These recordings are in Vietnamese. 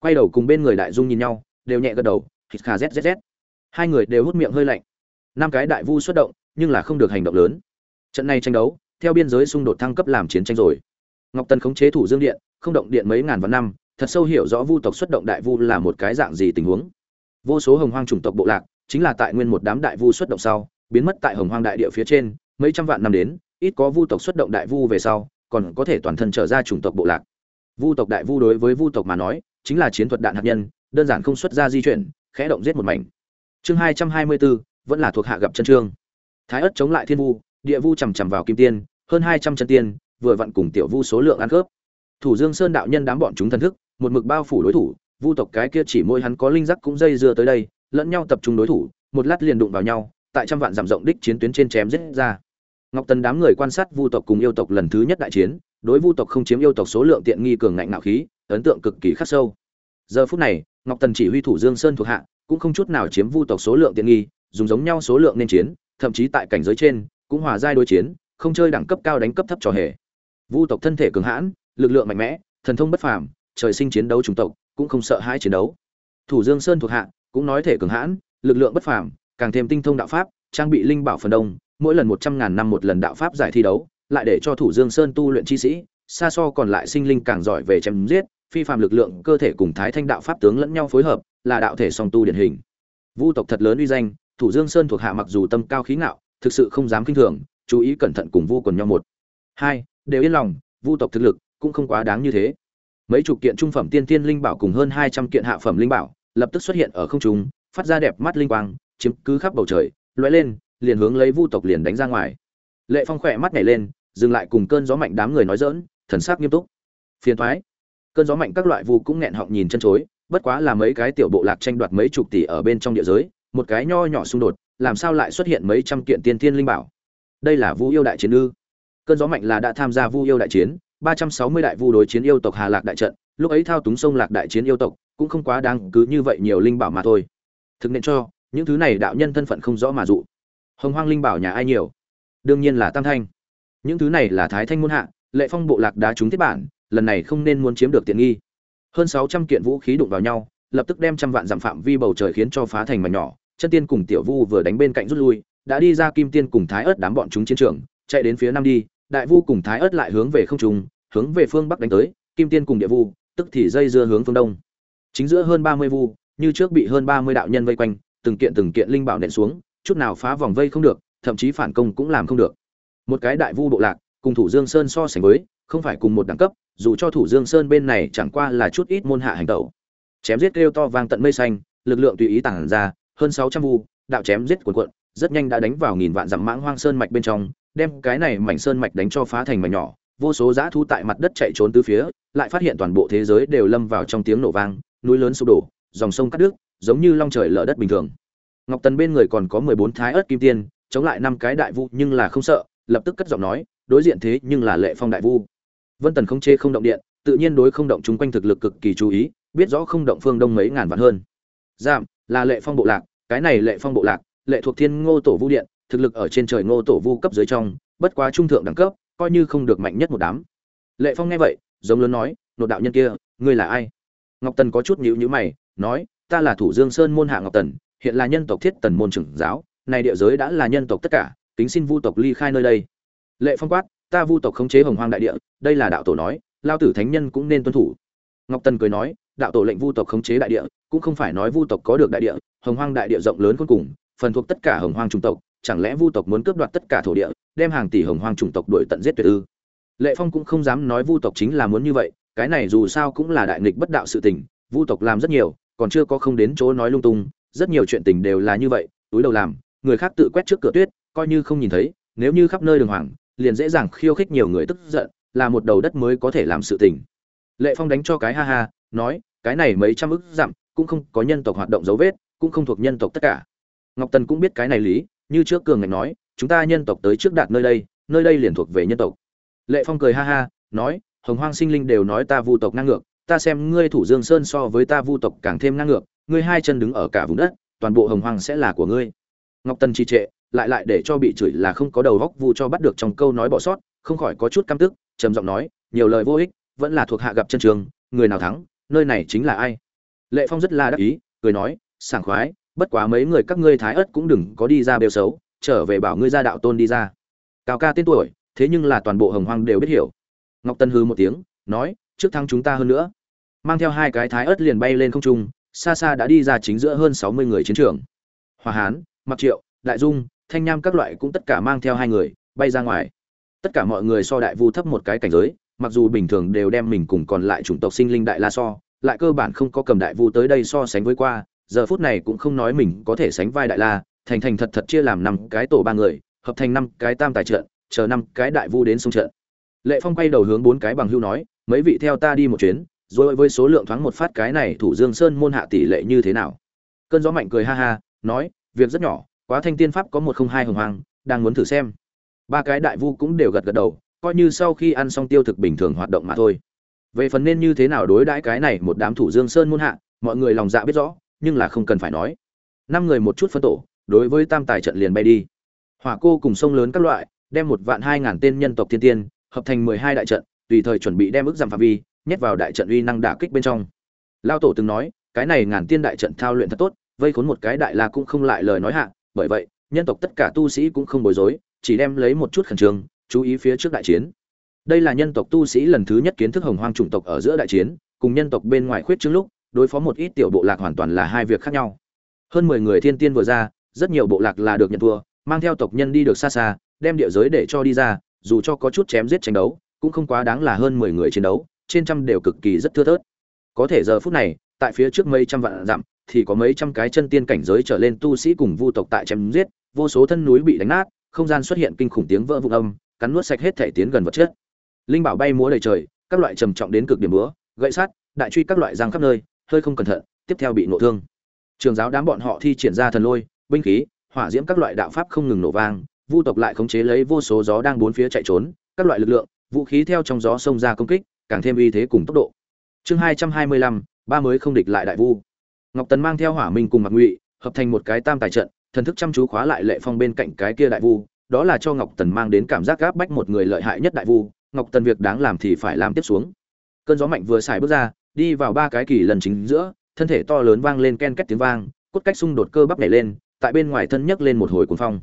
quay đầu cùng bên người đại dung nhìn nhau, đều nhẹ gật đầu hít khà zzz hai người đều hút miệng hơi lạnh. Năm cái đại vu xuất động, nhưng là không được hành động lớn. Trận này tranh đấu, theo biên giới xung đột thăng cấp làm chiến tranh rồi. Ngọc tần khống chế thủ dương điện, không động điện mấy ngàn vạn năm, thật sâu hiểu rõ vu tộc xuất động đại vu là một cái dạng gì tình huống. Vô số hồng hoang chủng tộc bộ lạc, chính là tại nguyên một đám đại vu xuất động sau, biến mất tại hồng hoang đại địa phía trên, mấy trăm vạn năm đến, ít có vu tộc xuất động đại vu về sau, còn có thể toàn thân trở ra chủng tộc bộ lạc. Vu tộc đại vu đối với vu tộc mà nói chính là chiến thuật đạn hạt nhân, đơn giản không xuất ra di chuyển, khẽ động giết một mảnh. Chương hai trăm hai mươi bốn, vẫn là thuộc hạ gặp chân trương. Thái ất chống lại thiên vu, địa vu chằm chằm vào kim tiên, hơn hai trăm chân tiên, vừa vặn cùng tiểu vu số lượng ăn khớp. Thủ dương sơn đạo nhân đám bọn chúng thần thức, một mực bao phủ đối thủ, vu tộc cái kia chỉ môi hắn có linh giác cũng dây dưa tới đây, lẫn nhau tập trung đối thủ, một lát liền đụng vào nhau, tại trăm vạn giảm rộng đích chiến tuyến trên chém giết ra. Ngọc tần đám người quan sát vu tộc cùng yêu tộc lần thứ nhất đại chiến, đối vu tộc không chiếm yêu tộc số lượng tiện nghi cường ngạnh nạo khí ấn tượng cực kỳ khắc sâu. Giờ phút này, ngọc tần chỉ huy thủ dương sơn thuộc hạ, cũng không chút nào chiếm vu tộc số lượng tiện nghi, dùng giống nhau số lượng nên chiến, thậm chí tại cảnh giới trên, cũng hòa giai đối chiến, không chơi đẳng cấp cao đánh cấp thấp trò hề. Vu tộc thân thể cường hãn, lực lượng mạnh mẽ, thần thông bất phàm, trời sinh chiến đấu chủng tộc, cũng không sợ hãi chiến đấu. Thủ dương sơn thuộc hạ, cũng nói thể cường hãn, lực lượng bất phàm, càng thêm tinh thông đạo pháp, trang bị linh bảo phần đông, mỗi lần một trăm ngàn năm một lần đạo pháp giải thi đấu, lại để cho thủ dương sơn tu luyện chi sĩ, xa so còn lại sinh linh càng giỏi về chém giết phi phàm lực lượng cơ thể cùng thái thanh đạo pháp tướng lẫn nhau phối hợp, là đạo thể song tu điển hình. Vu tộc thật lớn uy danh, thủ dương sơn thuộc hạ mặc dù tâm cao khí ngạo, thực sự không dám kinh thường, chú ý cẩn thận cùng vu quần nhau một. Hai, đều yên lòng, vu tộc thực lực cũng không quá đáng như thế. Mấy chục kiện trung phẩm tiên tiên linh bảo cùng hơn hai trăm kiện hạ phẩm linh bảo, lập tức xuất hiện ở không trung, phát ra đẹp mắt linh quang, chiếm cứ khắp bầu trời, lóe lên, liền hướng lấy vu tộc liền đánh ra ngoài. Lệ phong khỏe mắt nhảy lên, dừng lại cùng cơn gió mạnh đám người nói dỡn thần sắc nghiêm túc. Phiền thoái cơn gió mạnh các loại vu cũng nghẹn họng nhìn chân chối, bất quá là mấy cái tiểu bộ lạc tranh đoạt mấy chục tỷ ở bên trong địa giới, một cái nho nhỏ xung đột, làm sao lại xuất hiện mấy trăm kiện tiên tiên linh bảo? Đây là vu yêu đại chiến ư? Cơn gió mạnh là đã tham gia vu yêu đại chiến, ba trăm sáu mươi đại vu đối chiến yêu tộc hà lạc đại trận, lúc ấy thao túng sông lạc đại chiến yêu tộc, cũng không quá đáng cứ như vậy nhiều linh bảo mà thôi. Thực nên cho, những thứ này đạo nhân thân phận không rõ mà dụ. Hồng hoang linh bảo nhà ai nhiều? Đương nhiên là tam thanh. Những thứ này là thái thanh muôn hạ, lệ phong bộ lạc đá trúng thiết bản lần này không nên muốn chiếm được tiện nghi. Hơn sáu trăm kiện vũ khí đụng vào nhau, lập tức đem trăm vạn dặm phạm vi bầu trời khiến cho phá thành mảnh nhỏ. Chân tiên cùng tiểu vu vừa đánh bên cạnh rút lui, đã đi ra kim tiên cùng thái ớt đám bọn chúng chiến trường, chạy đến phía nam đi, đại vu cùng thái ớt lại hướng về không trung, hướng về phương bắc đánh tới, kim tiên cùng địa vu, tức thì dây dưa hướng phương đông. Chính giữa hơn ba mươi vu, như trước bị hơn ba mươi đạo nhân vây quanh, từng kiện từng kiện linh bảo nện xuống, chút nào phá vòng vây không được, thậm chí phản công cũng làm không được. Một cái đại vu bộ lạc, cùng thủ dương sơn so sánh với, không phải cùng một đẳng cấp dù cho thủ dương sơn bên này chẳng qua là chút ít môn hạ hành tẩu. Chém giết kêu to vang tận mây xanh, lực lượng tùy ý tản ra, hơn sáu trăm vu, đạo chém giết cuộn cuộn, rất nhanh đã đánh vào nghìn vạn dặm mãng hoang sơn mạch bên trong, đem cái này mảnh sơn mạch đánh cho phá thành mảnh nhỏ, vô số dã thu tại mặt đất chạy trốn từ phía, lại phát hiện toàn bộ thế giới đều lâm vào trong tiếng nổ vang, núi lớn sụp đổ, dòng sông cắt đứt, giống như long trời lở đất bình thường. Ngọc tần bên người còn có mười bốn thái ớt kim tiên, chống lại năm cái đại vu nhưng là không sợ, lập tức cất giọng nói, đối diện thế nhưng là lệ phong đại vu vân tần không chê không động điện, tự nhiên đối không động chúng quanh thực lực cực kỳ chú ý, biết rõ không động phương đông mấy ngàn vạn hơn. Giảm, là lệ phong bộ lạc, cái này lệ phong bộ lạc, lệ thuộc thiên ngô tổ vu điện, thực lực ở trên trời ngô tổ vu cấp dưới trong, bất quá trung thượng đẳng cấp, coi như không được mạnh nhất một đám. Lệ phong nghe vậy, giống lớn nói, nột đạo nhân kia, ngươi là ai? Ngọc tần có chút nhíu nhíu mày, nói, ta là thủ dương sơn môn hạ ngọc tần, hiện là nhân tộc thiết tần môn trưởng giáo, này địa giới đã là nhân tộc tất cả, kính xin vu tộc ly khai nơi đây. Lệ phong quát ta vu tộc khống chế hồng hoang đại địa, đây là đạo tổ nói, lao tử thánh nhân cũng nên tuân thủ. Ngọc tần cười nói, đạo tổ lệnh vu tộc khống chế đại địa, cũng không phải nói vu tộc có được đại địa, hồng hoang đại địa rộng lớn cuối cùng, phần thuộc tất cả hồng hoang chủng tộc, chẳng lẽ vu tộc muốn cướp đoạt tất cả thổ địa, đem hàng tỷ hồng hoang chủng tộc đuổi tận giết tuyệt ư? Lệ phong cũng không dám nói vu tộc chính là muốn như vậy, cái này dù sao cũng là đại nghịch bất đạo sự tình, vu tộc làm rất nhiều, còn chưa có không đến chỗ nói lung tung, rất nhiều chuyện tình đều là như vậy, túi đầu làm, người khác tự quét trước cửa tuyết, coi như không nhìn thấy, nếu như khắp nơi đường hoàng liền dễ dàng khiêu khích nhiều người tức giận, là một đầu đất mới có thể làm sự tình. Lệ phong đánh cho cái ha ha, nói, cái này mấy trăm ức dặm, cũng không có nhân tộc hoạt động dấu vết, cũng không thuộc nhân tộc tất cả. Ngọc tần cũng biết cái này lý, như trước cường ngạch nói, chúng ta nhân tộc tới trước đạt nơi đây nơi đây liền thuộc về nhân tộc. Lệ phong cười ha ha, nói, hồng hoang sinh linh đều nói ta vu tộc ngang ngược, ta xem ngươi thủ dương sơn so với ta vu tộc càng thêm ngang ngược, ngươi hai chân đứng ở cả vùng đất, toàn bộ hồng hoang sẽ là của ngươi. Ngọc tần trì trệ lại lại để cho bị chửi là không có đầu góc vu cho bắt được trong câu nói bỏ sót, không khỏi có chút căm tức, trầm giọng nói, nhiều lời vô ích, vẫn là thuộc hạ gặp chân trường, người nào thắng, nơi này chính là ai? Lệ phong rất là đắc ý, cười nói, sảng khoái, bất quá mấy người các ngươi thái ớt cũng đừng có đi ra bêu xấu, trở về bảo ngươi ra đạo tôn đi ra. Cao ca tên tuổi, thế nhưng là toàn bộ hồng hoang đều biết hiểu. Ngọc tân hư một tiếng, nói, trước thắng chúng ta hơn nữa. Mang theo hai cái thái ớt liền bay lên không trung, xa xa đã đi ra chính giữa hơn sáu mươi người chiến trường. Hòa hán, mặc triệu, đại dung thanh nham các loại cũng tất cả mang theo hai người, bay ra ngoài. Tất cả mọi người so đại vu thấp một cái cảnh giới, mặc dù bình thường đều đem mình cùng còn lại chủng tộc sinh linh đại la so, lại cơ bản không có cầm đại vu tới đây so sánh với qua, giờ phút này cũng không nói mình có thể sánh vai đại la, thành thành thật thật chia làm năm cái tổ ba người, hợp thành năm cái tam tài trận, chờ năm cái đại vu đến sông trận. Lệ phong quay đầu hướng bốn cái bằng hưu nói, mấy vị theo ta đi một chuyến, rồi với số lượng thoáng một phát cái này thủ dương sơn môn hạ tỷ lệ như thế nào? Cơn gió mạnh cười ha ha, nói, việc rất nhỏ quá thanh tiên pháp có một không hai hồng hoang, đang muốn thử xem. Ba cái đại vu cũng đều gật gật đầu, coi như sau khi ăn xong tiêu thực bình thường hoạt động mà thôi. Về phần nên như thế nào đối đãi cái này một đám thủ dương sơn muôn hạ, mọi người lòng dạ biết rõ, nhưng là không cần phải nói. Năm người một chút phân tổ, đối với tam tài trận liền bay đi. Hỏa cô cùng sông lớn các loại, đem một vạn hai ngàn tên nhân tộc thiên tiên, hợp thành mười hai đại trận, tùy thời chuẩn bị đem ức giảm phạm vi, nhét vào đại trận uy năng đả kích bên trong. Lao tổ từng nói, cái này ngàn tiên đại trận thao luyện thật tốt, vây khốn một cái đại la cũng không lại lời nói hạ bởi vậy, nhân tộc tất cả tu sĩ cũng không bối rối, chỉ đem lấy một chút khẩn trương, chú ý phía trước đại chiến. Đây là nhân tộc tu sĩ lần thứ nhất kiến thức hồng hoang chủng tộc ở giữa đại chiến, cùng nhân tộc bên ngoài khuyết trước lúc, đối phó một ít tiểu bộ lạc hoàn toàn là hai việc khác nhau. Hơn mười người thiên tiên vừa ra, rất nhiều bộ lạc là được nhận thua, mang theo tộc nhân đi được xa xa, đem địa giới để cho đi ra, dù cho có chút chém giết tranh đấu, cũng không quá đáng là hơn mười người chiến đấu, trên trăm đều cực kỳ rất thưa thớt. Có thể giờ phút này, tại phía trước mấy trăm vạn dặm thì có mấy trăm cái chân tiên cảnh giới trở lên tu sĩ cùng vu tộc tại chém giết vô số thân núi bị đánh nát không gian xuất hiện kinh khủng tiếng vỡ vụn âm cắn nuốt sạch hết thể tiến gần vật chất. Linh bảo bay múa đầy trời các loại trầm trọng đến cực điểm múa, gậy sắt đại truy các loại giang khắp nơi hơi không cẩn thận tiếp theo bị nổ thương. Trường giáo đám bọn họ thi triển ra thần lôi binh khí hỏa diễm các loại đạo pháp không ngừng nổ vang vu tộc lại khống chế lấy vô số gió đang bốn phía chạy trốn các loại lực lượng vũ khí theo trong gió xông ra công kích càng thêm uy thế cùng tốc độ. Chương hai trăm hai mươi lăm ba mới không địch lại đại vu ngọc tần mang theo hỏa minh cùng mặc ngụy, hợp thành một cái tam tài trận, thần thức chăm chú khóa lại lệ phong bên cạnh cái kia đại vu, đó là cho ngọc tần mang đến cảm giác gáp bách một người lợi hại nhất đại vu, ngọc tần việc đáng làm thì phải làm tiếp xuống. Cơn gió mạnh vừa xài bước ra, đi vào ba cái kỳ lần chính giữa, thân thể to lớn vang lên ken két tiếng vang, cốt cách xung đột cơ bắp nhảy lên, tại bên ngoài thân nhấc lên một hồi cuồng phong.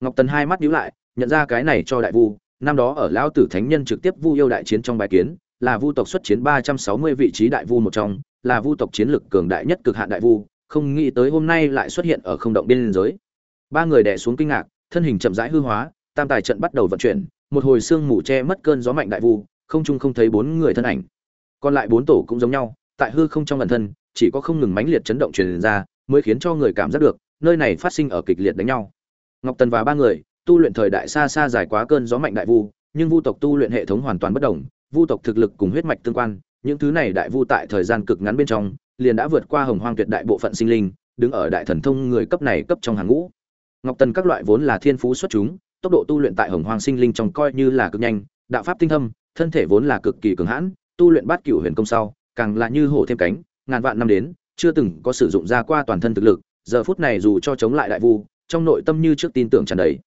Ngọc tần hai mắt nhíu lại, nhận ra cái này cho đại vu, năm đó ở lão tử thánh nhân trực tiếp vu yêu đại chiến trong bài kiến, là vu tộc xuất chiến ba trăm sáu mươi vị trí đại vu một trong là vu tộc chiến lực cường đại nhất cực hạn đại vu, không nghĩ tới hôm nay lại xuất hiện ở không động biên giới. Ba người đè xuống kinh ngạc, thân hình chậm rãi hư hóa, tam tài trận bắt đầu vận chuyển, một hồi xương mù che mất cơn gió mạnh đại vu, không trung không thấy bốn người thân ảnh. Còn lại bốn tổ cũng giống nhau, tại hư không trong ẩn thân, chỉ có không ngừng mãnh liệt chấn động truyền ra, mới khiến cho người cảm giác được, nơi này phát sinh ở kịch liệt đánh nhau. Ngọc tần và ba người, tu luyện thời đại xa xa dài quá cơn gió mạnh đại vu, nhưng vu tộc tu luyện hệ thống hoàn toàn bất đồng, vu tộc thực lực cùng huyết mạch tương quan những thứ này đại vu tại thời gian cực ngắn bên trong, liền đã vượt qua hồng hoang tuyệt đại bộ phận sinh linh, đứng ở đại thần thông người cấp này cấp trong hàng ngũ. Ngọc tần các loại vốn là thiên phú xuất chúng, tốc độ tu luyện tại hồng hoang sinh linh trong coi như là cực nhanh, đạo pháp tinh thâm, thân thể vốn là cực kỳ cường hãn, tu luyện bát cửu huyền công sau, càng là như hổ thêm cánh, ngàn vạn năm đến, chưa từng có sử dụng ra qua toàn thân thực lực, giờ phút này dù cho chống lại đại vu, trong nội tâm như trước tin tưởng tràn đầy.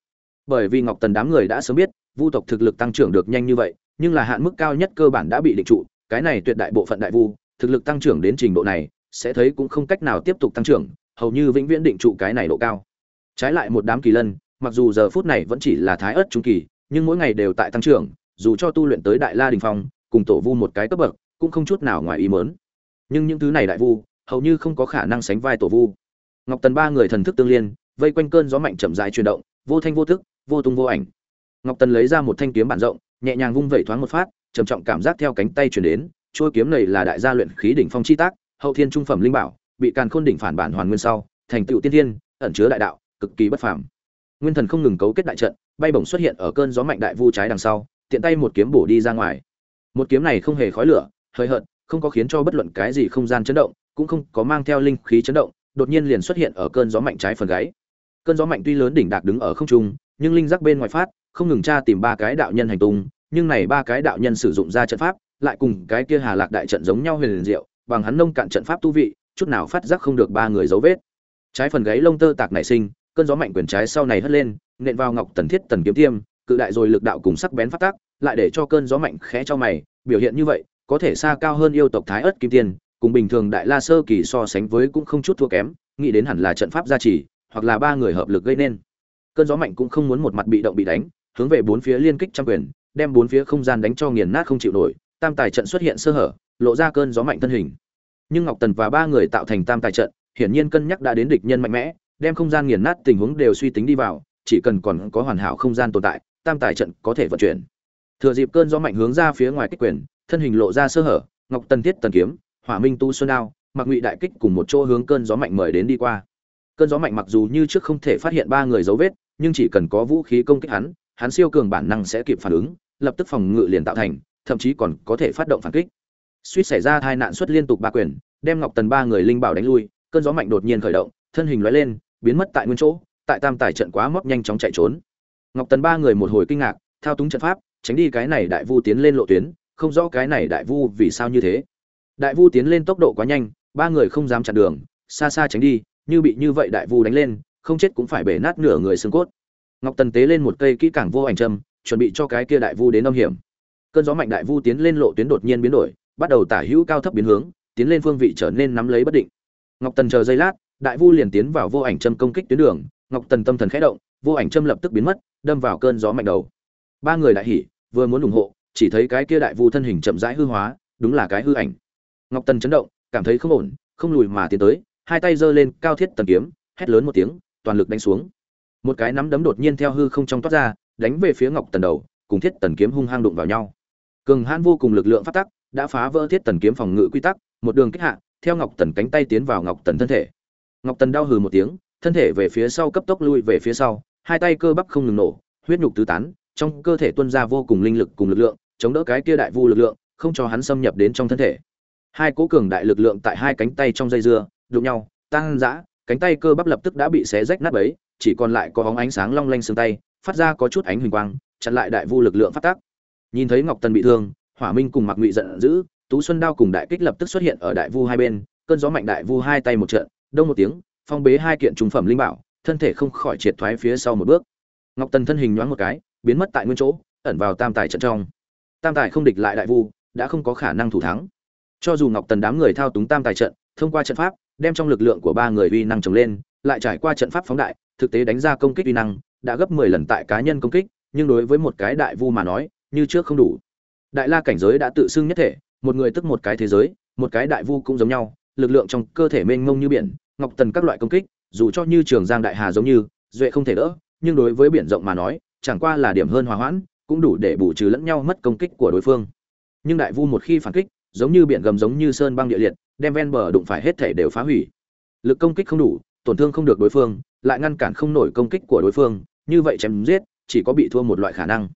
Bởi vì ngọc tần đám người đã sớm biết, vu tộc thực lực tăng trưởng được nhanh như vậy, nhưng là hạn mức cao nhất cơ bản đã bị định trụ cái này tuyệt đại bộ phận đại vu, thực lực tăng trưởng đến trình độ này, sẽ thấy cũng không cách nào tiếp tục tăng trưởng, hầu như vĩnh viễn định trụ cái này độ cao. Trái lại một đám kỳ lân, mặc dù giờ phút này vẫn chỉ là thái ớt trung kỳ, nhưng mỗi ngày đều tại tăng trưởng, dù cho tu luyện tới đại la đình phong, cùng tổ vu một cái cấp bậc, cũng không chút nào ngoài ý mớn nhưng những thứ này đại vu, hầu như không có khả năng sánh vai tổ vu. Ngọc tần ba người thần thức tương liên, vây quanh cơn gió mạnh chậm rãi chuyển động, vô thanh vô thức vô tung vô ảnh. Ngọc tần lấy ra một thanh kiếm bản rộng, nhẹ nhàng vung vẩy thoáng một phát trầm trọng cảm giác theo cánh tay truyền đến, chuôi kiếm này là đại gia luyện khí đỉnh phong chi tác, hậu thiên trung phẩm linh bảo, bị càn khôn đỉnh phản bản hoàn nguyên sau, thành tựu tiên thiên, ẩn chứa đại đạo, cực kỳ bất phàm. Nguyên thần không ngừng cấu kết đại trận, bay bổng xuất hiện ở cơn gió mạnh đại vu trái đằng sau, tiện tay một kiếm bổ đi ra ngoài. Một kiếm này không hề khói lửa, hơi hợt, không có khiến cho bất luận cái gì không gian chấn động, cũng không có mang theo linh khí chấn động, đột nhiên liền xuất hiện ở cơn gió mạnh trái phần gáy. Cơn gió mạnh tuy lớn đỉnh đạc đứng ở không trung, nhưng linh giác bên ngoài phát, không ngừng tra tìm ba cái đạo nhân hành tung nhưng này ba cái đạo nhân sử dụng ra trận pháp, lại cùng cái kia hà lạc đại trận giống nhau huyền diệu, bằng hắn nông cạn trận pháp tu vị, chút nào phát giác không được ba người dấu vết. Trái phần gáy lông tơ tạc nảy sinh, cơn gió mạnh quyền trái sau này hất lên, nện vào ngọc tần thiết tần kiếm tiêm, cự đại rồi lực đạo cùng sắc bén phát tác, lại để cho cơn gió mạnh khẽ cho mày, biểu hiện như vậy, có thể xa cao hơn yêu tộc thái ớt kim tiên, cùng bình thường đại la sơ kỳ so sánh với cũng không chút thua kém, nghĩ đến hẳn là trận pháp gia trì, hoặc là ba người hợp lực gây nên. Cơn gió mạnh cũng không muốn một mặt bị động bị đánh, hướng về bốn phía liên kích trăm quyền đem bốn phía không gian đánh cho nghiền nát không chịu nổi, tam tài trận xuất hiện sơ hở, lộ ra cơn gió mạnh thân hình. Nhưng ngọc tần và ba người tạo thành tam tài trận, hiển nhiên cân nhắc đã đến địch nhân mạnh mẽ, đem không gian nghiền nát tình huống đều suy tính đi vào, chỉ cần còn có hoàn hảo không gian tồn tại, tam tài trận có thể vận chuyển. Thừa dịp cơn gió mạnh hướng ra phía ngoài kích quyền, thân hình lộ ra sơ hở, ngọc tần thiết tần kiếm, hỏa minh tu xuân đao, mặc ngụy đại kích cùng một chỗ hướng cơn gió mạnh mời đến đi qua. Cơn gió mạnh mặc dù như trước không thể phát hiện ba người dấu vết, nhưng chỉ cần có vũ khí công kích hắn hắn siêu cường bản năng sẽ kịp phản ứng lập tức phòng ngự liền tạo thành, thậm chí còn có thể phát động phản kích. Suýt xảy ra tai nạn xuất liên tục ba quyền, đem ngọc tần ba người linh bảo đánh lui, cơn gió mạnh đột nhiên khởi động, thân hình lóe lên, biến mất tại nguyên chỗ, tại tam tài trận quá móc nhanh chóng chạy trốn. Ngọc tần ba người một hồi kinh ngạc, thao túng trận pháp, tránh đi cái này đại vu tiến lên lộ tuyến, không rõ cái này đại vu vì sao như thế. Đại vu tiến lên tốc độ quá nhanh, ba người không dám chặn đường, xa xa tránh đi, như bị như vậy đại vu đánh lên, không chết cũng phải bể nát nửa người xương cốt. Ngọc tần tế lên một cây kỹ càng vô ảnh châm chuẩn bị cho cái kia đại vu đến âm hiểm. Cơn gió mạnh đại vu tiến lên lộ tuyến đột nhiên biến đổi, bắt đầu tả hữu cao thấp biến hướng, tiến lên phương vị trở nên nắm lấy bất định. Ngọc tần chờ giây lát, đại vu liền tiến vào vô ảnh châm công kích tuyến đường, ngọc tần tâm thần khẽ động, vô ảnh châm lập tức biến mất, đâm vào cơn gió mạnh đầu. Ba người đại hỉ, vừa muốn ủng hộ, chỉ thấy cái kia đại vu thân hình chậm rãi hư hóa, đúng là cái hư ảnh. Ngọc tần chấn động, cảm thấy không ổn, không lùi mà tiến tới, hai tay giơ lên, cao thiết tần kiếm, hét lớn một tiếng, toàn lực đánh xuống. Một cái nắm đấm đột nhiên theo hư không trong toát ra đánh về phía ngọc tần đầu, cùng thiết tần kiếm hung hăng đụng vào nhau. Cường hãn vô cùng lực lượng phát tắc, đã phá vỡ thiết tần kiếm phòng ngự quy tắc, một đường kích hạ, theo ngọc tần cánh tay tiến vào ngọc tần thân thể. Ngọc tần đau hừ một tiếng, thân thể về phía sau cấp tốc lui về phía sau, hai tay cơ bắp không ngừng nổ, huyết nhục tứ tán, trong cơ thể tuôn ra vô cùng linh lực cùng lực lượng, chống đỡ cái kia đại vu lực lượng, không cho hắn xâm nhập đến trong thân thể. Hai cố cường đại lực lượng tại hai cánh tay trong dây dưa, đụng nhau, tăng dã, cánh tay cơ bắp lập tức đã bị xé rách nát bấy, chỉ còn lại có hóng ánh sáng long lanh xương tay phát ra có chút ánh huỳnh quang, chặn lại đại vu lực lượng phát tác. Nhìn thấy ngọc tần bị thương, hỏa minh cùng mặc ngụy giận dữ, tú xuân đao cùng đại kích lập tức xuất hiện ở đại vu hai bên, cơn gió mạnh đại vu hai tay một trận, đông một tiếng, phong bế hai kiện trung phẩm linh bảo, thân thể không khỏi triệt thoái phía sau một bước. Ngọc tần thân hình nhoáng một cái, biến mất tại nguyên chỗ, ẩn vào tam tài trận trong. Tam tài không địch lại đại vu, đã không có khả năng thủ thắng. Cho dù ngọc tần đám người thao túng tam tài trận, thông qua trận pháp, đem trong lực lượng của ba người uy năng trồng lên, lại trải qua trận pháp phóng đại, thực tế đánh ra công kích uy năng đã gấp mười lần tại cá nhân công kích, nhưng đối với một cái đại vu mà nói, như trước không đủ. Đại la cảnh giới đã tự xưng nhất thể, một người tức một cái thế giới, một cái đại vu cũng giống nhau, lực lượng trong cơ thể mênh mông như biển, ngọc tần các loại công kích, dù cho như trường giang đại hà giống như, duệ không thể đỡ, nhưng đối với biển rộng mà nói, chẳng qua là điểm hơn hòa hoãn, cũng đủ để bù trừ lẫn nhau mất công kích của đối phương. Nhưng đại vu một khi phản kích, giống như biển gầm giống như sơn băng địa liệt, đem ven bờ đụng phải hết thể đều phá hủy. Lực công kích không đủ tổn thương không được đối phương, lại ngăn cản không nổi công kích của đối phương, như vậy chém giết, chỉ có bị thua một loại khả năng.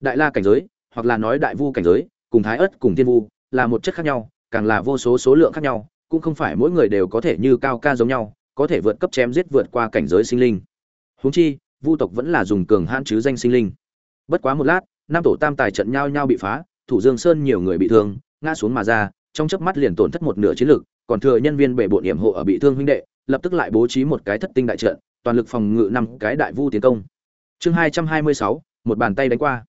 Đại la cảnh giới, hoặc là nói đại vu cảnh giới, cùng thái ất cùng tiên vu, là một chất khác nhau, càng là vô số số lượng khác nhau, cũng không phải mỗi người đều có thể như cao ca giống nhau, có thể vượt cấp chém giết vượt qua cảnh giới sinh linh. Huống chi, vu tộc vẫn là dùng cường hãn chứ danh sinh linh. Bất quá một lát, năm tổ tam tài trận nhau nhau bị phá, thủ dương sơn nhiều người bị thương, ngã xuống mà ra, trong chớp mắt liền tổn thất một nửa chiến lực, còn thừa nhân viên bệ bộn hiểm hộ ở bị thương huynh đệ lập tức lại bố trí một cái thất tinh đại trận, toàn lực phòng ngự năm cái đại vu tiến công. Chương hai trăm hai mươi sáu, một bàn tay đánh qua.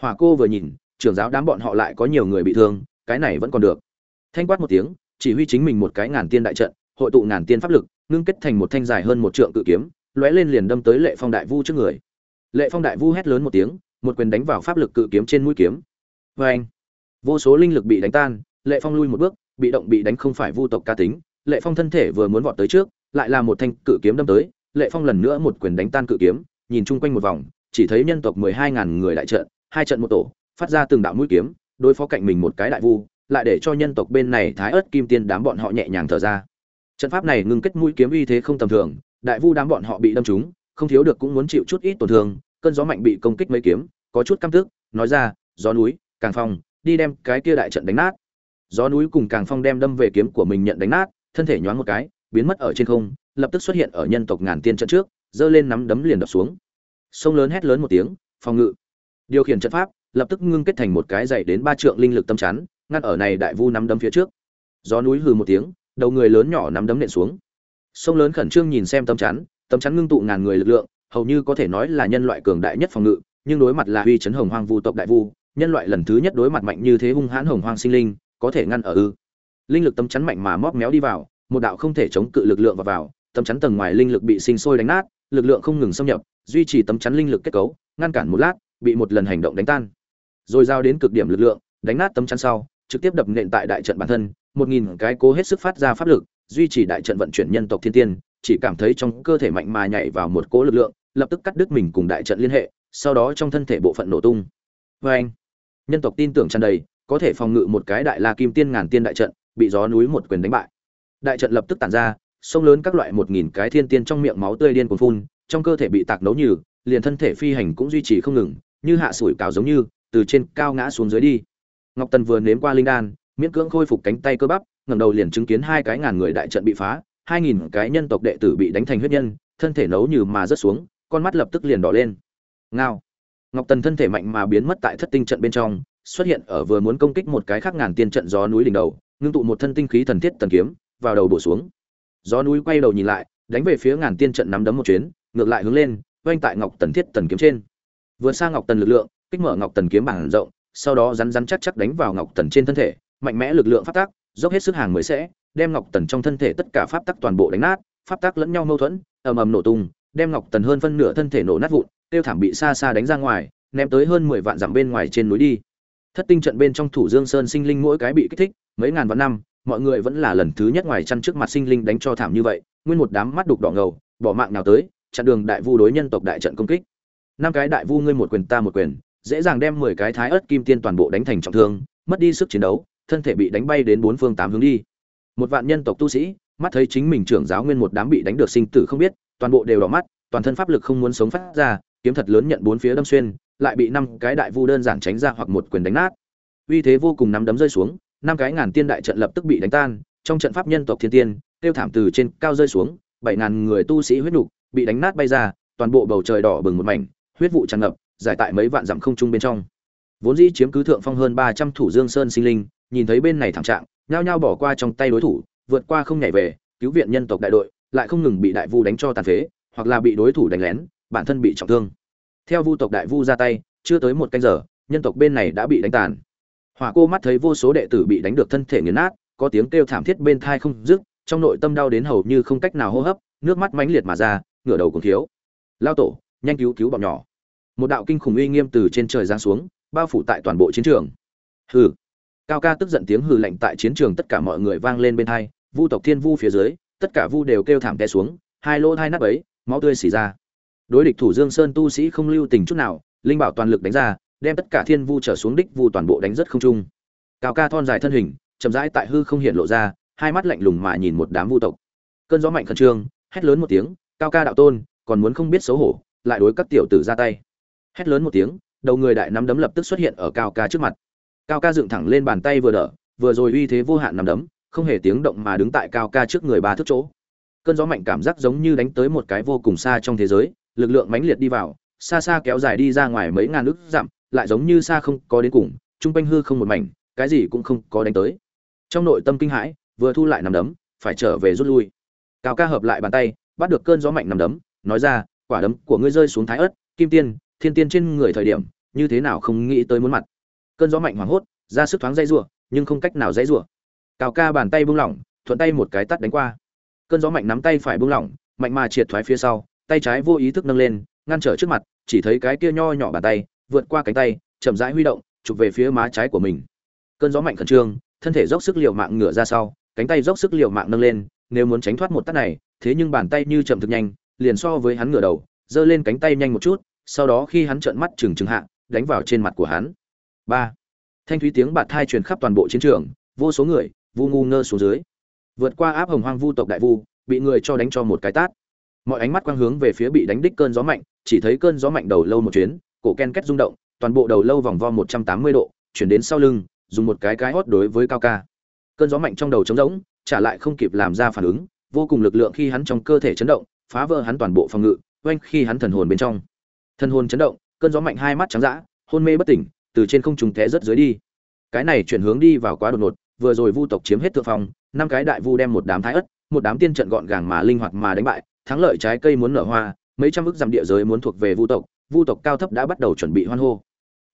Hỏa cô vừa nhìn, trưởng giáo đám bọn họ lại có nhiều người bị thương, cái này vẫn còn được. Thanh quát một tiếng, chỉ huy chính mình một cái ngàn tiên đại trận, hội tụ ngàn tiên pháp lực, ngưng kết thành một thanh dài hơn một trượng cự kiếm, lóe lên liền đâm tới lệ phong đại vu trước người. Lệ phong đại vu hét lớn một tiếng, một quyền đánh vào pháp lực cự kiếm trên mũi kiếm. Vê vô số linh lực bị đánh tan, lệ phong lui một bước, bị động bị đánh không phải vu tộc ca tính lệ phong thân thể vừa muốn vọt tới trước, lại là một thanh cự kiếm đâm tới. Lệ phong lần nữa một quyền đánh tan cự kiếm, nhìn chung quanh một vòng, chỉ thấy nhân tộc mười hai ngàn người đại trận, hai trận một tổ, phát ra từng đạo mũi kiếm, đối phó cạnh mình một cái đại vu, lại để cho nhân tộc bên này thái ớt kim tiên đám bọn họ nhẹ nhàng thở ra. Trận pháp này ngưng kết mũi kiếm uy thế không tầm thường, đại vu đám bọn họ bị đâm trúng, không thiếu được cũng muốn chịu chút ít tổn thương, cơn gió mạnh bị công kích mấy kiếm, có chút căm tức, nói ra, gió núi, càng phong, đi đem cái kia đại trận đánh nát. Gió núi cùng càng phong đem đâm về kiếm của mình nhận đánh nát thân thể nhoáng một cái, biến mất ở trên không, lập tức xuất hiện ở nhân tộc ngàn tiên trận trước, giơ lên nắm đấm liền đập xuống. Sông lớn hét lớn một tiếng, phòng ngự. Điều khiển trận pháp, lập tức ngưng kết thành một cái dày đến ba trượng linh lực tâm chắn, ngăn ở này đại vu nắm đấm phía trước. Gió núi hừ một tiếng, đầu người lớn nhỏ nắm đấm nện xuống. Sông lớn khẩn trương nhìn xem tâm chắn tâm chắn ngưng tụ ngàn người lực lượng, hầu như có thể nói là nhân loại cường đại nhất phòng ngự, nhưng đối mặt là uy chấn hồng hoang vu tộc đại vu, nhân loại lần thứ nhất đối mặt mạnh như thế hung hãn hồng hoang sinh linh, có thể ngăn ở ư linh lực tấm chắn mạnh mà móp méo đi vào, một đạo không thể chống cự lực lượng vào vào, tấm chắn tầng ngoài linh lực bị sinh sôi đánh nát, lực lượng không ngừng xâm nhập, duy trì tấm chắn linh lực kết cấu, ngăn cản một lát, bị một lần hành động đánh tan. Rồi giao đến cực điểm lực lượng, đánh nát tấm chắn sau, trực tiếp đập nện tại đại trận bản thân, một nghìn cái cố hết sức phát ra pháp lực, duy trì đại trận vận chuyển nhân tộc thiên tiên, chỉ cảm thấy trong cơ thể mạnh mà nhảy vào một cỗ lực lượng, lập tức cắt đứt mình cùng đại trận liên hệ, sau đó trong thân thể bộ phận nổ tung. Vê anh! Nhân tộc tin tưởng tràn đầy, có thể phòng ngự một cái đại la kim tiên ngàn tiên đại trận bị gió núi một quyền đánh bại. Đại trận lập tức tản ra, sông lớn các loại một nghìn cái thiên tiên trong miệng máu tươi điên cuồng phun, trong cơ thể bị tạc nấu như liền thân thể phi hành cũng duy trì không ngừng, như hạ sủi cào giống như, từ trên cao ngã xuống dưới đi. Ngọc tần vừa nếm qua linh đan, miễn cưỡng khôi phục cánh tay cơ bắp, ngẩng đầu liền chứng kiến hai cái ngàn người đại trận bị phá, hai nghìn cái nhân tộc đệ tử bị đánh thành huyết nhân, thân thể nấu như mà rớt xuống, con mắt lập tức liền đỏ lên. Ngao. Ngọc tần thân thể mạnh mà biến mất tại thất tinh trận bên trong, xuất hiện ở vừa muốn công kích một cái khác ngàn tiên trận gió núi đỉnh đầu ngưng tụ một thân tinh khí thần thiết tần kiếm, vào đầu bổ xuống. Gió núi quay đầu nhìn lại, đánh về phía ngàn tiên trận nắm đấm một chuyến, ngược lại hướng lên oanh tại ngọc tần thiết tần kiếm trên. Vượt xa ngọc tần lực lượng, kích mở ngọc tần kiếm bảng rộng, sau đó rắn rắn chắc chắc đánh vào ngọc tần trên thân thể, mạnh mẽ lực lượng phát tác dốc hết sức hàng mới sẽ, đem ngọc tần trong thân thể tất cả pháp tắc toàn bộ đánh nát, pháp tắc lẫn nhau mâu thuẫn, ầm ầm nổ tung, đem ngọc tần hơn phân nửa thân thể nổ nát vụn, tiêu thảm bị xa xa đánh ra ngoài, ném tới hơn mười vạn dặm bên ngoài trên núi đi thất tinh trận bên trong thủ dương sơn sinh linh mỗi cái bị kích thích, mấy ngàn vạn năm, mọi người vẫn là lần thứ nhất ngoài chăn trước mặt sinh linh đánh cho thảm như vậy, nguyên một đám mắt đục đỏ ngầu, bỏ mạng nào tới, chặn đường đại vu đối nhân tộc đại trận công kích. Năm cái đại vu ngươi một quyền ta một quyền, dễ dàng đem mười cái thái ớt kim tiên toàn bộ đánh thành trọng thương, mất đi sức chiến đấu, thân thể bị đánh bay đến bốn phương tám hướng đi. Một vạn nhân tộc tu sĩ, mắt thấy chính mình trưởng giáo nguyên một đám bị đánh được sinh tử không biết, toàn bộ đều đỏ mắt, toàn thân pháp lực không muốn sống phát ra, kiếm thật lớn nhận bốn phía đâm xuyên lại bị năm cái đại vu đơn giản tránh ra hoặc một quyền đánh nát. Uy thế vô cùng nắm đấm rơi xuống, năm cái ngàn tiên đại trận lập tức bị đánh tan, trong trận pháp nhân tộc thiên tiên, tiêu thảm từ trên cao rơi xuống, bảy ngàn người tu sĩ huyết nục bị đánh nát bay ra, toàn bộ bầu trời đỏ bừng một mảnh, huyết vụ tràn ngập, giải tại mấy vạn dặm không trung bên trong. Vốn dĩ chiếm cứ thượng phong hơn ba trăm thủ dương sơn sinh linh, nhìn thấy bên này thảm trạng, nhao nhao bỏ qua trong tay đối thủ, vượt qua không nhảy về, cứu viện nhân tộc đại đội, lại không ngừng bị đại vu đánh cho tàn phế, hoặc là bị đối thủ đánh lén, bản thân bị trọng thương theo vu tộc đại vu ra tay, chưa tới một canh giờ, nhân tộc bên này đã bị đánh tàn. Hỏa cô mắt thấy vô số đệ tử bị đánh được thân thể nghiền nát, có tiếng kêu thảm thiết bên thai không dứt, trong nội tâm đau đến hầu như không cách nào hô hấp, nước mắt mãnh liệt mà ra, ngửa đầu cùng thiếu. Lao tổ, nhanh cứu cứu bọn nhỏ. Một đạo kinh khủng uy nghiêm từ trên trời giáng xuống, bao phủ tại toàn bộ chiến trường. Hừ. Cao ca tức giận tiếng hừ lạnh tại chiến trường tất cả mọi người vang lên bên thai vu tộc thiên vu phía dưới, tất cả vu đều kêu thảm té xuống, hai lỗ hai nắp ấy máu tươi xỉ ra đối địch thủ dương sơn tu sĩ không lưu tình chút nào, linh bảo toàn lực đánh ra, đem tất cả thiên vu trở xuống đích vu toàn bộ đánh rất không trung. Cao ca thon dài thân hình, chậm rãi tại hư không hiện lộ ra, hai mắt lạnh lùng mà nhìn một đám vu tộc. Cơn gió mạnh khẩn trương, hét lớn một tiếng, cao ca đạo tôn, còn muốn không biết xấu hổ, lại đối các tiểu tử ra tay. Hét lớn một tiếng, đầu người đại nắm đấm lập tức xuất hiện ở cao ca trước mặt. Cao ca dựng thẳng lên bàn tay vừa đỡ, vừa rồi uy thế vô hạn nắm đấm, không hề tiếng động mà đứng tại cao ca trước người ba thước chỗ. Cơn gió mạnh cảm giác giống như đánh tới một cái vô cùng xa trong thế giới lực lượng mãnh liệt đi vào, xa xa kéo dài đi ra ngoài mấy ngàn ức dặm, lại giống như xa không có đến cùng trung quanh hư không một mảnh, cái gì cũng không có đánh tới. Trong nội tâm kinh hãi, vừa thu lại nằm đấm, phải trở về rút lui. Cao ca hợp lại bàn tay, bắt được cơn gió mạnh nằm đấm, nói ra, quả đấm của ngươi rơi xuống thái ớt, kim tiên, thiên tiên trên người thời điểm, như thế nào không nghĩ tới muốn mặt. Cơn gió mạnh hoảng hốt, ra sức thoáng dây rủa, nhưng không cách nào dây rủa. Cao ca bàn tay buông lỏng, thuận tay một cái tát đánh qua. Cơn gió mạnh nắm tay phải buông lỏng, mạnh mà triệt thoái phía sau tay trái vô ý thức nâng lên, ngăn trở trước mặt, chỉ thấy cái kia nho nhỏ bàn tay, vượt qua cánh tay, chậm rãi huy động, chụp về phía má trái của mình. Cơn gió mạnh khẩn trương, thân thể dốc sức liều mạng ngửa ra sau, cánh tay dốc sức liều mạng nâng lên, nếu muốn tránh thoát một tát này, thế nhưng bàn tay như chậm thực nhanh, liền so với hắn ngửa đầu, giơ lên cánh tay nhanh một chút, sau đó khi hắn trợn mắt trừng trừng hạ, đánh vào trên mặt của hắn. Ba. Thanh thúy tiếng bạt thai truyền khắp toàn bộ chiến trường, vô số người, vu ngu ngơ xuống dưới. Vượt qua áp hồng hoang vu tộc đại vu, bị người cho đánh cho một cái tát mọi ánh mắt quang hướng về phía bị đánh đích cơn gió mạnh, chỉ thấy cơn gió mạnh đầu lâu một chuyến, cổ ken kết rung động, toàn bộ đầu lâu vòng vo một trăm tám mươi độ, chuyển đến sau lưng, dùng một cái cái hót đối với cao ca. Cơn gió mạnh trong đầu trống rỗng, trả lại không kịp làm ra phản ứng, vô cùng lực lượng khi hắn trong cơ thể chấn động, phá vỡ hắn toàn bộ phòng ngự, oanh khi hắn thần hồn bên trong. Thần hồn chấn động, cơn gió mạnh hai mắt trắng dã, hôn mê bất tỉnh, từ trên không trùng té rất dưới đi. Cái này chuyển hướng đi vào quá đột ngột, vừa rồi vu tộc chiếm hết thượng phòng, năm cái đại vu đem một đám thái ất, một đám tiên trận gọn gàng mà linh hoạt mà đánh bại thắng lợi trái cây muốn nở hoa, mấy trăm ức dặm địa giới muốn thuộc về vu tộc vu tộc cao thấp đã bắt đầu chuẩn bị hoan hô.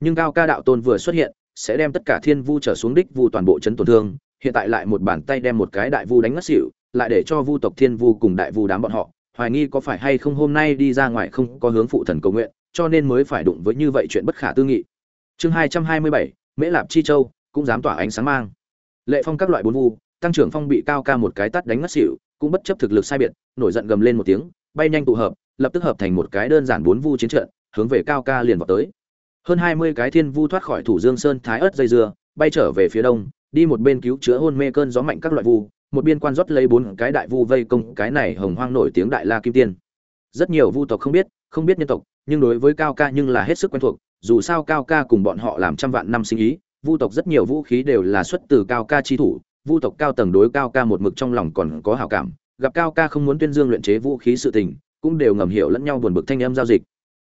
Nhưng cao ca đạo tôn vừa xuất hiện, sẽ đem tất cả thiên vu trở xuống đích vu toàn bộ chấn tổn thương, hiện tại lại một bàn tay đem một cái đại vu đánh ngất xỉu, lại để cho vu tộc thiên vu cùng đại vu đám bọn họ, hoài nghi có phải hay không hôm nay đi ra ngoài không có hướng phụ thần cầu nguyện, cho nên mới phải đụng với như vậy chuyện bất khả tư nghị. Chương hai trăm hai mươi bảy, mễ lạp chi châu, cũng dám tỏa ánh sáng mang. Lệ phong các loại bốn vu, tăng trưởng phong bị cao ca một cái tát đánh ngất xỉu cũng bất chấp thực lực sai biệt, nổi giận gầm lên một tiếng, bay nhanh tụ hợp, lập tức hợp thành một cái đơn giản bốn vu chiến trận, hướng về cao ca liền vọt tới. Hơn hai mươi cái thiên vu thoát khỏi thủ dương sơn thái ớt dây dưa, bay trở về phía đông, đi một bên cứu chữa hôn mê cơn gió mạnh các loại vu, một biên quan rót lấy bốn cái đại vu vây công cái này hồng hoang nổi tiếng đại la kim tiên. Rất nhiều vu tộc không biết không biết nhân tộc, nhưng đối với cao ca nhưng là hết sức quen thuộc, dù sao cao ca cùng bọn họ làm trăm vạn năm sinh ý, vu tộc rất nhiều vũ khí đều là xuất từ cao ca chi thủ vu tộc cao tầng đối cao ca một mực trong lòng còn có hảo cảm, gặp cao ca không muốn tuyên dương luyện chế vũ khí sự tình, cũng đều ngầm hiểu lẫn nhau buồn bực thanh âm giao dịch.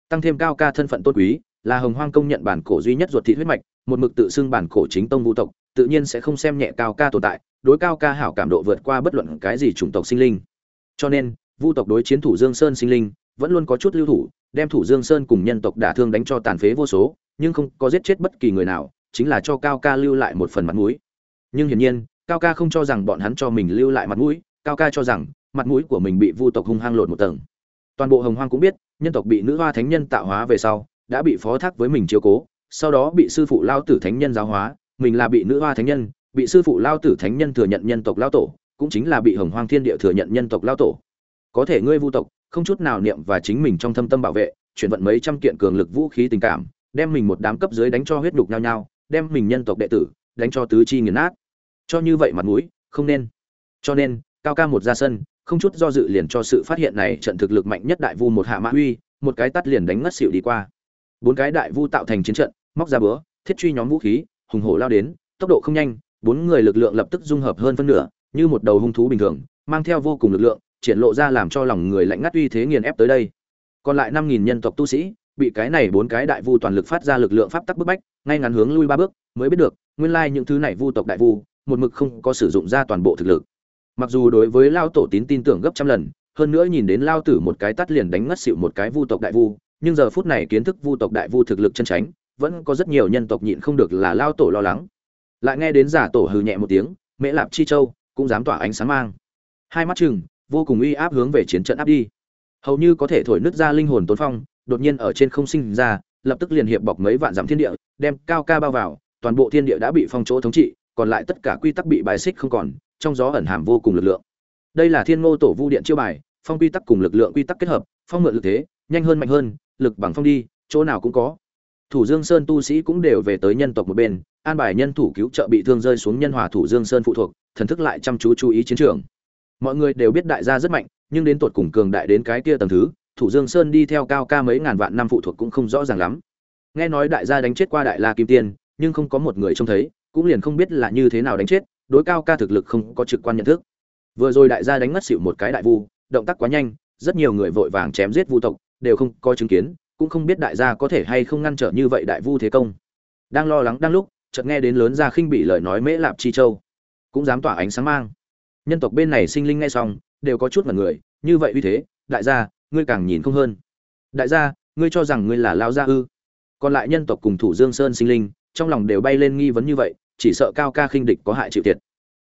Tăng thêm cao ca thân phận tôn quý, là hồng hoang công nhận bản cổ duy nhất ruột thị huyết mạch, một mực tự xưng bản cổ chính tông vũ tộc, tự nhiên sẽ không xem nhẹ cao ca tồn tại, đối cao ca hảo cảm độ vượt qua bất luận cái gì chủng tộc sinh linh. Cho nên, vu tộc đối chiến thủ dương sơn sinh linh, vẫn luôn có chút lưu thủ, đem thủ dương sơn cùng nhân tộc đả thương đánh cho tàn phế vô số, nhưng không có giết chết bất kỳ người nào, chính là cho cao ca lưu lại một phần mặt mũi. Nhưng hiển nhiên cao ca không cho rằng bọn hắn cho mình lưu lại mặt mũi, cao ca cho rằng mặt mũi của mình bị vu tộc hung hăng lột một tầng. Toàn bộ hồng hoang cũng biết, nhân tộc bị nữ hoa thánh nhân tạo hóa về sau, đã bị phó thác với mình chiếu cố, sau đó bị sư phụ lao tử thánh nhân giáo hóa, mình là bị nữ hoa thánh nhân, bị sư phụ lao tử thánh nhân thừa nhận nhân tộc lao tổ, cũng chính là bị hồng hoang thiên địa thừa nhận nhân tộc lao tổ. Có thể ngươi vu tộc, không chút nào niệm và chính mình trong thâm tâm bảo vệ, chuyển vận mấy trăm kiện cường lực vũ khí tình cảm, đem mình một đám cấp dưới đánh cho huyết đục nhau nhau đem mình nhân tộc đệ tử đánh cho tứ chi nghiền nát cho như vậy mặt mũi, không nên. Cho nên, cao ca một ra sân, không chút do dự liền cho sự phát hiện này trận thực lực mạnh nhất đại vu một hạ mã uy, một cái tắt liền đánh ngất xỉu đi qua. Bốn cái đại vu tạo thành chiến trận, móc ra bữa, thiết truy nhóm vũ khí, hùng hổ lao đến, tốc độ không nhanh, bốn người lực lượng lập tức dung hợp hơn phân nửa, như một đầu hung thú bình thường, mang theo vô cùng lực lượng, triển lộ ra làm cho lòng người lạnh ngắt uy thế nghiền ép tới đây. Còn lại năm nghìn nhân tộc tu sĩ, bị cái này bốn cái đại vu toàn lực phát ra lực lượng pháp tắc bức bách, ngay ngắn hướng lui ba bước, mới biết được, nguyên lai những thứ này vu tộc đại vu một mực không có sử dụng ra toàn bộ thực lực. Mặc dù đối với lao tổ tín tin tưởng gấp trăm lần, hơn nữa nhìn đến lao tử một cái tắt liền đánh ngất xịu một cái vu tộc đại vu, nhưng giờ phút này kiến thức vu tộc đại vu thực lực chân tránh vẫn có rất nhiều nhân tộc nhịn không được là lao tổ lo lắng. Lại nghe đến giả tổ hừ nhẹ một tiếng, mễ lạp chi châu cũng dám tỏa ánh sáng mang. Hai mắt chừng, vô cùng uy áp hướng về chiến trận áp đi. Hầu như có thể thổi nứt ra linh hồn tốn phong, đột nhiên ở trên không sinh ra, lập tức liền hiệp bọc mấy vạn dặm thiên địa, đem cao ca bao vào, toàn bộ thiên địa đã bị phong chỗ thống trị còn lại tất cả quy tắc bị bài xích không còn, trong gió ẩn hàm vô cùng lực lượng. Đây là thiên ngô tổ vu điện chiêu bài, phong quy tắc cùng lực lượng quy tắc kết hợp, phong mượn lực thế, nhanh hơn mạnh hơn, lực bằng phong đi, chỗ nào cũng có. Thủ dương sơn tu sĩ cũng đều về tới nhân tộc một bên, an bài nhân thủ cứu trợ bị thương rơi xuống nhân hòa thủ dương sơn phụ thuộc, thần thức lại chăm chú chú ý chiến trường. Mọi người đều biết đại gia rất mạnh, nhưng đến tột cùng cường đại đến cái kia tầng thứ, thủ dương sơn đi theo cao ca mấy ngàn vạn năm phụ thuộc cũng không rõ ràng lắm. Nghe nói đại gia đánh chết qua đại la kim tiên, nhưng không có một người trông thấy cũng liền không biết là như thế nào đánh chết, đối cao ca thực lực không có trực quan nhận thức. Vừa rồi đại gia đánh mất xỉu một cái đại vu, động tác quá nhanh, rất nhiều người vội vàng chém giết vu tộc, đều không có chứng kiến, cũng không biết đại gia có thể hay không ngăn trở như vậy đại vu thế công. Đang lo lắng đang lúc, chợt nghe đến lớn gia khinh bị lời nói mễ lạp chi châu. Cũng dám tỏa ánh sáng mang. Nhân tộc bên này sinh linh nghe xong, đều có chút mặt người, như vậy uy thế, đại gia, ngươi càng nhìn không hơn. Đại gia, ngươi cho rằng ngươi là lao gia ư. Còn lại nhân tộc cùng thủ dương sơn sinh linh trong lòng đều bay lên nghi vấn như vậy, chỉ sợ cao ca khinh địch có hại chịu thiệt.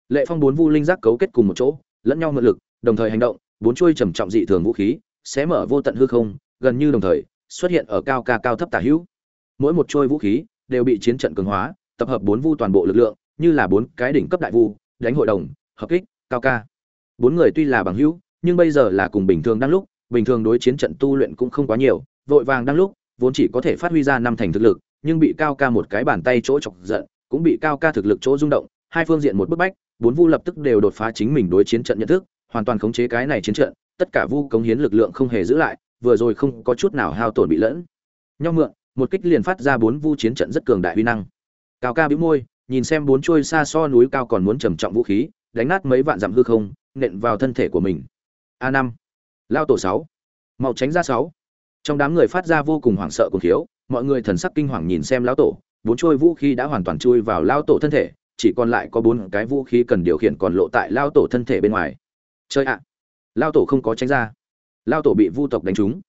Lệ phong bốn vu linh giác cấu kết cùng một chỗ, lẫn nhau mượn lực, đồng thời hành động, bốn chuôi trầm trọng dị thường vũ khí, xé mở vô tận hư không, gần như đồng thời, xuất hiện ở cao ca cao thấp tả hữu. Mỗi một chuôi vũ khí đều bị chiến trận cường hóa, tập hợp bốn vu toàn bộ lực lượng, như là bốn cái đỉnh cấp đại vu, đánh hội đồng, hợp kích, cao ca. Bốn người tuy là bằng hữu, nhưng bây giờ là cùng bình thường đang lúc, bình thường đối chiến trận tu luyện cũng không quá nhiều, vội vàng đang lúc, vốn chỉ có thể phát huy ra năm thành thực lực nhưng bị cao ca một cái bàn tay chỗ chọc giận, cũng bị cao ca thực lực chỗ rung động, hai phương diện một bức bách, bốn vu lập tức đều đột phá chính mình đối chiến trận nhận thức, hoàn toàn khống chế cái này chiến trận, tất cả vu cống hiến lực lượng không hề giữ lại, vừa rồi không có chút nào hao tổn bị lẫn. Nhau mượn, một kích liền phát ra bốn vu chiến trận rất cường đại huy năng. Cao ca bĩu môi, nhìn xem bốn chuôi xa so núi cao còn muốn trầm trọng vũ khí, đánh nát mấy vạn dặm hư không, nện vào thân thể của mình. A năm. Lao tổ sáu. Màu tránh ra sáu. Trong đám người phát ra vô cùng hoảng sợ cùng thiếu mọi người thần sắc kinh hoàng nhìn xem lão tổ, bốn trôi vũ khí đã hoàn toàn chui vào lao tổ thân thể, chỉ còn lại có bốn cái vũ khí cần điều khiển còn lộ tại lao tổ thân thể bên ngoài. Chơi ạ! Lao tổ không có tránh ra. Lao tổ bị vu tộc đánh trúng.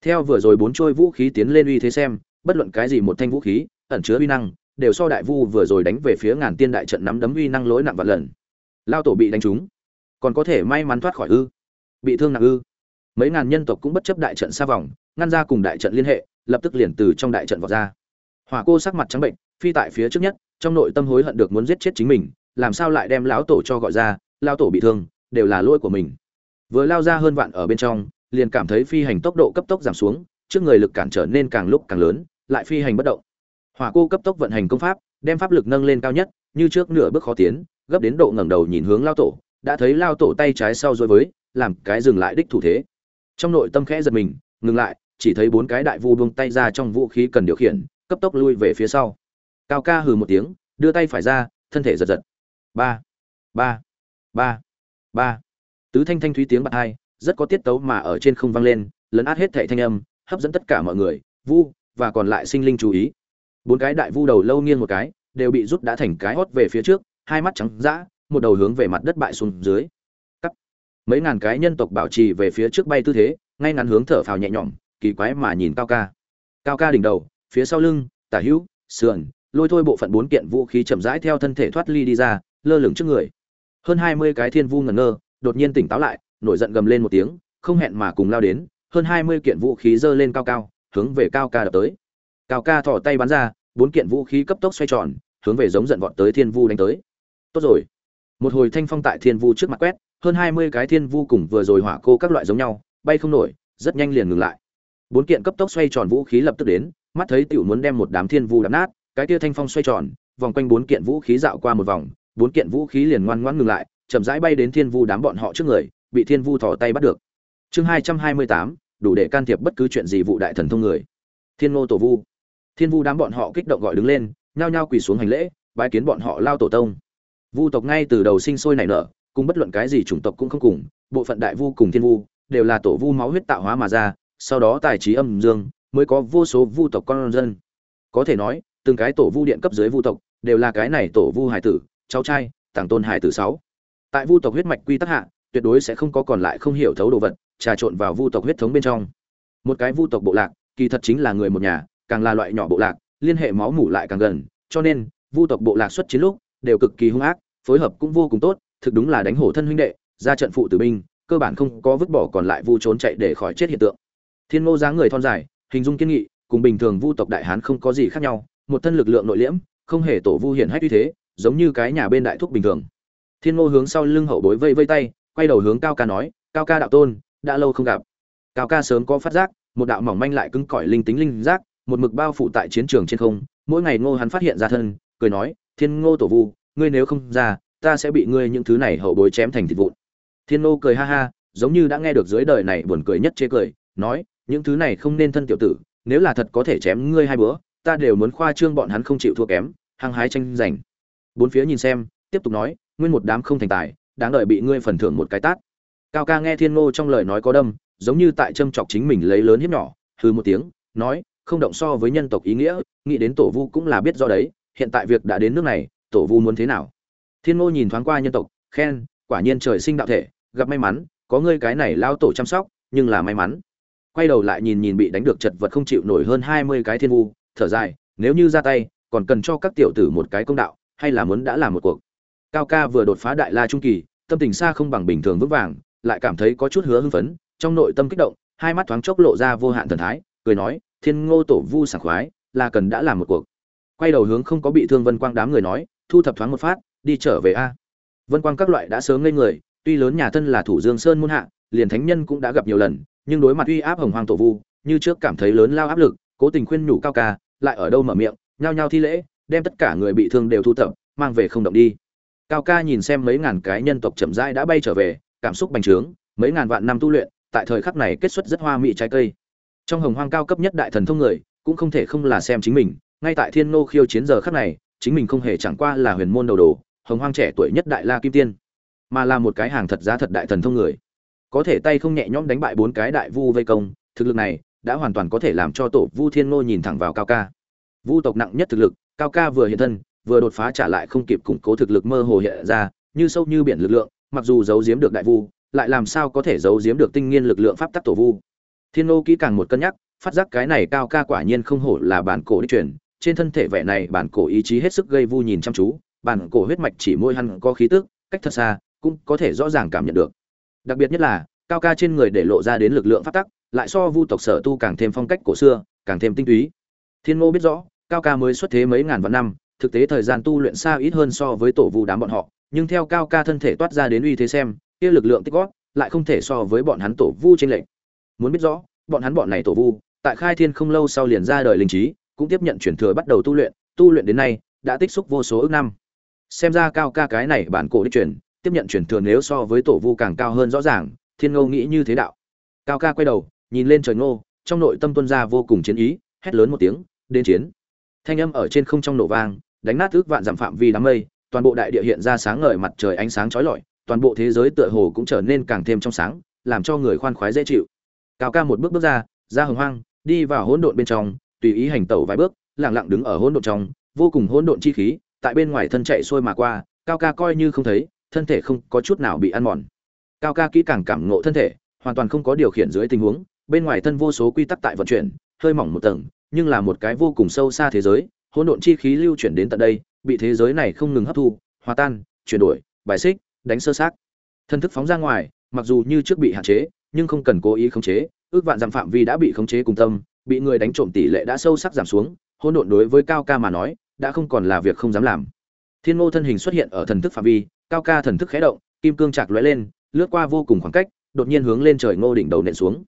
Theo vừa rồi bốn trôi vũ khí tiến lên uy thế xem, bất luận cái gì một thanh vũ khí, ẩn chứa uy năng, đều so đại vu vừa rồi đánh về phía ngàn tiên đại trận nắm đấm uy năng lỗi nặng vạn lần. Lao tổ bị đánh trúng. Còn có thể may mắn thoát khỏi ư. Bị thương nặng ư. Mấy ngàn nhân tộc cũng bất chấp đại trận xa vòng, ngăn ra cùng đại trận liên hệ lập tức liền từ trong đại trận vọt ra. Hỏa cô sắc mặt trắng bệnh, phi tại phía trước nhất, trong nội tâm hối hận được muốn giết chết chính mình, làm sao lại đem lão tổ cho gọi ra lao tổ bị thương, đều là lỗi của mình. Vừa lao ra hơn vạn ở bên trong, liền cảm thấy phi hành tốc độ cấp tốc giảm xuống, trước người lực cản trở nên càng lúc càng lớn, lại phi hành bất động. Hỏa cô cấp tốc vận hành công pháp, đem pháp lực nâng lên cao nhất, như trước nửa bước khó tiến, gấp đến độ ngẩng đầu nhìn hướng lao tổ, đã thấy lao tổ tay trái sau rồi với, làm cái dừng lại đích thủ thế. Trong nội tâm khẽ giật mình, ngừng lại chỉ thấy bốn cái đại vu buông tay ra trong vũ khí cần điều khiển, cấp tốc lui về phía sau. Cao ca hừ một tiếng, đưa tay phải ra, thân thể giật giật. Ba ba ba ba. Tứ thanh thanh thúy tiếng bạc hai, rất có tiết tấu mà ở trên không vang lên, lấn át hết thệ thanh âm, hấp dẫn tất cả mọi người, vu, và còn lại sinh linh chú ý. Bốn cái đại vu đầu lâu nghiêng một cái, đều bị rút đã thành cái hót về phía trước, hai mắt trắng dã, một đầu hướng về mặt đất bại xuống dưới. Cắt. Mấy ngàn cái nhân tộc bảo trì về phía trước bay tư thế, ngay ngắn hướng thở phào nhẹ nhõm kỳ quái mà nhìn cao ca. Cao ca đỉnh đầu, phía sau lưng, tả hữu, sườn, lôi thôi bộ phận bốn kiện vũ khí chậm rãi theo thân thể thoát ly đi ra, lơ lửng trước người. Hơn hai mươi cái thiên vu ngẩn ngơ, đột nhiên tỉnh táo lại, nổi giận gầm lên một tiếng, không hẹn mà cùng lao đến, hơn hai mươi kiện vũ khí giơ lên cao cao, hướng về cao ca đập tới. Cao ca thò tay bắn ra, bốn kiện vũ khí cấp tốc xoay tròn, hướng về giống giận vọt tới thiên vu đánh tới. Tốt rồi. Một hồi thanh phong tại thiên vu trước mặt quét, hơn hai mươi cái thiên vu cùng vừa rồi hỏa cô các loại giống nhau, bay không nổi, rất nhanh liền ngừng lại bốn kiện cấp tốc xoay tròn vũ khí lập tức đến, mắt thấy tiểu muốn đem một đám thiên vu đập nát, cái tia thanh phong xoay tròn, vòng quanh bốn kiện vũ khí dạo qua một vòng, bốn kiện vũ khí liền ngoan ngoãn ngừng lại, chậm rãi bay đến thiên vu đám bọn họ trước người, bị thiên vu thò tay bắt được. Chương hai trăm hai mươi tám, đủ để can thiệp bất cứ chuyện gì vụ đại thần thông người. Thiên ngô tổ vu. Thiên vu đám bọn họ kích động gọi đứng lên, nhao nhao quỳ xuống hành lễ, bái kiến bọn họ lao tổ tông. Vu tộc ngay từ đầu sinh sôi nảy nở, cùng bất luận cái gì chủng tộc cũng không cùng, bộ phận đại vu cùng thiên vu, đều là tổ vu máu huyết tạo hóa mà ra sau đó tài trí âm dương mới có vô số vu tộc con dân. Có thể nói, từng cái tổ vu điện cấp dưới vu tộc đều là cái này tổ vu hải tử, cháu trai, tàng tôn hải tử sáu. Tại vu tộc huyết mạch quy tắc hạ, tuyệt đối sẽ không có còn lại không hiểu thấu đồ vật trà trộn vào vu tộc huyết thống bên trong. Một cái vu tộc bộ lạc, kỳ thật chính là người một nhà, càng là loại nhỏ bộ lạc, liên hệ máu mủ lại càng gần, cho nên, vu tộc bộ lạc xuất chiến lúc đều cực kỳ hung ác, phối hợp cũng vô cùng tốt, thực đúng là đánh hổ thân huynh đệ, ra trận phụ tử binh, cơ bản không có vứt bỏ còn lại vu trốn chạy để khỏi chết hiện tượng thiên ngô dáng người thon dài, hình dung kiên nghị, cùng bình thường vu tộc đại hán không có gì khác nhau, một thân lực lượng nội liễm, không hề tổ vu hiển hách uy thế, giống như cái nhà bên đại thúc bình thường. Thiên ngô hướng sau lưng hậu bối vây vây tay, quay đầu hướng cao ca nói, cao ca đạo tôn, đã lâu không gặp. Cao ca sớm có phát giác, một đạo mỏng manh lại cứng cỏi linh tính linh giác, một mực bao phủ tại chiến trường trên không, mỗi ngày ngô hắn phát hiện ra thân, cười nói, thiên ngô tổ vu, ngươi nếu không ra, ta sẽ bị ngươi những thứ này hậu bối chém thành thịt vụn. Thiên ngô cười ha ha, giống như đã nghe được dưới đời này buồn cười nhất chê cười, nói những thứ này không nên thân tiểu tử, nếu là thật có thể chém ngươi hai bữa, ta đều muốn khoa trương bọn hắn không chịu thua kém, hăng hái tranh giành. Bốn phía nhìn xem, tiếp tục nói, nguyên một đám không thành tài, đáng đợi bị ngươi phần thưởng một cái tát. Cao ca nghe thiên ngô trong lời nói có đâm, giống như tại châm chọc chính mình lấy lớn hiếp nhỏ hư một tiếng, nói, không động so với nhân tộc ý nghĩa, nghĩ đến tổ vu cũng là biết do đấy, hiện tại việc đã đến nước này, tổ vu muốn thế nào? Thiên ngô nhìn thoáng qua nhân tộc, khen, quả nhiên trời sinh đạo thể, gặp may mắn, có ngươi cái này lao tổ chăm sóc, nhưng là may mắn quay đầu lại nhìn nhìn bị đánh được chật vật không chịu nổi hơn hai mươi cái thiên vu, thở dài, nếu như ra tay, còn cần cho các tiểu tử một cái công đạo, hay là muốn đã làm một cuộc. Cao ca vừa đột phá đại la trung kỳ, tâm tình xa không bằng bình thường vững vàng, lại cảm thấy có chút hứa hưng phấn, trong nội tâm kích động, hai mắt thoáng chốc lộ ra vô hạn thần thái, cười nói, thiên ngô tổ vu sảng khoái, là cần đã làm một cuộc. Quay đầu hướng không có bị thương vân quang đám người nói, thu thập thoáng một phát, đi trở về a. Vân quang các loại đã sớm ngây người, tuy lớn nhà thân là thủ dương sơn muôn hạ, liền thánh nhân cũng đã gặp nhiều lần nhưng đối mặt uy áp hồng hoàng tổ vu, như trước cảm thấy lớn lao áp lực, cố tình khuyên nhủ cao ca, lại ở đâu mở miệng, nhao nhao thi lễ, đem tất cả người bị thương đều thu thập, mang về không động đi. Cao ca nhìn xem mấy ngàn cái nhân tộc chậm rãi đã bay trở về, cảm xúc bành trướng, mấy ngàn vạn năm tu luyện, tại thời khắc này kết xuất rất hoa mỹ trái cây. Trong hồng hoang cao cấp nhất đại thần thông người, cũng không thể không là xem chính mình, ngay tại thiên nô khiêu chiến giờ khắc này, chính mình không hề chẳng qua là huyền môn đầu đồ, hồng hoang trẻ tuổi nhất đại la kim tiên, mà là một cái hàng thật giá thật đại thần thông người có thể tay không nhẹ nhõm đánh bại bốn cái đại vu vây công, thực lực này đã hoàn toàn có thể làm cho tổ vu thiên nô nhìn thẳng vào cao ca. Vu tộc nặng nhất thực lực, cao ca vừa hiện thân, vừa đột phá trả lại không kịp củng cố thực lực mơ hồ hiện ra, như sâu như biển lực lượng, mặc dù giấu giếm được đại vu, lại làm sao có thể giấu giếm được tinh nghiên lực lượng pháp tắc tổ vu. Thiên nô kỹ càng một cân nhắc, phát giác cái này cao ca quả nhiên không hổ là bản cổ đích truyền, trên thân thể vẻ này bản cổ ý chí hết sức gây vu nhìn chăm chú, bản cổ huyết mạch chỉ môi hăn có khí tức, cách thật xa, cũng có thể rõ ràng cảm nhận được đặc biệt nhất là, cao ca trên người để lộ ra đến lực lượng phát tắc, lại so vu tộc sở tu càng thêm phong cách cổ xưa, càng thêm tinh túy. Thiên ngô biết rõ, cao ca mới xuất thế mấy ngàn vạn năm, thực tế thời gian tu luyện xa ít hơn so với tổ vu đám bọn họ, nhưng theo cao ca thân thể toát ra đến uy thế xem, kia lực lượng tích góp, lại không thể so với bọn hắn tổ vu trên lệnh muốn biết rõ, bọn hắn bọn này tổ vu, tại khai thiên không lâu sau liền ra đời linh trí, cũng tiếp nhận chuyển thừa bắt đầu tu luyện tu luyện đến nay, đã tích xúc vô số ước năm. Xem ra cao ca cái này bản cổ đích truyền tiếp nhận chuyển thừa nếu so với tổ vu càng cao hơn rõ ràng, thiên ngô nghĩ như thế đạo. Cao ca quay đầu, nhìn lên trời ngô, trong nội tâm tuân ra vô cùng chiến ý, hét lớn một tiếng, đến chiến! Thanh âm ở trên không trong nổ vang, đánh nát ước vạn giảm phạm vi đám mây, toàn bộ đại địa hiện ra sáng ngời mặt trời ánh sáng chói lọi, toàn bộ thế giới tựa hồ cũng trở nên càng thêm trong sáng, làm cho người khoan khoái dễ chịu. Cao ca một bước bước ra ra hồng hoang, đi vào hỗn độn bên trong, tùy ý hành tẩu vài bước, lặng lặng đứng ở hỗn độn trong, vô cùng hỗn độn chi khí, tại bên ngoài thân chạy xuôi mà qua, cao ca coi như không thấy thân thể không có chút nào bị ăn mòn. Cao ca kỹ càng cảm ngộ thân thể, hoàn toàn không có điều khiển dưới tình huống, bên ngoài thân vô số quy tắc tại vận chuyển, hơi mỏng một tầng, nhưng là một cái vô cùng sâu xa thế giới, hỗn độn chi khí lưu chuyển đến tận đây, bị thế giới này không ngừng hấp thu, hòa tan, chuyển đổi, bài xích, đánh sơ sát thân thức phóng ra ngoài, mặc dù như trước bị hạn chế, nhưng không cần cố ý khống chế, ước vạn dặm phạm vi đã bị khống chế cùng tâm, bị người đánh trộm tỷ lệ đã sâu sắc giảm xuống, hỗn độn đối với cao ca mà nói, đã không còn là việc không dám làm. Thiên ngô thân hình xuất hiện ở thần thức phạm vi cao ca thần thức khẽ động, kim cương chạc lóe lên, lướt qua vô cùng khoảng cách, đột nhiên hướng lên trời ngô đỉnh đầu nện xuống.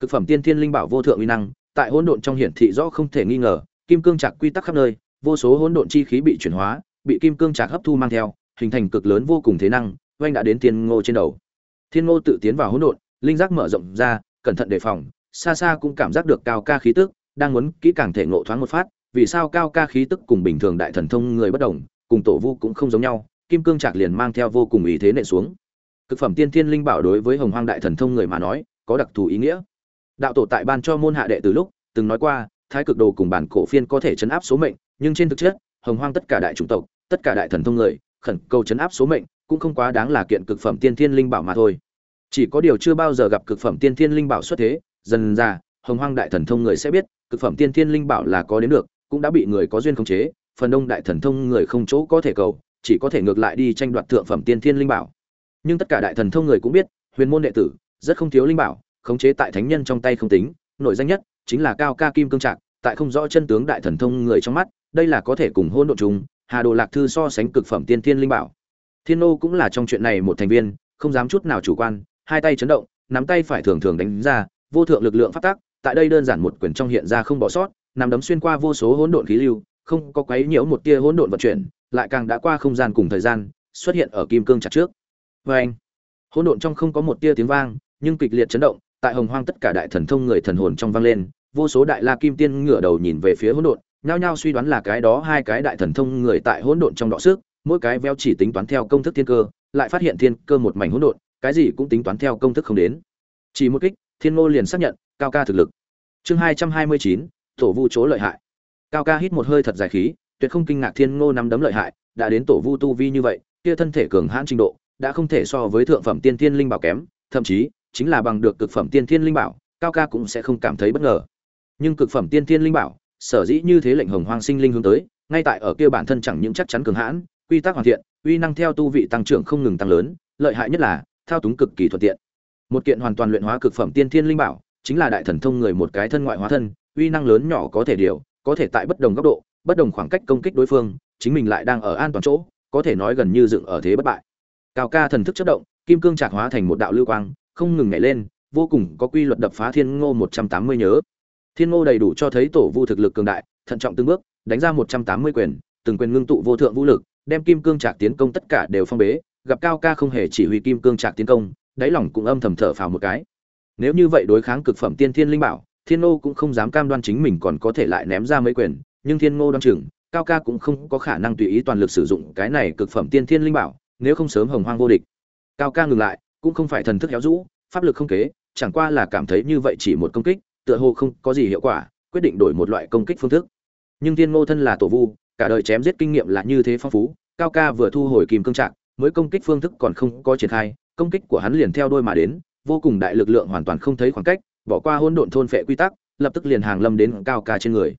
Cực phẩm tiên thiên linh bảo vô thượng uy năng, tại hỗn độn trong hiển thị rõ không thể nghi ngờ, kim cương chạc quy tắc khắp nơi, vô số hỗn độn chi khí bị chuyển hóa, bị kim cương chạc hấp thu mang theo, hình thành cực lớn vô cùng thế năng, oanh đã đến thiên ngô trên đầu. Thiên ngô tự tiến vào hỗn độn, linh giác mở rộng ra, cẩn thận đề phòng, xa xa cũng cảm giác được cao ca khí tức, đang muốn kỹ càng thể ngộ thoáng một phát, vì sao cao ca khí tức cùng bình thường đại thần thông người bất đồng, cùng tổ vu cũng không giống nhau kim cương trạc liền mang theo vô cùng ý thế nện xuống. Cực phẩm tiên thiên linh bảo đối với hồng hoang đại thần thông người mà nói, có đặc thù ý nghĩa. Đạo tổ tại ban cho môn hạ đệ từ lúc, từng nói qua, thái cực đồ cùng bản cổ phiên có thể chấn áp số mệnh, nhưng trên thực chất, hồng hoang tất cả đại chủng tộc, tất cả đại thần thông người, khẩn cầu chấn áp số mệnh, cũng không quá đáng là kiện cực phẩm tiên thiên linh bảo mà thôi. Chỉ có điều chưa bao giờ gặp cực phẩm tiên thiên linh bảo xuất thế, dần ra, hồng hoang đại thần thông người sẽ biết, cực phẩm tiên thiên linh bảo là có đến được, cũng đã bị người có duyên khống chế, phần đông đại thần thông người không chỗ có thể cầu chỉ có thể ngược lại đi tranh đoạt thượng phẩm tiên thiên linh bảo. Nhưng tất cả đại thần thông người cũng biết, huyền môn đệ tử rất không thiếu linh bảo, khống chế tại thánh nhân trong tay không tính nội danh nhất chính là cao ca kim cương trạc, tại không rõ chân tướng đại thần thông người trong mắt, đây là có thể cùng hôn độ chúng hà đồ lạc thư so sánh cực phẩm tiên thiên linh bảo. Thiên nô cũng là trong chuyện này một thành viên, không dám chút nào chủ quan, hai tay chấn động, nắm tay phải thường thường đánh ra, vô thượng lực lượng phát tác, tại đây đơn giản một quyền trong hiện ra không bỏ sót, nằm đấm xuyên qua vô số hỗn độn khí lưu, không có quấy nhiễu một tia hỗn độn vận chuyển lại càng đã qua không gian cùng thời gian, xuất hiện ở kim cương chặt trước. Vê anh, hỗn độn trong không có một tia tiếng vang, nhưng kịch liệt chấn động, tại hồng hoang tất cả đại thần thông người thần hồn trong vang lên, vô số đại la kim tiên ngửa đầu nhìn về phía hỗn độn, nhao nhao suy đoán là cái đó hai cái đại thần thông người tại hỗn độn trong đọ sức, mỗi cái veo chỉ tính toán theo công thức thiên cơ, lại phát hiện thiên cơ một mảnh hỗn độn, cái gì cũng tính toán theo công thức không đến. Chỉ một kích, thiên ngô liền xác nhận, cao ca thực lực. Chương hai trăm hai mươi chín, tổ vu chỗ lợi hại. Cao ca hít một hơi thật dài khí tuyệt không kinh ngạc thiên ngô nắm đấm lợi hại, đã đến tổ vu tu vi như vậy, kia thân thể cường hãn trình độ, đã không thể so với thượng phẩm tiên thiên linh bảo kém, thậm chí, chính là bằng được cực phẩm tiên thiên linh bảo, cao ca cũng sẽ không cảm thấy bất ngờ. Nhưng cực phẩm tiên thiên linh bảo, sở dĩ như thế lệnh hồng hoang sinh linh hướng tới, ngay tại ở kia bản thân chẳng những chắc chắn cường hãn, quy tắc hoàn thiện, uy năng theo tu vị tăng trưởng không ngừng tăng lớn, lợi hại nhất là, thao túng cực kỳ thuận tiện. Một kiện hoàn toàn luyện hóa cực phẩm tiên thiên linh bảo, chính là đại thần thông người một cái thân ngoại hóa thân, uy năng lớn nhỏ có thể điều, có thể tại bất đồng góc độ bất đồng khoảng cách công kích đối phương, chính mình lại đang ở an toàn chỗ, có thể nói gần như dựng ở thế bất bại. Cao ca thần thức chất động, kim cương trạc hóa thành một đạo lưu quang, không ngừng nhảy lên, vô cùng có quy luật đập phá thiên ngô một trăm tám mươi nhớ. Thiên ngô đầy đủ cho thấy tổ vu thực lực cường đại, thận trọng từng bước, đánh ra một trăm tám mươi quyền, từng quyền ngưng tụ vô thượng vũ lực, đem kim cương trạc tiến công tất cả đều phong bế, gặp cao ca không hề chỉ huy kim cương trạc tiến công, đáy lòng cũng âm thầm thở phào một cái. Nếu như vậy đối kháng cực phẩm tiên thiên linh bảo, thiên ngô cũng không dám cam đoan chính mình còn có thể lại ném ra mấy quyền nhưng thiên ngô đoan chừng, cao ca cũng không có khả năng tùy ý toàn lực sử dụng cái này cực phẩm tiên thiên linh bảo, nếu không sớm hồng hoang vô địch. Cao ca ngừng lại, cũng không phải thần thức héo rũ, pháp lực không kế, chẳng qua là cảm thấy như vậy chỉ một công kích, tựa hồ không có gì hiệu quả, quyết định đổi một loại công kích phương thức. Nhưng thiên ngô thân là tổ vu, cả đời chém giết kinh nghiệm là như thế phong phú, cao ca vừa thu hồi kìm cương trạng, mới công kích phương thức còn không có triển khai, công kích của hắn liền theo đôi mà đến, vô cùng đại lực lượng hoàn toàn không thấy khoảng cách, bỏ qua hỗn độn thôn phệ quy tắc, lập tức liền hàng lâm đến cao ca trên người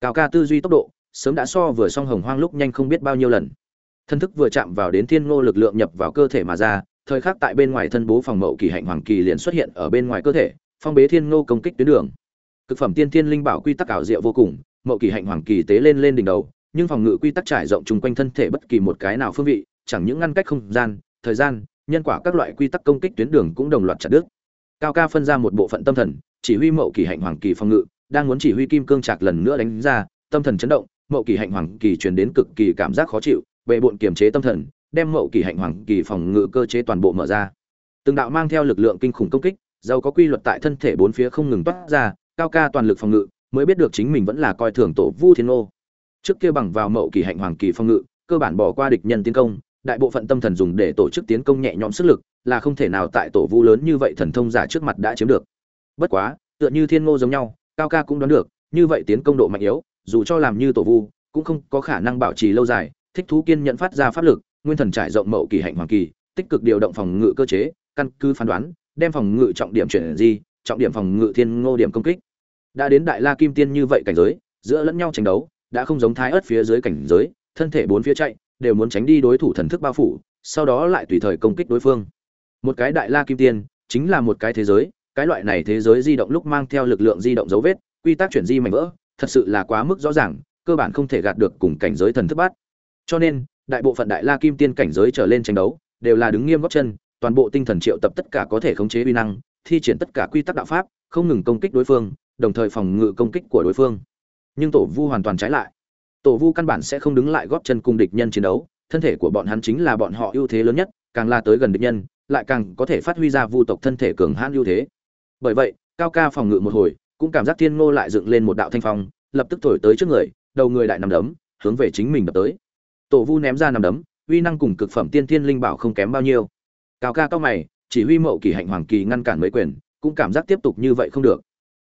cao ca tư duy tốc độ, sớm đã so vừa xong hồng hoang lúc nhanh không biết bao nhiêu lần. Thân thức vừa chạm vào đến thiên ngô lực lượng nhập vào cơ thể mà ra, thời khắc tại bên ngoài thân bố phòng mậu kỳ hạnh hoàng kỳ liền xuất hiện ở bên ngoài cơ thể, phong bế thiên ngô công kích tuyến đường. Cực phẩm tiên thiên linh bảo quy tắc ảo diệu vô cùng, mậu kỳ hạnh hoàng kỳ tế lên lên đỉnh đầu, nhưng phòng ngự quy tắc trải rộng chung quanh thân thể bất kỳ một cái nào phương vị, chẳng những ngăn cách không gian, thời gian, nhân quả các loại quy tắc công kích tuyến đường cũng đồng loạt chặt đứt. Cao ca phân ra một bộ phận tâm thần, chỉ huy mậu kỳ hạnh hoàng kỳ phòng ngự đang muốn chỉ huy kim cương trạc lần nữa đánh ra, tâm thần chấn động, mậu kỳ hạnh hoàng kỳ truyền đến cực kỳ cảm giác khó chịu bệ bộn kiềm chế tâm thần, đem mậu kỳ hạnh hoàng kỳ phòng ngự cơ chế toàn bộ mở ra. Từng đạo mang theo lực lượng kinh khủng công kích giàu có quy luật tại thân thể bốn phía không ngừng toát ra, cao ca toàn lực phòng ngự, mới biết được chính mình vẫn là coi thường tổ vu thiên ô trước kia bằng vào mậu kỳ hạnh hoàng kỳ phòng ngự, cơ bản bỏ qua địch nhân tiến công, đại bộ phận tâm thần dùng để tổ chức tiến công nhẹ nhõm sức lực, là không thể nào tại tổ vu lớn như vậy thần thông giả trước mặt đã chiếm được. Bất quá, tựa như thiên ngô giống nhau cao ca cũng đoán được, như vậy tiến công độ mạnh yếu, dù cho làm như tổ vu, cũng không có khả năng bảo trì lâu dài, thích thú kiên nhận phát ra pháp lực, nguyên thần trải rộng mậu kỳ hạnh hoàng kỳ, tích cực điều động phòng ngự cơ chế, căn cứ phán đoán, đem phòng ngự trọng điểm chuyển di, trọng điểm phòng ngự thiên ngô điểm công kích. Đã đến đại la kim tiên như vậy cảnh giới, giữa lẫn nhau tranh đấu, đã không giống thái ớt phía dưới cảnh giới, thân thể bốn phía chạy, đều muốn tránh đi đối thủ thần thức bao phủ, sau đó lại tùy thời công kích đối phương. Một cái đại la kim tiên, chính là một cái thế giới cái loại này thế giới di động lúc mang theo lực lượng di động dấu vết, quy tắc chuyển di mảnh vỡ, thật sự là quá mức rõ ràng, cơ bản không thể gạt được cùng cảnh giới thần thức bắt. Cho nên, đại bộ phận đại la kim tiên cảnh giới trở lên tranh đấu, đều là đứng nghiêm góc chân, toàn bộ tinh thần triệu tập tất cả có thể khống chế uy năng, thi triển tất cả quy tắc đạo pháp, không ngừng công kích đối phương, đồng thời phòng ngự công kích của đối phương. Nhưng tổ vu hoàn toàn trái lại. Tổ vu căn bản sẽ không đứng lại góp chân cùng địch nhân chiến đấu, thân thể của bọn hắn chính là bọn họ ưu thế lớn nhất, càng la tới gần địch nhân, lại càng có thể phát huy ra vu tộc thân thể cường hãn ưu thế bởi vậy, cao ca phòng ngự một hồi, cũng cảm giác thiên ngô lại dựng lên một đạo thanh phong, lập tức thổi tới trước người, đầu người đại nằm đấm, hướng về chính mình đập tới. Tổ vu ném ra nằm đấm, uy năng cùng cực phẩm tiên thiên linh bảo không kém bao nhiêu. Cao ca cao mày, chỉ huy mậu kỳ hạnh hoàng kỳ ngăn cản mấy quyền, cũng cảm giác tiếp tục như vậy không được.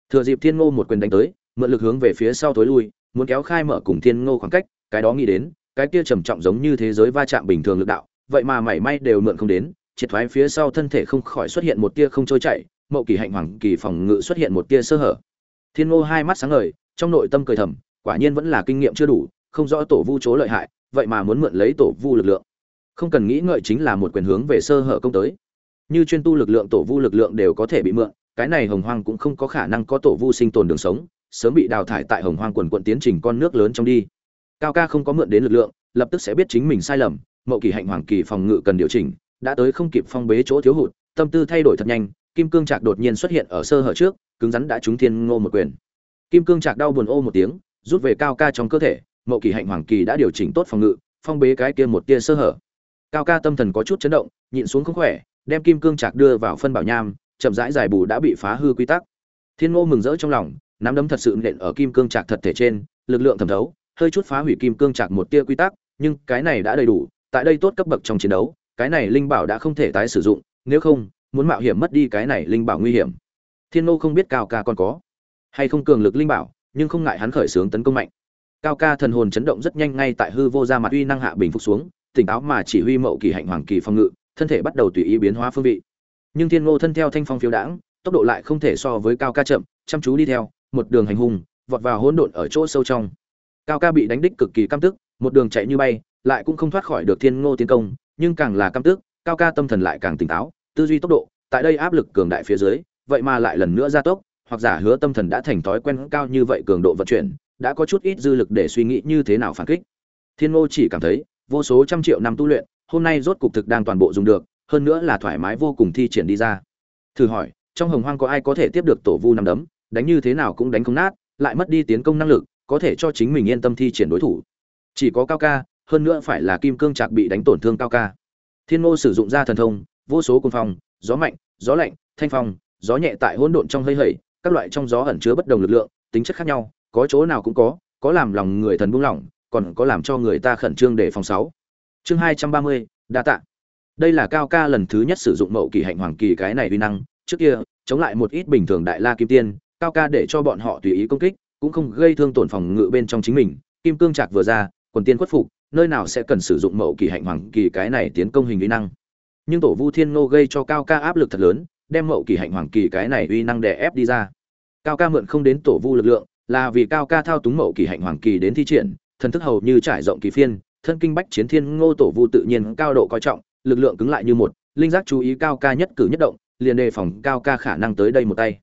Thừa dịp thiên ngô một quyền đánh tới, mượn lực hướng về phía sau tối lui, muốn kéo khai mở cùng thiên ngô khoảng cách, cái đó nghĩ đến, cái kia trầm trọng giống như thế giới va chạm bình thường lực đạo, vậy mà mảy may đều mượn không đến, triệt thoái phía sau thân thể không khỏi xuất hiện một tia không trôi chảy mậu kỳ hạnh hoàng kỳ phòng ngự xuất hiện một tia sơ hở. Thiên ngô hai mắt sáng ngời, trong nội tâm cười thầm, quả nhiên vẫn là kinh nghiệm chưa đủ, không rõ tổ vu chỗ lợi hại, vậy mà muốn mượn lấy tổ vu lực lượng. Không cần nghĩ ngợi chính là một quyền hướng về sơ hở công tới. Như chuyên tu lực lượng, tổ vu lực lượng đều có thể bị mượn, cái này hồng hoang cũng không có khả năng có tổ vu sinh tồn đường sống, sớm bị đào thải tại hồng hoang quần quận tiến trình con nước lớn trong đi. Cao ca không có mượn đến lực lượng, lập tức sẽ biết chính mình sai lầm, mậu kỳ hạnh hoàng kỳ phòng ngự cần điều chỉnh, đã tới không kịp phong bế chỗ thiếu hụt, tâm tư thay đổi thật nhanh kim cương trạc đột nhiên xuất hiện ở sơ hở trước, cứng rắn đã trúng thiên ngô một quyền. Kim cương trạc đau buồn ô một tiếng, rút về cao ca trong cơ thể, mậu kỳ hạnh hoàng kỳ đã điều chỉnh tốt phòng ngự, phong bế cái kia một tia sơ hở. Cao ca tâm thần có chút chấn động, nhịn xuống không khỏe, đem kim cương trạc đưa vào phân bảo nham, chậm rãi giải bù đã bị phá hư quy tắc. Thiên ngô mừng rỡ trong lòng, nắm đấm thật sự nện ở kim cương trạc thật thể trên, lực lượng thẩm thấu, hơi chút phá hủy kim cương trạc một tia quy tắc, nhưng cái này đã đầy đủ, tại đây tốt cấp bậc trong chiến đấu, cái này linh bảo đã không thể tái sử dụng, nếu không muốn mạo hiểm mất đi cái này linh bảo nguy hiểm. Thiên ngô không biết cao ca còn có hay không cường lực linh bảo, nhưng không ngại hắn khởi xướng tấn công mạnh. Cao ca thần hồn chấn động rất nhanh ngay tại hư vô ra mặt uy năng hạ bình phục xuống, tỉnh táo mà chỉ huy mậu kỳ hạnh hoàng kỳ phòng ngự, thân thể bắt đầu tùy ý biến hóa phương vị. Nhưng thiên ngô thân theo thanh phong phiếu đãng, tốc độ lại không thể so với cao ca chậm, chăm chú đi theo, một đường hành hung, vọt vào hỗn độn ở chỗ sâu trong. Cao ca bị đánh đích cực kỳ căm tức, một đường chạy như bay, lại cũng không thoát khỏi được thiên ngô tiến công, nhưng càng là căm tức, cao ca tâm thần lại càng tỉnh táo tư duy tốc độ, tại đây áp lực cường đại phía dưới, vậy mà lại lần nữa gia tốc, hoặc giả hứa tâm thần đã thành thói quen cao như vậy cường độ vận chuyển, đã có chút ít dư lực để suy nghĩ như thế nào phản kích. Thiên ngô chỉ cảm thấy, vô số trăm triệu năm tu luyện, hôm nay rốt cục thực đang toàn bộ dùng được, hơn nữa là thoải mái vô cùng thi triển đi ra. Thử hỏi, trong hồng hoang có ai có thể tiếp được tổ vu năm đấm, đánh như thế nào cũng đánh không nát, lại mất đi tiến công năng lực, có thể cho chính mình yên tâm thi triển đối thủ. Chỉ có cao ca, hơn nữa phải là kim cương trạc bị đánh tổn thương cao ca. Thiên ngô sử dụng ra thần thông vô số cuồng phong, gió mạnh, gió lạnh, thanh phong, gió nhẹ tại hỗn độn trong hơi hẩy các loại trong gió ẩn chứa bất đồng lực lượng, tính chất khác nhau, có chỗ nào cũng có có làm lòng người thần buông lỏng, còn có làm cho người ta khẩn trương để phòng sáu. Chương hai trăm ba mươi, đa tạ. Đây là cao ca lần thứ nhất sử dụng mậu kỳ hạnh hoàng kỳ cái này uy năng, trước kia, chống lại một ít bình thường đại la kim tiên, cao ca để cho bọn họ tùy ý công kích, cũng không gây thương tổn phòng ngự bên trong chính mình, kim cương trạc vừa ra, quần tiên khuất phục, nơi nào sẽ cần sử dụng mậu kỳ hạnh hoàng kỳ cái này tiến công hình uy năng nhưng tổ vu thiên ngô gây cho cao ca áp lực thật lớn, đem mậu kỳ hạnh hoàng kỳ cái này uy năng đè ép đi ra. Cao ca mượn không đến tổ vu lực lượng, là vì cao ca thao túng mậu kỳ hạnh hoàng kỳ đến thi triển, thần thức hầu như trải rộng kỳ phiên, thân kinh bách chiến thiên ngô tổ vu tự nhiên cao độ coi trọng, lực lượng cứng lại như một, linh giác chú ý cao ca nhất cử nhất động, liền đề phòng cao ca khả năng tới đây một tay.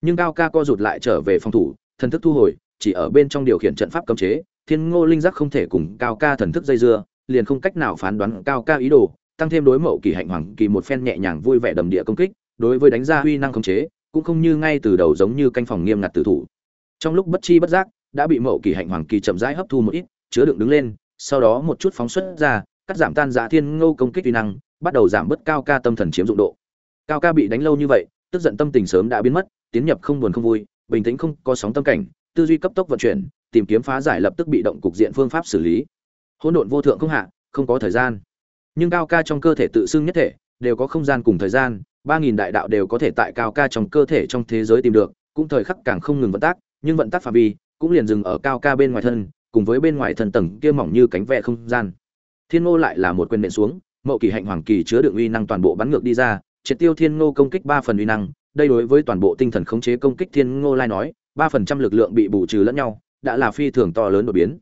Nhưng cao ca co rụt lại trở về phòng thủ, thần thức thu hồi, chỉ ở bên trong điều khiển trận pháp cấm chế, thiên ngô linh giác không thể cùng cao ca thần thức dây dưa, liền không cách nào phán đoán cao ca ý đồ tăng thêm đối mậu kỳ hạnh hoàng kỳ một phen nhẹ nhàng vui vẻ đầm địa công kích, đối với đánh ra huy năng khống chế, cũng không như ngay từ đầu giống như canh phòng nghiêm ngặt tử thủ. Trong lúc bất chi bất giác, đã bị mậu kỳ hạnh hoàng kỳ chậm rãi hấp thu một ít, chứa đựng đứng lên, sau đó một chút phóng xuất ra, cắt giảm tan giá thiên ngô công kích uy năng, bắt đầu giảm bớt cao ca tâm thần chiếm dụng độ. Cao ca bị đánh lâu như vậy, tức giận tâm tình sớm đã biến mất, tiến nhập không buồn không vui, bình tĩnh không có sóng tâm cảnh, tư duy cấp tốc vận chuyển, tìm kiếm phá giải lập tức bị động cục diện phương pháp xử lý. Hỗn độn vô thượng không hạ, không có thời gian nhưng cao ca trong cơ thể tự xưng nhất thể, đều có không gian cùng thời gian, ba nghìn đại đạo đều có thể tại cao ca trong cơ thể trong thế giới tìm được, cũng thời khắc càng không ngừng vận tác, nhưng vận tác phạm vi cũng liền dừng ở cao ca bên ngoài thân, cùng với bên ngoài thân tầng kia mỏng như cánh ve không gian. Thiên ngô lại là một quyền nện xuống, mậu kỳ hạnh hoàng kỳ chứa đựng uy năng toàn bộ bắn ngược đi ra, triệt tiêu thiên ngô công kích ba phần uy năng, đây đối với toàn bộ tinh thần khống chế công kích thiên ngô lai nói, ba phần trăm lực lượng bị bù trừ lẫn nhau, đã là phi thường to lớn đột biến.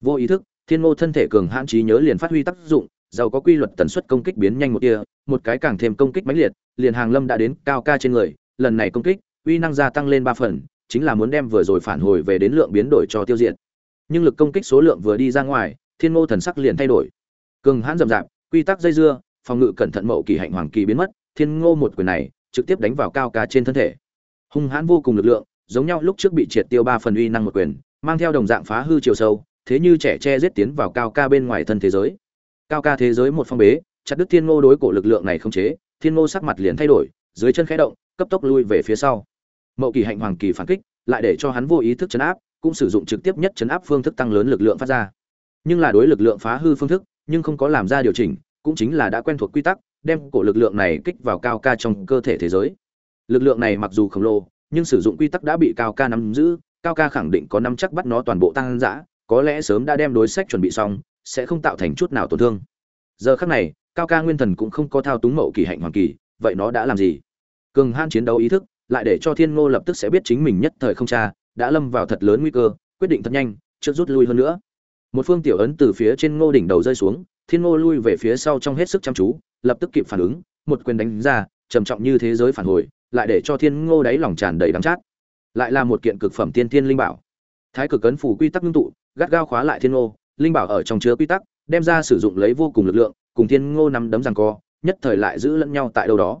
Vô ý thức, thiên ngô thân thể cường hãn trí nhớ liền phát huy tác dụng giàu có quy luật tần suất công kích biến nhanh một tia, một cái càng thêm công kích mãnh liệt, liền hàng lâm đã đến cao ca trên người, lần này công kích, uy năng gia tăng lên ba phần, chính là muốn đem vừa rồi phản hồi về đến lượng biến đổi cho tiêu diệt. Nhưng lực công kích số lượng vừa đi ra ngoài, thiên ngô thần sắc liền thay đổi. Cường hãn rầm rạp, quy tắc dây dưa, phòng ngự cẩn thận mậu kỳ hạnh hoàng kỳ biến mất, thiên ngô một quyền này, trực tiếp đánh vào cao ca trên thân thể. Hung hãn vô cùng lực lượng, giống nhau lúc trước bị triệt tiêu ba phần uy năng một quyền, mang theo đồng dạng phá hư chiều sâu, thế như trẻ che giết tiến vào cao ca bên ngoài thân thế giới cao ca thế giới một phong bế, chặt đứt thiên ngô đối cổ lực lượng này không chế, thiên ngô sắc mặt liền thay đổi, dưới chân khẽ động, cấp tốc lui về phía sau. Mậu kỳ hạnh hoàng kỳ phản kích, lại để cho hắn vô ý thức chấn áp, cũng sử dụng trực tiếp nhất chấn áp phương thức tăng lớn lực lượng phát ra. Nhưng là đối lực lượng phá hư phương thức, nhưng không có làm ra điều chỉnh, cũng chính là đã quen thuộc quy tắc, đem cổ lực lượng này kích vào cao ca trong cơ thể thế giới. Lực lượng này mặc dù khổng lồ, nhưng sử dụng quy tắc đã bị cao ca nắm giữ, cao ca khẳng định có năm chắc bắt nó toàn bộ tăng dã có lẽ sớm đã đem đối sách chuẩn bị xong sẽ không tạo thành chút nào tổn thương. Giờ khắc này, cao ca nguyên thần cũng không có thao túng mậu kỳ hạnh hoàng kỳ, vậy nó đã làm gì? Cường han chiến đấu ý thức, lại để cho thiên ngô lập tức sẽ biết chính mình nhất thời không cha, đã lâm vào thật lớn nguy cơ, quyết định thật nhanh, trước rút lui hơn nữa. Một phương tiểu ấn từ phía trên ngô đỉnh đầu rơi xuống, thiên ngô lui về phía sau trong hết sức chăm chú, lập tức kịp phản ứng, một quyền đánh ra, trầm trọng như thế giới phản hồi, lại để cho thiên ngô đáy lòng tràn đầy đắng chát. Lại là một kiện cực phẩm tiên tiên linh bảo. Thái cực ấn phủ quy tắc ngưng tụ, gắt gao khóa lại thiên ngô linh bảo ở trong chứa quy tắc, đem ra sử dụng lấy vô cùng lực lượng, cùng thiên ngô nắm đấm rằng co, nhất thời lại giữ lẫn nhau tại đâu đó.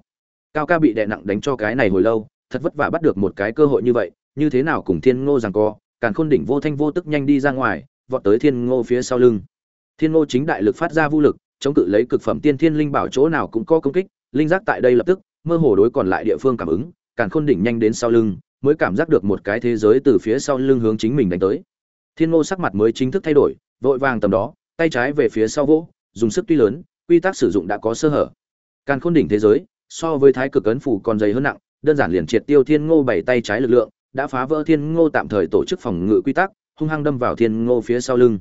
Cao ca bị đè nặng đánh cho cái này hồi lâu, thật vất vả bắt được một cái cơ hội như vậy, như thế nào cùng thiên ngô rằng co, càn khôn đỉnh vô thanh vô tức nhanh đi ra ngoài, vọt tới thiên ngô phía sau lưng. Thiên ngô chính đại lực phát ra vũ lực, chống cự lấy cực phẩm tiên thiên linh bảo chỗ nào cũng có công kích, linh giác tại đây lập tức, mơ hồ đối còn lại địa phương cảm ứng, càn khôn đỉnh nhanh đến sau lưng, mới cảm giác được một cái thế giới từ phía sau lưng hướng chính mình đánh tới thiên ngô sắc mặt mới chính thức thay đổi, vội vàng tầm đó, tay trái về phía sau vỗ, dùng sức tuy lớn, quy tắc sử dụng đã có sơ hở. Càn khôn đỉnh thế giới, so với thái cực ấn phủ còn dày hơn nặng, đơn giản liền triệt tiêu thiên ngô bảy tay trái lực lượng, đã phá vỡ thiên ngô tạm thời tổ chức phòng ngự quy tắc, hung hăng đâm vào thiên ngô phía sau lưng.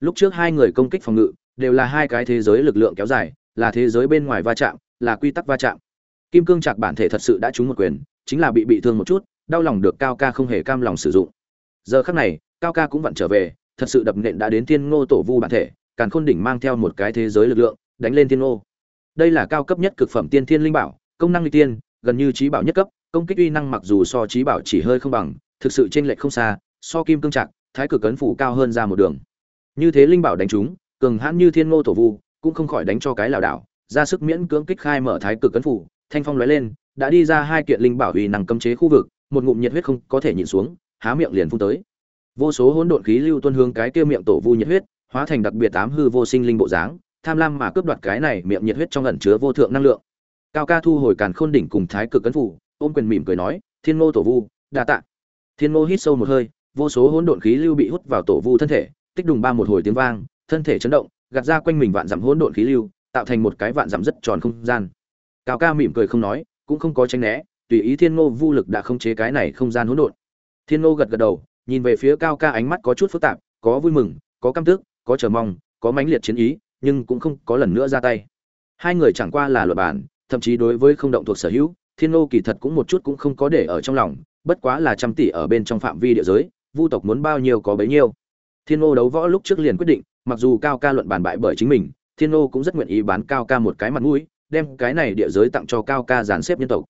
Lúc trước hai người công kích phòng ngự, đều là hai cái thế giới lực lượng kéo dài, là thế giới bên ngoài va chạm, là quy tắc va chạm. Kim cương trạc bản thể thật sự đã trúng một quyền, chính là bị bị thương một chút, đau lòng được cao ca không hề cam lòng sử dụng. Giờ khắc này cao ca cũng vặn trở về, thật sự đập nện đã đến thiên ngô tổ vu bản thể, càn khôn đỉnh mang theo một cái thế giới lực lượng, đánh lên thiên ngô. Đây là cao cấp nhất cực phẩm tiên thiên linh bảo, công năng ưu tiên, gần như trí bảo nhất cấp, công kích uy năng mặc dù so trí bảo chỉ hơi không bằng, thực sự chênh lệch không xa, so kim cương trạc, thái cực cấn phủ cao hơn ra một đường. Như thế linh bảo đánh chúng, cường hãn như thiên ngô tổ vu, cũng không khỏi đánh cho cái lảo đảo, ra sức miễn cưỡng kích khai mở thái cực cấn phủ, thanh phong lóe lên, đã đi ra hai kiện linh bảo uy năng cấm chế khu vực, một ngụm nhiệt huyết không có thể nhịn xuống, há miệng liền phun tới vô số hỗn độn khí lưu tuôn hướng cái kia miệng tổ vu nhiệt huyết, hóa thành đặc biệt tám hư vô sinh linh bộ dáng, tham lam mà cướp đoạt cái này miệng nhiệt huyết trong ẩn chứa vô thượng năng lượng. Cao ca thu hồi càn khôn đỉnh cùng thái cực cấn phủ, ôm quyền mỉm cười nói, thiên ngô tổ vu, đa tạ. Thiên ngô hít sâu một hơi, vô số hỗn độn khí lưu bị hút vào tổ vu thân thể, tích đùng ba một hồi tiếng vang, thân thể chấn động, gạt ra quanh mình vạn dặm hỗn độn khí lưu, tạo thành một cái vạn dặm rất tròn không gian. Cao ca mỉm cười không nói, cũng không có tránh né, tùy ý thiên ngô vu lực đã không chế cái này không gian hỗn độn. Thiên ngô gật gật đầu nhìn về phía cao ca ánh mắt có chút phức tạp, có vui mừng, có căm tức, có chờ mong, có mãnh liệt chiến ý, nhưng cũng không có lần nữa ra tay. Hai người chẳng qua là luật bản, thậm chí đối với không động thuộc sở hữu, thiên nô kỳ thật cũng một chút cũng không có để ở trong lòng, bất quá là trăm tỷ ở bên trong phạm vi địa giới, vu tộc muốn bao nhiêu có bấy nhiêu. Thiên nô đấu võ lúc trước liền quyết định, mặc dù cao ca luận bàn bại bởi chính mình, thiên nô cũng rất nguyện ý bán cao ca một cái mặt mũi, đem cái này địa giới tặng cho cao ca dàn xếp nhân tộc.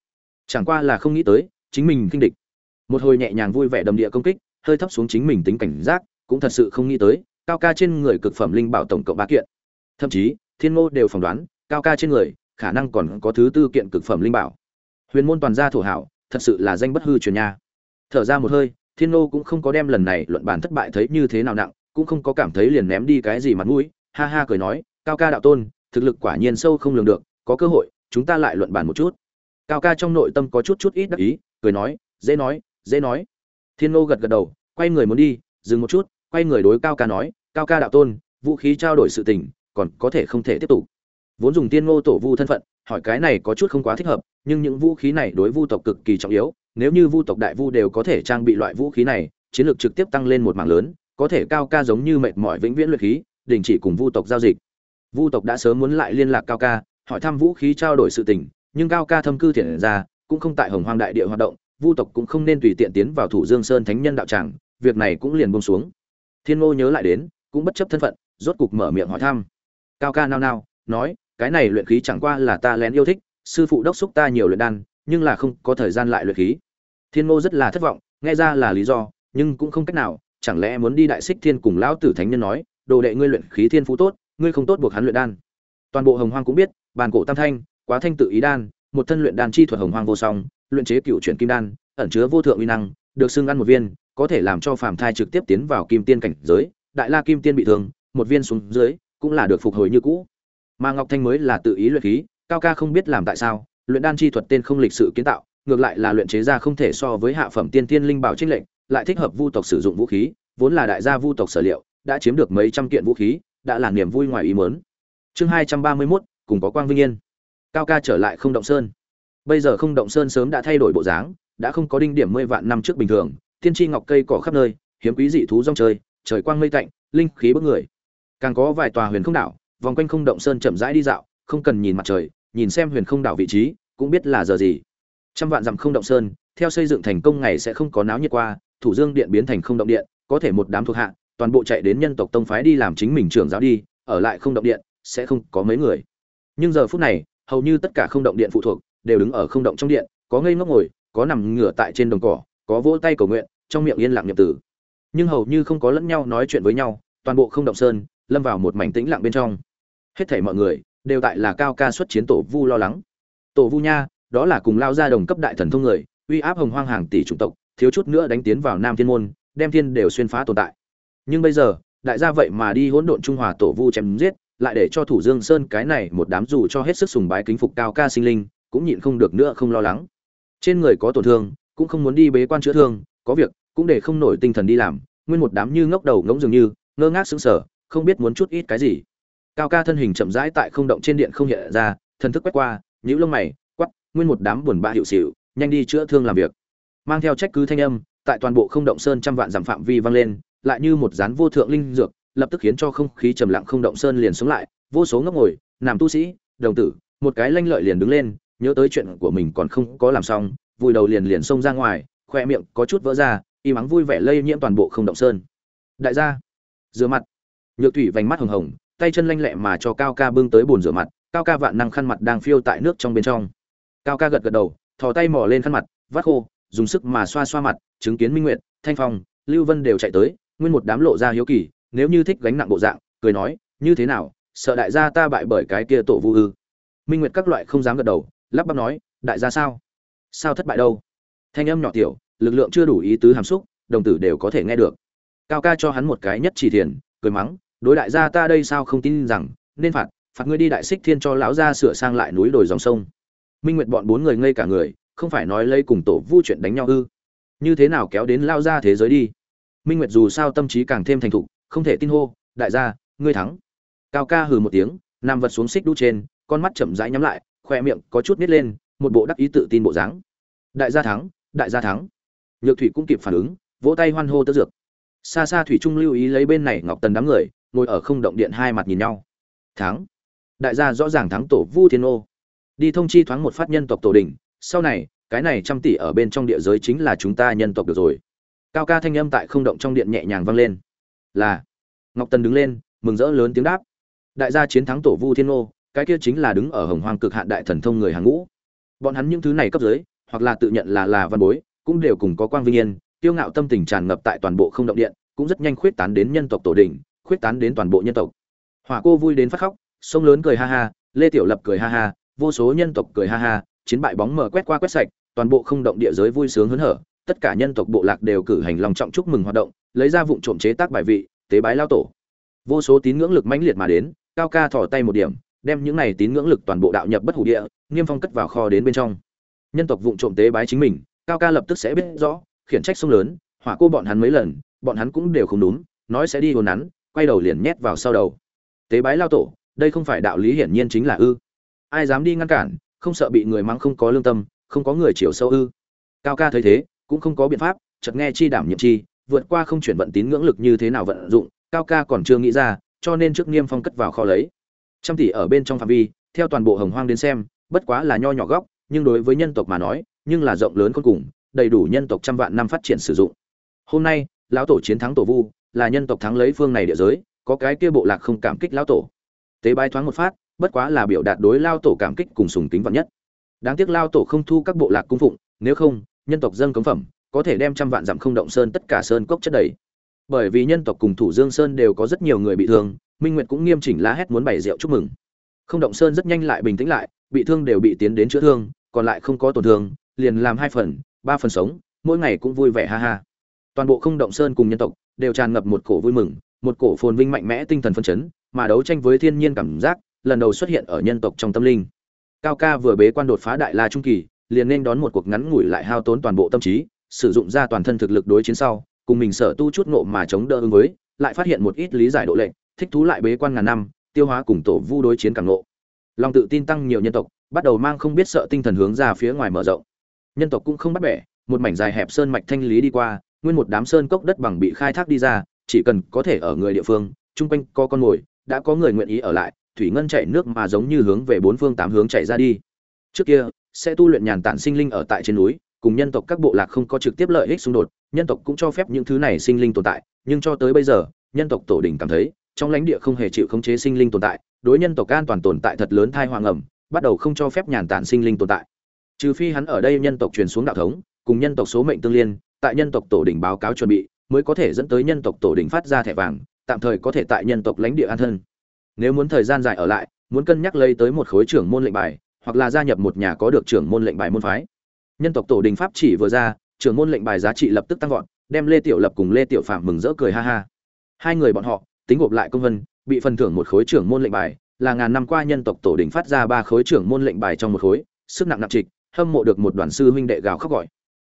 Chẳng qua là không nghĩ tới, chính mình kinh địch. Một hồi nhẹ nhàng vui vẻ đầm địa công kích hơi thấp xuống chính mình tính cảnh giác, cũng thật sự không nghĩ tới, cao ca trên người cực phẩm linh bảo tổng cộng ba kiện. Thậm chí, thiên ngô đều phỏng đoán, cao ca trên người, khả năng còn có thứ tư kiện cực phẩm linh bảo. Huyền môn toàn gia thổ hảo, thật sự là danh bất hư truyền nha. Thở ra một hơi, thiên ngô cũng không có đem lần này luận bàn thất bại thấy như thế nào nặng, cũng không có cảm thấy liền ném đi cái gì mặt mũi, ha ha cười nói, cao ca đạo tôn, thực lực quả nhiên sâu không lường được, có cơ hội, chúng ta lại luận bàn một chút. Cao ca trong nội tâm có chút chút ít đắc ý, cười nói, dễ nói dễ nói thiên ngô gật gật đầu, quay người muốn đi, dừng một chút, quay người đối cao ca nói, cao ca đạo tôn, vũ khí trao đổi sự tình, còn có thể không thể tiếp tục. Vốn dùng tiên ngô tổ vu thân phận, hỏi cái này có chút không quá thích hợp, nhưng những vũ khí này đối vu tộc cực kỳ trọng yếu, nếu như vu tộc đại vu đều có thể trang bị loại vũ khí này, chiến lược trực tiếp tăng lên một mảng lớn, có thể cao ca giống như mệt mỏi vĩnh viễn luyện khí, đình chỉ cùng vu tộc giao dịch. Vu tộc đã sớm muốn lại liên lạc cao ca, hỏi thăm vũ khí trao đổi sự tình, nhưng cao ca thâm cư thiện ra, cũng không tại hồng hoang đại địa hoạt động vu tộc cũng không nên tùy tiện tiến vào thủ dương sơn thánh nhân đạo tràng, việc này cũng liền buông xuống. Thiên ngô nhớ lại đến, cũng bất chấp thân phận, rốt cục mở miệng hỏi thăm. Cao ca nao nao, nói, cái này luyện khí chẳng qua là ta lén yêu thích, sư phụ đốc xúc ta nhiều luyện đan, nhưng là không có thời gian lại luyện khí. Thiên ngô rất là thất vọng, nghe ra là lý do, nhưng cũng không cách nào, chẳng lẽ muốn đi đại xích thiên cùng lão tử thánh nhân nói, đồ đệ ngươi luyện khí thiên phú tốt, ngươi không tốt buộc hắn luyện đan. Toàn bộ hồng hoang cũng biết, bàn cổ tam thanh, quá thanh tự ý đan, một thân luyện đan chi thuật hồng hoang vô song luyện chế cựu chuyển kim đan, ẩn chứa vô thượng uy năng, được xưng ăn một viên, có thể làm cho phàm thai trực tiếp tiến vào kim tiên cảnh giới, đại la kim tiên bị thương, một viên xuống dưới, cũng là được phục hồi như cũ. Mà ngọc thanh mới là tự ý luyện khí, cao ca không biết làm tại sao, luyện đan chi thuật tên không lịch sự kiến tạo, ngược lại là luyện chế ra không thể so với hạ phẩm tiên tiên linh bảo trinh lệnh, lại thích hợp vu tộc sử dụng vũ khí, vốn là đại gia vu tộc sở liệu, đã chiếm được mấy trăm kiện vũ khí, đã là niềm vui ngoài ý mớn chương hai trăm ba mươi mốt, cùng có quang vinh yên. Cao ca trở lại không động sơn bây giờ không động sơn sớm đã thay đổi bộ dáng, đã không có đinh điểm mươi vạn năm trước bình thường, tiên tri ngọc cây cỏ khắp nơi, hiếm quý dị thú rong chơi, trời quang mây tạnh, linh khí bức người. Càng có vài tòa huyền không đảo, vòng quanh không động sơn chậm rãi đi dạo, không cần nhìn mặt trời, nhìn xem huyền không đảo vị trí, cũng biết là giờ gì. Trăm vạn dặm không động sơn, theo xây dựng thành công ngày sẽ không có náo nhiệt qua, thủ dương điện biến thành không động điện, có thể một đám thuộc hạ, toàn bộ chạy đến nhân tộc tông phái đi làm chính mình trưởng giáo đi, ở lại không động điện, sẽ không có mấy người. Nhưng giờ phút này, hầu như tất cả không động điện phụ thuộc đều đứng ở không động trong điện, có ngây ngốc ngồi, có nằm ngửa tại trên đồng cỏ, có vỗ tay cầu nguyện, trong miệng yên lặng nhập tử nhưng hầu như không có lẫn nhau nói chuyện với nhau, toàn bộ không động sơn, lâm vào một mảnh tĩnh lặng bên trong. Hết thảy mọi người, đều tại là cao ca xuất chiến tổ vu lo lắng. Tổ vu nha, đó là cùng lao ra đồng cấp đại thần thông người, uy áp hồng hoang hàng tỷ chủng tộc, thiếu chút nữa đánh tiến vào nam thiên môn, đem thiên đều xuyên phá tồn tại. Nhưng bây giờ, đại gia vậy mà đi hỗn độn trung hòa tổ vu chém giết, lại để cho thủ dương sơn cái này một đám dù cho hết sức sùng bái kính phục cao ca sinh linh cũng nhịn không được nữa không lo lắng. Trên người có tổn thương, cũng không muốn đi bế quan chữa thương, có việc, cũng để không nổi tinh thần đi làm, nguyên một đám như ngốc đầu ngỗng dường như, ngơ ngác sững sờ, không biết muốn chút ít cái gì. Cao ca thân hình chậm rãi tại không động trên điện không hiện ra, thần thức quét qua, nhíu lông mày quắp nguyên một đám buồn bã hiệu xịu, nhanh đi chữa thương làm việc. Mang theo trách cứ thanh âm, tại toàn bộ không động sơn trăm vạn giảm phạm vi vang lên, lại như một dán vô thượng linh dược, lập tức khiến cho không khí trầm lặng không động sơn liền xuống lại, vô số ngốc ngồi, nằm tu sĩ, đồng tử, một cái lanh lợi liền đứng lên nhớ tới chuyện của mình còn không có làm xong, vùi đầu liền liền xông ra ngoài, khoe miệng có chút vỡ ra, y mắng vui vẻ lây nhiễm toàn bộ không động sơn. Đại gia, rửa mặt. Nhược thủy vành mắt hồng hồng, tay chân lanh lẹ mà cho cao ca bưng tới bồn rửa mặt, cao ca vạn năng khăn mặt đang phiêu tại nước trong bên trong. Cao ca gật gật đầu, thò tay mò lên khăn mặt, vắt khô, dùng sức mà xoa xoa mặt, chứng kiến minh nguyệt, thanh phong, lưu vân đều chạy tới, nguyên một đám lộ ra hiếu kỳ, nếu như thích gánh nặng bộ dạng, cười nói, như thế nào, sợ đại gia ta bại bởi cái kia tổ vu ư? Minh nguyệt các loại không dám gật đầu lắp bắp nói, đại gia sao? Sao thất bại đâu? Thanh âm nhỏ tiểu, lực lượng chưa đủ ý tứ hàm xúc, đồng tử đều có thể nghe được. Cao ca cho hắn một cái nhất chỉ thiền, cười mắng, đối đại gia ta đây sao không tin rằng, nên phạt phạt ngươi đi đại xích thiên cho lão gia sửa sang lại núi đồi dòng sông. Minh nguyệt bọn bốn người ngây cả người, không phải nói lây cùng tổ vu chuyện đánh nhau ư? Như thế nào kéo đến lao ra thế giới đi? Minh nguyệt dù sao tâm trí càng thêm thành thục, không thể tin hô, đại gia, ngươi thắng. Cao ca hừ một tiếng nằm vật xuống xích đu trên, con mắt chậm rãi nhắm lại khoe miệng có chút nít lên, một bộ đắc ý tự tin bộ dáng. Đại gia thắng, đại gia thắng. Nhược thủy cũng kịp phản ứng, vỗ tay hoan hô tớ dược. Xa xa thủy trung lưu ý lấy bên này ngọc tần đám người, ngồi ở không động điện hai mặt nhìn nhau. Thắng. Đại gia rõ ràng thắng tổ vu thiên ô đi thông chi thoáng một phát nhân tộc tổ đình sau này, cái này trăm tỷ ở bên trong địa giới chính là chúng ta nhân tộc được rồi. Cao ca thanh âm tại không động trong điện nhẹ nhàng vang lên. Là. Ngọc tần đứng lên, mừng rỡ lớn tiếng đáp. Đại gia chiến thắng tổ vu thiên ô cái kia chính là đứng ở hồng hoang cực hạn đại thần thông người hàng ngũ. Bọn hắn những thứ này cấp dưới, hoặc là tự nhận là là văn bối, cũng đều cùng có quang vinh yên tiêu ngạo tâm tình tràn ngập tại toàn bộ không động điện, cũng rất nhanh khuyết tán đến nhân tộc tổ đình, khuyết tán đến toàn bộ nhân tộc. Hỏa cô vui đến phát khóc, sông lớn cười ha ha, lê tiểu lập cười ha ha, vô số nhân tộc cười ha ha, chiến bại bóng mờ quét qua quét sạch, toàn bộ không động địa giới vui sướng hớn hở, tất cả nhân tộc bộ lạc đều cử hành lòng trọng chúc mừng hoạt động, lấy ra vụ trộm chế tác bài vị, tế bái lao tổ. Vô số tín ngưỡng lực mãnh liệt mà đến, cao ca thỏ tay một điểm đem những này tín ngưỡng lực toàn bộ đạo nhập bất hủ địa nghiêm phong cất vào kho đến bên trong. Nhân tộc vụng trộm tế bái chính mình, cao ca lập tức sẽ biết rõ, khiển trách sông lớn, hỏa cô bọn hắn mấy lần, bọn hắn cũng đều không đúng, nói sẽ đi hồn nắn, quay đầu liền nhét vào sau đầu. Tế bái lao tổ, đây không phải đạo lý hiển nhiên chính là ư. Ai dám đi ngăn cản, không sợ bị người mắng không có lương tâm, không có người chiều sâu ư. Cao ca thấy thế, cũng không có biện pháp, chợt nghe chi đảm nhiệm chi, vượt qua không chuyển vận tín ngưỡng lực như thế nào vận dụng, cao ca còn chưa nghĩ ra, cho nên trước niêm phong cất vào kho lấy trăm tỷ ở bên trong phạm vi, theo toàn bộ hồng hoang đến xem, bất quá là nho nhỏ góc, nhưng đối với nhân tộc mà nói, nhưng là rộng lớn con cùng, đầy đủ nhân tộc trăm vạn năm phát triển sử dụng. Hôm nay, lão tổ chiến thắng tổ vu, là nhân tộc thắng lấy phương này địa giới, có cái kia bộ lạc không cảm kích lão tổ. Tế bái thoáng một phát, bất quá là biểu đạt đối lao tổ cảm kích cùng sùng kính vạn nhất. Đáng tiếc lao tổ không thu các bộ lạc cung phụng, nếu không, nhân tộc dân cống phẩm, có thể đem trăm vạn dặm không động sơn tất cả sơn cốc chất đầy. Bởi vì nhân tộc cùng thủ dương sơn đều có rất nhiều người bị thương minh nguyệt cũng nghiêm chỉnh la hét muốn bày rượu chúc mừng. Không động sơn rất nhanh lại bình tĩnh lại, bị thương đều bị tiến đến chữa thương, còn lại không có tổn thương, liền làm hai phần, ba phần sống, mỗi ngày cũng vui vẻ ha ha. Toàn bộ không động sơn cùng nhân tộc đều tràn ngập một cổ vui mừng, một cổ phồn vinh mạnh mẽ tinh thần phân chấn, mà đấu tranh với thiên nhiên cảm giác, lần đầu xuất hiện ở nhân tộc trong tâm linh. Cao ca vừa bế quan đột phá đại la trung kỳ, liền nên đón một cuộc ngắn ngủi lại hao tốn toàn bộ tâm trí, sử dụng ra toàn thân thực lực đối chiến sau, cùng mình sở tu chút ngộ mà chống đỡ ứng với, lại phát hiện một ít lý giải độ lệnh thích thú lại bế quan ngàn năm tiêu hóa cùng tổ vu đối chiến càng ngộ. Lòng tự tin tăng nhiều nhân tộc bắt đầu mang không biết sợ tinh thần hướng ra phía ngoài mở rộng. Nhân tộc cũng không bắt bẻ một mảnh dài hẹp sơn mạch thanh lý đi qua nguyên một đám sơn cốc đất bằng bị khai thác đi ra chỉ cần có thể ở người địa phương chung quanh có con ngồi, đã có người nguyện ý ở lại thủy ngân chảy nước mà giống như hướng về bốn phương tám hướng chảy ra đi. Trước kia sẽ tu luyện nhàn tản sinh linh ở tại trên núi cùng nhân tộc các bộ lạc không có trực tiếp lợi ích xung đột nhân tộc cũng cho phép những thứ này sinh linh tồn tại nhưng cho tới bây giờ nhân tộc tổ đình cảm thấy trong lãnh địa không hề chịu khống chế sinh linh tồn tại, đối nhân tộc an toàn tồn tại thật lớn thai hoàng ẩm bắt đầu không cho phép nhàn tản sinh linh tồn tại. Trừ phi hắn ở đây nhân tộc truyền xuống đạo thống, cùng nhân tộc số mệnh tương liên, tại nhân tộc tổ đỉnh báo cáo chuẩn bị, mới có thể dẫn tới nhân tộc tổ đỉnh phát ra thẻ vàng, tạm thời có thể tại nhân tộc lãnh địa an thân. Nếu muốn thời gian dài ở lại, muốn cân nhắc lấy tới một khối trưởng môn lệnh bài, hoặc là gia nhập một nhà có được trưởng môn lệnh bài môn phái. Nhân tộc tổ đình pháp chỉ vừa ra, trưởng môn lệnh bài giá trị lập tức tăng vọt, đem lê tiểu lập cùng lê tiểu phạm mừng rỡ cười ha ha. Hai người bọn họ tính gộp lại công vân, bị phần thưởng một khối trưởng môn lệnh bài, là ngàn năm qua nhân tộc tổ đình phát ra ba khối trưởng môn lệnh bài trong một khối, sức nặng nặng trịch, hâm mộ được một đoàn sư huynh đệ gào khóc gọi.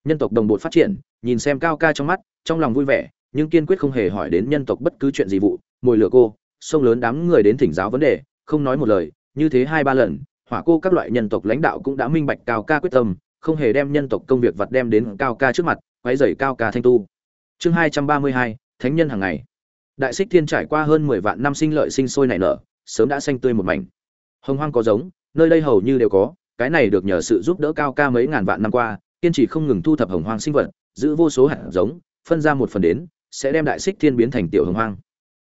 Nhân tộc đồng bột phát triển, nhìn xem cao ca trong mắt, trong lòng vui vẻ, nhưng kiên quyết không hề hỏi đến nhân tộc bất cứ chuyện gì vụ mồi lửa cô sông lớn đám người đến thỉnh giáo vấn đề, không nói một lời, như thế hai ba lần, hỏa cô các loại nhân tộc lãnh đạo cũng đã minh bạch cao ca quyết tâm, không hề đem nhân tộc công việc vật đem đến cao ca trước mặt, quấy rầy cao ca thanh tu. Chương hai trăm ba mươi hai, thánh nhân hàng ngày đại xích thiên trải qua hơn mười vạn năm sinh lợi sinh sôi nảy nở, sớm đã xanh tươi một mảnh. Hồng hoang có giống, nơi đây hầu như đều có, cái này được nhờ sự giúp đỡ cao ca mấy ngàn vạn năm qua, kiên trì không ngừng thu thập hồng hoang sinh vật, giữ vô số hạt giống, phân ra một phần đến, sẽ đem đại xích thiên biến thành tiểu hồng hoang.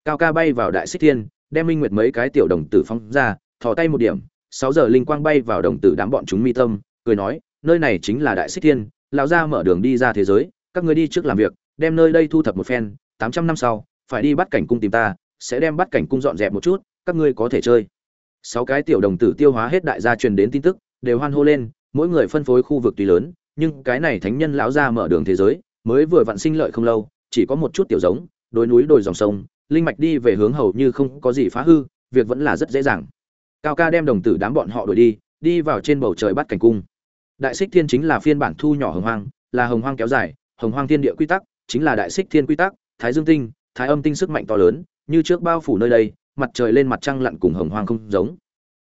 Cao ca bay vào đại xích thiên, đem minh nguyệt mấy cái tiểu đồng tử phóng ra, thò tay một điểm, sáu giờ linh quang bay vào đồng tử đám bọn chúng mi tâm, cười nói, nơi này chính là đại xích thiên, lão gia mở đường đi ra thế giới, các ngươi đi trước làm việc, đem nơi đây thu thập một phen, tám trăm năm sau phải đi bắt cảnh cung tìm ta, sẽ đem bắt cảnh cung dọn dẹp một chút, các ngươi có thể chơi. Sáu cái tiểu đồng tử tiêu hóa hết đại gia truyền đến tin tức, đều hoan hô lên, mỗi người phân phối khu vực tùy lớn, nhưng cái này thánh nhân lão gia mở đường thế giới, mới vừa vặn sinh lợi không lâu, chỉ có một chút tiểu giống, đồi núi đồi dòng sông, linh mạch đi về hướng hầu như không có gì phá hư, việc vẫn là rất dễ dàng. Cao ca đem đồng tử đám bọn họ đuổi đi đi vào trên bầu trời bắt cảnh cung. Đại xích thiên chính là phiên bản thu nhỏ hồng hoang, là hồng hoang kéo dài, hồng hoang thiên địa quy tắc, chính là đại xích thiên quy tắc, thái dương tinh thái âm tinh sức mạnh to lớn, như trước bao phủ nơi đây, mặt trời lên mặt trăng lặn cùng hồng hoang không giống.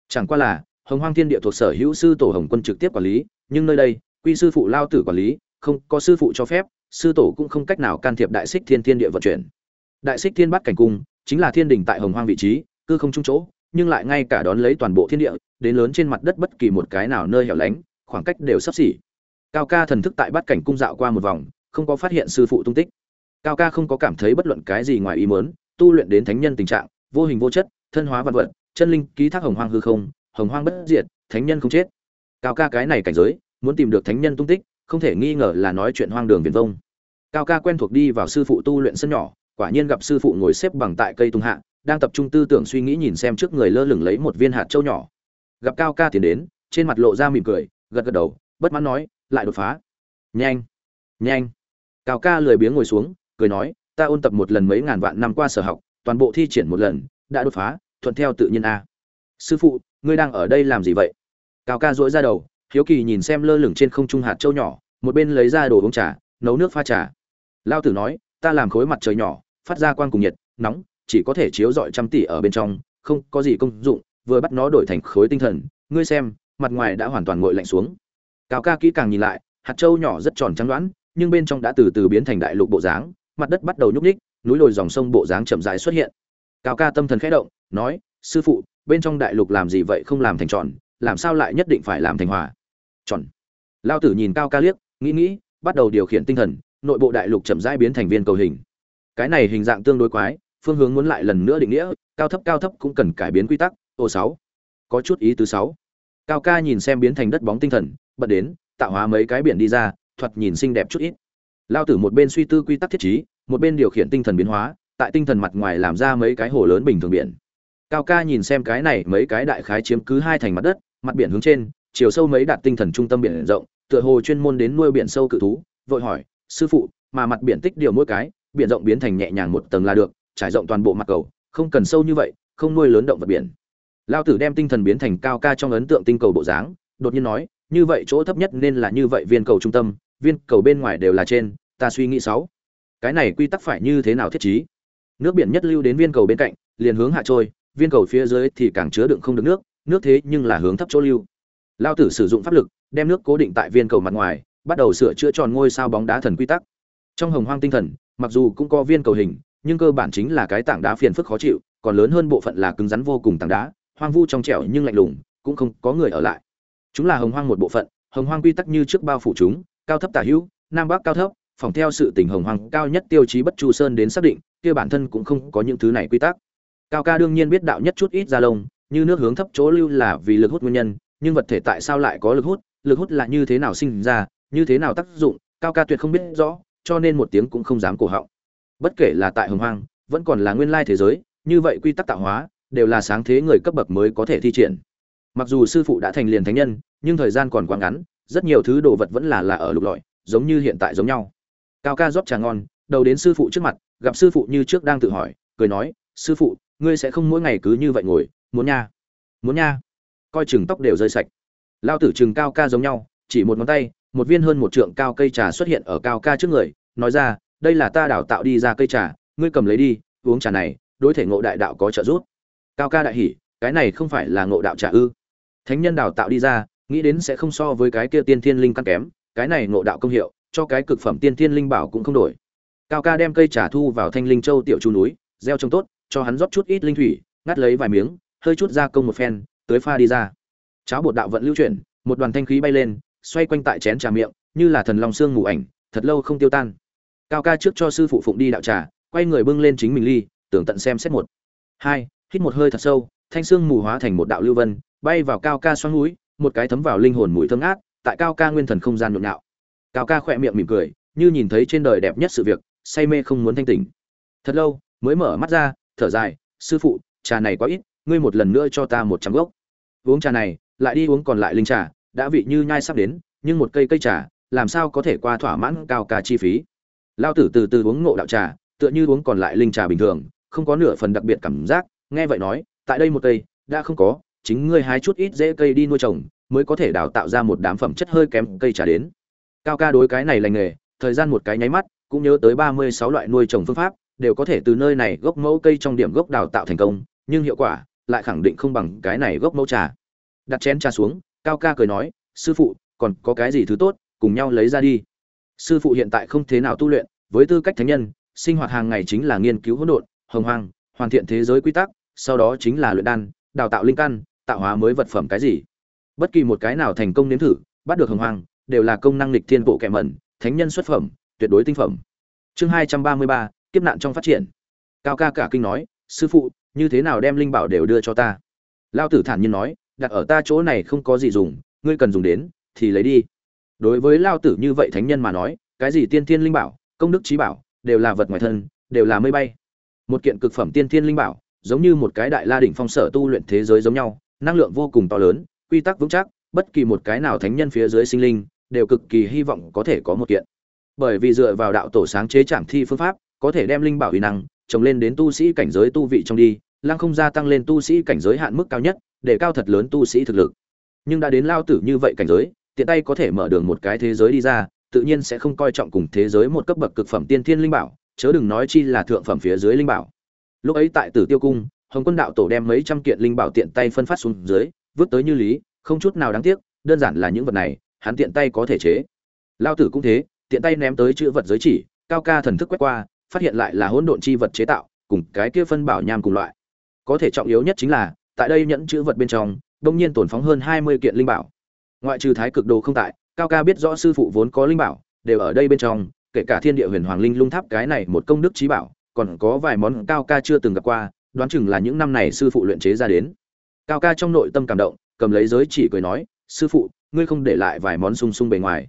Chẳng qua là, hồng hoang thiên địa thuộc sở hữu sư tổ hồng quân trực tiếp quản lý, nhưng nơi đây, quy sư phụ lao tử quản lý, không có sư phụ cho phép, sư tổ cũng không cách nào can thiệp đại xích thiên thiên địa vận chuyển. Đại xích thiên bắt cảnh cung, chính là thiên đình tại hồng hoang vị trí, cư không trung chỗ, nhưng lại ngay cả đón lấy toàn bộ thiên địa, đến lớn trên mặt đất bất kỳ một cái nào nơi hẻo lánh, khoảng cách đều sắp xỉ. Cao ca thần thức tại bắt cảnh cung dạo qua một vòng, không có phát hiện sư phụ tung tích cao ca không có cảm thấy bất luận cái gì ngoài ý muốn, tu luyện đến thánh nhân tình trạng, vô hình vô chất, thân hóa vật vật, chân linh, ký thác hồng hoang hư không, hồng hoang bất diệt, thánh nhân không chết. Cao ca cái này cảnh giới, muốn tìm được thánh nhân tung tích, không thể nghi ngờ là nói chuyện hoang đường viền vông. Cao ca quen thuộc đi vào sư phụ tu luyện sân nhỏ, quả nhiên gặp sư phụ ngồi xếp bằng tại cây tung hạ, đang tập trung tư tưởng suy nghĩ nhìn xem trước người lơ lửng lấy một viên hạt châu nhỏ. Gặp cao ca tiến đến, trên mặt lộ ra mỉm cười, gật gật đầu, bất mãn nói, lại đột phá. Nhanh nhanh. Cao ca lười biếng ngồi xuống cười nói, ta ôn tập một lần mấy ngàn vạn năm qua sở học, toàn bộ thi triển một lần, đã đột phá, thuận theo tự nhiên a. Sư phụ, ngươi đang ở đây làm gì vậy? Cao ca dỗi ra đầu, hiếu kỳ nhìn xem lơ lửng trên không trung hạt châu nhỏ, một bên lấy ra đồ uống trà, nấu nước pha trà. Lao tử nói, ta làm khối mặt trời nhỏ, phát ra quang cùng nhiệt, nóng, chỉ có thể chiếu rọi trăm tỷ ở bên trong, không có gì công dụng, vừa bắt nó đổi thành khối tinh thần, ngươi xem, mặt ngoài đã hoàn toàn nguội lạnh xuống. Cao ca kỹ càng nhìn lại, hạt châu nhỏ rất tròn trắng đoán, nhưng bên trong đã từ từ biến thành đại lục bộ dáng mặt đất bắt đầu nhúc nhích, núi lồi, dòng sông bộ dáng chậm rãi xuất hiện. Cao ca tâm thần khẽ động nói sư phụ bên trong đại lục làm gì vậy không làm thành tròn làm sao lại nhất định phải làm thành hòa? Tròn. Lao tử nhìn cao ca liếc nghĩ nghĩ bắt đầu điều khiển tinh thần nội bộ đại lục chậm rãi biến thành viên cầu hình. Cái này hình dạng tương đối quái phương hướng muốn lại lần nữa định nghĩa cao thấp cao thấp cũng cần cải biến quy tắc ô sáu. Có chút ý tứ sáu. Cao ca nhìn xem biến thành đất bóng tinh thần bật đến tạo hóa mấy cái biển đi ra thoạt nhìn xinh đẹp chút ít lao tử một bên suy tư quy tắc thiết trí, một bên điều khiển tinh thần biến hóa, tại tinh thần mặt ngoài làm ra mấy cái hồ lớn bình thường biển. Cao ca nhìn xem cái này mấy cái đại khái chiếm cứ hai thành mặt đất, mặt biển hướng trên, chiều sâu mấy đạt tinh thần trung tâm biển rộng, tựa hồ chuyên môn đến nuôi biển sâu cự thú, vội hỏi, sư phụ, mà mặt biển tích điều mỗi cái, biển rộng biến thành nhẹ nhàng một tầng là được, trải rộng toàn bộ mặt cầu, không cần sâu như vậy, không nuôi lớn động vật biển. Lao tử đem tinh thần biến thành cao ca trong ấn tượng tinh cầu bộ dáng, đột nhiên nói, như vậy chỗ thấp nhất nên là như vậy viên cầu trung tâm viên cầu bên ngoài đều là trên, ta suy nghĩ sáu. Cái này quy tắc phải như thế nào thiết trí? Nước biển nhất lưu đến viên cầu bên cạnh, liền hướng hạ trôi, viên cầu phía dưới thì càng chứa đựng không được nước nước thế nhưng là hướng thấp chỗ lưu. Lao tử sử dụng pháp lực, đem nước cố định tại viên cầu mặt ngoài, bắt đầu sửa chữa tròn ngôi sao bóng đá thần quy tắc. Trong hồng hoang tinh thần, mặc dù cũng có viên cầu hình, nhưng cơ bản chính là cái tảng đá phiền phức khó chịu, còn lớn hơn bộ phận là cứng rắn vô cùng tảng đá, hoang vu trong trẻo nhưng lạnh lùng, cũng không có người ở lại. Chúng là hồng hoang một bộ phận, hồng hoang quy tắc như trước bao phủ chúng cao thấp tả hữu, nam bắc cao thấp phòng theo sự tình hồng hoàng. cao nhất tiêu chí bất chu sơn đến xác định, kia bản thân cũng không có những thứ này quy tắc cao ca đương nhiên biết đạo nhất chút ít ra lông, như nước hướng thấp chỗ lưu là vì lực hút nguyên nhân, nhưng vật thể tại sao lại có lực hút lực hút là như thế nào sinh ra, như thế nào tác dụng, cao ca tuyệt không biết rõ, cho nên một tiếng cũng không dám cổ họng bất kể là tại hồng hoang vẫn còn là nguyên lai thế giới, như vậy quy tắc tạo hóa, đều là sáng thế người cấp bậc mới có thể thi triển mặc dù sư phụ đã thành liền thánh nhân, nhưng thời gian còn quá ngắn rất nhiều thứ đồ vật vẫn là là ở lục lọi, giống như hiện tại giống nhau. Cao ca rót trà ngon, đầu đến sư phụ trước mặt, gặp sư phụ như trước đang tự hỏi, cười nói, sư phụ, ngươi sẽ không mỗi ngày cứ như vậy ngồi, muốn nha muốn nha. Coi chừng tóc đều rơi sạch. Lao tử chừng cao ca giống nhau, chỉ một ngón tay, một viên hơn một trượng cao cây trà xuất hiện ở cao ca trước người, nói ra, đây là ta đào tạo đi ra cây trà, ngươi cầm lấy đi, uống trà này, đối thể ngộ đại đạo có trợ giúp. Cao ca đại hỉ, cái này không phải là ngộ đạo trà ư? Thánh nhân đào tạo đi ra nghĩ đến sẽ không so với cái kia tiên thiên linh căn kém, cái này ngộ đạo công hiệu, cho cái cực phẩm tiên thiên linh bảo cũng không đổi. Cao ca đem cây trà thu vào thanh linh châu tiểu chu núi, gieo trồng tốt, cho hắn rót chút ít linh thủy, ngắt lấy vài miếng, hơi chút ra công một phen, tới pha đi ra. Cháo bột đạo vận lưu chuyển, một đoàn thanh khí bay lên, xoay quanh tại chén trà miệng, như là thần long xương ngủ ảnh, thật lâu không tiêu tan. Cao ca trước cho sư phụ phụng đi đạo trà, quay người bưng lên chính mình ly, tưởng tận xem xét một. Hai, hít một hơi thật sâu, thanh xương mù hóa thành một đạo lưu vân, bay vào cao ca xoắn núi một cái thấm vào linh hồn mùi thơm ngát, tại cao ca nguyên thần không gian nhộn nhạo. Cao ca khỏe miệng mỉm cười, như nhìn thấy trên đời đẹp nhất sự việc, say mê không muốn thanh tỉnh. Thật lâu, mới mở mắt ra, thở dài, sư phụ, trà này quá ít, ngươi một lần nữa cho ta một trăm gốc. Uống trà này, lại đi uống còn lại linh trà, đã vị như nhai sắp đến, nhưng một cây cây trà, làm sao có thể qua thỏa mãn cao ca chi phí? Lao tử từ từ uống ngộ đạo trà, tựa như uống còn lại linh trà bình thường, không có nửa phần đặc biệt cảm giác, nghe vậy nói, tại đây một cây, đã không có chính ngươi hái chút ít dễ cây đi nuôi trồng, mới có thể đào tạo ra một đám phẩm chất hơi kém cây trà đến. Cao ca đối cái này lành nghề, thời gian một cái nháy mắt, cũng nhớ tới ba mươi sáu loại nuôi trồng phương pháp, đều có thể từ nơi này gốc mẫu cây trong điểm gốc đào tạo thành công, nhưng hiệu quả lại khẳng định không bằng cái này gốc mẫu trà. Đặt chén trà xuống, cao ca cười nói, sư phụ, còn có cái gì thứ tốt, cùng nhau lấy ra đi. Sư phụ hiện tại không thế nào tu luyện, với tư cách thánh nhân, sinh hoạt hàng ngày chính là nghiên cứu hỗn độn, hồng hoang, hoàn thiện thế giới quy tắc, sau đó chính là luyện đan, đào tạo linh căn tạo hóa mới vật phẩm cái gì. Bất kỳ một cái nào thành công nếm thử, bắt được hồng hoang, đều là công năng lịch thiên bộ kẻ mẩn, thánh nhân xuất phẩm, tuyệt đối tinh phẩm. Chương hai trăm ba mươi ba, kiếp nạn trong phát triển. Cao ca cả kinh nói, sư phụ, như thế nào đem linh bảo đều đưa cho ta? Lao tử thản nhiên nói, đặt ở ta chỗ này không có gì dùng, ngươi cần dùng đến, thì lấy đi. Đối với lao tử như vậy thánh nhân mà nói, cái gì tiên thiên linh bảo, công đức trí bảo, đều là vật ngoài thân, đều là mây bay. Một kiện cực phẩm tiên thiên linh bảo, giống như một cái đại la đỉnh phong sở tu luyện thế giới giống nhau năng lượng vô cùng to lớn, quy tắc vững chắc, bất kỳ một cái nào thánh nhân phía dưới sinh linh đều cực kỳ hy vọng có thể có một kiện. Bởi vì dựa vào đạo tổ sáng chế trảm thi phương pháp, có thể đem linh bảo uy năng trồng lên đến tu sĩ cảnh giới tu vị trong đi, lăng không gia tăng lên tu sĩ cảnh giới hạn mức cao nhất, để cao thật lớn tu sĩ thực lực. Nhưng đã đến lao tử như vậy cảnh giới, tiện tay có thể mở đường một cái thế giới đi ra, tự nhiên sẽ không coi trọng cùng thế giới một cấp bậc cực phẩm tiên thiên linh bảo, chớ đừng nói chi là thượng phẩm phía dưới linh bảo. Lúc ấy tại tử tiêu cung hồng quân đạo tổ đem mấy trăm kiện linh bảo tiện tay phân phát xuống dưới, vứt tới như lý, không chút nào đáng tiếc, đơn giản là những vật này, hắn tiện tay có thể chế. Lao tử cũng thế, tiện tay ném tới chữ vật giới chỉ, cao ca thần thức quét qua, phát hiện lại là hỗn độn chi vật chế tạo, cùng cái kia phân bảo nham cùng loại. Có thể trọng yếu nhất chính là, tại đây nhẫn chữ vật bên trong, đông nhiên tổn phóng hơn hai mươi kiện linh bảo. Ngoại trừ thái cực đồ không tại, cao ca biết rõ sư phụ vốn có linh bảo, đều ở đây bên trong, kể cả thiên địa huyền hoàng linh lung tháp cái này một công đức trí bảo, còn có vài món cao ca chưa từng gặp qua đoán chừng là những năm này sư phụ luyện chế ra đến. Cao ca trong nội tâm cảm động, cầm lấy giới chỉ cười nói, sư phụ, ngươi không để lại vài món sung sung bề ngoài.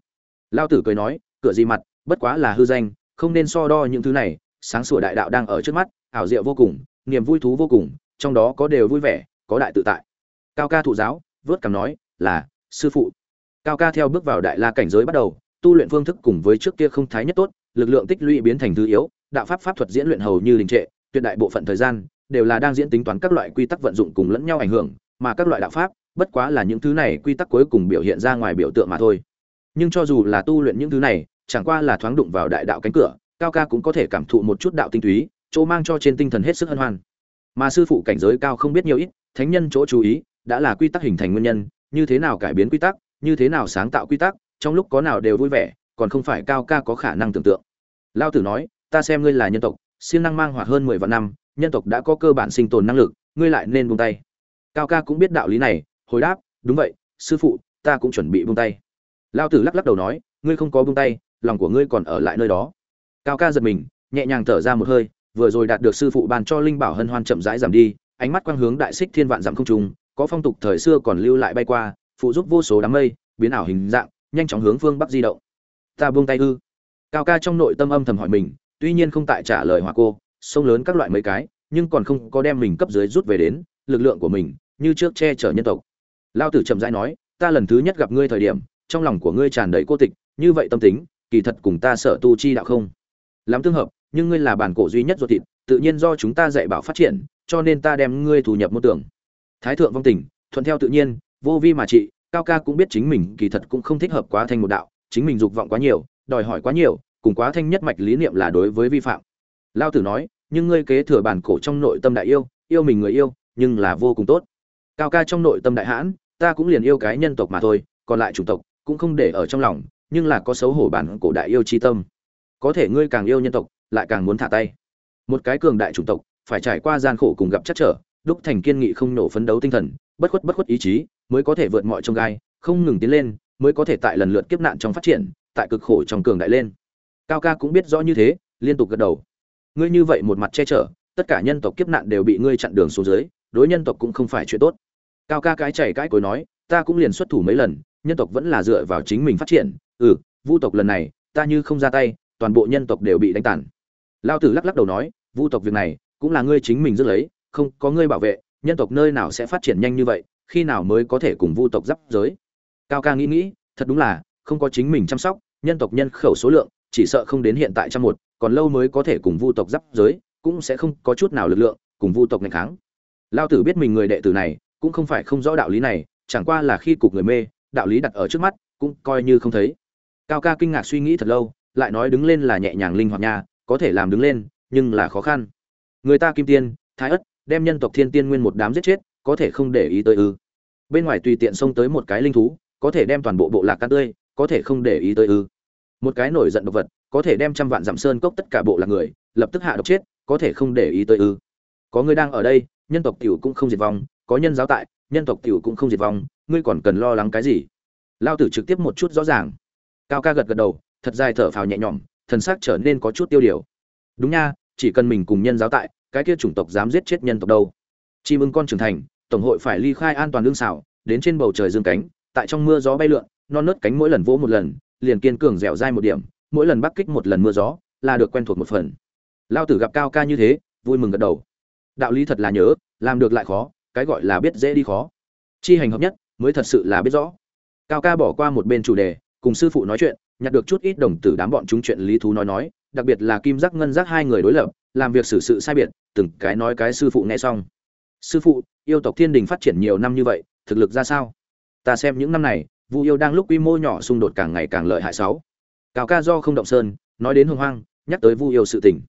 Lao tử cười nói, cửa gì mặt, bất quá là hư danh, không nên so đo những thứ này, sáng sủa đại đạo đang ở trước mắt, ảo diệu vô cùng, niềm vui thú vô cùng, trong đó có đều vui vẻ, có đại tự tại. Cao ca thụ giáo, vớt cằm nói, là, sư phụ. Cao ca theo bước vào đại la cảnh giới bắt đầu, tu luyện phương thức cùng với trước kia không thái nhất tốt, lực lượng tích lũy biến thành thứ yếu, đạo pháp pháp thuật diễn luyện hầu như đình trệ, tuyệt đại bộ phận thời gian đều là đang diễn tính toán các loại quy tắc vận dụng cùng lẫn nhau ảnh hưởng, mà các loại đạo pháp, bất quá là những thứ này quy tắc cuối cùng biểu hiện ra ngoài biểu tượng mà thôi. Nhưng cho dù là tu luyện những thứ này, chẳng qua là thoáng đụng vào đại đạo cánh cửa, cao ca cũng có thể cảm thụ một chút đạo tinh túy, chỗ mang cho trên tinh thần hết sức hân hoan. Mà sư phụ cảnh giới cao không biết nhiều ít, thánh nhân chỗ chú ý, đã là quy tắc hình thành nguyên nhân, như thế nào cải biến quy tắc, như thế nào sáng tạo quy tắc, trong lúc có nào đều vui vẻ, còn không phải cao ca có khả năng tưởng tượng. Lao tử nói, ta xem ngươi là nhân tộc, siêng năng mang hoạt hơn mười vạn năm nhân tộc đã có cơ bản sinh tồn năng lực, ngươi lại nên buông tay. Cao ca cũng biết đạo lý này, hồi đáp, đúng vậy, sư phụ, ta cũng chuẩn bị buông tay. Lao tử lắc lắc đầu nói, ngươi không có buông tay, lòng của ngươi còn ở lại nơi đó. Cao ca giật mình, nhẹ nhàng thở ra một hơi, vừa rồi đạt được sư phụ ban cho linh bảo hân hoan chậm rãi giảm đi, ánh mắt quang hướng đại xích thiên vạn dặm không trung, có phong tục thời xưa còn lưu lại bay qua, phụ giúp vô số đám mây, biến ảo hình dạng, nhanh chóng hướng phương bắc di động. Ta buông tay ư? Cao ca trong nội tâm âm thầm hỏi mình, tuy nhiên không tại trả lời hỏa cô sông lớn các loại mấy cái, nhưng còn không có đem mình cấp dưới rút về đến, lực lượng của mình như trước che chở nhân tộc. Lao tử chậm rãi nói, ta lần thứ nhất gặp ngươi thời điểm, trong lòng của ngươi tràn đầy cô tịch, như vậy tâm tính, kỳ thật cùng ta sợ tu chi đạo không lắm tương hợp, nhưng ngươi là bản cổ duy nhất ruột thịt, tự nhiên do chúng ta dạy bảo phát triển, cho nên ta đem ngươi thu nhập môn tưởng thái thượng vong tình, thuận theo tự nhiên, vô vi mà trị, cao ca cũng biết chính mình kỳ thật cũng không thích hợp quá thành một đạo, chính mình dục vọng quá nhiều, đòi hỏi quá nhiều, cùng quá thanh nhất mạch lý niệm là đối với vi phạm lao tử nói, nhưng ngươi kế thừa bản cổ trong nội tâm đại yêu yêu mình người yêu, nhưng là vô cùng tốt. Cao ca trong nội tâm đại hãn, ta cũng liền yêu cái nhân tộc mà thôi, còn lại chủng tộc cũng không để ở trong lòng, nhưng là có xấu hổ bản cổ đại yêu chi tâm. Có thể ngươi càng yêu nhân tộc, lại càng muốn thả tay. Một cái cường đại chủng tộc, phải trải qua gian khổ cùng gặp chắc trở, đúc thành kiên nghị không nổ phấn đấu tinh thần, bất khuất bất khuất ý chí, mới có thể vượt mọi trông gai, không ngừng tiến lên, mới có thể tại lần lượt kiếp nạn trong phát triển, tại cực khổ trong cường đại lên. Cao ca cũng biết rõ như thế, liên tục gật đầu ngươi như vậy một mặt che chở, tất cả nhân tộc kiếp nạn đều bị ngươi chặn đường xuống dưới, đối nhân tộc cũng không phải chuyện tốt. Cao ca cái chảy cái cối nói, ta cũng liền xuất thủ mấy lần, nhân tộc vẫn là dựa vào chính mình phát triển. Ừ vu tộc lần này, ta như không ra tay, toàn bộ nhân tộc đều bị đánh tàn. Lao tử lắc lắc đầu nói, vu tộc việc này, cũng là ngươi chính mình giữ lấy, không có ngươi bảo vệ, nhân tộc nơi nào sẽ phát triển nhanh như vậy, khi nào mới có thể cùng vu tộc giáp giới? Cao ca nghĩ nghĩ, thật đúng là, không có chính mình chăm sóc, nhân tộc nhân khẩu số lượng, chỉ sợ không đến hiện tại trăm một còn lâu mới có thể cùng vu tộc giáp giới, cũng sẽ không có chút nào lực lượng cùng vu tộc ngày kháng. Lao tử biết mình người đệ tử này, cũng không phải không rõ đạo lý này, chẳng qua là khi cục người mê, đạo lý đặt ở trước mắt, cũng coi như không thấy. Cao ca kinh ngạc suy nghĩ thật lâu, lại nói đứng lên là nhẹ nhàng linh hoạt nha, có thể làm đứng lên, nhưng là khó khăn. Người ta kim tiên, thái ất, đem nhân tộc thiên tiên nguyên một đám giết chết, có thể không để ý tới ư. Bên ngoài tùy tiện xông tới một cái linh thú, có thể đem toàn bộ bộ lạc cát tươi, có thể không để ý tới ư. Một cái nổi giận độc vật có thể đem trăm vạn giảm sơn cốc tất cả bộ là người, lập tức hạ độc chết, có thể không để ý tới ư. Có người đang ở đây, nhân tộc tiểu cũng không diệt vong, có nhân giáo tại, nhân tộc tiểu cũng không diệt vong, ngươi còn cần lo lắng cái gì? Lao tử trực tiếp một chút rõ ràng. Cao ca gật gật đầu, thật dài thở phào nhẹ nhõm, thần xác trở nên có chút tiêu điều. Đúng nha, chỉ cần mình cùng nhân giáo tại, cái kia chủng tộc dám giết chết nhân tộc đâu. Chim ưng con trưởng thành, tổng hội phải ly khai an toàn lương xảo, đến trên bầu trời dương cánh, tại trong mưa gió bay lượn, non nớt cánh mỗi lần vỗ một lần, liền kiên cường dẻo dai một điểm mỗi lần bắc kích một lần mưa gió là được quen thuộc một phần. Lao tử gặp cao ca như thế, vui mừng gật đầu. Đạo lý thật là nhớ, làm được lại khó, cái gọi là biết dễ đi khó. Chi hành hợp nhất, mới thật sự là biết rõ. Cao ca bỏ qua một bên chủ đề, cùng sư phụ nói chuyện, nhặt được chút ít đồng tử đám bọn chúng chuyện lý thú nói nói, đặc biệt là kim giác ngân giác hai người đối lập, làm việc xử sự sai biệt, từng cái nói cái sư phụ nghe xong. Sư phụ, yêu tộc thiên đình phát triển nhiều năm như vậy, thực lực ra sao? Ta xem những năm này, vu yêu đang lúc quy mô nhỏ xung đột càng ngày càng lợi hại sáu cao ca do không động sơn, nói đến hồng hoang nhắc tới vu yêu sự tình.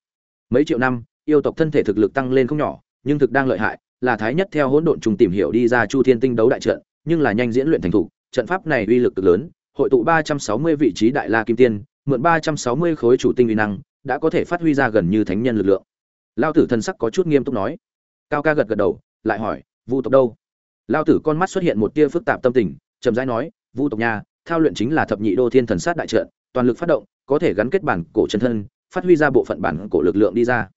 Mấy triệu năm, yêu tộc thân thể thực lực tăng lên không nhỏ, nhưng thực đang lợi hại, là thái nhất theo hỗn độn trùng tìm hiểu đi ra chu thiên tinh đấu đại trận, nhưng là nhanh diễn luyện thành thủ, trận pháp này uy lực cực lớn, hội tụ 360 vị trí đại la kim tiên, mượn 360 khối chủ tinh uy năng, đã có thể phát huy ra gần như thánh nhân lực lượng. Lao tử thần sắc có chút nghiêm túc nói. Cao ca gật gật đầu, lại hỏi, vu tộc đâu? Lao tử con mắt xuất hiện một tia phức tạp tâm tình, chậm rãi nói, vu tộc nhà, thao luyện chính là thập nhị đô thiên thần sát đại trận toàn lực phát động, có thể gắn kết bản cổ chân thân, phát huy ra bộ phận bản cổ lực lượng đi ra.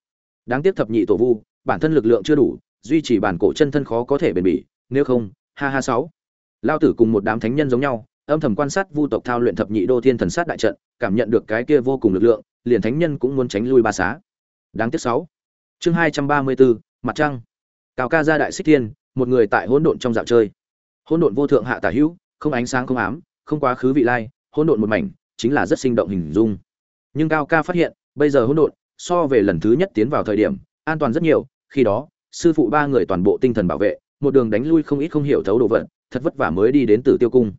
Đáng tiếc thập nhị tổ vu, bản thân lực lượng chưa đủ, duy trì bản cổ chân thân khó có thể bền bỉ, nếu không, ha ha sáu. Lao tử cùng một đám thánh nhân giống nhau, âm thầm quan sát vu tộc thao luyện thập nhị đô thiên thần sát đại trận, cảm nhận được cái kia vô cùng lực lượng, liền thánh nhân cũng muốn tránh lui ba xá. Đáng tiếc sáu. Chương hai trăm ba mươi bốn, mặt trăng. Cao ca gia đại xích thiên, một người tại hỗn độn trong dạo chơi. Hỗn độn vô thượng hạ tả hữu, không ánh sáng không ám, không quá khứ vị lai, hỗn độn một mảnh chính là rất sinh động hình dung. Nhưng cao ca phát hiện, bây giờ hỗn độn, so về lần thứ nhất tiến vào thời điểm, an toàn rất nhiều, khi đó, sư phụ ba người toàn bộ tinh thần bảo vệ, một đường đánh lui không ít không hiểu thấu đồ vật, thật vất vả mới đi đến tử tiêu cung.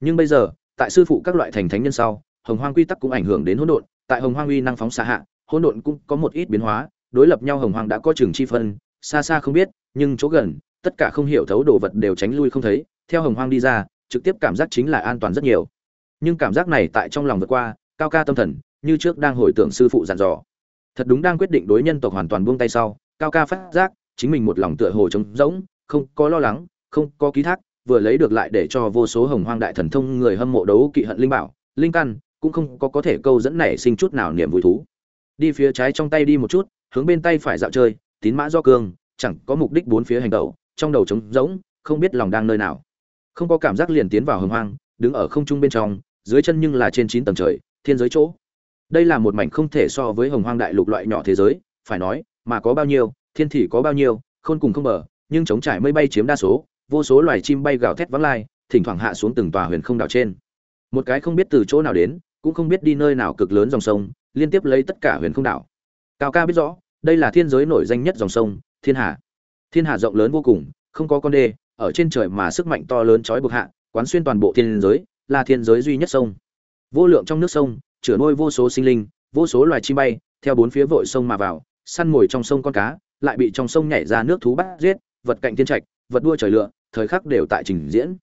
Nhưng bây giờ, tại sư phụ các loại thành thánh nhân sau, hồng hoang quy tắc cũng ảnh hưởng đến hỗn độn, tại hồng hoang uy năng phóng xạ hạ, hỗn độn cũng có một ít biến hóa, đối lập nhau hồng hoang đã có trường chi phân, xa xa không biết, nhưng chỗ gần, tất cả không hiểu thấu đồ vật đều tránh lui không thấy, theo hồng hoang đi ra, trực tiếp cảm giác chính là an toàn rất nhiều nhưng cảm giác này tại trong lòng vượt qua, cao ca tâm thần, như trước đang hồi tưởng sư phụ dặn dò. Thật đúng đang quyết định đối nhân tộc hoàn toàn buông tay sau, cao ca phát giác, chính mình một lòng tựa hồ trống rỗng, không có lo lắng, không có ký thác, vừa lấy được lại để cho vô số hồng hoang đại thần thông người hâm mộ đấu kỵ hận linh bảo, linh căn, cũng không có có thể câu dẫn nảy sinh chút nào niềm vui thú. Đi phía trái trong tay đi một chút, hướng bên tay phải dạo chơi, tín mã do cương, chẳng có mục đích bốn phía hành động trong đầu trống rỗng, không biết lòng đang nơi nào. Không có cảm giác liền tiến vào hồng hoang, đứng ở không trung bên trong dưới chân nhưng là trên chín tầng trời, thiên giới chỗ. Đây là một mảnh không thể so với hồng hoang đại lục loại nhỏ thế giới, phải nói, mà có bao nhiêu, thiên thì có bao nhiêu, khôn cùng không bờ, nhưng chống trải mây bay chiếm đa số, vô số loài chim bay gào thét vắng lai, thỉnh thoảng hạ xuống từng tòa huyền không đảo trên. Một cái không biết từ chỗ nào đến, cũng không biết đi nơi nào cực lớn dòng sông, liên tiếp lấy tất cả huyền không đảo. Cao ca biết rõ, đây là thiên giới nổi danh nhất dòng sông, thiên hà. Thiên hà rộng lớn vô cùng, không có con đê, ở trên trời mà sức mạnh to lớn trói buộc hạ, quán xuyên toàn bộ thiên giới là thiên giới duy nhất sông. Vô lượng trong nước sông chửa nuôi vô số sinh linh, vô số loài chim bay, theo bốn phía vội sông mà vào, săn mồi trong sông con cá, lại bị trong sông nhảy ra nước thú bắt giết, vật cạnh thiên trạch, vật đua trời lựa thời khắc đều tại trình diễn.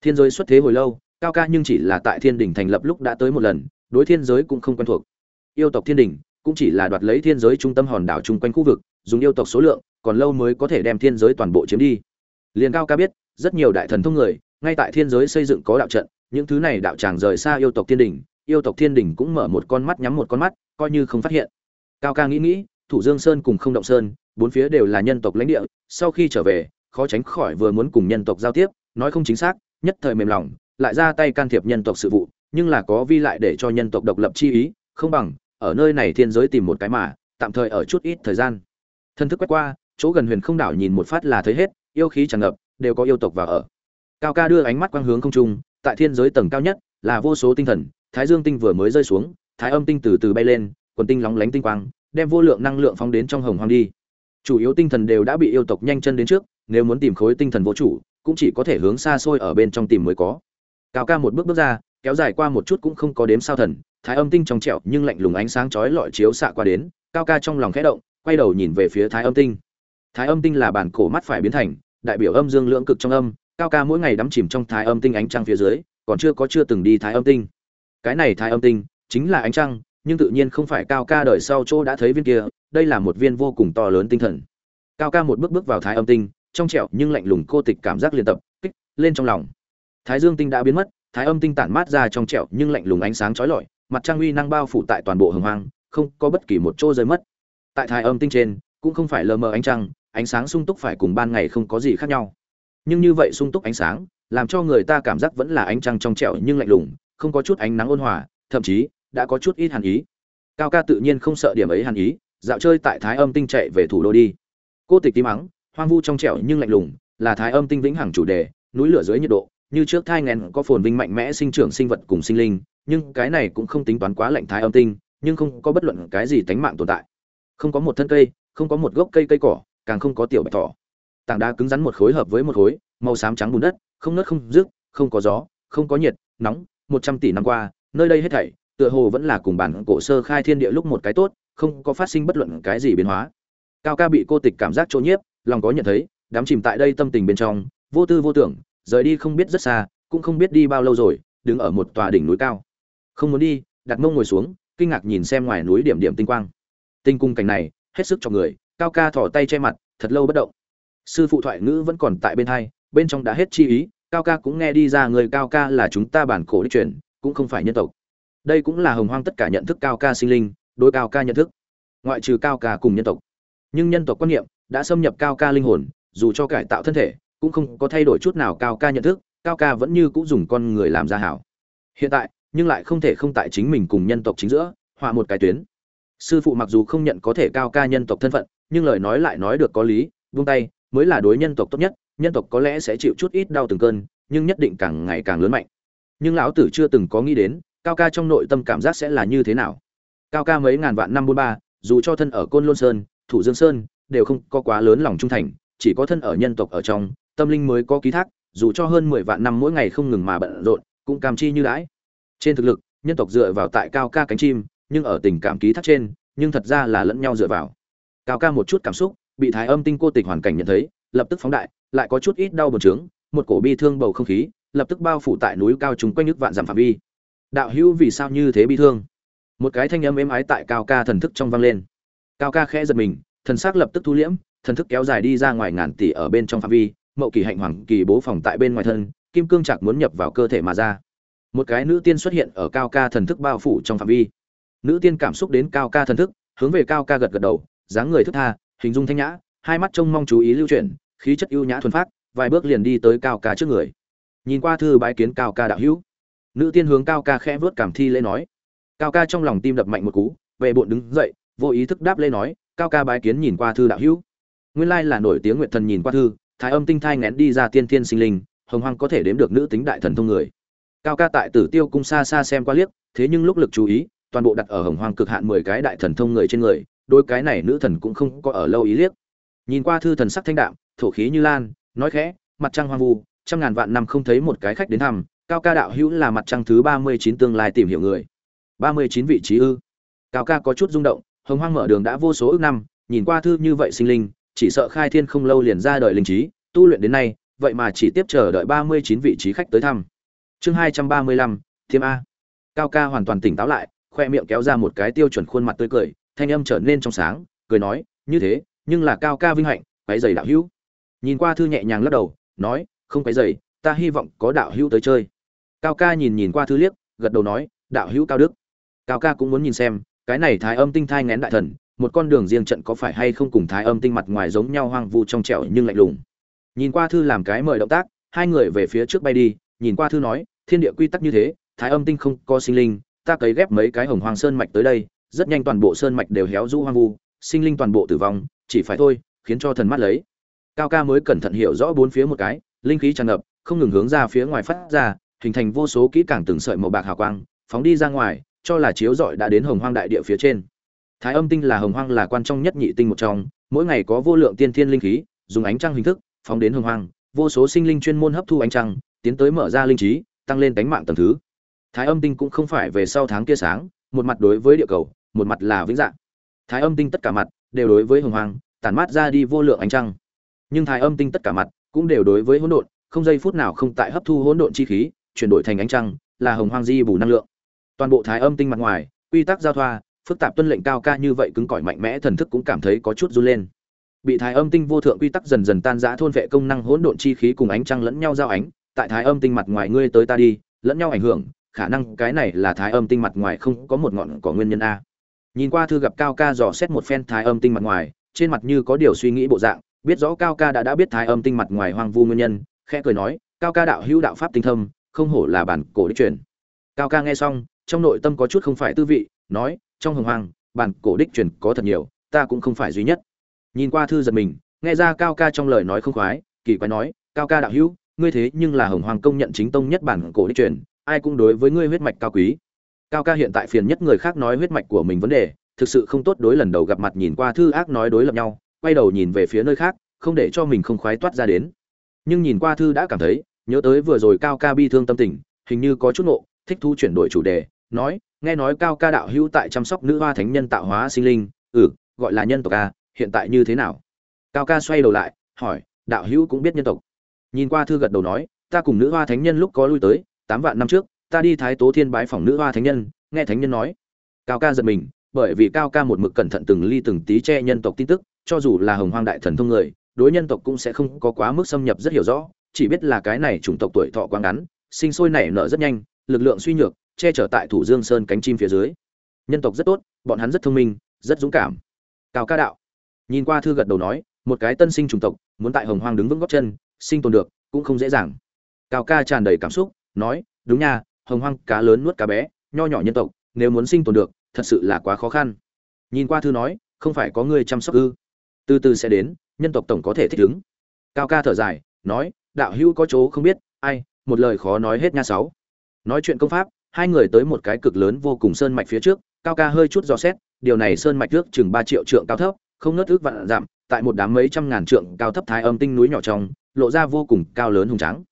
Thiên giới xuất thế hồi lâu, cao ca nhưng chỉ là tại thiên đình thành lập lúc đã tới một lần, đối thiên giới cũng không quen thuộc. Yêu tộc thiên đình cũng chỉ là đoạt lấy thiên giới trung tâm hòn đảo chung quanh khu vực, dùng yêu tộc số lượng, còn lâu mới có thể đem thiên giới toàn bộ chiếm đi. Liền cao ca biết, rất nhiều đại thần thông người ngay tại thiên giới xây dựng có đạo trận, những thứ này đạo tràng rời xa yêu tộc thiên đình, yêu tộc thiên đình cũng mở một con mắt nhắm một con mắt, coi như không phát hiện. Cao ca nghĩ nghĩ, thủ dương sơn cùng không động sơn, bốn phía đều là nhân tộc lãnh địa, sau khi trở về, khó tránh khỏi vừa muốn cùng nhân tộc giao tiếp, nói không chính xác, nhất thời mềm lòng, lại ra tay can thiệp nhân tộc sự vụ, nhưng là có vi lại để cho nhân tộc độc lập chi ý, không bằng, ở nơi này thiên giới tìm một cái mà, tạm thời ở chút ít thời gian. Thân thức quét qua, chỗ gần huyền không đảo nhìn một phát là thấy hết, yêu khí tràn ngập, đều có yêu tộc vào ở cao ca đưa ánh mắt quang hướng không trung, tại thiên giới tầng cao nhất, là vô số tinh thần, thái dương tinh vừa mới rơi xuống, thái âm tinh từ từ bay lên, quần tinh lóng lánh tinh quang, đem vô lượng năng lượng phóng đến trong hồng hoang đi. Chủ yếu tinh thần đều đã bị yêu tộc nhanh chân đến trước, nếu muốn tìm khối tinh thần vô chủ, cũng chỉ có thể hướng xa xôi ở bên trong tìm mới có. Cao ca một bước bước ra, kéo dài qua một chút cũng không có đếm sao thần, thái âm tinh trong trẹo nhưng lạnh lùng ánh sáng chói lọi chiếu xạ qua đến, cao ca trong lòng khẽ động, quay đầu nhìn về phía thái âm tinh. Thái âm tinh là bản cổ mắt phải biến thành, đại biểu âm dương lưỡng cực trong âm cao ca mỗi ngày đắm chìm trong thái âm tinh ánh trăng phía dưới, còn chưa có chưa từng đi thái âm tinh. Cái này thái âm tinh chính là ánh trăng, nhưng tự nhiên không phải cao ca đợi sau chỗ đã thấy viên kia, đây là một viên vô cùng to lớn tinh thần. Cao ca một bước bước vào thái âm tinh, trong trẹo nhưng lạnh lùng cô tịch cảm giác liên tập, kích lên trong lòng. Thái dương tinh đã biến mất, thái âm tinh tản mát ra trong trẹo nhưng lạnh lùng ánh sáng chói lọi, mặt trăng uy năng bao phủ tại toàn bộ hồng hoang, không có bất kỳ một chỗ rơi mất. Tại thái âm tinh trên, cũng không phải lờ mờ ánh trăng, ánh sáng sung túc phải cùng ban ngày không có gì khác nhau nhưng như vậy sung túc ánh sáng, làm cho người ta cảm giác vẫn là ánh trăng trong trẻo nhưng lạnh lùng, không có chút ánh nắng ôn hòa, thậm chí đã có chút ít hàn ý. Cao ca tự nhiên không sợ điểm ấy hàn ý, dạo chơi tại thái âm tinh chạy về thủ đô đi. Cô tịch tím mắng, hoang vu trong trẻo nhưng lạnh lùng, là thái âm tinh vĩnh hằng chủ đề, núi lửa dưới nhiệt độ, như trước thai ngén có phồn vinh mạnh mẽ sinh trưởng sinh vật cùng sinh linh, nhưng cái này cũng không tính toán quá lạnh thái âm tinh, nhưng không có bất luận cái gì tánh mạng tồn tại. Không có một thân cây, không có một gốc cây cây cỏ, càng không có tiểu bạch thỏ tảng đá cứng rắn một khối hợp với một khối, màu xám trắng bùn đất, không nứt không rước, không có gió, không có nhiệt, nóng, một trăm tỷ năm qua, nơi đây hết thảy, tựa hồ vẫn là cùng bản cổ sơ khai thiên địa lúc một cái tốt, không có phát sinh bất luận cái gì biến hóa. Cao ca bị cô tịch cảm giác chỗ nhiếp, lòng có nhận thấy, đám chìm tại đây tâm tình bên trong, vô tư vô tưởng, rời đi không biết rất xa, cũng không biết đi bao lâu rồi, đứng ở một tòa đỉnh núi cao. Không muốn đi, đặt mông ngồi xuống, kinh ngạc nhìn xem ngoài núi điểm điểm tinh quang. Tinh cung cảnh này, hết sức cho người, cao ca thỏ tay che mặt, thật lâu bất động sư phụ thoại ngữ vẫn còn tại bên hai, bên trong đã hết chi ý, cao ca cũng nghe đi ra người cao ca là chúng ta bản cổ đích truyền, cũng không phải nhân tộc. Đây cũng là hồng hoang tất cả nhận thức cao ca sinh linh, đối cao ca nhận thức. Ngoại trừ cao ca cùng nhân tộc. Nhưng nhân tộc quan niệm đã xâm nhập cao ca linh hồn, dù cho cải tạo thân thể, cũng không có thay đổi chút nào cao ca nhận thức, cao ca vẫn như cũng dùng con người làm ra hảo. Hiện tại, nhưng lại không thể không tại chính mình cùng nhân tộc chính giữa, họa một cái tuyến. Sư phụ mặc dù không nhận có thể cao ca nhân tộc thân phận, nhưng lời nói lại nói được có lý vung tay mới là đối nhân tộc tốt nhất, nhân tộc có lẽ sẽ chịu chút ít đau từng cơn, nhưng nhất định càng ngày càng lớn mạnh. Nhưng lão tử chưa từng có nghĩ đến, cao ca trong nội tâm cảm giác sẽ là như thế nào. Cao ca mấy ngàn vạn năm bốn ba, dù cho thân ở côn lôn sơn, thủ dương sơn, đều không có quá lớn lòng trung thành, chỉ có thân ở nhân tộc ở trong, tâm linh mới có ký thác, dù cho hơn mười vạn năm mỗi ngày không ngừng mà bận rộn, cũng cam chi như đãi. Trên thực lực, nhân tộc dựa vào tại cao ca cánh chim, nhưng ở tình cảm ký thác trên, nhưng thật ra là lẫn nhau dựa vào. Cao ca một chút cảm xúc bị thái âm tinh cô tịch hoàn cảnh nhận thấy, lập tức phóng đại, lại có chút ít đau buồn trướng một cổ bi thương bầu không khí, lập tức bao phủ tại núi cao chúng quanh nước vạn dặm phạm vi. Đạo hữu vì sao như thế bi thương? Một cái thanh âm êm ái tại cao ca thần thức trong vang lên. Cao ca khẽ giật mình, thần sắc lập tức thu liễm, thần thức kéo dài đi ra ngoài ngàn tỷ ở bên trong phạm vi, mậu kỳ hạnh hoàng kỳ bố phòng tại bên ngoài thân, kim cương chặt muốn nhập vào cơ thể mà ra. Một cái nữ tiên xuất hiện ở cao ca thần thức bao phủ trong phạm vi. Nữ tiên cảm xúc đến cao ca thần thức, hướng về cao ca gật gật đầu, dáng người thức tha hình dung thanh nhã, hai mắt trông mong chú ý lưu chuyển, khí chất ưu nhã thuần phát vài bước liền đi tới cao ca trước người. Nhìn qua thư bái kiến cao ca đạo hữu. Nữ tiên hướng cao ca khẽ vớt cảm thi lễ nói. Cao ca trong lòng tim đập mạnh một cú về bộn đứng dậy, vô ý thức đáp lễ nói, cao ca bái kiến nhìn qua thư đạo hữu. Nguyên lai là nổi tiếng nguyện thần nhìn qua thư, thái âm tinh thai ngén đi ra tiên thiên sinh linh, hồng hoang có thể đếm được nữ tính đại thần thông người. Cao ca tại tử tiêu cung xa xa xem qua liếc, thế nhưng lúc lực chú ý, toàn bộ đặt ở hồng hoang cực hạn mười cái đại thần thông người trên người đôi cái này nữ thần cũng không có ở lâu ý liếc. Nhìn qua thư thần sắc thanh đạm, thổ khí như lan, nói khẽ, mặt trăng hoang vu, trăm ngàn vạn năm không thấy một cái khách đến thăm, cao ca đạo hữu là mặt trăng thứ ba mươi chín tương lai tìm hiểu người. ba mươi chín vị trí ư? Cao ca có chút rung động, hồng hoang mở đường đã vô số ước năm, nhìn qua thư như vậy sinh linh, chỉ sợ khai thiên không lâu liền ra đời linh trí, tu luyện đến nay, vậy mà chỉ tiếp chờ đợi ba mươi chín vị trí khách tới thăm. Chương hai trăm ba mươi lăm, thiêm a. Cao ca hoàn toàn tỉnh táo lại, khoe miệng kéo ra một cái tiêu chuẩn khuôn mặt tươi cười thanh âm trở nên trong sáng, cười nói, như thế, nhưng là cao ca vinh hạnh quấy dày đạo hữu. Nhìn qua thư nhẹ nhàng lắc đầu, nói, không quấy dày, ta hy vọng có đạo hữu tới chơi. Cao ca nhìn nhìn qua thư liếc, gật đầu nói, đạo hữu cao đức. Cao ca cũng muốn nhìn xem, cái này thái âm tinh thai ngén đại thần, một con đường riêng trận có phải hay không cùng thái âm tinh mặt ngoài giống nhau hoang vu trong trẻo nhưng lạnh lùng. Nhìn qua thư làm cái mời động tác, hai người về phía trước bay đi, nhìn qua thư nói, thiên địa quy tắc như thế, thái âm tinh không có sinh linh, ta cấy ghép mấy cái hồng hoàng sơn mạch tới đây rất nhanh toàn bộ sơn mạch đều héo rũ hoang vu, sinh linh toàn bộ tử vong, chỉ phải thôi, khiến cho thần mắt lấy. Cao ca mới cẩn thận hiểu rõ bốn phía một cái, linh khí tràn ngập, không ngừng hướng ra phía ngoài phát ra, hình thành vô số kỹ càng từng sợi màu bạc hào quang, phóng đi ra ngoài, cho là chiếu rọi đã đến hồng hoang đại địa phía trên. Thái âm tinh là hồng hoang là quan trọng nhất nhị tinh một trong, mỗi ngày có vô lượng tiên thiên linh khí, dùng ánh trăng hình thức, phóng đến hồng hoang, vô số sinh linh chuyên môn hấp thu ánh trăng, tiến tới mở ra linh trí, tăng lên tánh mạng tầng thứ. Thái âm tinh cũng không phải về sau tháng kia sáng, một mặt đối với địa cầu một mặt là vĩnh dạng. Thái âm tinh tất cả mặt đều đối với hồng hoàng, tản mát ra đi vô lượng ánh trăng. Nhưng thái âm tinh tất cả mặt cũng đều đối với hỗn độn không giây phút nào không tại hấp thu hỗn độn chi khí chuyển đổi thành ánh trăng là hồng hoang di bù năng lượng. Toàn bộ thái âm tinh mặt ngoài quy tắc giao thoa phức tạp tuân lệnh cao ca như vậy cứng cỏi mạnh mẽ thần thức cũng cảm thấy có chút run lên. Bị thái âm tinh vô thượng quy tắc dần dần tan rã thôn vệ công năng hỗn độn chi khí cùng ánh trăng lẫn nhau giao ánh tại thái âm tinh mặt ngoài ngươi tới ta đi lẫn nhau ảnh hưởng khả năng cái này là thái âm tinh mặt ngoài không có một ngọn cỏ nguyên nhân a nhìn qua thư gặp cao ca dò xét một phen thái âm tinh mặt ngoài, trên mặt như có điều suy nghĩ bộ dạng, biết rõ cao ca đã đã biết thái âm tinh mặt ngoài hoang vu nguyên nhân, khẽ cười nói, cao ca đạo hữu đạo pháp tinh thâm, không hổ là bản cổ đích truyền. Cao ca nghe xong, trong nội tâm có chút không phải tư vị, nói, trong hồng hoàng, bản cổ đích truyền có thật nhiều, ta cũng không phải duy nhất. Nhìn qua thư giật mình, nghe ra cao ca trong lời nói không khoái, kỳ quái nói, cao ca đạo hữu, ngươi thế nhưng là hồng hoàng công nhận chính tông nhất bản cổ đích truyền, ai cũng đối với ngươi huyết mạch cao quý cao ca hiện tại phiền nhất người khác nói huyết mạch của mình vấn đề, thực sự không tốt đối lần đầu gặp mặt nhìn qua thư ác nói đối lập nhau, quay đầu nhìn về phía nơi khác, không để cho mình không khoái toát ra đến. Nhưng nhìn qua thư đã cảm thấy, nhớ tới vừa rồi cao ca bi thương tâm tình, hình như có chút nộ thích thu chuyển đổi chủ đề, nói, nghe nói cao ca đạo hữu tại chăm sóc nữ hoa thánh nhân tạo hóa sinh linh ừ gọi là nhân tộc a hiện tại như thế nào? Cao ca xoay đầu lại, hỏi, đạo hữu cũng biết nhân tộc. Nhìn qua thư gật đầu nói, ta cùng nữ hoa thánh nhân lúc có lui tới, tám vạn năm trước ta đi thái tố thiên bái phòng nữ hoa thánh nhân, nghe thánh nhân nói. Cao ca giật mình, bởi vì cao ca một mực cẩn thận từng ly từng tí che nhân tộc tin tức, cho dù là hồng hoang đại thần thông người, đối nhân tộc cũng sẽ không có quá mức xâm nhập rất hiểu rõ, chỉ biết là cái này chủng tộc tuổi thọ quá ngắn, sinh sôi nảy nở rất nhanh, lực lượng suy nhược, che chở tại thủ dương sơn cánh chim phía dưới. Nhân tộc rất tốt, bọn hắn rất thông minh, rất dũng cảm. Cao ca đạo. Nhìn qua thư gật đầu nói, một cái tân sinh chủng tộc, muốn tại hồng hoang đứng vững góc chân, sinh tồn được, cũng không dễ dàng. Cao ca tràn đầy cảm xúc, nói, đúng nha hồng hoang cá lớn nuốt cá bé, nho nhỏ nhân tộc, nếu muốn sinh tồn được, thật sự là quá khó khăn. Nhìn qua thư nói, không phải có người chăm sóc ư? Từ từ sẽ đến, nhân tộc tổng có thể thích ứng. Cao ca thở dài, nói, đạo hữu có chỗ không biết, ai, một lời khó nói hết nha sáu. Nói chuyện công pháp, hai người tới một cái cực lớn vô cùng sơn mạch phía trước, cao ca hơi chút dò xét, điều này sơn mạch trước chừng ba triệu trượng cao thấp, không ngớt ước vạn giảm tại một đám mấy trăm ngàn trượng cao thấp thái âm tinh núi nhỏ trong, lộ ra vô cùng cao lớn hùng trắng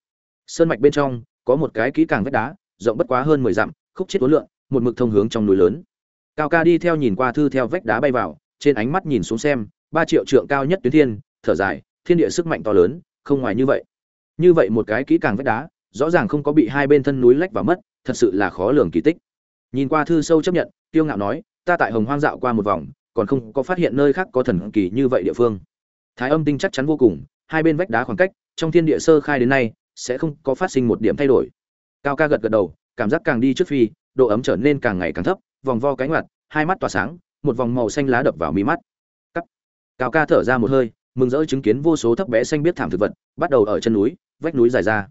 sơn mạch bên trong, có một cái kỹ càng vách đá rộng bất quá hơn mười dặm khúc chết uốn lượn, một mực thông hướng trong núi lớn. Cao ca đi theo nhìn qua thư theo vách đá bay vào trên ánh mắt nhìn xuống xem ba triệu trượng cao nhất tuyến thiên thở dài thiên địa sức mạnh to lớn không ngoài như vậy. Như vậy một cái kỹ càng vách đá rõ ràng không có bị hai bên thân núi lách và mất thật sự là khó lường kỳ tích. Nhìn qua thư sâu chấp nhận tiêu ngạo nói ta tại hồng hoang dạo qua một vòng còn không có phát hiện nơi khác có thần kỳ như vậy địa phương. Thái âm tinh chắc chắn vô cùng hai bên vách đá khoảng cách trong thiên địa sơ khai đến nay sẽ không có phát sinh một điểm thay đổi cao ca gật gật đầu, cảm giác càng đi trước phi, độ ấm trở nên càng ngày càng thấp, vòng vo cánh ngoặt, hai mắt tỏa sáng, một vòng màu xanh lá đập vào mi mắt. Cắt. cao ca thở ra một hơi, mừng rỡ chứng kiến vô số thấp bé xanh biết thảm thực vật, bắt đầu ở chân núi, vách núi dài ra.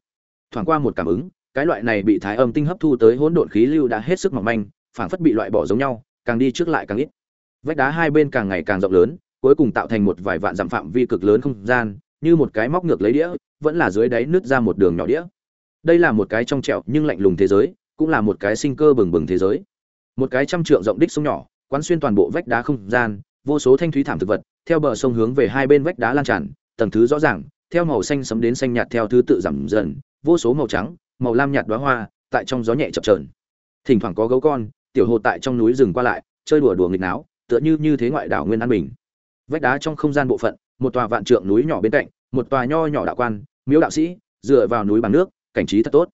Thoảng qua một cảm ứng, cái loại này bị thái âm tinh hấp thu tới hỗn độn khí lưu đã hết sức mỏng manh, phảng phất bị loại bỏ giống nhau, càng đi trước lại càng ít. Vách đá hai bên càng ngày càng rộng lớn, cuối cùng tạo thành một vài vạn dặm phạm vi cực lớn không gian, như một cái móc ngược lấy đĩa, vẫn là dưới đáy nứt ra một đường nhỏ đĩa đây là một cái trong trẹo nhưng lạnh lùng thế giới, cũng là một cái sinh cơ bừng bừng thế giới. Một cái trăm trượng rộng đích sông nhỏ, quán xuyên toàn bộ vách đá không gian, vô số thanh thúy thảm thực vật, theo bờ sông hướng về hai bên vách đá lan tràn, tầng thứ rõ ràng, theo màu xanh sấm đến xanh nhạt theo thứ tự giảm dần, vô số màu trắng, màu lam nhạt đóa hoa, tại trong gió nhẹ chập chờn. Thỉnh thoảng có gấu con, tiểu hồ tại trong núi rừng qua lại, chơi đùa đùa nghịch náo, tựa như như thế ngoại đảo nguyên an bình. Vách đá trong không gian bộ phận, một tòa vạn trượng núi nhỏ bên cạnh, một tòa nho nhỏ đạo quan, miếu đạo sĩ, dựa vào núi bằng nước cảnh trí thật tốt.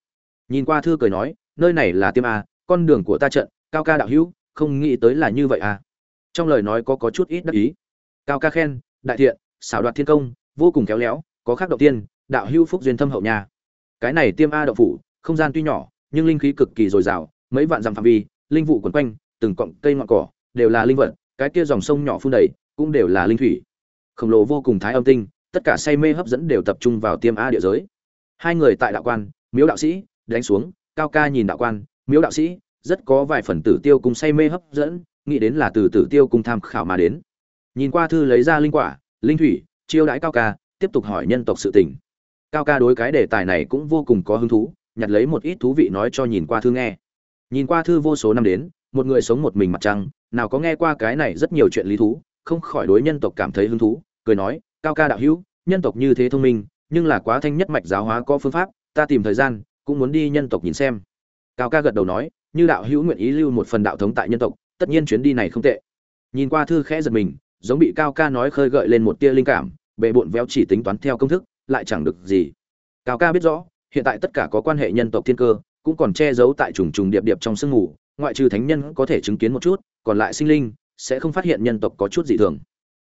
Nhìn qua thư cười nói, nơi này là tiêm a, con đường của ta trận, cao ca đạo hữu, không nghĩ tới là như vậy à trong lời nói có có chút ít đắc ý. Cao ca khen, đại thiện, xảo đoạt thiên công, vô cùng khéo léo, có khác động tiên, đạo hữu phúc duyên thâm hậu nhà cái này tiêm a động phủ, không gian tuy nhỏ, nhưng linh khí cực kỳ dồi dào, mấy vạn dặm phạm vi, linh vụ quấn quanh, từng cọng cây ngọn cỏ, đều là linh vật, cái kia dòng sông nhỏ phun đầy, cũng đều là linh thủy. Khổng lồ vô cùng thái âm tinh, tất cả say mê hấp dẫn đều tập trung vào tiêm a địa giới hai người tại đạo quan, miếu đạo sĩ, đánh xuống, cao ca nhìn đạo quan, miếu đạo sĩ, rất có vài phần tử tiêu cùng say mê hấp dẫn, nghĩ đến là từ tử tiêu cùng tham khảo mà đến. Nhìn qua thư lấy ra linh quả, linh thủy, chiêu đãi cao ca, tiếp tục hỏi nhân tộc sự tình. Cao ca đối cái đề tài này cũng vô cùng có hứng thú, nhặt lấy một ít thú vị nói cho nhìn qua thư nghe. Nhìn qua thư vô số năm đến, một người sống một mình mặt trăng, nào có nghe qua cái này rất nhiều chuyện lý thú, không khỏi đối nhân tộc cảm thấy hứng thú, cười nói, cao ca đạo hữu, nhân tộc như thế thông minh nhưng là quá thanh nhất mạch giáo hóa có phương pháp, ta tìm thời gian, cũng muốn đi nhân tộc nhìn xem. Cao ca gật đầu nói, như đạo hữu nguyện ý lưu một phần đạo thống tại nhân tộc, tất nhiên chuyến đi này không tệ. Nhìn qua thư khẽ giật mình, giống bị cao ca nói khơi gợi lên một tia linh cảm bệ bộn véo chỉ tính toán theo công thức, lại chẳng được gì. Cao ca biết rõ, hiện tại tất cả có quan hệ nhân tộc thiên cơ, cũng còn che giấu tại trùng trùng điệp điệp trong sương mù, ngoại trừ thánh nhân có thể chứng kiến một chút, còn lại sinh linh sẽ không phát hiện nhân tộc có chút dị thường.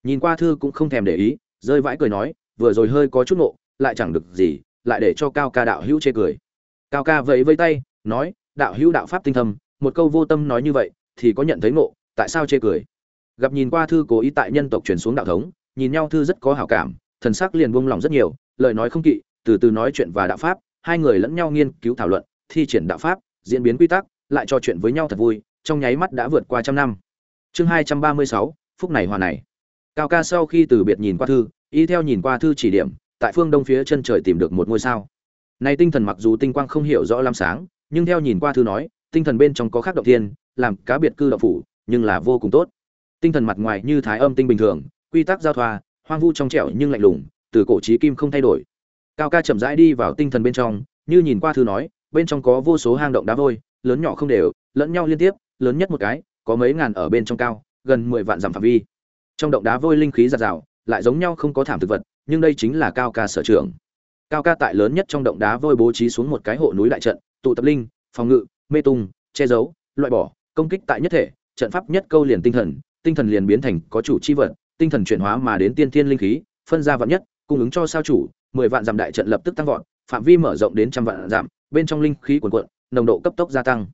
Nhìn qua thư cũng không thèm để ý, rơi vãi cười nói, vừa rồi hơi có chút nộ lại chẳng được gì, lại để cho cao ca đạo hữu chê cười. Cao ca vẫy vây tay, nói, đạo hữu đạo pháp tinh thâm, một câu vô tâm nói như vậy, thì có nhận thấy ngộ, tại sao chê cười? Gặp nhìn qua thư cố ý tại nhân tộc truyền xuống đạo thống, nhìn nhau thư rất có hảo cảm, thần sắc liền buông lòng rất nhiều, lời nói không kỵ, từ từ nói chuyện và đạo pháp, hai người lẫn nhau nghiên cứu thảo luận, thi triển đạo pháp, diễn biến quy tắc, lại trò chuyện với nhau thật vui, trong nháy mắt đã vượt qua trăm năm. Chương hai trăm ba mươi sáu, phúc này hòa này. Cao ca sau khi từ biệt nhìn qua thư, y theo nhìn qua thư chỉ điểm tại phương đông phía chân trời tìm được một ngôi sao. Này tinh thần mặc dù tinh quang không hiểu rõ lắm sáng, nhưng theo nhìn qua thư nói, tinh thần bên trong có khác động thiên, làm cá biệt cư động phủ, nhưng là vô cùng tốt. Tinh thần mặt ngoài như thái âm tinh bình thường, quy tắc giao thoa, hoang vu trong trẻo nhưng lạnh lùng, từ cổ trí kim không thay đổi. Cao ca chậm rãi đi vào tinh thần bên trong, như nhìn qua thư nói, bên trong có vô số hang động đá vôi, lớn nhỏ không đều, lẫn nhau liên tiếp, lớn nhất một cái, có mấy ngàn ở bên trong cao, gần mười vạn dặm phạm vi. Trong động đá vôi linh khí giạt rào, lại giống nhau không có thảm thực vật nhưng đây chính là cao ca sở trường. Cao ca tại lớn nhất trong động đá vôi bố trí xuống một cái hộ núi đại trận, tụ tập linh, phòng ngự, mê tung, che giấu, loại bỏ, công kích tại nhất thể, trận pháp nhất câu liền tinh thần tinh thần liền biến thành có chủ chi vật, tinh thần chuyển hóa mà đến tiên thiên linh khí, phân ra vạn nhất, cung ứng cho sao chủ, mười vạn dặm đại trận lập tức tăng vọt, phạm vi mở rộng đến trăm vạn dặm, bên trong linh khí cuồn cuộn, nồng độ cấp tốc gia tăng.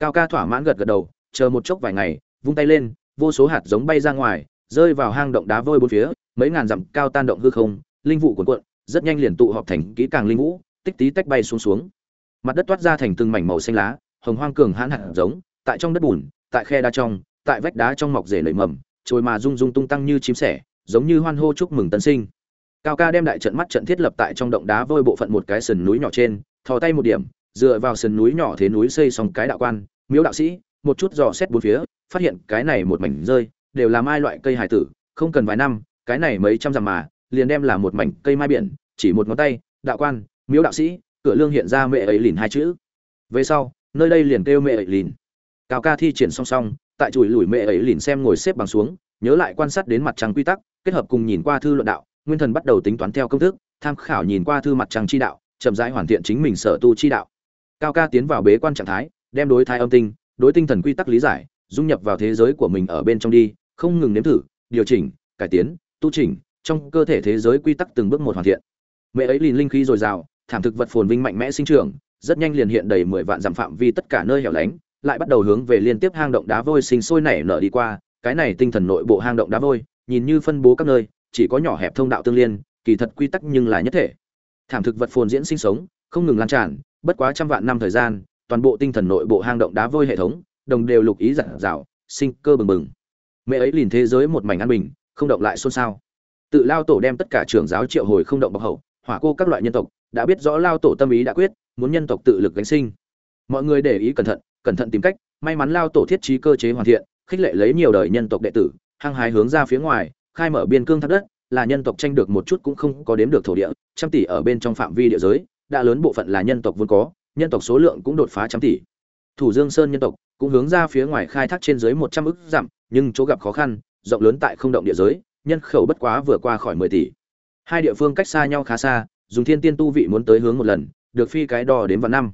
Cao ca thỏa mãn gật gật đầu, chờ một chốc vài ngày, vung tay lên, vô số hạt giống bay ra ngoài, rơi vào hang động đá vôi bốn phía mấy ngàn dặm cao tan động hư không, linh vụ cuồn cuộn, rất nhanh liền tụ họp thành kỹ càng linh vũ, tích tí tách bay xuống xuống. Mặt đất toát ra thành từng mảnh màu xanh lá, hồng hoang cường hãn hạt giống, tại trong đất bùn, tại khe đá trong, tại vách đá trong mọc rể nảy mầm, trôi mà rung rung tung tăng như chim sẻ, giống như hoan hô chúc mừng tân sinh. Cao ca đem đại trận mắt trận thiết lập tại trong động đá vôi bộ phận một cái sườn núi nhỏ trên, thò tay một điểm, dựa vào sườn núi nhỏ thế núi xây xong cái đạo quan, miếu đạo sĩ, một chút dò xét bốn phía, phát hiện cái này một mảnh rơi, đều là mai loại cây hải tử, không cần vài năm cái này mấy trăm dặm mà, liền đem là một mảnh cây mai biển, chỉ một ngón tay, đạo quan, miếu đạo sĩ, cửa lương hiện ra mẹ ấy lìn hai chữ. Về sau, nơi đây liền kêu mẹ ấy lìn. Cao ca thi triển song song, tại chùi lùi mẹ ấy lìn xem ngồi xếp bằng xuống, nhớ lại quan sát đến mặt trăng quy tắc, kết hợp cùng nhìn qua thư luận đạo, nguyên thần bắt đầu tính toán theo công thức, tham khảo nhìn qua thư mặt trăng chi đạo, chậm rãi hoàn thiện chính mình sở tu chi đạo. Cao ca tiến vào bế quan trạng thái, đem đối thai âm tinh, đối tinh thần quy tắc lý giải, dung nhập vào thế giới của mình ở bên trong đi, không ngừng nếm thử, điều chỉnh, cải tiến tu chỉnh, trong cơ thể thế giới quy tắc từng bước một hoàn thiện. Mẹ ấy liền linh khí dồi dào, thảm thực vật phồn vinh mạnh mẽ sinh trưởng, rất nhanh liền hiện đầy mười vạn dặm phạm vi tất cả nơi hẻo lánh, lại bắt đầu hướng về liên tiếp hang động đá vôi sinh sôi nảy nở đi qua, cái này tinh thần nội bộ hang động đá vôi, nhìn như phân bố các nơi, chỉ có nhỏ hẹp thông đạo tương liên, kỳ thật quy tắc nhưng là nhất thể. Thảm thực vật phồn diễn sinh sống, không ngừng lan tràn, bất quá trăm vạn năm thời gian, toàn bộ tinh thần nội bộ hang động đá vôi hệ thống, đồng đều lục ý giản dạo, sinh cơ bừng bừng. Mẹ ấy liền thế giới một mảnh an bình không động lại xôn xao. Tự lao tổ đem tất cả trưởng giáo triệu hồi không động bọc hậu, hỏa cô các loại nhân tộc, đã biết rõ lao tổ tâm ý đã quyết, muốn nhân tộc tự lực gánh sinh. Mọi người để ý cẩn thận cẩn thận tìm cách, may mắn lao tổ thiết trí cơ chế hoàn thiện, khích lệ lấy nhiều đời nhân tộc đệ tử, hăng hái hướng ra phía ngoài, khai mở biên cương thác đất, là nhân tộc tranh được một chút cũng không có đếm được thổ địa, trăm tỷ ở bên trong phạm vi địa giới, đã lớn bộ phận là nhân tộc vốn có, nhân tộc số lượng cũng đột phá trăm tỷ. Thủ dương sơn nhân tộc cũng hướng ra phía ngoài khai thác trên dưới một trăm ức dặm, nhưng chỗ gặp khó khăn rộng lớn tại không động địa giới, nhân khẩu bất quá vừa qua khỏi mười tỷ. Hai địa phương cách xa nhau khá xa, dùng thiên tiên tu vị muốn tới hướng một lần, được phi cái đo đến vạn năm.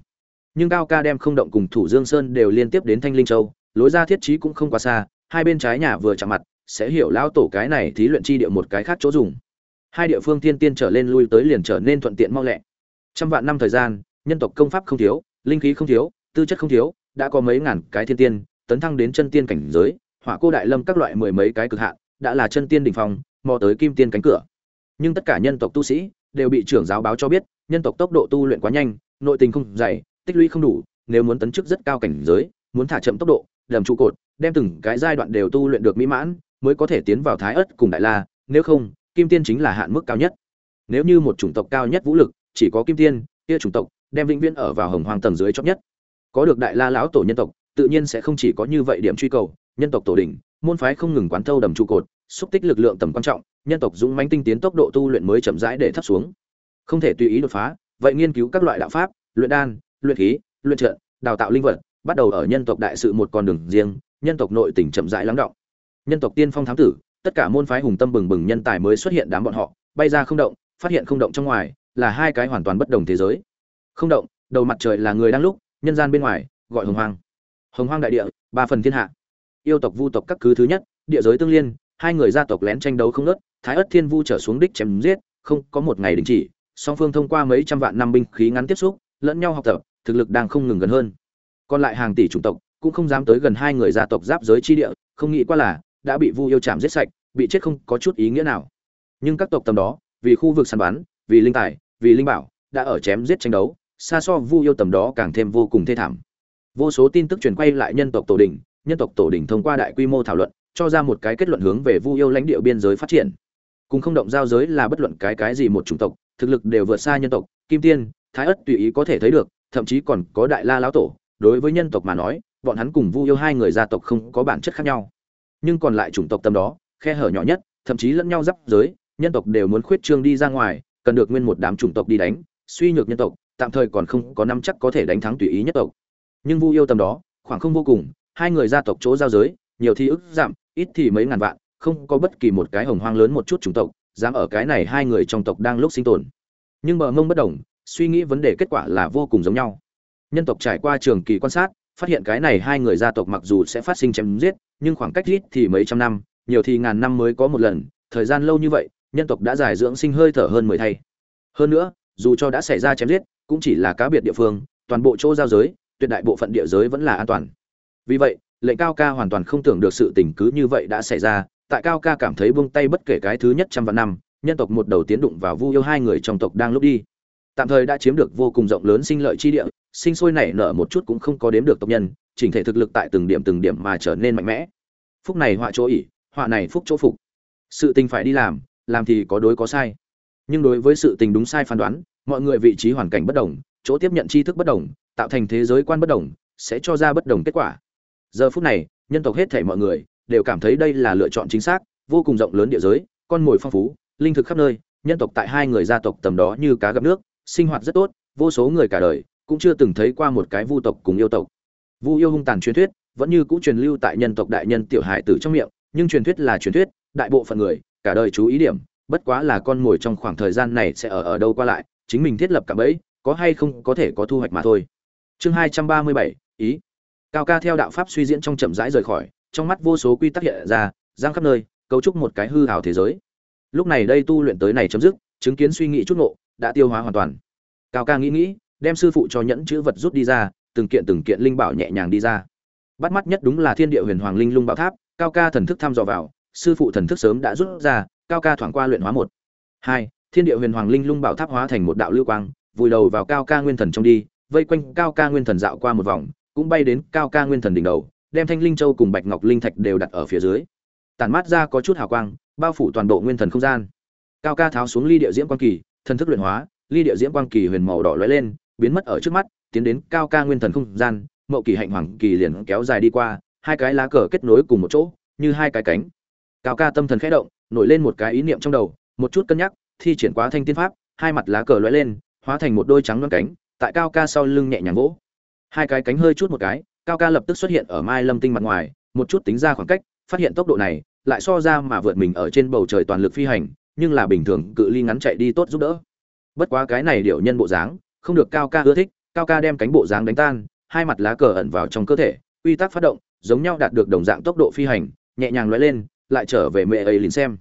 Nhưng cao ca đem không động cùng thủ dương sơn đều liên tiếp đến thanh linh châu, lối ra thiết trí cũng không quá xa, hai bên trái nhà vừa chạm mặt, sẽ hiểu lão tổ cái này thí luyện chi địa một cái khác chỗ dùng. Hai địa phương thiên tiên trở lên lui tới liền trở nên thuận tiện mau lẹ. Trăm vạn năm thời gian, nhân tộc công pháp không thiếu, linh khí không thiếu, tư chất không thiếu, đã có mấy ngàn cái thiên tiên, tấn thăng đến chân tiên cảnh giới hỏa cô đại lâm các loại mười mấy cái cực hạn, đã là chân tiên đỉnh phong, mò tới kim tiên cánh cửa. Nhưng tất cả nhân tộc tu sĩ đều bị trưởng giáo báo cho biết, nhân tộc tốc độ tu luyện quá nhanh, nội tình không dày, tích lũy không đủ, nếu muốn tấn chức rất cao cảnh giới, muốn thả chậm tốc độ, đầm trụ cột, đem từng cái giai đoạn đều tu luyện được mỹ mãn, mới có thể tiến vào thái ất cùng đại la, nếu không, kim tiên chính là hạn mức cao nhất. Nếu như một chủng tộc cao nhất vũ lực, chỉ có kim tiên, kia chủng tộc đem vĩnh viễn ở vào hồng hoàng tầng dưới chót nhất. Có được đại la lão tổ nhân tộc, tự nhiên sẽ không chỉ có như vậy điểm truy cầu nhân tộc tổ đỉnh môn phái không ngừng quán thâu đầm trụ cột, xúc tích lực lượng tầm quan trọng, nhân tộc dũng mãnh tinh tiến tốc độ tu luyện mới chậm rãi để thấp xuống. Không thể tùy ý đột phá, vậy nghiên cứu các loại đạo pháp, luyện đan, luyện khí, luyện trận, đào tạo linh vật, bắt đầu ở nhân tộc đại sự một con đường riêng, nhân tộc nội tỉnh chậm rãi lắng động. Nhân tộc tiên phong thám tử, tất cả môn phái hùng tâm bừng bừng nhân tài mới xuất hiện đám bọn họ, bay ra không động, phát hiện không động trong ngoài, là hai cái hoàn toàn bất đồng thế giới. Không động, đầu mặt trời là người đang lúc, nhân gian bên ngoài, gọi hồng hoang. Hồng hoang đại địa, ba phần thiên hạ yêu tộc vu tộc các cứ thứ nhất, địa giới tương liên, hai người gia tộc lén tranh đấu không nớt thái ất thiên vu trở xuống đích chém giết, không có một ngày đình chỉ, song phương thông qua mấy trăm vạn năm binh khí ngắn tiếp xúc, lẫn nhau học tập, thực lực đang không ngừng gần hơn. Còn lại hàng tỷ chủng tộc cũng không dám tới gần hai người gia tộc giáp giới chi địa, không nghĩ qua là đã bị vu yêu chạm giết sạch, bị chết không có chút ý nghĩa nào. Nhưng các tộc tầm đó, vì khu vực săn bắn, vì linh tài, vì linh bảo, đã ở chém giết tranh đấu, xa so vu yêu tầm đó càng thêm vô cùng thê thảm. Vô số tin tức truyền quay lại nhân tộc tổ đình nhân tộc tổ đình thông qua đại quy mô thảo luận, cho ra một cái kết luận hướng về vu yêu lãnh địa biên giới phát triển. Cùng không động giao giới là bất luận cái cái gì một chủng tộc, thực lực đều vượt xa nhân tộc, kim tiên, thái ất tùy ý có thể thấy được, thậm chí còn có đại la lão tổ. Đối với nhân tộc mà nói, bọn hắn cùng vu yêu hai người gia tộc không có bản chất khác nhau. Nhưng còn lại chủng tộc tâm đó, khe hở nhỏ nhất, thậm chí lẫn nhau giáp giới, nhân tộc đều muốn khuyết trương đi ra ngoài, cần được nguyên một đám chủng tộc đi đánh, suy nhược nhân tộc, tạm thời còn không có năm chắc có thể đánh thắng tùy ý nhất tộc. Nhưng vu yêu tâm đó, khoảng không vô cùng hai người gia tộc chỗ giao giới, nhiều thì ức giảm, ít thì mấy ngàn vạn, không có bất kỳ một cái hồng hoang lớn một chút chủng tộc, dám ở cái này hai người trong tộc đang lúc sinh tồn. Nhưng bờ mông bất đồng, suy nghĩ vấn đề kết quả là vô cùng giống nhau. Nhân tộc trải qua trường kỳ quan sát, phát hiện cái này hai người gia tộc mặc dù sẽ phát sinh chém giết, nhưng khoảng cách ít thì mấy trăm năm, nhiều thì ngàn năm mới có một lần, thời gian lâu như vậy, nhân tộc đã giải dưỡng sinh hơi thở hơn mười thay. Hơn nữa, dù cho đã xảy ra chém giết, cũng chỉ là cá biệt địa phương, toàn bộ chỗ giao giới, tuyệt đại bộ phận địa giới vẫn là an toàn vì vậy, lệnh cao ca hoàn toàn không tưởng được sự tình cứ như vậy đã xảy ra, tại cao ca cảm thấy buông tay bất kể cái thứ nhất trăm vạn năm, nhân tộc một đầu tiến đụng vào vu yêu hai người trong tộc đang lúc đi. Tạm thời đã chiếm được vô cùng rộng lớn sinh lợi chi địa, sinh sôi nảy nở một chút cũng không có đếm được tộc nhân, chỉnh thể thực lực tại từng điểm từng điểm mà trở nên mạnh mẽ. Phúc này họa chỗ ỉ họa này phúc chỗ phục. Sự tình phải đi làm làm thì có đối có sai. Nhưng đối với sự tình đúng sai phán đoán, mọi người vị trí hoàn cảnh bất đồng, chỗ tiếp nhận tri thức bất đồng, tạo thành thế giới quan bất đồng, sẽ cho ra bất đồng kết quả giờ phút này, nhân tộc hết thể mọi người đều cảm thấy đây là lựa chọn chính xác, vô cùng rộng lớn địa giới, con mồi phong phú, linh thực khắp nơi, nhân tộc tại hai người gia tộc tầm đó như cá gặp nước, sinh hoạt rất tốt, vô số người cả đời cũng chưa từng thấy qua một cái vu tộc cùng yêu tộc. Vu yêu hung tàn truyền thuyết vẫn như cũ truyền lưu tại nhân tộc đại nhân tiểu hải tử trong miệng, nhưng truyền thuyết là truyền thuyết, đại bộ phận người cả đời chú ý điểm, bất quá là con mồi trong khoảng thời gian này sẽ ở ở đâu qua lại, chính mình thiết lập cả bẫy, có hay không có thể có thu hoạch mà thôi. Chương hai trăm ba mươi bảy, ý cao ca theo đạo pháp suy diễn trong chậm rãi rời khỏi, trong mắt vô số quy tắc hiện ra, giang khắp nơi, cấu trúc một cái hư hào thế giới. Lúc này đây tu luyện tới này chấm dứt, chứng kiến suy nghĩ chút ngộ, đã tiêu hóa hoàn toàn. Cao ca nghĩ nghĩ, đem sư phụ cho nhẫn chữ vật rút đi ra, từng kiện từng kiện linh bảo nhẹ nhàng đi ra. Bắt mắt nhất đúng là thiên địa huyền hoàng linh lung bảo tháp, cao ca thần thức thăm dò vào, sư phụ thần thức sớm đã rút ra, cao ca thoảng qua luyện hóa một. Hai, thiên địa huyền hoàng linh lung bảo tháp hóa thành một đạo lưu quang, vùi đầu vào cao ca nguyên thần trong đi, vây quanh cao ca nguyên thần dạo qua một vòng cũng bay đến cao ca nguyên thần đỉnh đầu, đem thanh linh châu cùng bạch ngọc linh thạch đều đặt ở phía dưới. Tản mát ra có chút hào quang, bao phủ toàn bộ nguyên thần không gian. Cao ca tháo xuống ly địa diễm quang kỳ, thần thức luyện hóa, ly địa diễm quang kỳ huyền màu đỏ lóe lên, biến mất ở trước mắt, tiến đến cao ca nguyên thần không gian, mậu kỳ hạnh hoàng kỳ liền kéo dài đi qua, hai cái lá cờ kết nối cùng một chỗ, như hai cái cánh. Cao ca tâm thần khẽ động, nổi lên một cái ý niệm trong đầu, một chút cân nhắc, thi triển quá thanh tiên pháp, hai mặt lá cờ lóe lên, hóa thành một đôi trắng loan cánh, tại cao ca sau lưng nhẹ nhàng vỗ hai cái cánh hơi chút một cái, cao ca lập tức xuất hiện ở mai lâm tinh mặt ngoài, một chút tính ra khoảng cách, phát hiện tốc độ này, lại so ra mà vượt mình ở trên bầu trời toàn lực phi hành, nhưng là bình thường cự ly ngắn chạy đi tốt giúp đỡ. Bất quá cái này điệu nhân bộ dáng, không được cao ca ưa thích, cao ca đem cánh bộ dáng đánh tan, hai mặt lá cờ ẩn vào trong cơ thể, quy tắc phát động, giống nhau đạt được đồng dạng tốc độ phi hành, nhẹ nhàng lóe lên, lại trở về mẹ ấy liền xem.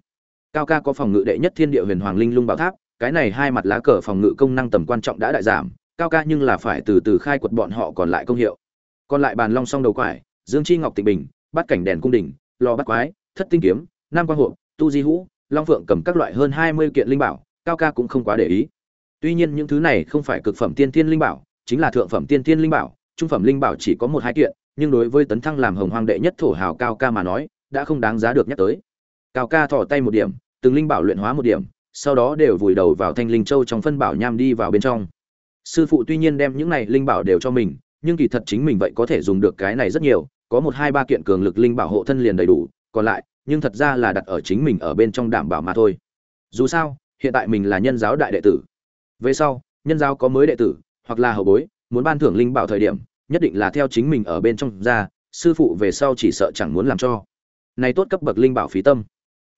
Cao ca có phòng ngự đệ nhất thiên địa huyền hoàng linh lung bảo tháp, cái này hai mặt lá cờ phòng ngự công năng tầm quan trọng đã đại giảm cao ca nhưng là phải từ từ khai quật bọn họ còn lại công hiệu. Còn lại bàn long song đầu quải, dương chi ngọc tịnh bình, bát cảnh đèn cung đình, lò bắt quái, thất tinh kiếm, nam quang hộ tu di hũ, long phượng cầm các loại hơn hai mươi kiện linh bảo, cao ca cũng không quá để ý. Tuy nhiên những thứ này không phải cực phẩm tiên thiên linh bảo, chính là thượng phẩm tiên thiên linh bảo, trung phẩm linh bảo chỉ có một hai kiện, nhưng đối với tấn thăng làm hồng hoàng đệ nhất thổ hào cao ca mà nói, đã không đáng giá được nhắc tới. Cao ca thỏ tay một điểm, từng linh bảo luyện hóa một điểm, sau đó đều vùi đầu vào thanh linh châu trong phân bảo nham đi vào bên trong sư phụ tuy nhiên đem những này linh bảo đều cho mình, nhưng kỳ thật chính mình vậy có thể dùng được cái này rất nhiều, có một hai ba kiện cường lực linh bảo hộ thân liền đầy đủ, còn lại, nhưng thật ra là đặt ở chính mình ở bên trong đảm bảo mà thôi. Dù sao, hiện tại mình là nhân giáo đại đệ tử. Về sau, nhân giáo có mới đệ tử, hoặc là hậu bối, muốn ban thưởng linh bảo thời điểm, nhất định là theo chính mình ở bên trong ra, sư phụ về sau chỉ sợ chẳng muốn làm cho. Này tốt cấp bậc linh bảo phí tâm.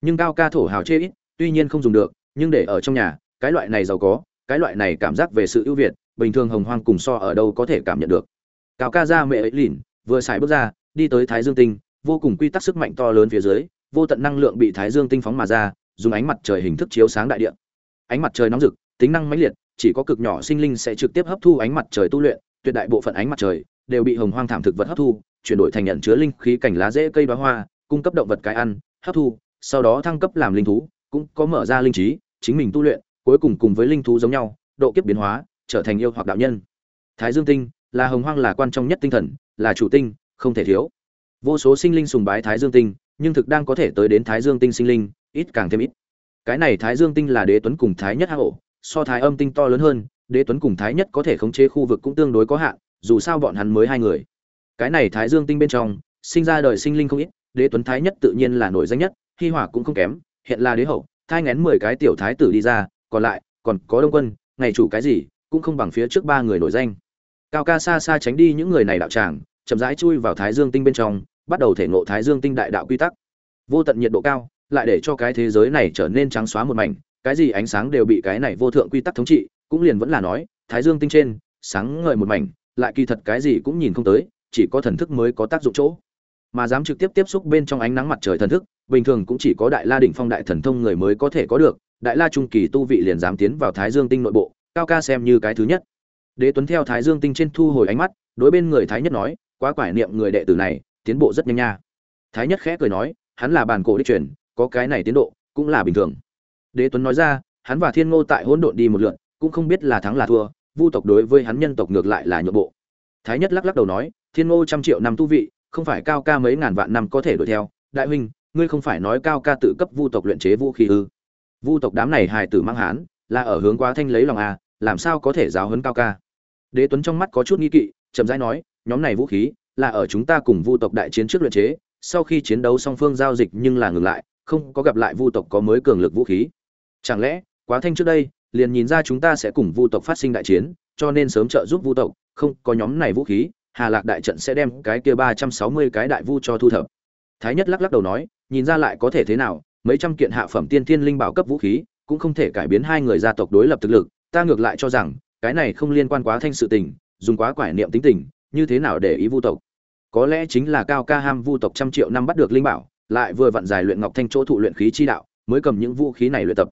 Nhưng cao ca thổ hào chê ít, tuy nhiên không dùng được, nhưng để ở trong nhà, cái loại này giàu có cái loại này cảm giác về sự ưu việt, bình thường hồng hoang cùng so ở đâu có thể cảm nhận được. Cao ca ra mẹ ấy lìn, vừa xài bước ra, đi tới thái dương tinh, vô cùng quy tắc sức mạnh to lớn phía dưới, vô tận năng lượng bị thái dương tinh phóng mà ra, dùng ánh mặt trời hình thức chiếu sáng đại địa. Ánh mặt trời nóng rực, tính năng mãnh liệt, chỉ có cực nhỏ sinh linh sẽ trực tiếp hấp thu ánh mặt trời tu luyện, tuyệt đại bộ phận ánh mặt trời đều bị hồng hoang thảm thực vật hấp thu, chuyển đổi thành nhận chứa linh khí cảnh lá rễ, cây bá hoa, cung cấp động vật cái ăn, hấp thu, sau đó thăng cấp làm linh thú, cũng có mở ra linh trí, chính mình tu luyện cuối cùng cùng với linh thú giống nhau, độ kiếp biến hóa, trở thành yêu hoặc đạo nhân. Thái dương tinh, là hồng hoang là quan trọng nhất tinh thần, là chủ tinh, không thể thiếu. Vô số sinh linh sùng bái thái dương tinh, nhưng thực đang có thể tới đến thái dương tinh sinh linh, ít càng thêm ít. Cái này thái dương tinh là đế tuấn cùng thái nhất hạ ổ, so thái âm tinh to lớn hơn, đế tuấn cùng thái nhất có thể khống chế khu vực cũng tương đối có hạn, dù sao bọn hắn mới hai người. Cái này thái dương tinh bên trong, sinh ra đời sinh linh không ít, đế tuấn thái nhất tự nhiên là nổi danh nhất hi hỏa cũng không kém, hiện là đế hậu, thai ngén mười cái tiểu thái tử đi ra còn lại, còn có đông quân, ngày chủ cái gì, cũng không bằng phía trước ba người nổi danh. Cao ca xa xa tránh đi những người này đạo tràng, chậm rãi chui vào thái dương tinh bên trong, bắt đầu thể ngộ thái dương tinh đại đạo quy tắc. Vô tận nhiệt độ cao, lại để cho cái thế giới này trở nên trắng xóa một mảnh, cái gì ánh sáng đều bị cái này vô thượng quy tắc thống trị, cũng liền vẫn là nói, thái dương tinh trên, sáng ngời một mảnh, lại kỳ thật cái gì cũng nhìn không tới, chỉ có thần thức mới có tác dụng chỗ. Mà dám trực tiếp tiếp xúc bên trong ánh nắng mặt trời thần thức, bình thường cũng chỉ có đại la đỉnh phong đại thần thông người mới có thể có được đại la trung kỳ tu vị liền dám tiến vào thái dương tinh nội bộ, cao ca xem như cái thứ nhất. Đế tuấn theo thái dương tinh trên thu hồi ánh mắt, đối bên người thái nhất nói, quá quải niệm người đệ tử này, tiến bộ rất nhanh nha. Thái nhất khẽ cười nói, hắn là bàn cổ đích truyền, có cái này tiến độ, cũng là bình thường. Đế tuấn nói ra, hắn và thiên ngô tại hỗn độn đi một lượn, cũng không biết là thắng là thua, vu tộc đối với hắn nhân tộc ngược lại là nhượng bộ. Thái nhất lắc lắc đầu nói, thiên ngô trăm triệu năm tu vị, không phải cao ca mấy ngàn vạn năm có thể đuổi theo. Đại huynh, ngươi không phải nói cao ca tự cấp vu tộc luyện chế vũ khí ư? Vu tộc đám này hài tử mang hán, là ở hướng quá thanh lấy lòng a làm sao có thể giáo hấn cao ca? Đế tuấn trong mắt có chút nghi kỵ, chậm rãi nói, nhóm này vũ khí, là ở chúng ta cùng vu tộc đại chiến trước luyện chế, sau khi chiến đấu song phương giao dịch nhưng là ngừng lại, không có gặp lại vu tộc có mới cường lực vũ khí. Chẳng lẽ, quá thanh trước đây, liền nhìn ra chúng ta sẽ cùng vu tộc phát sinh đại chiến, cho nên sớm trợ giúp vu tộc, không, có nhóm này vũ khí, hà lạc đại trận sẽ đem cái kia ba trăm sáu mươi cái đại vu cho thu thập. Thái nhất lắc lắc đầu nói, nhìn ra lại có thể thế nào mấy trăm kiện hạ phẩm tiên thiên linh bảo cấp vũ khí, cũng không thể cải biến hai người gia tộc đối lập thực lực, ta ngược lại cho rằng, cái này không liên quan quá thanh sự tình, dùng quá quải niệm tính tình, như thế nào để ý vu tộc? Có lẽ chính là cao ca ham vu tộc trăm triệu năm bắt được linh bảo, lại vừa vặn giải luyện ngọc thanh chỗ thụ luyện khí chi đạo, mới cầm những vũ khí này luyện tập.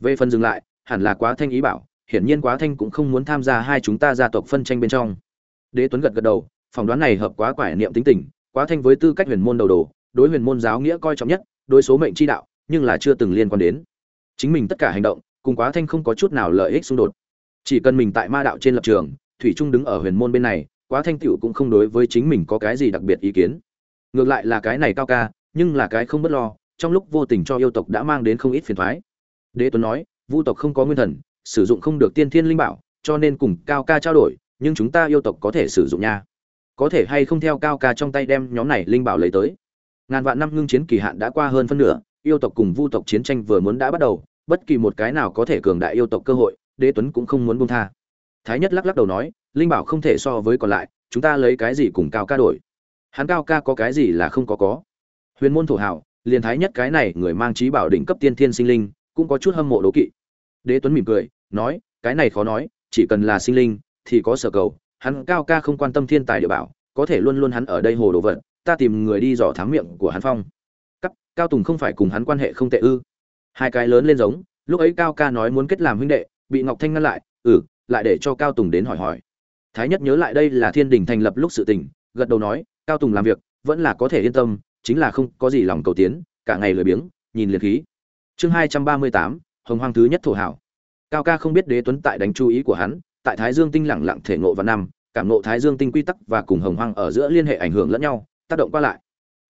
Về phần dừng lại, hẳn là quá thanh ý bảo, hiển nhiên quá thanh cũng không muốn tham gia hai chúng ta gia tộc phân tranh bên trong. Đế tuấn gật gật đầu, phỏng đoán này hợp quá quải niệm tính tình, quá thanh với tư cách huyền môn đầu đồ, đối huyền môn giáo nghĩa coi trọng nhất, đối số mệnh chi đạo nhưng là chưa từng liên quan đến. Chính mình tất cả hành động, cùng quá thanh không có chút nào lợi ích xung đột. Chỉ cần mình tại ma đạo trên lập trường, thủy trung đứng ở huyền môn bên này, quá thanh tựu cũng không đối với chính mình có cái gì đặc biệt ý kiến. Ngược lại là cái này cao ca, nhưng là cái không bất lo, trong lúc vô tình cho yêu tộc đã mang đến không ít phiền thoái đế tuấn nói, vu tộc không có nguyên thần, sử dụng không được tiên thiên linh bảo, cho nên cùng cao ca trao đổi, nhưng chúng ta yêu tộc có thể sử dụng nha. Có thể hay không theo cao ca trong tay đem nhóm này linh bảo lấy tới. Ngàn vạn năm ngưng chiến kỳ hạn đã qua hơn phân nửa yêu tộc cùng vu tộc chiến tranh vừa muốn đã bắt đầu, bất kỳ một cái nào có thể cường đại yêu tộc cơ hội, đế tuấn cũng không muốn buông tha. Thái nhất lắc lắc đầu nói, linh bảo không thể so với còn lại, chúng ta lấy cái gì cùng cao ca đổi? Hắn cao ca có cái gì là không có có. Huyền môn thổ hảo, liền thái nhất cái này người mang trí bảo đỉnh cấp tiên thiên sinh linh, cũng có chút hâm mộ đố kỵ. Đế tuấn mỉm cười, nói, cái này khó nói, chỉ cần là sinh linh, thì có sở cầu, hắn cao ca không quan tâm thiên tài địa bảo, có thể luôn luôn hắn ở đây hồ đồ vật, ta tìm người đi dò thám miệng của hắn phong cao tùng không phải cùng hắn quan hệ không tệ ư? Hai cái lớn lên giống, lúc ấy cao ca nói muốn kết làm huynh đệ, bị ngọc thanh ngăn lại ừ lại để cho cao tùng đến hỏi hỏi. Thái nhất nhớ lại đây là thiên đình thành lập lúc sự tình, gật đầu nói, cao tùng làm việc, vẫn là có thể yên tâm, chính là không có gì lòng cầu tiến, cả ngày lười biếng, nhìn liệt khí. Chương hai trăm ba mươi tám, hồng hoang thứ nhất thổ hảo. Cao ca không biết đế tuấn tại đánh chú ý của hắn, tại thái dương tinh lẳng lặng thể ngộ và năm, cảm ngộ thái dương tinh quy tắc và cùng hồng hoang ở giữa liên hệ ảnh hưởng lẫn nhau, tác động qua lại.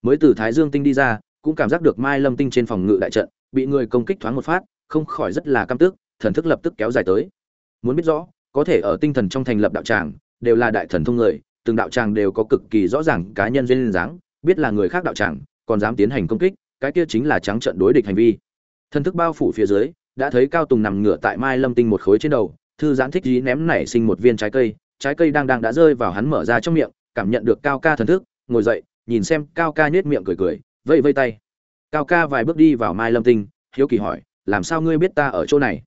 Mới từ thái dương tinh đi ra cũng cảm giác được mai lâm tinh trên phòng ngự đại trận, bị người công kích thoáng một phát, không khỏi rất là căm tức, thần thức lập tức kéo dài tới. Muốn biết rõ, có thể ở tinh thần trong thành lập đạo tràng, đều là đại thần thông người, từng đạo tràng đều có cực kỳ rõ ràng cá nhân duyên dáng, biết là người khác đạo tràng, còn dám tiến hành công kích, cái kia chính là trắng trận đối địch hành vi. Thần thức bao phủ phía dưới, đã thấy cao tùng nằm ngửa tại mai lâm tinh một khối trên đầu, thư giãn thích dí ném nảy sinh một viên trái cây trái cây đang đang đã rơi vào hắn mở ra trong miệng, cảm nhận được cao ca thần thức, ngồi dậy, nhìn xem cao ca nhếch miệng cười cười vẫy vây tay. Cao ca vài bước đi vào mai lâm tinh, hiếu kỳ hỏi, làm sao ngươi biết ta ở chỗ này?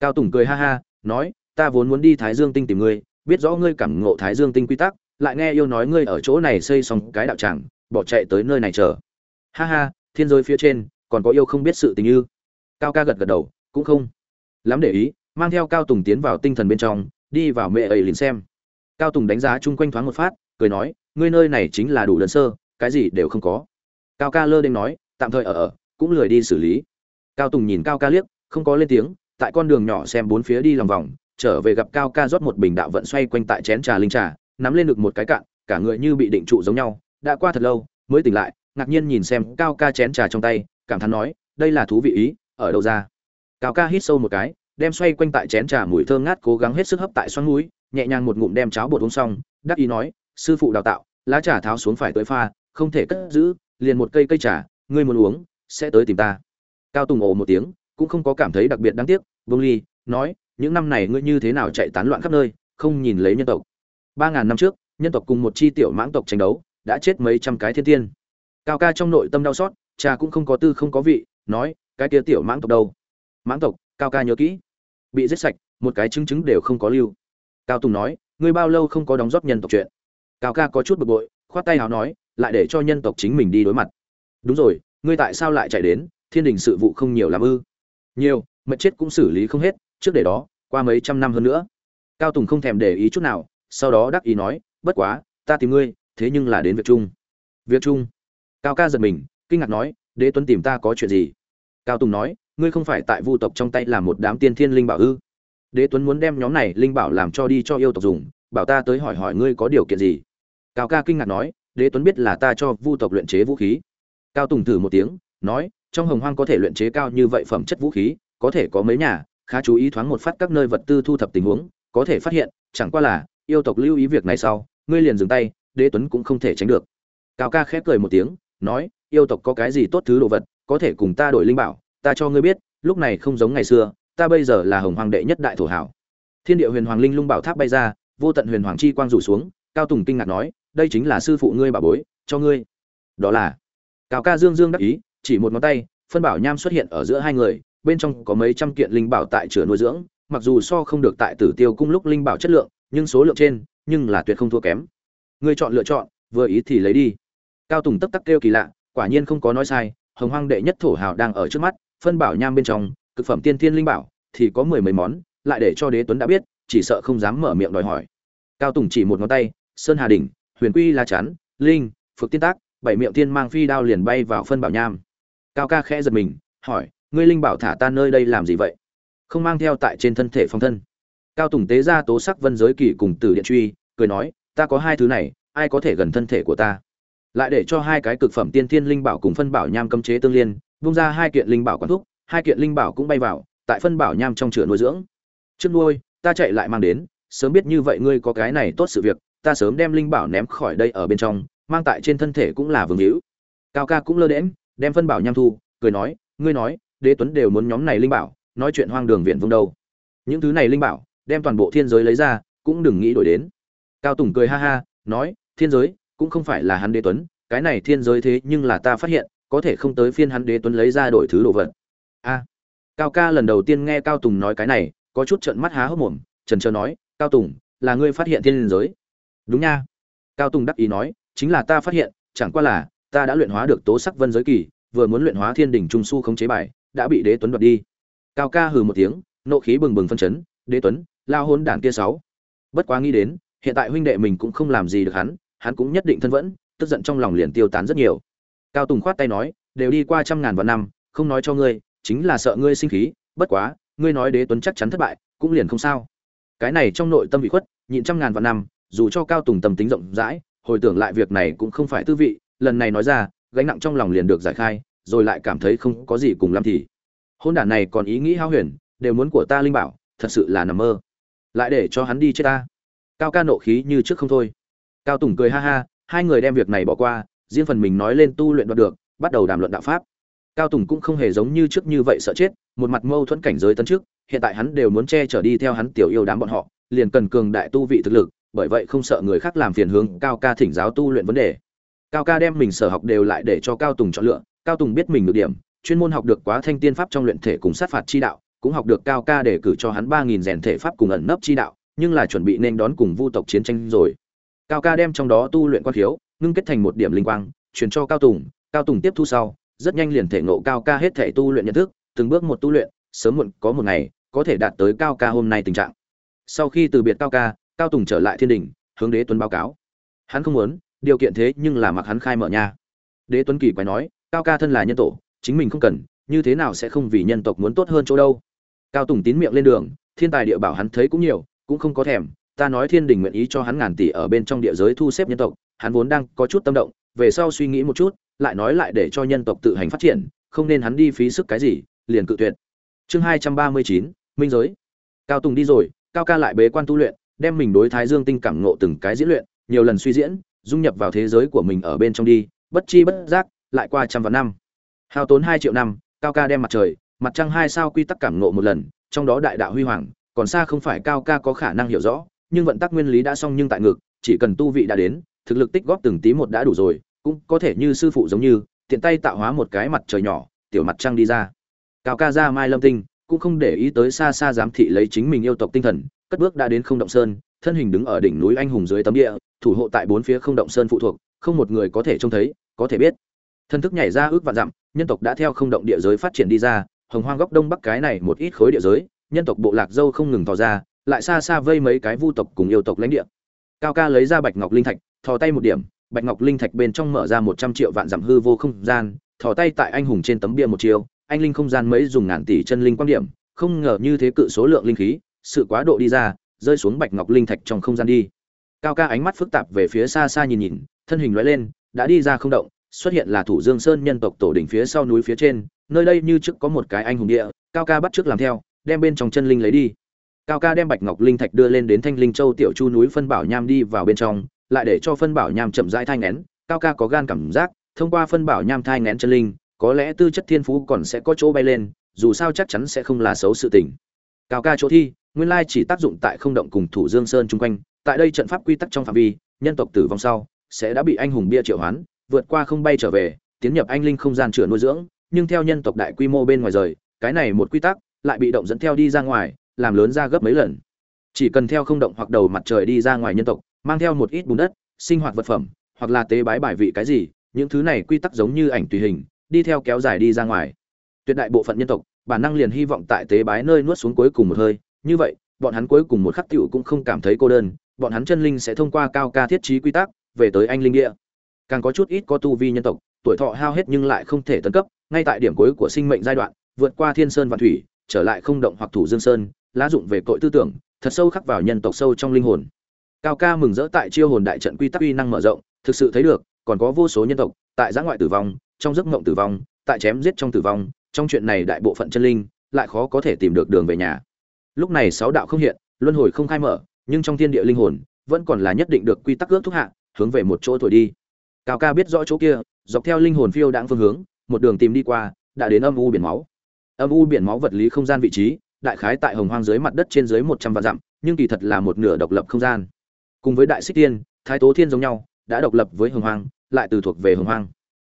Cao tùng cười ha ha, nói, ta vốn muốn đi thái dương tinh tìm ngươi, biết rõ ngươi cảm ngộ thái dương tinh quy tắc, lại nghe yêu nói ngươi ở chỗ này xây xong cái đạo tràng, bỏ chạy tới nơi này chờ. Ha ha, thiên giới phía trên, còn có yêu không biết sự tình như cao ca gật gật đầu, cũng không lắm để ý, mang theo cao tùng tiến vào tinh thần bên trong, đi vào mẹ ấy liền xem. Cao tùng đánh giá chung quanh thoáng một phát, cười nói, ngươi nơi này chính là đủ đơn sơ, cái gì đều không có cao ca lơ đêm nói, tạm thời ở ở, cũng lười đi xử lý. Cao tùng nhìn cao ca liếc, không có lên tiếng, tại con đường nhỏ xem bốn phía đi lòng vòng, trở về gặp cao ca rót một bình đạo vận xoay quanh tại chén trà linh trà, nắm lên được một cái cạn, cả người như bị định trụ giống nhau, đã qua thật lâu, mới tỉnh lại, ngạc nhiên nhìn xem cao ca chén trà trong tay, cảm thán nói, đây là thú vị ý, ở đâu ra? Cao ca hít sâu một cái, đem xoay quanh tại chén trà mùi thơm ngát cố gắng hết sức hấp tại xoắn núi nhẹ nhàng một ngụm đem cháo bột uống xong, đắc ý nói, sư phụ đào tạo, lá trà tháo xuống phải tới pha, không thể cất giữ liền một cây cây trà, ngươi muốn uống, sẽ tới tìm ta. Cao tùng ồ một tiếng, cũng không có cảm thấy đặc biệt đáng tiếc, vương ly, nói, những năm này ngươi như thế nào chạy tán loạn khắp nơi, không nhìn lấy nhân tộc. Ba ngàn năm trước, nhân tộc cùng một chi tiểu mãng tộc tranh đấu, đã chết mấy trăm cái thiên tiên. Cao ca trong nội tâm đau xót cha cũng không có tư không có vị, nói, cái kia tiểu mãng tộc đâu? Mãng tộc, cao ca nhớ kỹ. Bị giết sạch, một cái chứng chứng đều không có lưu. Cao tùng nói, ngươi bao lâu không có đóng góp nhân tộc chuyện? Cao ca có chút bực bội, khoát tay hào nói lại để cho nhân tộc chính mình đi đối mặt. Đúng rồi, ngươi tại sao lại chạy đến? Thiên đình sự vụ không nhiều làm ư? Nhiều mật chết cũng xử lý không hết, trước để đó, qua mấy trăm năm hơn nữa. Cao tùng không thèm để ý chút nào, sau đó đắc ý nói, bất quá, ta tìm ngươi, thế nhưng là đến việc chung. Việc chung? Cao ca giật mình, kinh ngạc nói, đế tuấn tìm ta có chuyện gì? Cao tùng nói, ngươi không phải tại vu tộc trong tay là một đám tiên thiên linh bảo ư? Đế tuấn muốn đem nhóm này linh bảo làm cho đi cho yêu tộc dùng, bảo ta tới hỏi hỏi ngươi có điều kiện gì? Cao ca kinh ngạc nói đế tuấn biết là ta cho vu tộc luyện chế vũ khí. Cao tùng thử một tiếng, nói, trong hồng hoang có thể luyện chế cao như vậy phẩm chất vũ khí, có thể có mấy nhà, khá chú ý thoáng một phát các nơi vật tư thu thập tình huống, có thể phát hiện, chẳng qua là, yêu tộc lưu ý việc này sau, ngươi liền dừng tay, đế tuấn cũng không thể tránh được. Cao ca khép cười một tiếng, nói, yêu tộc có cái gì tốt thứ đồ vật, có thể cùng ta đổi linh bảo, ta cho ngươi biết, lúc này không giống ngày xưa, ta bây giờ là hồng hoàng đệ nhất đại thổ hảo. Thiên địa huyền hoàng linh lung bảo tháp bay ra, vô tận huyền hoàng chi quang rủ xuống, cao tùng kinh ngạc nói đây chính là sư phụ ngươi bảo bối, cho ngươi. Đó là, cao ca dương dương đắc ý, chỉ một ngón tay, phân bảo nham xuất hiện ở giữa hai người, bên trong có mấy trăm kiện linh bảo tại chửa nuôi dưỡng, mặc dù so không được tại tử tiêu cung lúc linh bảo chất lượng, nhưng số lượng trên, nhưng là tuyệt không thua kém. Ngươi chọn lựa chọn, vừa ý thì lấy đi. Cao tùng tấp tắc kêu kỳ lạ, quả nhiên không có nói sai, hồng hoang đệ nhất thổ hào đang ở trước mắt, phân bảo nham bên trong, cực phẩm tiên thiên linh bảo, thì có mười mấy món, lại để cho đế tuấn đã biết, chỉ sợ không dám mở miệng đòi hỏi. Cao tùng chỉ một ngón tay, sơn hà đỉnh huyền quy la chắn, linh phực tiên tác, bảy miệng tiên mang phi đao liền bay vào phân bảo nham. Cao ca khẽ giật mình, hỏi, ngươi linh bảo thả ta nơi đây làm gì vậy? Không mang theo tại trên thân thể phong thân. Cao tùng tế ra tố sắc vân giới kỳ cùng tử điện truy, cười nói, ta có hai thứ này, ai có thể gần thân thể của ta? Lại để cho hai cái cực phẩm tiên thiên linh bảo cùng phân bảo nham cấm chế tương liên, bung ra hai kiện linh bảo quán thúc, hai kiện linh bảo cũng bay vào, tại phân bảo nham trong chửa nuôi dưỡng. Trước nuôi, ta chạy lại mang đến, sớm biết như vậy ngươi có cái này tốt sự việc ta sớm đem linh bảo ném khỏi đây ở bên trong, mang tại trên thân thể cũng là vương hữu. Cao ca cũng lơ đễm đem phân bảo nham thu, cười nói, ngươi nói, đế tuấn đều muốn nhóm này linh bảo, nói chuyện hoang đường viện vương đâu. Những thứ này linh bảo, đem toàn bộ thiên giới lấy ra, cũng đừng nghĩ đổi đến. Cao tùng cười ha ha, nói, thiên giới, cũng không phải là hắn đế tuấn, cái này thiên giới thế nhưng là ta phát hiện, có thể không tới phiên hắn đế tuấn lấy ra đổi thứ đồ vật. A. Cao ca lần đầu tiên nghe cao tùng nói cái này, có chút trợn mắt há hốc mồm, trần trờ nói, cao tùng, là ngươi phát hiện thiên giới đúng nha. Cao tùng đắc ý nói, chính là ta phát hiện, chẳng qua là, ta đã luyện hóa được tố sắc vân giới kỳ, vừa muốn luyện hóa thiên đỉnh trung su không chế bài, đã bị đế tuấn đoạt đi. Cao ca hừ một tiếng, nộ khí bừng bừng phân chấn, đế tuấn, lao hôn đảng kia sáu. Bất quá nghĩ đến, hiện tại huynh đệ mình cũng không làm gì được hắn hắn cũng nhất định thân vẫn, tức giận trong lòng liền tiêu tán rất nhiều. Cao tùng khoát tay nói, đều đi qua trăm ngàn vạn năm, không nói cho ngươi, chính là sợ ngươi sinh khí, bất quá, ngươi nói đế tuấn chắc chắn thất bại, cũng liền không sao. Cái này trong nội tâm bị khuất, nhịn trăm ngàn vạn năm dù cho cao tùng tâm tính rộng rãi, hồi tưởng lại việc này cũng không phải tư vị, lần này nói ra, gánh nặng trong lòng liền được giải khai, rồi lại cảm thấy không có gì cùng làm thì. Hôn đản này còn ý nghĩ hao huyền, đều muốn của ta linh bảo, thật sự là nằm mơ. Lại để cho hắn đi chết ta. Cao ca nộ khí như trước không thôi. Cao tùng cười ha ha, hai người đem việc này bỏ qua, riêng phần mình nói lên tu luyện đoạt được, bắt đầu đàm luận đạo pháp. Cao tùng cũng không hề giống như trước như vậy sợ chết, một mặt mâu thuẫn cảnh giới tấn trước, hiện tại hắn đều muốn che chở đi theo hắn tiểu yêu đám bọn họ, liền cần cường đại tu vị thực lực bởi vậy không sợ người khác làm phiền hướng cao ca thỉnh giáo tu luyện vấn đề. Cao ca đem mình sở học đều lại để cho cao tùng chọn lựa. Cao tùng biết mình được điểm, chuyên môn học được quá thanh tiên pháp trong luyện thể cùng sát phạt chi đạo, cũng học được cao ca để cử cho hắn ba nghìn rèn thể pháp cùng ẩn nấp chi đạo, nhưng là chuẩn bị nên đón cùng vu tộc chiến tranh rồi. Cao ca đem trong đó tu luyện quan thiếu ngưng kết thành một điểm linh quang, truyền cho cao tùng. Cao tùng tiếp thu sau, rất nhanh liền thể ngộ cao ca hết thể tu luyện nhận thức, từng bước một tu luyện, sớm muộn có một ngày, có thể đạt tới cao ca hôm nay tình trạng. Sau khi từ biệt cao ca cao tùng trở lại thiên đình, hướng đế tuấn báo cáo. Hắn không muốn, điều kiện thế nhưng là mặc hắn khai mở nha. Đế tuấn kỳ quái nói, cao ca thân là nhân tổ, chính mình không cần, như thế nào sẽ không vì nhân tộc muốn tốt hơn chỗ đâu? Cao tùng tín miệng lên đường, thiên tài địa bảo hắn thấy cũng nhiều, cũng không có thèm, ta nói thiên đình nguyện ý cho hắn ngàn tỷ ở bên trong địa giới thu xếp nhân tộc, hắn vốn đang có chút tâm động, về sau suy nghĩ một chút, lại nói lại để cho nhân tộc tự hành phát triển, không nên hắn đi phí sức cái gì, liền cự tuyệt. Chương hai trăm ba mươi chín, minh giới. Cao tùng đi rồi, cao ca lại bế quan tu luyện đem mình đối thái dương tinh cảm ngộ từng cái diễn luyện, nhiều lần suy diễn, dung nhập vào thế giới của mình ở bên trong đi, bất chi bất giác, lại qua trăm vạn năm. Hao tốn hai triệu năm, cao ca đem mặt trời, mặt trăng hai sao quy tắc cảm ngộ một lần, trong đó đại đạo huy hoàng, còn xa không phải cao ca có khả năng hiểu rõ, nhưng vận tắc nguyên lý đã xong nhưng tại ngực, chỉ cần tu vị đã đến, thực lực tích góp từng tí một đã đủ rồi, cũng có thể như sư phụ giống như, tiện tay tạo hóa một cái mặt trời nhỏ, tiểu mặt trăng đi ra. Cao ca ra mai lâm tinh, cũng không để ý tới xa xa giám thị lấy chính mình yêu tộc tinh thần cất bước đã đến không động sơn, thân hình đứng ở đỉnh núi anh hùng dưới tấm địa, thủ hộ tại bốn phía không động sơn phụ thuộc, không một người có thể trông thấy, có thể biết. Thân thức nhảy ra ước vạn dặm, nhân tộc đã theo không động địa giới phát triển đi ra, hồng hoang góc đông bắc cái này một ít khối địa giới, nhân tộc bộ lạc dâu không ngừng tỏ ra, lại xa xa vây mấy cái vu tộc cùng yêu tộc lãnh địa. Cao ca lấy ra bạch ngọc linh thạch, thò tay một điểm, bạch ngọc linh thạch bên trong mở ra một trăm triệu vạn dặm hư vô không gian, thò tay tại anh hùng trên tấm bia một chiều anh linh không gian mấy dùng ngàn tỷ chân linh quan điểm, không ngờ như thế cự số lượng linh khí sự quá độ đi ra, rơi xuống bạch ngọc linh thạch trong không gian đi. Cao ca ánh mắt phức tạp về phía xa xa nhìn nhìn, thân hình lóe lên, đã đi ra không động, xuất hiện là thủ dương sơn nhân tộc tổ đỉnh phía sau núi phía trên, nơi đây như trước có một cái anh hùng địa, cao ca bắt trước làm theo, đem bên trong chân linh lấy đi. Cao ca đem bạch ngọc linh thạch đưa lên đến thanh linh châu tiểu chu núi phân bảo nham đi vào bên trong, lại để cho phân bảo nham chậm rãi thai ngén cao ca có gan cảm giác, thông qua phân bảo nham thai ngén chân linh, có lẽ tư chất thiên phú còn sẽ có chỗ bay lên, dù sao chắc chắn sẽ không là xấu sự tình. Cao ca chỗ thi nguyên lai chỉ tác dụng tại không động cùng thủ dương sơn chung quanh, tại đây trận pháp quy tắc trong phạm vi, nhân tộc tử vong sau, sẽ đã bị anh hùng bia triệu hoán, vượt qua không bay trở về, tiến nhập anh linh không gian chữa nuôi dưỡng, nhưng theo nhân tộc đại quy mô bên ngoài rời, cái này một quy tắc lại bị động dẫn theo đi ra ngoài, làm lớn ra gấp mấy lần. Chỉ cần theo không động hoặc đầu mặt trời đi ra ngoài nhân tộc, mang theo một ít bùn đất, sinh hoạt vật phẩm, hoặc là tế bái bài vị cái gì, những thứ này quy tắc giống như ảnh tùy hình, đi theo kéo dài đi ra ngoài. Tuyệt đại bộ phận nhân tộc, bản năng liền hy vọng tại tế bái nơi nuốt xuống cuối cùng một hơi như vậy, bọn hắn cuối cùng một khắc tiểu cũng không cảm thấy cô đơn, bọn hắn chân linh sẽ thông qua cao ca thiết trí quy tắc, về tới anh linh địa. Càng có chút ít có tu vi nhân tộc, tuổi thọ hao hết nhưng lại không thể tấn cấp, ngay tại điểm cuối của sinh mệnh giai đoạn, vượt qua thiên sơn và thủy, trở lại không động hoặc thủ dương sơn, lá dụng về cội tư tưởng, thật sâu khắc vào nhân tộc sâu trong linh hồn. Cao ca mừng rỡ tại chiêu hồn đại trận quy tắc uy năng mở rộng, thực sự thấy được, còn có vô số nhân tộc, tại giã ngoại tử vong, trong giấc mộng tử vong, tại chém giết trong tử vong, trong chuyện này đại bộ phận chân linh, lại khó có thể tìm được đường về nhà lúc này sáu đạo không hiện, luân hồi không khai mở, nhưng trong thiên địa linh hồn, vẫn còn là nhất định được quy tắc ước thúc hạ, hướng về một chỗ thổi đi. Cao ca biết rõ chỗ kia, dọc theo linh hồn phiêu đãng phương hướng, một đường tìm đi qua, đã đến âm u biển máu. Âm u biển máu vật lý không gian vị trí, đại khái tại hồng hoang dưới mặt đất trên dưới một trăm vạn dặm, nhưng kỳ thật là một nửa độc lập không gian. Cùng với đại xích tiên thái tố thiên giống nhau, đã độc lập với hồng hoang, lại từ thuộc về hồng hoang.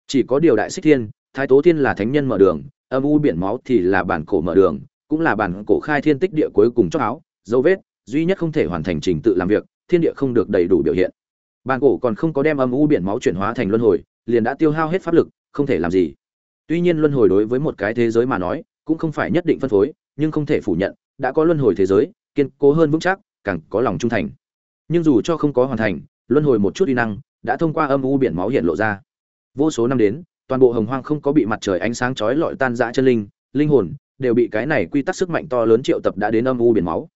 Chỉ có điều đại xích thiên, thái tố thiên là thánh nhân mở đường, âm u biển máu thì là bản cổ mở đường cũng là bản cổ khai thiên tích địa cuối cùng chóc áo, dấu vết, duy nhất không thể hoàn thành trình tự làm việc, thiên địa không được đầy đủ biểu hiện. Bản cổ còn không có đem âm u biển máu chuyển hóa thành luân hồi, liền đã tiêu hao hết pháp lực, không thể làm gì. Tuy nhiên luân hồi đối với một cái thế giới mà nói, cũng không phải nhất định phân phối, nhưng không thể phủ nhận, đã có luân hồi thế giới, kiên cố hơn vững chắc, càng có lòng trung thành. Nhưng dù cho không có hoàn thành, luân hồi một chút uy năng, đã thông qua âm u biển máu hiện lộ ra. Vô số năm đến, toàn bộ hồng hoang không có bị mặt trời ánh sáng chói lọi tan rã chân linh linh hồn đều bị cái này quy tắc sức mạnh to lớn triệu tập đã đến âm u biển máu.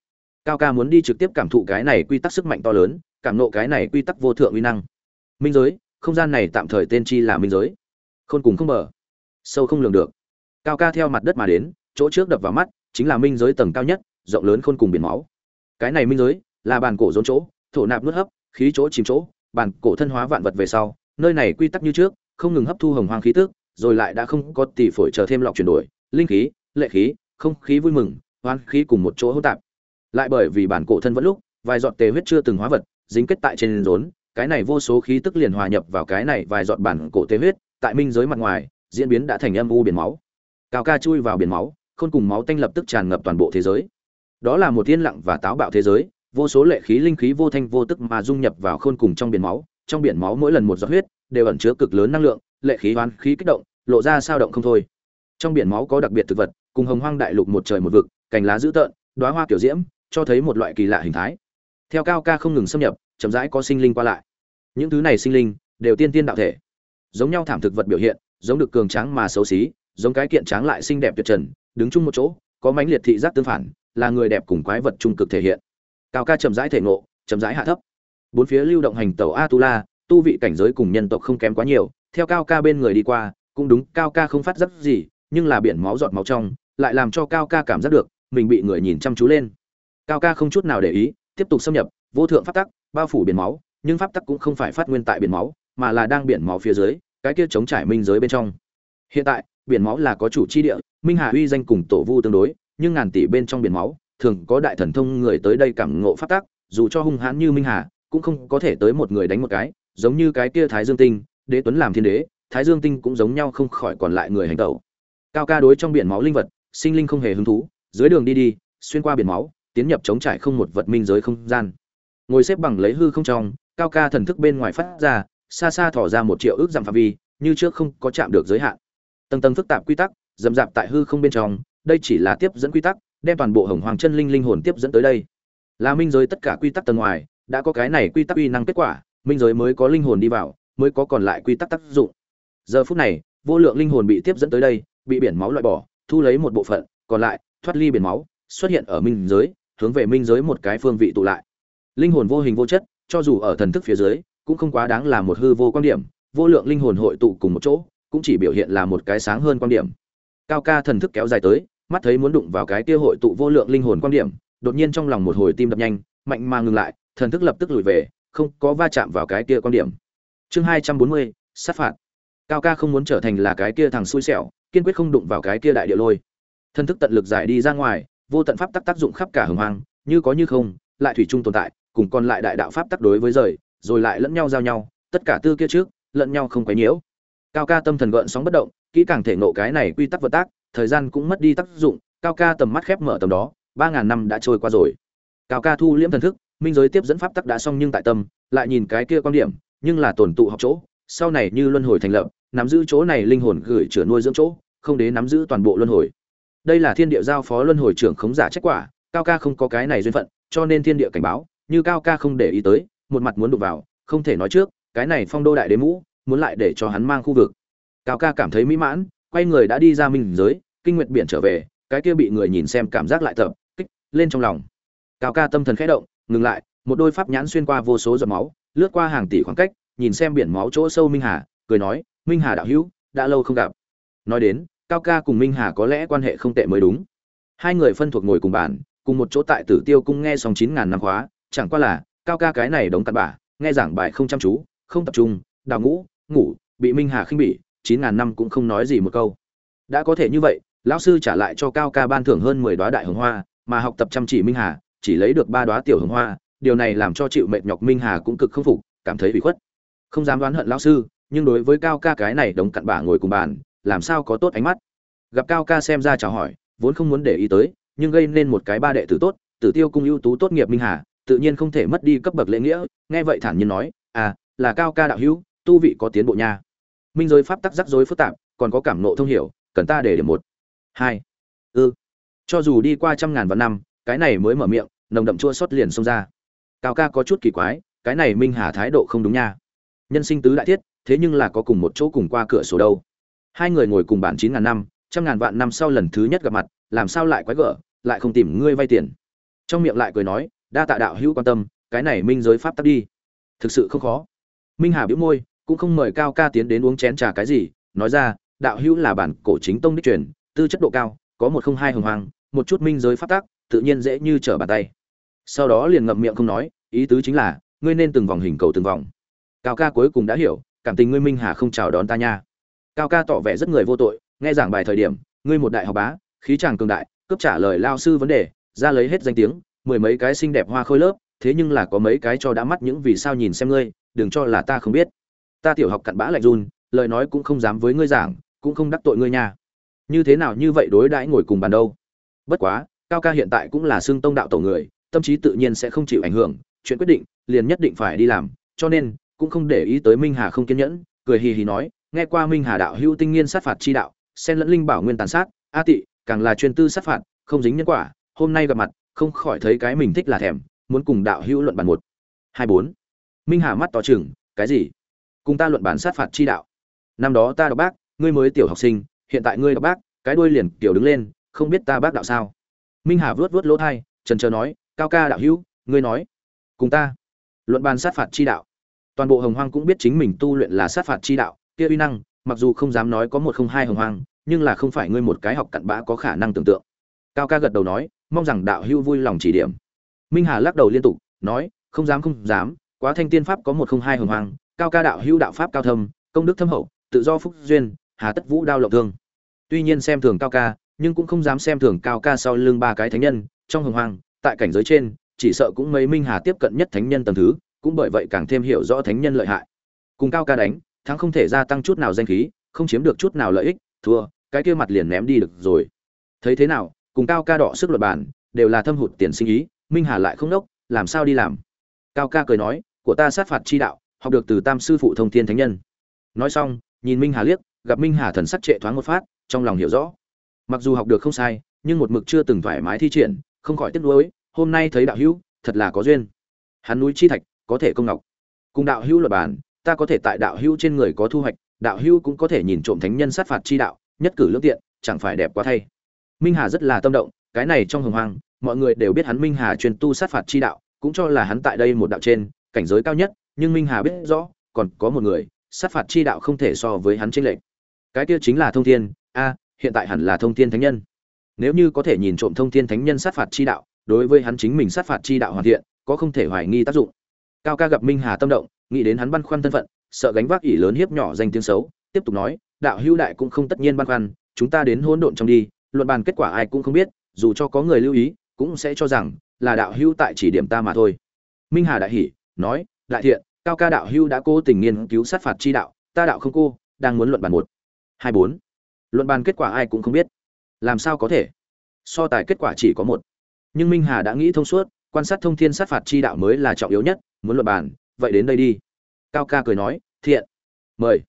Cao ca muốn đi trực tiếp cảm thụ cái này quy tắc sức mạnh to lớn, cảm nộ cái này quy tắc vô thượng uy năng. Minh giới, không gian này tạm thời tên chi là minh giới. Khôn cùng không mở sâu không lường được. Cao ca theo mặt đất mà đến, chỗ trước đập vào mắt, chính là minh giới tầng cao nhất, rộng lớn khôn cùng biển máu. Cái này minh giới, là bàn cổ rốn chỗ, thổ nạp nuốt hấp, khí chỗ chìm chỗ, bàn cổ thân hóa vạn vật về sau, nơi này quy tắc như trước, không ngừng hấp thu hồng hoang khí tức, rồi lại đã không có tỷ phổi chờ thêm lọc chuyển đổi, linh khí lệ khí, không khí vui mừng, hoan khí cùng một chỗ hỗn tạp. Lại bởi vì bản cổ thân vẫn lúc, vài giọt tề huyết chưa từng hóa vật, dính kết tại trên rốn, cái này vô số khí tức liền hòa nhập vào cái này vài giọt bản cổ tề huyết, tại minh giới mặt ngoài, diễn biến đã thành âm u biển máu. Cao ca chui vào biển máu, khôn cùng máu tanh lập tức tràn ngập toàn bộ thế giới. Đó là một thiên lặng và táo bạo thế giới, vô số lệ khí linh khí vô thanh vô tức mà dung nhập vào khôn cùng trong biển máu, trong biển máu mỗi lần một giọt huyết đều ẩn chứa cực lớn năng lượng, lệ khí hoán khí kích động, lộ ra sao động không thôi. Trong biển máu có đặc biệt thực vật cùng hồng hoang đại lục một trời một vực, cành lá dữ tợn, đóa hoa kiểu diễm, cho thấy một loại kỳ lạ hình thái. Theo cao ca không ngừng xâm nhập, chậm rãi có sinh linh qua lại. Những thứ này sinh linh đều tiên tiên đạo thể. Giống nhau thảm thực vật biểu hiện, giống được cường tráng mà xấu xí, giống cái kiện tráng lại xinh đẹp tuyệt trần, đứng chung một chỗ, có mãnh liệt thị giác tương phản, là người đẹp cùng quái vật trung cực thể hiện. Cao ca chậm rãi thể ngộ, chậm rãi hạ thấp. Bốn phía lưu động hành tàu atula, tu vị cảnh giới cùng nhân tộc không kém quá nhiều, theo cao ca bên người đi qua, cũng đúng, cao ca không phát giác gì, nhưng là biển máu giọt máu trong lại làm cho cao ca cảm giác được, mình bị người nhìn chăm chú lên. Cao ca không chút nào để ý, tiếp tục xâm nhập, vô thượng pháp tắc, bao phủ biển máu, nhưng pháp tắc cũng không phải phát nguyên tại biển máu, mà là đang biển máu phía dưới, cái kia chống trải minh giới bên trong. Hiện tại, biển máu là có chủ chi địa, minh hà uy danh cùng tổ vu tương đối, nhưng ngàn tỷ bên trong biển máu, thường có đại thần thông người tới đây cảm ngộ pháp tắc, dù cho hung hãn như minh hà, cũng không có thể tới một người đánh một cái, giống như cái kia thái dương tinh, đế tuấn làm thiên đế, thái dương tinh cũng giống nhau không khỏi còn lại người hành tẩu. Cao ca đối trong biển máu linh vật sinh linh không hề hứng thú, dưới đường đi đi, xuyên qua biển máu, tiến nhập chống trải không một vật minh giới không gian. Ngồi xếp bằng lấy hư không trong, cao ca thần thức bên ngoài phát ra, xa xa thỏ ra một triệu ước giảm phạm vi, như trước không có chạm được giới hạn. Tầng tầng phức tạp quy tắc, dầm dạp tại hư không bên trong, đây chỉ là tiếp dẫn quy tắc, đem toàn bộ hồng hoàng chân linh linh hồn tiếp dẫn tới đây. Là minh giới tất cả quy tắc tầng ngoài, đã có cái này quy tắc uy năng kết quả, minh giới mới có linh hồn đi vào, mới có còn lại quy tắc tác dụng. Giờ phút này, vô lượng linh hồn bị tiếp dẫn tới đây, bị biển máu loại bỏ thu lấy một bộ phận, còn lại, thoát ly biển máu, xuất hiện ở minh giới, hướng về minh giới một cái phương vị tụ lại. Linh hồn vô hình vô chất, cho dù ở thần thức phía dưới, cũng không quá đáng là một hư vô quan điểm, vô lượng linh hồn hội tụ cùng một chỗ, cũng chỉ biểu hiện là một cái sáng hơn quan điểm. Cao ca thần thức kéo dài tới, mắt thấy muốn đụng vào cái kia hội tụ vô lượng linh hồn quan điểm, đột nhiên trong lòng một hồi tim đập nhanh, mạnh mà ngừng lại, thần thức lập tức lùi về, không có va chạm vào cái kia quan điểm. Chương hai trăm bốn mươi, sát phạt. Cao ca không muốn trở thành là cái kia thằng xui xẻo kiên quyết không đụng vào cái kia đại địa lôi. Thân thức tận lực giải đi ra ngoài, vô tận pháp tắc tác dụng khắp cả hồng hoang, như có như không, lại thủy chung tồn tại, cùng còn lại đại đạo pháp tắc đối với rời, rồi lại lẫn nhau giao nhau, tất cả tư kia trước, lẫn nhau không quấy nhiễu. Cao ca tâm thần gợn sóng bất động, kỹ càng thể nộ cái này quy tắc vận tác, thời gian cũng mất đi tác dụng, cao ca tầm mắt khép mở tầm đó, ba ngàn năm đã trôi qua rồi. Cao ca thu liễm thần thức, minh giới tiếp dẫn pháp tắc đã xong nhưng tại tâm, lại nhìn cái kia quan điểm, nhưng là tổn tụ học chỗ, sau này như luân hồi thành lập nắm giữ chỗ này linh hồn gửi chữa nuôi dưỡng chỗ, không đế nắm giữ toàn bộ luân hồi. Đây là thiên địa giao phó luân hồi trưởng khống giả trách quả, cao ca không có cái này duyên phận, cho nên thiên địa cảnh báo, như cao ca không để ý tới, một mặt muốn đụng vào, không thể nói trước, cái này phong đô đại đế mũ, muốn lại để cho hắn mang khu vực. Cao ca cảm thấy mỹ mãn, quay người đã đi ra minh giới, kinh nguyệt biển trở về, cái kia bị người nhìn xem cảm giác lại tập, kích, lên trong lòng. Cao ca tâm thần khẽ động, ngừng lại, một đôi pháp nhãn xuyên qua vô số giọt máu, lướt qua hàng tỷ khoảng cách, nhìn xem biển máu chỗ sâu minh hà, cười nói minh hà đạo hữu, đã lâu không gặp. Nói đến, cao ca cùng minh hà có lẽ quan hệ không tệ mới đúng. Hai người phân thuộc ngồi cùng bàn, cùng một chỗ tại tử tiêu cung nghe xong chín ngàn năm khóa, chẳng qua là, cao ca cái này đống tạt bả nghe giảng bài không chăm chú, không tập trung, đào ngũ, ngủ, bị minh hà khinh bỉ, chín ngàn năm cũng không nói gì một câu. Đã có thể như vậy, lão sư trả lại cho cao ca ban thưởng hơn mười đoá đại hồng hoa, mà học tập chăm chỉ minh hà, chỉ lấy được ba đoá tiểu hồng hoa, điều này làm cho chịu mệt nhọc minh hà cũng cực không phục, cảm thấy bị khuất. Không dám đoán hận lão sư nhưng đối với cao ca cái này đống cặn bã ngồi cùng bàn, làm sao có tốt ánh mắt? Gặp cao ca xem ra chào hỏi, vốn không muốn để ý tới, nhưng gây nên một cái ba đệ tử tốt, tử tiêu cung ưu tú tốt nghiệp minh hà, tự nhiên không thể mất đi cấp bậc lễ nghĩa, nghe vậy thản nhiên nói à là cao ca đạo hữu, tu vị có tiến bộ nha. Minh giới pháp tắc rắc rối phức tạp, còn có cảm nộ thông hiểu, cần ta để điểm một, hai, ư. Ừ. cho dù đi qua trăm ngàn vạn năm, cái này mới mở miệng, nồng đậm chua xót liền xông ra. Cao ca có chút kỳ quái, cái này minh hà thái độ không đúng nha. Nhân sinh tứ đại thiết thế nhưng là có cùng một chỗ cùng qua cửa sổ đâu. Hai người ngồi cùng bản chín ngàn năm, trăm ngàn vạn năm sau lần thứ nhất gặp mặt, làm sao lại quái gở, lại không tìm ngươi vay tiền. Trong miệng lại cười nói, đa tạ đạo hữu quan tâm, cái này minh giới pháp tắc đi. Thực sự không khó. Minh hà bĩu môi, cũng không mời cao ca tiến đến uống chén trà cái gì, nói ra, đạo hữu là bản cổ chính tông đích truyền, tư chất độ cao, có một không hai hồng hoàng, một chút minh giới pháp tắc, tự nhiên dễ như trở bàn tay. Sau đó liền ngậm miệng không nói, ý tứ chính là, ngươi nên từng vòng hình cầu từng vòng. Cao ca cuối cùng đã hiểu cảm tình ngươi minh hà không chào đón ta nha. Cao ca tỏ vẻ rất người vô tội, nghe giảng bài thời điểm, ngươi một đại học bá, khí chàng cường đại, cướp trả lời lao sư vấn đề, ra lấy hết danh tiếng, mười mấy cái xinh đẹp hoa khôi lớp, thế nhưng là có mấy cái cho đã mắt những vì sao nhìn xem ngươi, đừng cho là ta không biết. Ta tiểu học cặn bã lạnh run, lời nói cũng không dám với ngươi giảng, cũng không đắc tội ngươi nha. Như thế nào như vậy đối đãi ngồi cùng bàn đâu? Bất quá, cao ca hiện tại cũng là xương tông đạo tổ người, tâm trí tự nhiên sẽ không chịu ảnh hưởng, chuyện quyết định, liền nhất định phải đi làm, cho nên cũng không để ý tới minh hà không kiên nhẫn cười hì hì nói nghe qua minh hà đạo hữu tinh nghiên sát phạt chi đạo xen lẫn linh bảo nguyên tàn sát a tị càng là chuyên tư sát phạt không dính nhân quả hôm nay gặp mặt không khỏi thấy cái mình thích là thèm muốn cùng đạo hữu luận bàn một. Hai bốn. Minh hà mắt to chừng cái gì? Cùng ta luận bàn sát phạt chi đạo. Năm đó ta đọc bác ngươi mới tiểu học sinh hiện tại ngươi đọc bác cái đuôi liền tiểu đứng lên không biết ta bác đạo sao? Minh hà vuốt vuốt lỗ tai, trần chờ nói cao ca đạo hữu ngươi nói cùng ta luận bàn sát phạt chi đạo toàn bộ hồng hoang cũng biết chính mình tu luyện là sát phạt chi đạo, kia uy năng, mặc dù không dám nói có một không hai hồng hoang, nhưng là không phải ngươi một cái học cặn bã có khả năng tưởng tượng. Cao ca gật đầu nói, mong rằng đạo hữu vui lòng chỉ điểm. Minh hà lắc đầu liên tục, nói, không dám không dám, quá thanh tiên pháp có một không hai hồng hoang, cao ca đạo hữu đạo pháp cao thâm, công đức thâm hậu, tự do phúc duyên, hà tất vũ đao lộng thương. Tuy nhiên xem thường cao ca, nhưng cũng không dám xem thường cao ca sau lưng ba cái thánh nhân, trong hồng hoang, tại cảnh giới trên, chỉ sợ cũng mấy minh hà tiếp cận nhất thánh nhân tầng thứ cũng bởi vậy càng thêm hiểu rõ thánh nhân lợi hại. Cùng cao ca đánh, thắng không thể gia tăng chút nào danh khí, không chiếm được chút nào lợi ích, thua, cái kia mặt liền ném đi được rồi. Thấy thế nào, cùng cao ca đọ sức luật bản đều là thâm hụt tiền sinh ý, minh hà lại không đốc, làm sao đi làm? Cao ca cười nói, của ta sát phạt chi đạo, học được từ tam sư phụ thông thiên thánh nhân. Nói xong, nhìn minh hà liếc, gặp minh hà thần sắc trệ thoáng một phát, trong lòng hiểu rõ. Mặc dù học được không sai, nhưng một mực chưa từng thoải mái thi triển, không khỏi tiếc nuối, hôm nay thấy đạo hữu, thật là có duyên. Hắn núi chi thạch có thể công ngọc. Cùng đạo hữu luật bàn, ta có thể tại đạo hữu trên người có thu hoạch đạo hữu cũng có thể nhìn trộm thánh nhân sát phạt chi đạo nhất cử lương tiện chẳng phải đẹp quá thay. Minh hà rất là tâm động cái này trong hồng hoang mọi người đều biết hắn minh hà truyền tu sát phạt chi đạo cũng cho là hắn tại đây một đạo trên cảnh giới cao nhất nhưng minh hà biết rõ còn có một người sát phạt chi đạo không thể so với hắn chênh lệch. Cái kia chính là thông thiên a hiện tại hẳn là thông thiên thánh nhân. Nếu như có thể nhìn trộm thông thiên thánh nhân sát phạt chi đạo đối với hắn chính mình sát phạt chi đạo hoàn thiện có không thể hoài nghi tác dụng cao ca gặp minh hà tâm động, nghĩ đến hắn băn khoăn thân phận, sợ gánh vác ỷ lớn hiếp nhỏ danh tiếng xấu, tiếp tục nói, đạo hữu đại cũng không tất nhiên băn khoăn, chúng ta đến hỗn độn trong đi, luận bàn kết quả ai cũng không biết, dù cho có người lưu ý, cũng sẽ cho rằng là đạo hữu tại chỉ điểm ta mà thôi. Minh hà đại hỉ, nói, đại thiện, cao ca đạo hữu đã cố tình nghiên cứu sát phạt chi đạo, ta đạo không cô, đang muốn luận bàn một, hai, bốn. Luận bàn kết quả ai cũng không biết. Làm sao có thể? So tài kết quả chỉ có một. Nhưng minh hà đã nghĩ thông suốt, quan sát thông thiên sát phạt chi đạo mới là trọng yếu nhất muốn luận bàn, vậy đến đây đi. Cao ca cười nói, thiện. Mời.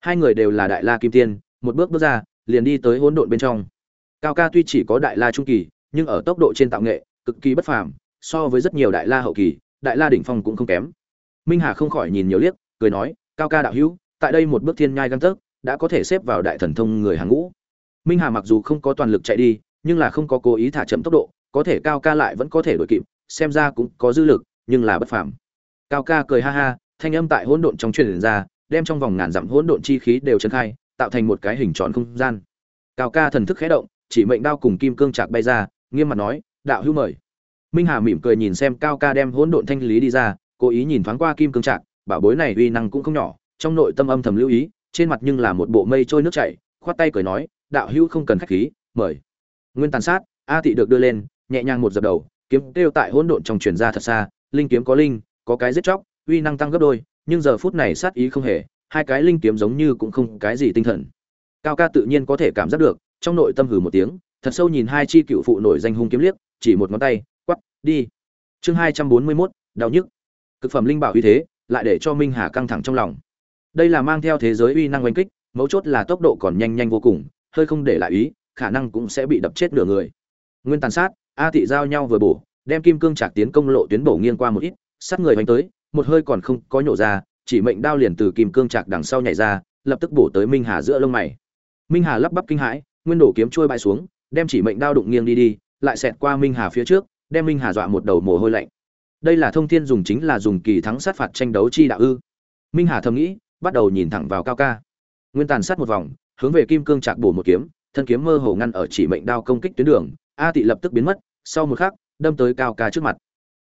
Hai người đều là đại la kim tiên, một bước bước ra, liền đi tới hỗn độn bên trong. Cao ca tuy chỉ có đại la trung kỳ, nhưng ở tốc độ trên tạo nghệ, cực kỳ bất phàm, so với rất nhiều đại la hậu kỳ, đại la đỉnh phong cũng không kém. Minh hà không khỏi nhìn nhiều liếc, cười nói, cao ca đạo hữu, tại đây một bước thiên nhai găng tấc đã có thể xếp vào đại thần thông người hàng ngũ. Minh hà mặc dù không có toàn lực chạy đi, nhưng là không có cố ý thả chậm tốc độ, có thể cao ca lại vẫn có thể đuổi kịp, xem ra cũng có dư lực, nhưng là bất phàm cao ca cười ha ha, thanh âm tại hỗn độn trong truyền ra, đem trong vòng ngàn dặm hỗn độn chi khí đều trấn khai, tạo thành một cái hình tròn không gian. Cao ca thần thức khẽ động, chỉ mệnh đao cùng kim cương trạc bay ra, nghiêm mặt nói, đạo hữu mời. Minh hà mỉm cười nhìn xem cao ca đem hỗn độn thanh lý đi ra, cố ý nhìn thoáng qua kim cương trạc bảo bối này uy năng cũng không nhỏ, trong nội tâm âm thầm lưu ý, trên mặt nhưng là một bộ mây trôi nước chảy, khoát tay cười nói, đạo hữu không cần khách khí, mời. Nguyên tàn sát, a thị được đưa lên, nhẹ nhàng một dập đầu, kiếm kêu tại hỗn độn trong truyền ra thật xa, linh kiếm có linh có cái giết chóc, uy năng tăng gấp đôi, nhưng giờ phút này sát ý không hề, hai cái linh kiếm giống như cũng không cái gì tinh thần. Cao ca tự nhiên có thể cảm giác được, trong nội tâm hừ một tiếng, thật sâu nhìn hai chi cựu phụ nổi danh hung kiếm liếc, chỉ một ngón tay quắp đi. Chương hai trăm bốn mươi mốt, đau nhức. Cực phẩm linh bảo uy thế, lại để cho minh hà căng thẳng trong lòng. Đây là mang theo thế giới uy năng oanh kích, mấu chốt là tốc độ còn nhanh nhanh vô cùng, hơi không để lại ý, khả năng cũng sẽ bị đập chết nửa người. Nguyên tàn sát, a thị giao nhau vừa bổ, đem kim cương trạc tiến công lộ tuyến bổ nghiêng qua một ít sát người hoành tới, một hơi còn không có nhổ ra, chỉ mệnh đao liền từ kim cương trạc đằng sau nhảy ra, lập tức bổ tới minh hà giữa lông mày. Minh hà lắp bắp kinh hãi, nguyên đổ kiếm trôi bại xuống, đem chỉ mệnh đao đụng nghiêng đi đi, lại xẹt qua minh hà phía trước, đem minh hà dọa một đầu mồ hôi lạnh. Đây là thông thiên dùng chính là dùng kỳ thắng sát phạt tranh đấu chi đạo ư? Minh hà thầm nghĩ, bắt đầu nhìn thẳng vào cao ca. Nguyên tàn sát một vòng, hướng về kim cương trạc bổ một kiếm, thân kiếm mơ hồ ngăn ở chỉ mệnh đao công kích tuyến đường, a tị lập tức biến mất, sau một khắc, đâm tới cao ca trước mặt.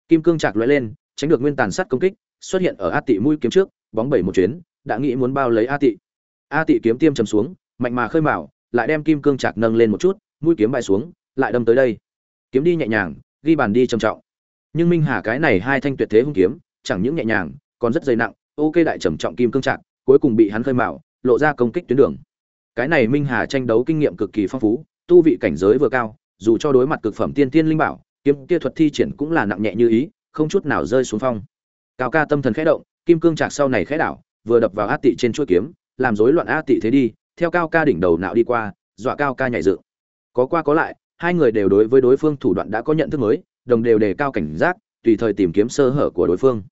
Kim cương trạc lóe lên tránh được nguyên tàn sát công kích, xuất hiện ở a tị mũi kiếm trước, bóng bảy một chuyến, đã nghĩ muốn bao lấy a tị. A tị kiếm tiêm chầm xuống, mạnh mà khơi mào, lại đem kim cương chạc nâng lên một chút, mũi kiếm bay xuống, lại đâm tới đây. Kiếm đi nhẹ nhàng, ghi bàn đi trầm trọng. Nhưng minh hà cái này hai thanh tuyệt thế hung kiếm, chẳng những nhẹ nhàng, còn rất dày nặng, ok đại trầm trọng kim cương chạc, cuối cùng bị hắn khơi mào, lộ ra công kích tuyến đường. Cái này minh hà tranh đấu kinh nghiệm cực kỳ phong phú, tu vị cảnh giới vừa cao, dù cho đối mặt cực phẩm tiên tiên linh bảo, kiếm kia thuật thi triển cũng là nặng nhẹ như ý không chút nào rơi xuống phong. Cao ca tâm thần khẽ động, kim cương trạc sau này khẽ đảo, vừa đập vào a tị trên chuỗi kiếm, làm rối loạn a tị thế đi, theo cao ca đỉnh đầu nạo đi qua, dọa cao ca nhảy dựng. Có qua có lại, hai người đều đối với đối phương thủ đoạn đã có nhận thức mới, đồng đều đề cao cảnh giác, tùy thời tìm kiếm sơ hở của đối phương.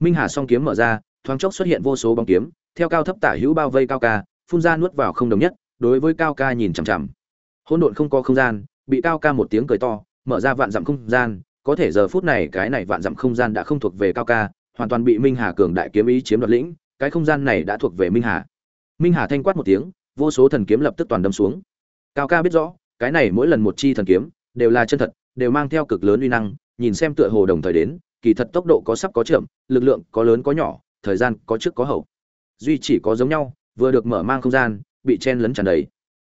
Minh hà song kiếm mở ra, thoáng chốc xuất hiện vô số bóng kiếm, theo cao thấp tả hữu bao vây cao ca, phun ra nuốt vào không đồng nhất, đối với cao ca nhìn chằm chằm. Hỗn độn không có không gian, bị cao ca một tiếng cười to, mở ra vạn dặm không gian có thể giờ phút này cái này vạn dặm không gian đã không thuộc về cao ca, hoàn toàn bị minh hà cường đại kiếm ý chiếm đoạt lĩnh, cái không gian này đã thuộc về minh hà. Minh hà thanh quát một tiếng, vô số thần kiếm lập tức toàn đâm xuống. Cao ca biết rõ, cái này mỗi lần một chi thần kiếm, đều là chân thật, đều mang theo cực lớn uy năng, nhìn xem tựa hồ đồng thời đến, kỳ thật tốc độ có sắp có chậm, lực lượng có lớn có nhỏ, thời gian có trước có hậu. Duy chỉ có giống nhau, vừa được mở mang không gian, bị chen lấn tràn đầy.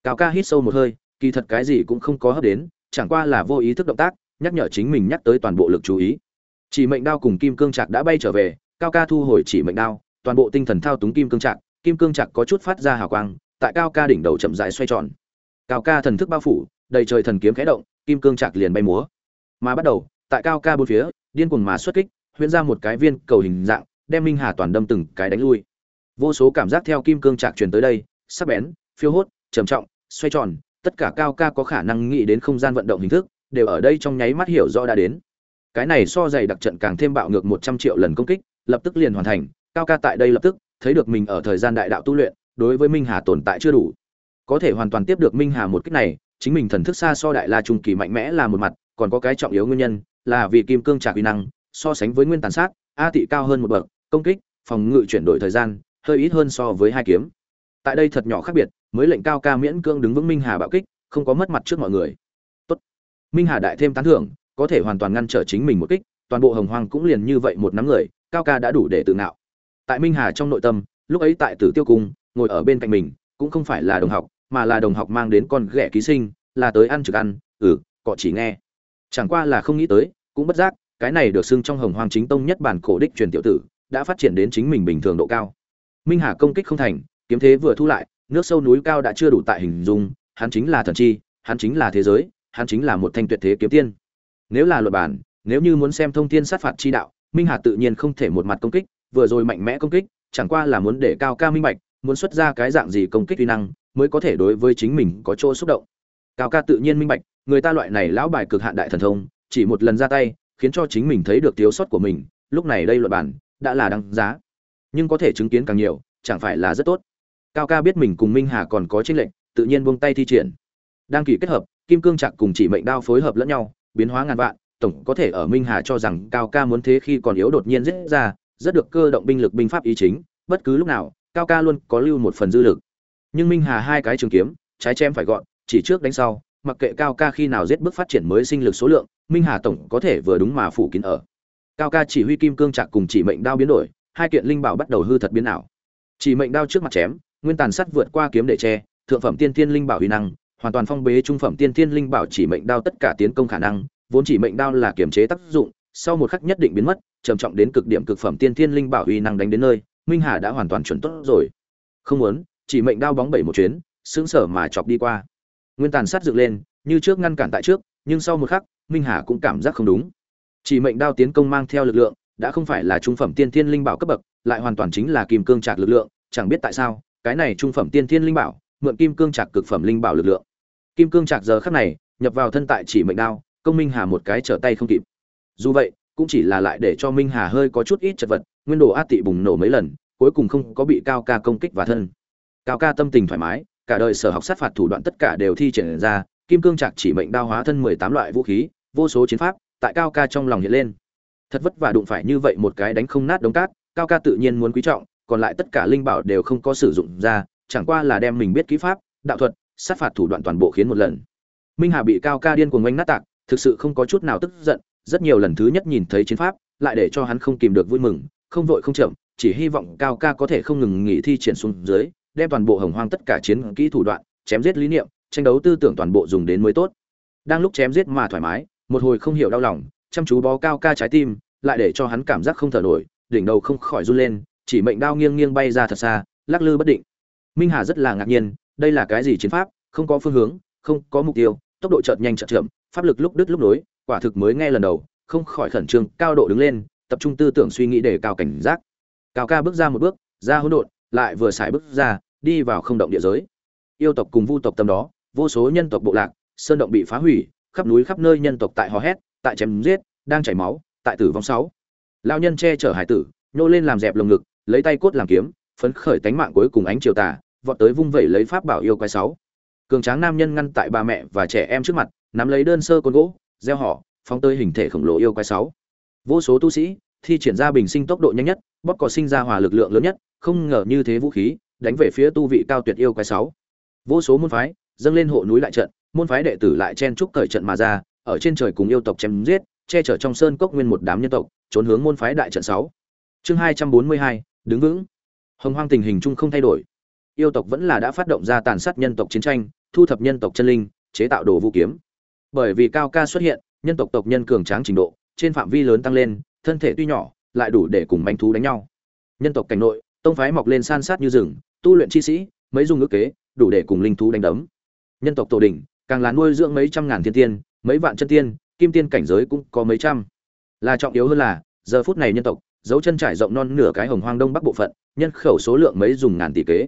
Cao ca hít sâu một hơi, kỳ thật cái gì cũng không có hấp đến, chẳng qua là vô ý thức động tác nhắc nhở chính mình nhắc tới toàn bộ lực chú ý. Chỉ mệnh đao cùng kim cương trạc đã bay trở về, cao ca thu hồi chỉ mệnh đao, toàn bộ tinh thần thao túng kim cương trạc, kim cương trạc có chút phát ra hào quang, tại cao ca đỉnh đầu chậm rãi xoay tròn. Cao ca thần thức bao phủ, đầy trời thần kiếm khẽ động, kim cương trạc liền bay múa. Mà bắt đầu, tại cao ca bốn phía, điên cuồng mà xuất kích, huyễn ra một cái viên cầu hình dạng, đem minh hà toàn đâm từng cái đánh lui. Vô số cảm giác theo kim cương trạc truyền tới đây, sắc bén, phiêu hốt, trầm trọng, xoay tròn, tất cả cao ca có khả năng nghĩ đến không gian vận động hình thức đều ở đây trong nháy mắt hiểu rõ đã đến. Cái này so dày đặc trận càng thêm bạo ngược một trăm triệu lần công kích, lập tức liền hoàn thành, cao ca tại đây lập tức, thấy được mình ở thời gian đại đạo tu luyện, đối với minh hà tồn tại chưa đủ. Có thể hoàn toàn tiếp được minh hà một kích này, chính mình thần thức xa so đại la trung kỳ mạnh mẽ là một mặt, còn có cái trọng yếu nguyên nhân, là vì kim cương trả uy năng, so sánh với nguyên tàn sát, a tị cao hơn một bậc, công kích, phòng ngự chuyển đổi thời gian, hơi ít hơn so với hai kiếm. Tại đây thật nhỏ khác biệt, mới lệnh cao ca miễn cương đứng vững minh hà bạo kích, không có mất mặt trước mọi người minh hà đại thêm tán thưởng, có thể hoàn toàn ngăn trở chính mình một kích, toàn bộ hồng hoang cũng liền như vậy một nắm người, cao ca đã đủ để tự ngạo. Tại minh hà trong nội tâm, lúc ấy tại tử tiêu cung, ngồi ở bên cạnh mình, cũng không phải là đồng học, mà là đồng học mang đến con ghẻ ký sinh, là tới ăn trực ăn ừ cọ chỉ nghe. Chẳng qua là không nghĩ tới, cũng bất giác, cái này được xưng trong hồng hoang chính tông nhất bản cổ đích truyền tiểu tử, đã phát triển đến chính mình bình thường độ cao. Minh hà công kích không thành, kiếm thế vừa thu lại, nước sâu núi cao đã chưa đủ tại hình dung, hắn chính là thần chi, hắn chính là thế giới hắn chính là một thanh tuyệt thế kiếm tiên. Nếu là luật bản, nếu như muốn xem thông thiên sát phạt chi đạo, minh hà tự nhiên không thể một mặt công kích, vừa rồi mạnh mẽ công kích, chẳng qua là muốn để cao ca minh bạch, muốn xuất ra cái dạng gì công kích uy năng, mới có thể đối với chính mình có chỗ xúc động. Cao ca tự nhiên minh bạch, người ta loại này lão bài cực hạn đại thần thông, chỉ một lần ra tay, khiến cho chính mình thấy được thiếu sót của mình, lúc này đây luật bản, đã là đáng giá. Nhưng có thể chứng kiến càng nhiều, chẳng phải là rất tốt. Cao ca biết mình cùng minh hà còn có tranh lệnh tự nhiên buông tay thi triển. Đang kỳ kết hợp kim cương chặt cùng chỉ mệnh đao phối hợp lẫn nhau, biến hóa ngàn vạn, tổng có thể ở minh hà cho rằng cao ca muốn thế khi còn yếu đột nhiên giết ra, rất được cơ động binh lực binh pháp ý chính, bất cứ lúc nào, cao ca luôn có lưu một phần dư lực. Nhưng minh hà hai cái trường kiếm, trái chém phải gọn, chỉ trước đánh sau, mặc kệ cao ca khi nào giết bước phát triển mới sinh lực số lượng, minh hà tổng có thể vừa đúng mà phủ kín ở. Cao ca chỉ huy kim cương chặt cùng chỉ mệnh đao biến đổi, hai kiện linh bảo bắt đầu hư thật biến ảo. Chỉ mệnh đao trước mặt chém, nguyên tàn sắt vượt qua kiếm để che, thượng phẩm tiên thiên linh bảo huy năng hoàn toàn phong bế trung phẩm tiên thiên linh bảo chỉ mệnh đao tất cả tiến công khả năng, vốn chỉ mệnh đao là kiểm chế tác dụng, sau một khắc nhất định biến mất, trầm trọng đến cực điểm cực phẩm tiên thiên linh bảo uy năng đánh đến nơi, minh hà đã hoàn toàn chuẩn tốt rồi. Không muốn, chỉ mệnh đao bóng bảy một chuyến, sững sở mà chọc đi qua. Nguyên tàn sát dựng lên, như trước ngăn cản tại trước, nhưng sau một khắc, minh hà cũng cảm giác không đúng. Chỉ mệnh đao tiến công mang theo lực lượng, đã không phải là trung phẩm tiên thiên linh bảo cấp bậc, lại hoàn toàn chính là kim cương trạc lực lượng, chẳng biết tại sao, cái này trung phẩm tiên thiên linh bảo mượn kim cương trạc cực phẩm linh bảo lực lượng. Kim cương trạc giờ khắc này, nhập vào thân tại chỉ mệnh đao, công minh hà một cái trở tay không kịp. Dù vậy, cũng chỉ là lại để cho minh hà hơi có chút ít chật vật, nguyên đồ át tị bùng nổ mấy lần, cuối cùng không có bị cao ca công kích và thân. Cao ca tâm tình thoải mái, cả đời sở học sát phạt thủ đoạn tất cả đều thi triển ra, kim cương trạc chỉ mệnh đao hóa thân mười tám loại vũ khí, vô số chiến pháp, tại cao ca trong lòng hiện lên. Thật vất vả đụng phải như vậy một cái đánh không nát đống cát, cao ca tự nhiên muốn quý trọng, còn lại tất cả linh bảo đều không có sử dụng ra chẳng qua là đem mình biết kỹ pháp, đạo thuật, sát phạt thủ đoạn toàn bộ khiến một lần. Minh hà bị cao ca điên cuồng oanh nát tạc, thực sự không có chút nào tức giận, rất nhiều lần thứ nhất nhìn thấy chiến pháp, lại để cho hắn không kìm được vui mừng, không vội không chậm, chỉ hy vọng cao ca có thể không ngừng nghỉ thi triển xuống dưới, đem toàn bộ hồng hoang tất cả chiến kỹ thủ đoạn, chém giết lý niệm, tranh đấu tư tưởng toàn bộ dùng đến mới tốt. Đang lúc chém giết mà thoải mái, một hồi không hiểu đau lòng, chăm chú bó cao ca trái tim, lại để cho hắn cảm giác không thở nổi, đỉnh đầu không khỏi run lên, chỉ mệnh đao nghiêng nghiêng bay ra thật xa, lắc lư bất định minh hà rất là ngạc nhiên, đây là cái gì chiến pháp, không có phương hướng, không có mục tiêu, tốc độ chợt nhanh chợt chậm, pháp lực lúc đứt lúc nối, quả thực mới nghe lần đầu, không khỏi khẩn trương, cao độ đứng lên, tập trung tư tưởng suy nghĩ để cao cảnh giác. Cao ca bước ra một bước, ra hỗn độn, lại vừa xài bước ra, đi vào không động địa giới. Yêu tộc cùng vu tộc tâm đó, vô số nhân tộc bộ lạc, sơn động bị phá hủy, khắp núi khắp nơi nhân tộc tại hò hét, tại chém giết, đang chảy máu, tại tử vong sáu. Lao nhân che chở hải tử, nhô lên làm dẹp lồng ngực, lấy tay cốt làm kiếm, phấn khởi tánh mạng cuối cùng ánh chiều tà vọt tới vung vẩy lấy pháp bảo yêu quái sáu. Cường tráng nam nhân ngăn tại bà mẹ và trẻ em trước mặt, nắm lấy đơn sơ con gỗ, gieo họ, phóng tới hình thể khổng lồ yêu quái sáu. Vô số tu sĩ thi triển ra bình sinh tốc độ nhanh nhất, bóp cò sinh ra hòa lực lượng lớn nhất, không ngờ như thế vũ khí, đánh về phía tu vị cao tuyệt yêu quái sáu. Vô số môn phái dâng lên hộ núi lại trận, môn phái đệ tử lại chen trúc cởi trận mà ra, ở trên trời cùng yêu tộc chém giết, che chở trong sơn cốc nguyên một đám nhân tộc, trốn hướng môn phái đại trận sáu. Chương hai trăm bốn mươi hai, đứng vững. Hồng hoang tình hình chung không thay đổi yêu tộc vẫn là đã phát động ra tàn sát nhân tộc chiến tranh thu thập nhân tộc chân linh chế tạo đồ vũ kiếm. Bởi vì cao ca xuất hiện nhân tộc tộc nhân cường tráng trình độ trên phạm vi lớn tăng lên thân thể tuy nhỏ lại đủ để cùng manh thú đánh nhau. Nhân tộc cảnh nội tông phái mọc lên san sát như rừng tu luyện chi sĩ mấy dùng ngữ kế đủ để cùng linh thú đánh đấm. Nhân tộc tổ đỉnh, càng là nuôi dưỡng mấy trăm ngàn thiên tiên mấy vạn chân tiên kim tiên cảnh giới cũng có mấy trăm. Là trọng yếu hơn là giờ phút này nhân tộc dấu chân trải rộng non nửa cái hồng hoang đông bắc bộ phận nhân khẩu số lượng mấy dùng ngàn tỷ kế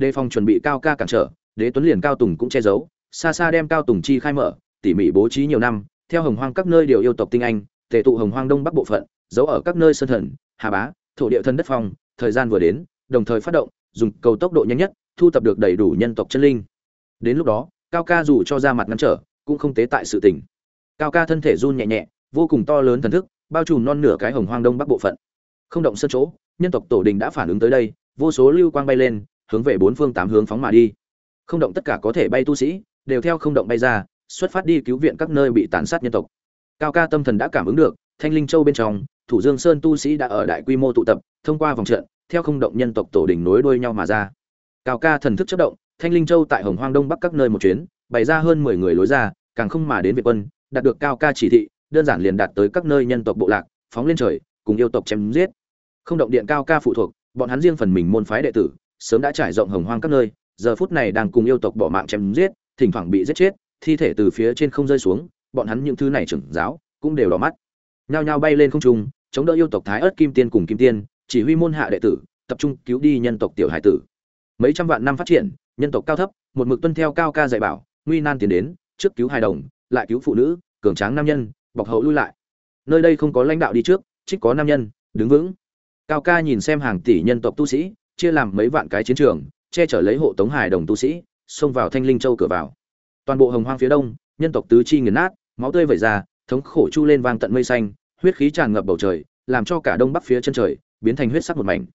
đề phòng chuẩn bị cao ca cản trở, đế tuấn liền cao tùng cũng che giấu, xa xa đem cao tùng chi khai mở, tỉ mỉ bố trí nhiều năm, theo hồng hoang các nơi đều yêu tộc tinh anh, tề tụ hồng hoang đông bắc bộ phận, giấu ở các nơi sơn thần, hà bá, thổ địa thân đất phong, thời gian vừa đến, đồng thời phát động, dùng cầu tốc độ nhanh nhất, thu tập được đầy đủ nhân tộc chân linh. Đến lúc đó, cao ca dù cho ra mặt ngăn trở, cũng không tế tại sự tình. Cao ca thân thể run nhẹ nhẹ, vô cùng to lớn thần thức, bao trùm non nửa cái hồng hoang đông bắc bộ phận. Không động sân chỗ, nhân tộc tổ đình đã phản ứng tới đây, vô số lưu quang bay lên hướng về bốn phương tám hướng phóng mà đi. Không động tất cả có thể bay tu sĩ, đều theo không động bay ra, xuất phát đi cứu viện các nơi bị tàn sát nhân tộc. Cao ca tâm thần đã cảm ứng được, thanh linh châu bên trong, thủ dương sơn tu sĩ đã ở đại quy mô tụ tập, thông qua vòng trận, theo không động nhân tộc tổ đình nối đuôi nhau mà ra. Cao ca thần thức chất động, thanh linh châu tại hồng hoang đông bắc các nơi một chuyến, bày ra hơn mười người lối ra, càng không mà đến việt quân, đạt được cao ca chỉ thị, đơn giản liền đạt tới các nơi nhân tộc bộ lạc, phóng lên trời, cùng yêu tộc chém giết. Không động điện cao ca phụ thuộc, bọn hắn riêng phần mình môn phái đệ tử sớm đã trải rộng hồng hoang các nơi, giờ phút này đang cùng yêu tộc bỏ mạng chém giết, thỉnh thoảng bị giết chết, thi thể từ phía trên không rơi xuống, bọn hắn những thứ này trưởng giáo cũng đều đỏ mắt. Nhao nhao bay lên không trung, chống đỡ yêu tộc thái ớt kim tiên cùng kim tiên, chỉ huy môn hạ đệ tử, tập trung cứu đi nhân tộc tiểu hải tử. Mấy trăm vạn năm phát triển, nhân tộc cao thấp, một mực tuân theo cao ca dạy bảo, nguy nan tiến đến, trước cứu hài đồng, lại cứu phụ nữ, cường tráng nam nhân, bọc hậu lui lại. Nơi đây không có lãnh đạo đi trước trích có nam nhân, đứng vững. Cao ca nhìn xem hàng tỷ nhân tộc tu sĩ chia làm mấy vạn cái chiến trường, che chở lấy hộ tống hài đồng tu sĩ, xông vào thanh linh châu cửa vào. Toàn bộ hồng hoang phía đông, nhân tộc tứ chi nghiền nát, máu tươi vẩy ra, thống khổ chu lên vang tận mây xanh, huyết khí tràn ngập bầu trời, làm cho cả đông bắc phía chân trời biến thành huyết sắc một mảnh.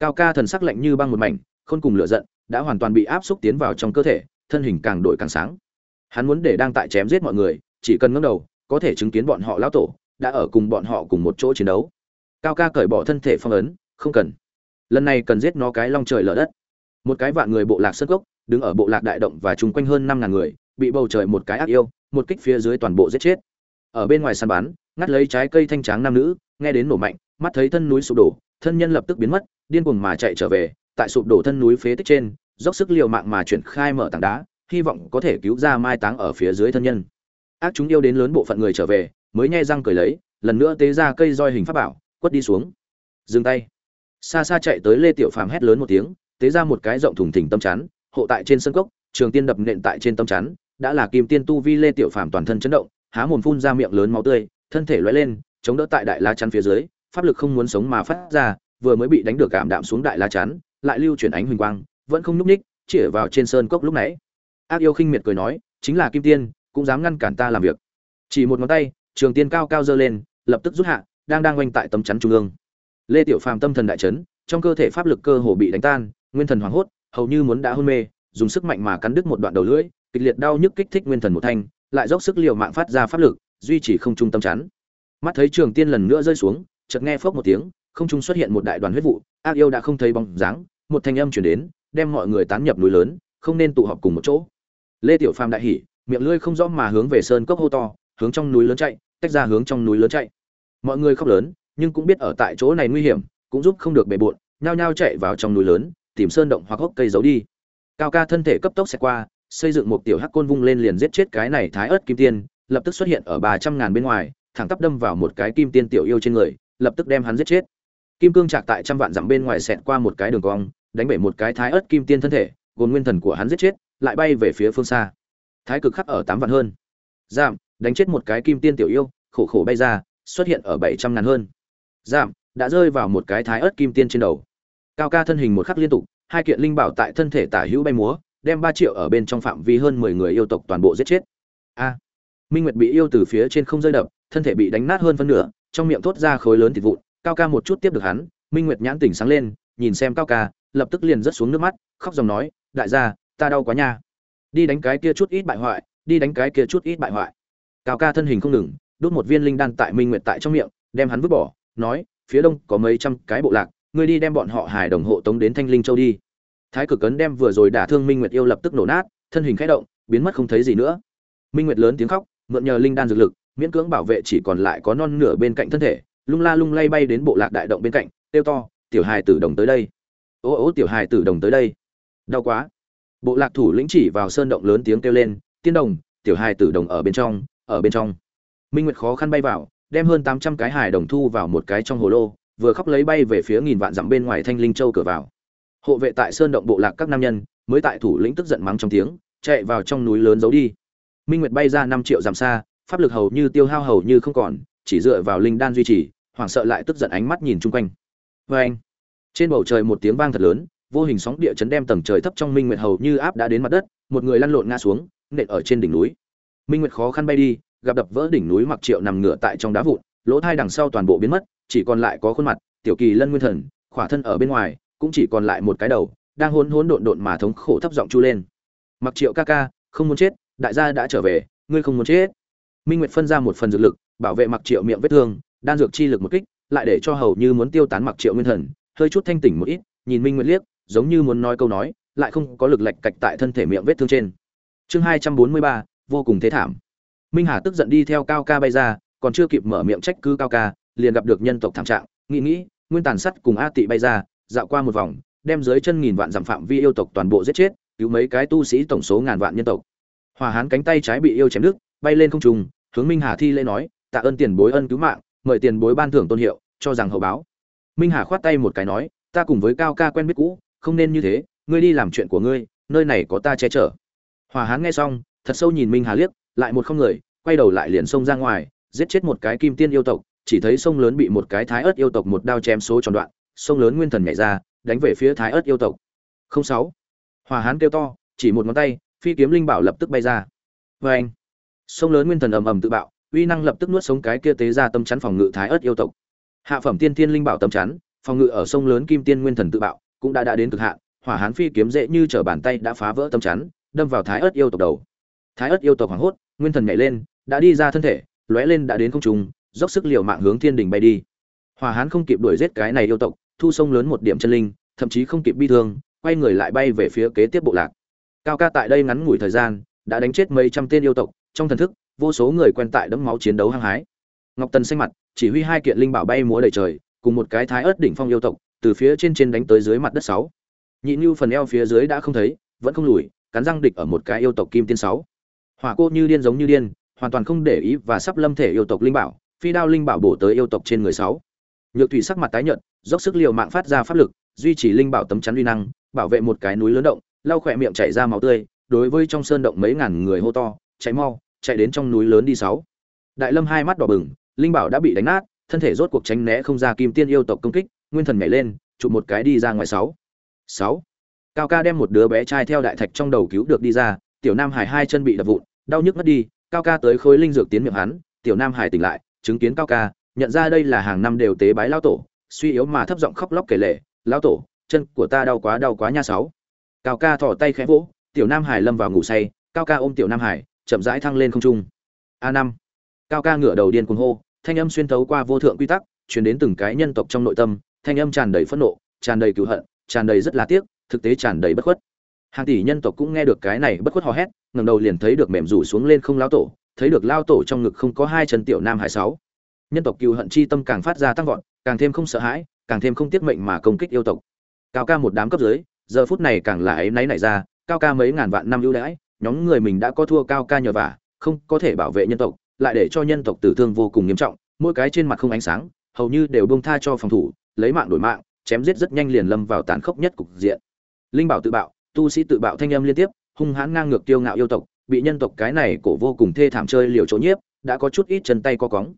Cao ca thần sắc lạnh như băng một mảnh, khôn cùng lửa giận, đã hoàn toàn bị áp xúc tiến vào trong cơ thể, thân hình càng đổi càng sáng. Hắn muốn để đang tại chém giết mọi người, chỉ cần ngẩng đầu, có thể chứng kiến bọn họ lão tổ, đã ở cùng bọn họ cùng một chỗ chiến đấu. Cao ca cởi bỏ thân thể phong ấn, không cần lần này cần giết nó cái long trời lở đất. Một cái vạn người bộ lạc sân gốc đứng ở bộ lạc đại động và chung quanh hơn năm ngàn người, bị bầu trời một cái ác yêu, một kích phía dưới toàn bộ giết chết. Ở bên ngoài săn bắn, ngắt lấy trái cây thanh tráng nam nữ, nghe đến nổ mạnh, mắt thấy thân núi sụp đổ, thân nhân lập tức biến mất, điên cuồng mà chạy trở về, tại sụp đổ thân núi phế tích trên, dốc sức liều mạng mà chuyển khai mở tảng đá, hy vọng có thể cứu ra mai táng ở phía dưới thân nhân. Ác chúng yêu đến lớn bộ phận người trở về, mới nhai răng cười lấy, lần nữa tế ra cây roi hình pháp bảo, quất đi xuống. Dừng tay xa xa chạy tới lê tiểu phàm hét lớn một tiếng, tế ra một cái rộng thùng thình tâm chắn, hộ tại trên sân cốc, trường tiên đập nện tại trên tâm chắn, đã là kim tiên tu vi lê tiểu phàm toàn thân chấn động, há mồm phun ra miệng lớn máu tươi, thân thể lóe lên, chống đỡ tại đại lá chắn phía dưới, pháp lực không muốn sống mà phát ra, vừa mới bị đánh được cảm đạm xuống đại lá chắn, lại lưu chuyển ánh huỳnh quang, vẫn không núp ních, chĩa vào trên sơn cốc lúc nãy. Ác yêu khinh miệt cười nói, chính là kim tiên, cũng dám ngăn cản ta làm việc. Chỉ một ngón tay, trường tiên cao cao giơ lên, lập tức rút hạ, đang đang oanh tại tấm chắn trung ương lê tiểu phàm tâm thần đại chấn, trong cơ thể pháp lực cơ hồ bị đánh tan, nguyên thần hoảng hốt, hầu như muốn đã hôn mê, dùng sức mạnh mà cắn đứt một đoạn đầu lưỡi, kịch liệt đau nhức kích thích nguyên thần một thanh, lại dốc sức liều mạng phát ra pháp lực, duy trì không trung tâm chắn. Mắt thấy trường tiên lần nữa rơi xuống, chợt nghe phốc một tiếng, không trung xuất hiện một đại đoàn huyết vụ, ác yêu đã không thấy bóng dáng, một thanh âm chuyển đến, đem mọi người tán nhập núi lớn, không nên tụ họp cùng một chỗ. Lê tiểu phàm đại hỉ, miệng lưỡi không rõ mà hướng về sơn cốc hô to, hướng trong núi lớn chạy, tách ra hướng trong núi lớn chạy. Mọi người khóc lớn nhưng cũng biết ở tại chỗ này nguy hiểm, cũng giúp không được bề bộn, nhao nhao chạy vào trong núi lớn, tìm sơn động hoặc hốc cây giấu đi. Cao ca thân thể cấp tốc xẹt qua, xây dựng một tiểu hắc côn vung lên liền giết chết cái này thái ớt kim tiên, lập tức xuất hiện ở ba trăm ngàn bên ngoài, thẳng tắp đâm vào một cái kim tiên tiểu yêu trên người, lập tức đem hắn giết chết. Kim cương trạc tại trăm vạn dặm bên ngoài xẹt qua một cái đường cong, đánh bể một cái thái ớt kim tiên thân thể, gồm nguyên thần của hắn giết chết, lại bay về phía phương xa. Thái cực khắc ở tám vạn hơn. Giảm, đánh chết một cái kim tiên tiểu yêu, khổ khổ bay ra, xuất hiện ở bảy trăm ngàn hơn giảm, đã rơi vào một cái thái ớt kim tiên trên đầu. Cao ca thân hình một khắc liên tục, hai kiện linh bảo tại thân thể tả hữu bay múa, đem ba triệu ở bên trong phạm vi hơn mười người yêu tộc toàn bộ giết chết. A! Minh nguyệt bị yêu từ phía trên không rơi đập, thân thể bị đánh nát hơn phân nửa, trong miệng thốt ra khối lớn thịt vụn. Cao ca một chút tiếp được hắn, minh nguyệt nhãn tỉnh sáng lên, nhìn xem cao ca, lập tức liền rớt xuống nước mắt, khóc dòng nói, đại gia, ta đau quá nha. Đi đánh cái kia chút ít bại hoại, đi đánh cái kia chút ít bại hoại. Cao ca thân hình không ngừng, đốt một viên linh đan tại minh nguyệt tại trong miệng, đem hắn vứt bỏ nói, phía đông có mấy trăm cái bộ lạc, ngươi đi đem bọn họ hài đồng hộ tống đến thanh linh châu đi. Thái cực cấn đem vừa rồi đả thương minh nguyệt yêu lập tức nổ nát, thân hình khẽ động, biến mất không thấy gì nữa. Minh nguyệt lớn tiếng khóc, mượn nhờ linh đan dược lực, miễn cưỡng bảo vệ chỉ còn lại có non nửa bên cạnh thân thể, lung la lung lay bay đến bộ lạc đại động bên cạnh tiêu to, tiểu hài tử đồng tới đây. Ố ố tiểu hài tử đồng tới đây. Đau quá. Bộ lạc thủ lĩnh chỉ vào sơn động lớn tiếng kêu lên, tiên đồng, tiểu hài tử đồng ở bên trong, ở bên trong. Minh nguyệt khó khăn bay vào đem hơn tám trăm cái hài đồng thu vào một cái trong hồ lô, vừa khóc lấy bay về phía nghìn vạn dặm bên ngoài thanh linh châu cửa vào. Hộ vệ tại sơn động bộ lạc các nam nhân, mới tại thủ lĩnh tức giận mắng trong tiếng, chạy vào trong núi lớn giấu đi. Minh nguyệt bay ra năm triệu dặm xa, pháp lực hầu như tiêu hao hầu như không còn, chỉ dựa vào linh đan duy trì, hoảng sợ lại tức giận ánh mắt nhìn chung quanh. Oeng! anh, trên bầu trời một tiếng vang thật lớn, vô hình sóng địa chấn đem tầng trời thấp trong minh nguyệt hầu như áp đã đến mặt đất, một người lăn lộn ngã xuống, nện ở trên đỉnh núi. Minh nguyệt khó khăn bay đi gặp đập vỡ đỉnh núi mặc triệu nằm ngửa tại trong đá vụn, lỗ thai đằng sau toàn bộ biến mất, chỉ còn lại có khuôn mặt, tiểu kỳ lân nguyên thần, khỏa thân ở bên ngoài, cũng chỉ còn lại một cái đầu, đang hôn hôn độn độn mà thống khổ thấp giọng chu lên. Mặc triệu ca ca, không muốn chết, đại gia đã trở về, ngươi không muốn chết. Minh nguyệt phân ra một phần dược lực, bảo vệ mặc triệu miệng vết thương, đan dược chi lực một kích, lại để cho hầu như muốn tiêu tán mặc triệu nguyên thần, hơi chút thanh tỉnh một ít, nhìn minh nguyệt liếc, giống như muốn nói câu nói, lại không có lực lệch cạch tại thân thể miệng vết thương trên. Chương hai trăm bốn mươi ba, vô cùng thế thảm minh hà tức giận đi theo cao ca bay ra, còn chưa kịp mở miệng trách cứ cao ca, liền gặp được nhân tộc thảm trạng, nghĩ nghĩ, nguyên tàn sắt cùng a tị bay ra, dạo qua một vòng, đem dưới chân nghìn vạn giảm phạm vi yêu tộc toàn bộ giết chết, cứu mấy cái tu sĩ tổng số ngàn vạn nhân tộc. Hòa hán cánh tay trái bị yêu chém đứt, bay lên không trung, hướng minh hà thi lễ nói, tạ ơn tiền bối ân cứu mạng, mời tiền bối ban thưởng tôn hiệu, cho rằng hậu báo. Minh hà khoát tay một cái nói, ta cùng với cao ca quen biết cũ, không nên như thế, ngươi đi làm chuyện của ngươi, nơi này có ta che chở. Hòa hán nghe xong, thật sâu nhìn minh hà liếc lại một không người, quay đầu lại liền xông ra ngoài, giết chết một cái kim tiên yêu tộc, chỉ thấy sông lớn bị một cái thái ớt yêu tộc một đao chém số tròn đoạn, sông lớn nguyên thần nhảy ra, đánh về phía thái ớt yêu tộc. Không sáu. Hòa hán kêu to, chỉ một ngón tay, phi kiếm linh bảo lập tức bay ra. Vê anh sông lớn nguyên thần ầm ầm tự bạo, uy năng lập tức nuốt sống cái kia tế ra tâm chắn phòng ngự thái ớt yêu tộc. Hạ phẩm tiên tiên linh bảo tâm chắn, phòng ngự ở sông lớn kim tiên nguyên thần tự bạo, cũng đã đã đến cực hạn, hỏa hán phi kiếm dễ như trở bàn tay đã phá vỡ tâm chắn, đâm vào thái ớt yêu tộc đầu. Thái ớt yêu tộc hoảng hốt nguyên thần nhảy lên, đã đi ra thân thể, lóe lên đã đến không trung, dốc sức liều mạng hướng thiên đình bay đi. Hòa hán không kịp đuổi giết cái này yêu tộc, thu sông lớn một điểm chân linh, thậm chí không kịp bi thương, quay người lại bay về phía kế tiếp bộ lạc. Cao ca tại đây ngắn ngủi thời gian, đã đánh chết mấy trăm tên yêu tộc, trong thần thức, vô số người quen tại đẫm máu chiến đấu hăng hái. Ngọc tần xanh mặt, chỉ huy hai kiện linh bảo bay múa đầy trời, cùng một cái thái ớt đỉnh phong yêu tộc, từ phía trên trên đánh tới dưới mặt đất sáu. Nhị như phần eo phía dưới đã không thấy, vẫn không lùi, cắn răng địch ở một cái yêu tộc kim tiên sáu hỏa cô như điên giống như điên, hoàn toàn không để ý và sắp lâm thể yêu tộc linh bảo, phi đao linh bảo bổ tới yêu tộc trên người sáu. Nhược thủy sắc mặt tái nhợt, dốc sức liều mạng phát ra pháp lực, duy trì linh bảo tấm chắn uy năng, bảo vệ một cái núi lớn động, lau khỏe miệng chảy ra máu tươi, đối với trong sơn động mấy ngàn người hô to cháy mau, chạy đến trong núi lớn đi sáu. Đại lâm hai mắt đỏ bừng, linh bảo đã bị đánh nát, thân thể rốt cuộc tránh né không ra kim tiên yêu tộc công kích, nguyên thần nhảy lên, chụp một cái đi ra ngoài sáu. Sáu. Cao ca đem một đứa bé trai theo đại thạch trong đầu cứu được đi ra tiểu nam hải hai chân bị đập vụn, đau nhức mất đi, cao ca tới khối linh dược tiến miệng hắn, tiểu nam hải tỉnh lại, chứng kiến cao ca, nhận ra đây là hàng năm đều tế bái lao tổ, suy yếu mà thấp giọng khóc lóc kể lệ lao tổ, chân của ta đau quá đau quá nha sáu. Cao ca thò tay khẽ vỗ, tiểu nam hải lâm vào ngủ say, cao ca ôm tiểu nam hải, chậm rãi thăng lên không trung. A năm. Cao ca ngửa đầu điên cuồng hô, thanh âm xuyên thấu qua vô thượng quy tắc, truyền đến từng cái nhân tộc trong nội tâm, thanh âm tràn đầy phẫn nộ, tràn đầy cựu hận, tràn đầy rất là tiếc, thực tế tràn đầy bất khuất hàng tỷ nhân tộc cũng nghe được cái này bất khuất hò hét, ngẩng đầu liền thấy được mềm rủ xuống lên không lao tổ, thấy được lao tổ trong ngực không có hai chân tiểu nam hải sáu. Nhân tộc cựu hận chi tâm càng phát ra tăng vọt, càng thêm không sợ hãi, càng thêm không tiếc mệnh mà công kích yêu tộc. Cao ca một đám cấp dưới, giờ phút này càng là ấy náy nảy ra, cao ca mấy ngàn vạn năm ưu đãi, nhóm người mình đã có thua cao ca nhờ vả, không có thể bảo vệ nhân tộc, lại để cho nhân tộc tử thương vô cùng nghiêm trọng, mỗi cái trên mặt không ánh sáng, hầu như đều bông tha cho phòng thủ, lấy mạng đổi mạng, chém giết rất nhanh liền lâm vào tàn khốc nhất cục diện. Linh bảo tự bạo tu sĩ tự bạo thanh âm liên tiếp, hung hãn ngang ngược tiêu ngạo yêu tộc, bị nhân tộc cái này cổ vô cùng thê thảm chơi liều chỗ nhiếp, đã có chút ít chân tay co cóng.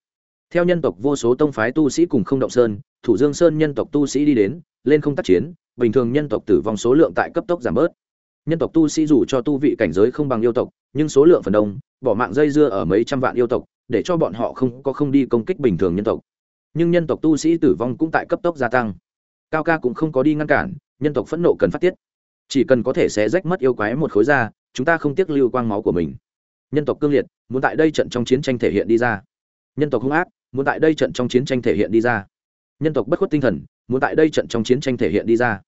Theo nhân tộc vô số tông phái tu sĩ cùng không động sơn, thủ dương sơn nhân tộc tu sĩ đi đến, lên không tác chiến, bình thường nhân tộc tử vong số lượng tại cấp tốc giảm bớt. Nhân tộc tu sĩ dù cho tu vị cảnh giới không bằng yêu tộc, nhưng số lượng phần đông, bỏ mạng dây dưa ở mấy trăm vạn yêu tộc, để cho bọn họ không có không đi công kích bình thường nhân tộc. Nhưng nhân tộc tu sĩ tử vong cũng tại cấp tốc gia tăng. Cao ca cũng không có đi ngăn cản, nhân tộc phẫn nộ cần phát tiết chỉ cần có thể xé rách mất yêu quái một khối da, chúng ta không tiếc lưu quang máu của mình. Nhân tộc cương liệt, muốn tại đây trận trong chiến tranh thể hiện đi ra. Nhân tộc hung ác, muốn tại đây trận trong chiến tranh thể hiện đi ra. Nhân tộc bất khuất tinh thần, muốn tại đây trận trong chiến tranh thể hiện đi ra.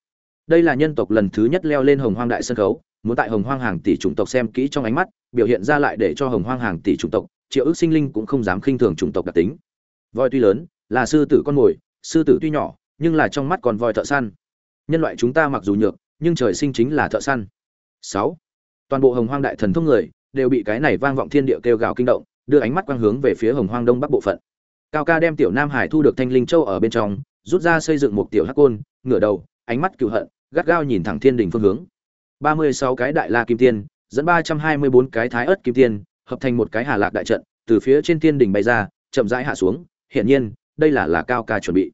Đây là nhân tộc lần thứ nhất leo lên hồng hoang đại sân khấu, muốn tại hồng hoang hàng tỷ chủng tộc xem kỹ trong ánh mắt, biểu hiện ra lại để cho hồng hoang hàng tỷ chủng tộc, triệu ước sinh linh cũng không dám khinh thường chủng tộc đặc tính. Voi tuy lớn, là sư tử con mồi, sư tử tuy nhỏ, nhưng là trong mắt còn voi thợ săn. Nhân loại chúng ta mặc dù nhược nhưng trời sinh chính là thợ săn. Sáu toàn bộ hồng hoang đại thần thông người đều bị cái này vang vọng thiên địa kêu gào kinh động đưa ánh mắt quang hướng về phía hồng hoang đông bắc bộ phận. Cao ca đem tiểu nam hải thu được thanh linh châu ở bên trong rút ra xây dựng một tiểu hắc côn ngửa đầu ánh mắt cừu hận gắt gao nhìn thẳng thiên đỉnh phương hướng. Ba mươi sáu cái đại la kim tiên dẫn ba trăm hai mươi bốn cái thái ớt kim tiên hợp thành một cái hà lạc đại trận từ phía trên thiên đỉnh bay ra chậm rãi hạ xuống hiển nhiên đây là là cao ca chuẩn bị.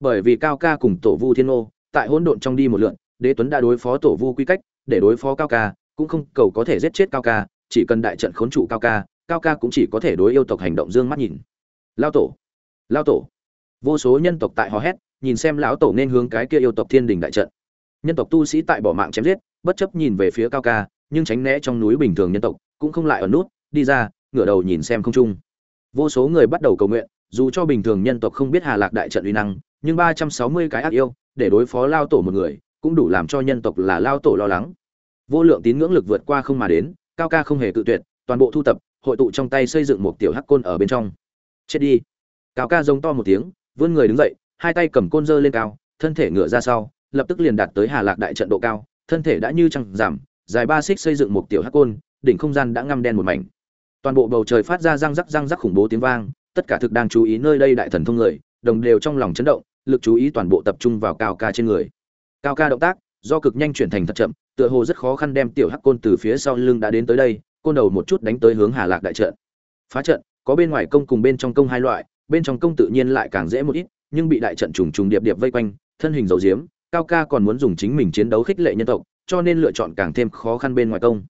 Bởi vì cao ca cùng tổ vu thiên ô tại hỗn độn trong đi một lượt, đế tuấn đã đối phó tổ vu quy cách, để đối phó cao ca, cũng không cầu có thể giết chết cao ca, chỉ cần đại trận khốn trụ cao ca cao ca cũng chỉ có thể đối yêu tộc hành động dương mắt nhìn. Lao tổ lao tổ. Vô số nhân tộc tại hò hét, nhìn xem lão tổ nên hướng cái kia yêu tộc thiên đình đại trận. Nhân tộc tu sĩ tại bỏ mạng chém giết, bất chấp nhìn về phía cao ca, nhưng tránh né trong núi bình thường nhân tộc, cũng không lại ở nút, đi ra, ngửa đầu nhìn xem không trung. Vô số người bắt đầu cầu nguyện, dù cho bình thường nhân tộc không biết hà lạc đại trận uy năng, nhưng ba trăm sáu mươi cái ác yêu, để đối phó lao tổ một người cũng đủ làm cho nhân tộc là lao tổ lo lắng. Vô lượng tín ngưỡng lực vượt qua không mà đến, cao ca không hề tự tuyệt, toàn bộ thu tập, hội tụ trong tay xây dựng một tiểu hắc côn ở bên trong. Chết đi. Cao ca giống to một tiếng, vươn người đứng dậy, hai tay cầm côn dơ lên cao, thân thể ngựa ra sau, lập tức liền đạt tới hà lạc đại trận độ cao, thân thể đã như trăng giảm, dài ba xích xây dựng một tiểu hắc côn, đỉnh không gian đã ngăm đen một mảnh. Toàn bộ bầu trời phát ra răng rắc răng rắc khủng bố tiếng vang, tất cả thực đang chú ý nơi đây đại thần thông người, đồng đều trong lòng chấn động, lực chú ý toàn bộ tập trung vào cao ca trên người cao ca động tác, do cực nhanh chuyển thành thật chậm, tựa hồ rất khó khăn đem tiểu hắc côn từ phía sau lưng đã đến tới đây, côn đầu một chút đánh tới hướng hà lạc đại trận. Phá trận, có bên ngoài công cùng bên trong công hai loại, bên trong công tự nhiên lại càng dễ một ít, nhưng bị đại trận trùng trùng điệp điệp vây quanh, thân hình dầu diếm, cao ca còn muốn dùng chính mình chiến đấu khích lệ nhân tộc, cho nên lựa chọn càng thêm khó khăn bên ngoài công.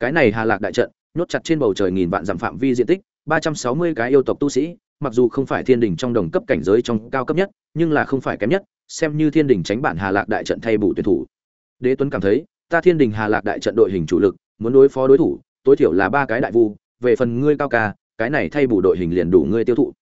Cái này hà lạc đại trận, nhốt chặt trên bầu trời nghìn vạn dặm phạm vi diện tích, ba trăm sáu mươi cái yêu tộc tu sĩ, mặc dù không phải thiên đình trong đồng cấp cảnh giới trong cao cấp nhất, nhưng là không phải kém nhất xem như thiên đình tránh bản hà lạc đại trận thay bù tuyển thủ. Đế tuấn cảm thấy, ta thiên đình hà lạc đại trận đội hình chủ lực, muốn đối phó đối thủ, tối thiểu là ba cái đại vu, về phần ngươi cao ca, cái này thay bù đội hình liền đủ ngươi tiêu thụ.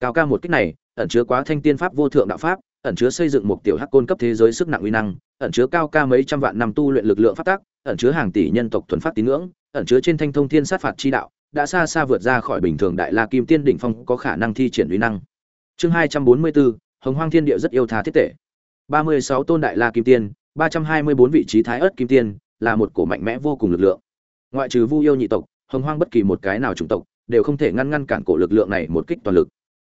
Cao ca một cách này, ẩn chứa quá thanh tiên pháp vô thượng đạo pháp, ẩn chứa xây dựng một tiểu hắc côn cấp thế giới sức nặng uy năng, ẩn chứa cao ca mấy trăm vạn năm tu luyện lực lượng phát tác ẩn chứa hàng tỷ nhân tộc thuần phát tín ngưỡng, ẩn chứa trên thanh thông thiên sát phạt chi đạo, đã xa xa vượt ra khỏi bình thường đại la kim tiên đỉnh phong có khả năng thi triển uy năng. Chương hai trăm bốn mươi bốn hồng hoang thiên địa rất yêu tha thiết tệ. Ba mươi sáu tôn đại la kim tiên, ba trăm hai mươi bốn vị trí thái ớt kim tiên, là một cổ mạnh mẽ vô cùng lực lượng. Ngoại trừ vu yêu nhị tộc, hồng hoang bất kỳ một cái nào chủng tộc, đều không thể ngăn ngăn cản cổ lực lượng này một kích toàn lực.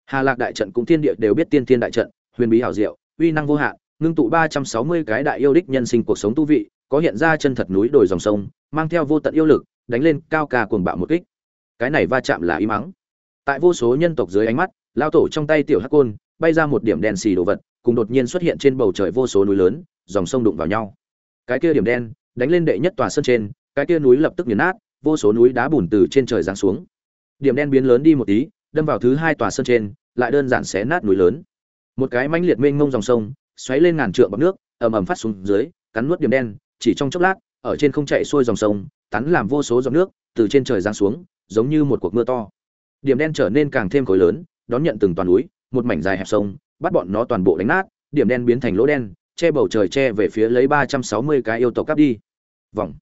Hà lạc đại trận cũng thiên địa đều biết tiên thiên đại trận, huyền bí hảo diệu, uy năng vô hạn, ngưng tụ ba trăm sáu mươi cái đại yêu đích nhân sinh cuộc sống tu vị, có hiện ra chân thật núi đồi dòng sông, mang theo vô tận yêu lực, đánh lên cao ca cuồng bạo một kích. Cái này va chạm là ý mắng. Tại vô số nhân tộc dưới ánh mắt lao tổ trong tay tiểu hắc côn bay ra một điểm đen xì đồ vật, cùng đột nhiên xuất hiện trên bầu trời vô số núi lớn, dòng sông đụng vào nhau. Cái kia điểm đen, đánh lên đệ nhất tòa sân trên, cái kia núi lập tức nghiền nát, vô số núi đá bùn từ trên trời giáng xuống. Điểm đen biến lớn đi một tí, đâm vào thứ hai tòa sân trên, lại đơn giản xé nát núi lớn. Một cái mãnh liệt mênh mông dòng sông, xoáy lên ngàn trượng bọc nước, ầm ầm phát xuống dưới, cắn nuốt điểm đen, chỉ trong chốc lát, ở trên không chạy xuôi dòng sông tắn làm vô số dòng nước, từ trên trời giáng xuống, giống như một cuộc mưa to. Điểm đen trở nên càng thêm khối lớn, đón nhận từng toàn núi một mảnh dài hẹp sông, bắt bọn nó toàn bộ đánh nát, điểm đen biến thành lỗ đen, che bầu trời che về phía lấy ba trăm sáu mươi cái yêu tộc cắp đi. Vòng.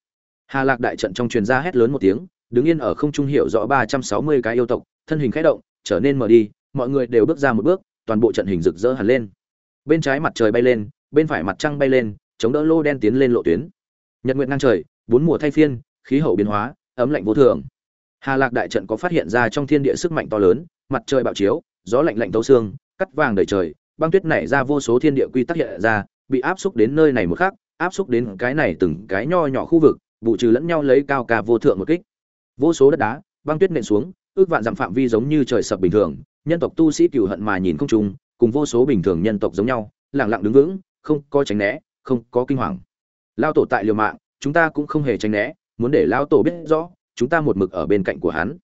Hà lạc đại trận trong truyền ra hét lớn một tiếng, đứng yên ở không trung hiểu rõ ba trăm sáu mươi cái yêu tộc, thân hình khẽ động, trở nên mở đi, mọi người đều bước ra một bước, toàn bộ trận hình rực rỡ hẳn lên. Bên trái mặt trời bay lên, bên phải mặt trăng bay lên, chống đỡ lô đen tiến lên lộ tuyến. Nhật nguyện ngang trời, bốn mùa thay phiên, khí hậu biến hóa, ấm lạnh vô thường. Hà lạc đại trận có phát hiện ra trong thiên địa sức mạnh to lớn, mặt trời bạo chiếu gió lạnh lạnh tấu xương cắt vàng đầy trời băng tuyết nảy ra vô số thiên địa quy tắc hiện ra bị áp xúc đến nơi này một khắc, áp xúc đến cái này từng cái nho nhỏ khu vực vụ trừ lẫn nhau lấy cao ca vô thượng một kích. Vô số đất đá băng tuyết nện xuống ước vạn dặm phạm vi giống như trời sập bình thường nhân tộc tu sĩ cừu hận mà nhìn không trùng cùng vô số bình thường nhân tộc giống nhau lặng lặng đứng vững không có tránh né không có kinh hoàng. Lao tổ tại liều mạng chúng ta cũng không hề tránh né muốn để lao tổ biết rõ chúng ta một mực ở bên cạnh của hắn.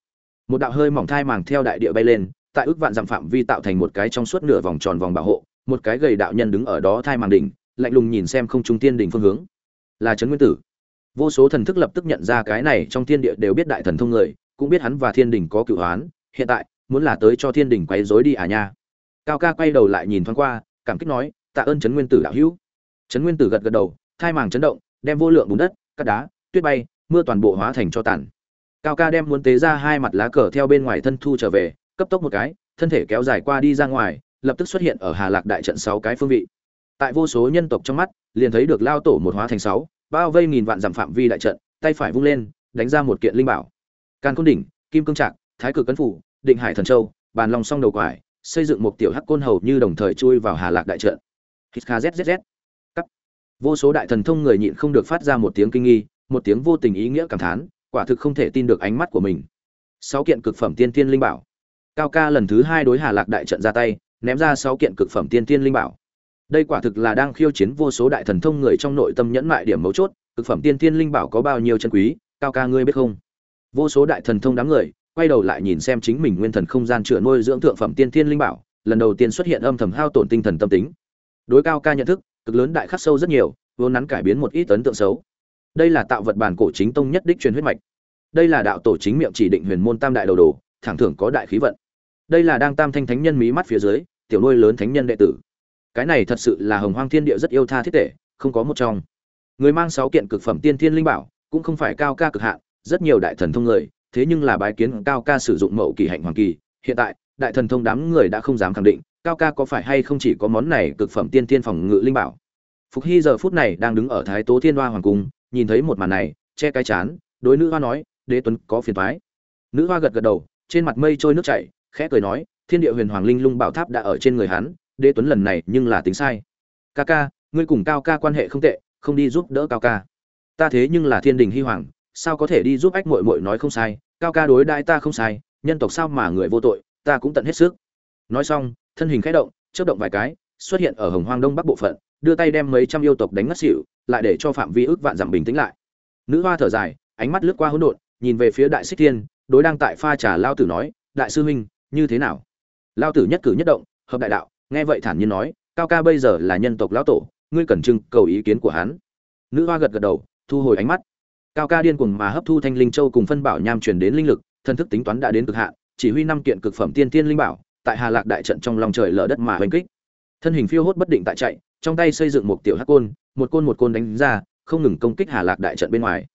Một đạo hơi mỏng thai màng theo đại địa bay lên tại ước vạn dặm phạm vi tạo thành một cái trong suốt nửa vòng tròn vòng bảo hộ, một cái gầy đạo nhân đứng ở đó thai màng đỉnh, lạnh lùng nhìn xem không trung tiên đỉnh phương hướng. Là trấn nguyên tử. Vô số thần thức lập tức nhận ra cái này trong thiên địa đều biết đại thần thông người, cũng biết hắn và thiên đình có cựu hoán, hiện tại, muốn là tới cho thiên đình quấy rối đi à nha. Cao ca quay đầu lại nhìn thoáng qua, cảm kích nói, tạ ơn trấn nguyên tử đạo hữu. Trấn nguyên tử gật gật đầu, thai màng chấn động, đem vô lượng bùn đất, cát đá, tuyết bay, mưa toàn bộ hóa thành cho tàn. Cao ca đem muốn tế ra hai mặt lá cờ theo bên ngoài thân thu trở về cấp tốc một cái, thân thể kéo dài qua đi ra ngoài, lập tức xuất hiện ở hà lạc đại trận sáu cái phương vị. Tại vô số nhân tộc trong mắt, liền thấy được lao tổ một hóa thành sáu, bao vây nghìn vạn dặm phạm vi đại trận, tay phải vung lên, đánh ra một kiện linh bảo. Càn côn đỉnh, kim cương trạc, thái cực cấn phủ, định hải thần châu, bàn long song đầu quải, xây dựng một tiểu hắc côn hầu như đồng thời chui vào hà lạc đại trận. Hít kzzz cắt. Vô số đại thần thông người nhịn không được phát ra một tiếng kinh nghi, một tiếng vô tình ý nghĩa cảm thán, quả thực không thể tin được ánh mắt của mình. Sáu kiện cực phẩm tiên tiên linh bảo cao ca lần thứ hai đối hà lạc đại trận ra tay, ném ra sáu kiện cực phẩm tiên tiên linh bảo. Đây quả thực là đang khiêu chiến vô số đại thần thông người trong nội tâm nhẫn mại điểm mấu chốt, cực phẩm tiên tiên linh bảo có bao nhiêu chân quý, cao ca ngươi biết không? Vô số đại thần thông đám người, quay đầu lại nhìn xem chính mình nguyên thần không gian chữa nuôi dưỡng thượng phẩm tiên tiên linh bảo, lần đầu tiên xuất hiện âm thầm hao tổn tinh thần tâm tính. Đối cao ca nhận thức, cực lớn đại khắc sâu rất nhiều, vốn nắn cải biến một ít ấn tượng xấu. Đây là tạo vật bản cổ chính tông nhất đích truyền huyết mạch. Đây là đạo tổ chính miệng chỉ định huyền môn tam đại đầu đồ, thẳng thưởng có đại khí vận đây là đang tam thanh thánh nhân mí mắt phía dưới, tiểu nuôi lớn thánh nhân đệ tử. Cái này thật sự là hồng hoang thiên địa rất yêu tha thiết tể, không có một trong. Người mang sáu kiện cực phẩm tiên thiên linh bảo, cũng không phải cao ca cực hạn, rất nhiều đại thần thông người, thế nhưng là bái kiến cao ca sử dụng mậu kỳ hạnh hoàng kỳ. Hiện tại, đại thần thông đám người đã không dám khẳng định, cao ca có phải hay không chỉ có món này cực phẩm tiên thiên phòng ngự linh bảo. Phục hy giờ phút này đang đứng ở thái tố thiên hoa hoàng cung, nhìn thấy một màn này, che cái chán, đối nữ hoa nói, đế tuấn có phiền thoái nữ hoa gật gật đầu, trên mặt mây trôi nước chảy khẽ cười nói, thiên địa huyền hoàng linh lung bảo tháp đã ở trên người hắn, đế tuấn lần này nhưng là tính sai. Ca ca, ngươi cùng cao ca quan hệ không tệ, không đi giúp đỡ cao ca. Ta thế nhưng là thiên đình hy hoàng, sao có thể đi giúp ách mội mội nói không sai? Cao ca đối đãi ta không sai, nhân tộc sao mà người vô tội, ta cũng tận hết sức. Nói xong, thân hình khẽ động, chớp động vài cái, xuất hiện ở hồng hoang đông bắc bộ phận, đưa tay đem mấy trăm yêu tộc đánh ngất xỉu, lại để cho phạm vi ước vạn dặm bình tĩnh lại. Nữ hoa thở dài, ánh mắt lướt qua hỗn độn, nhìn về phía đại xích thiên, đối đang tại pha trà lao tử nói, đại sư huynh như thế nào? Lao tử nhất cử nhất động, hợp đại đạo, nghe vậy thản nhiên nói, cao ca bây giờ là nhân tộc lão tổ, ngươi cần trưng cầu ý kiến của hắn. Nữ hoa gật gật đầu, thu hồi ánh mắt. Cao ca điên cuồng mà hấp thu thanh linh châu cùng phân bảo nham truyền đến linh lực, thân thức tính toán đã đến cực hạn, chỉ huy năm kiện cực phẩm tiên tiên linh bảo, tại hà lạc đại trận trong lòng trời lở đất mà hoành kích. Thân hình phiêu hốt bất định tại chạy, trong tay xây dựng một tiểu hắc côn, một côn một côn đánh ra, không ngừng công kích hà lạc đại trận bên ngoài.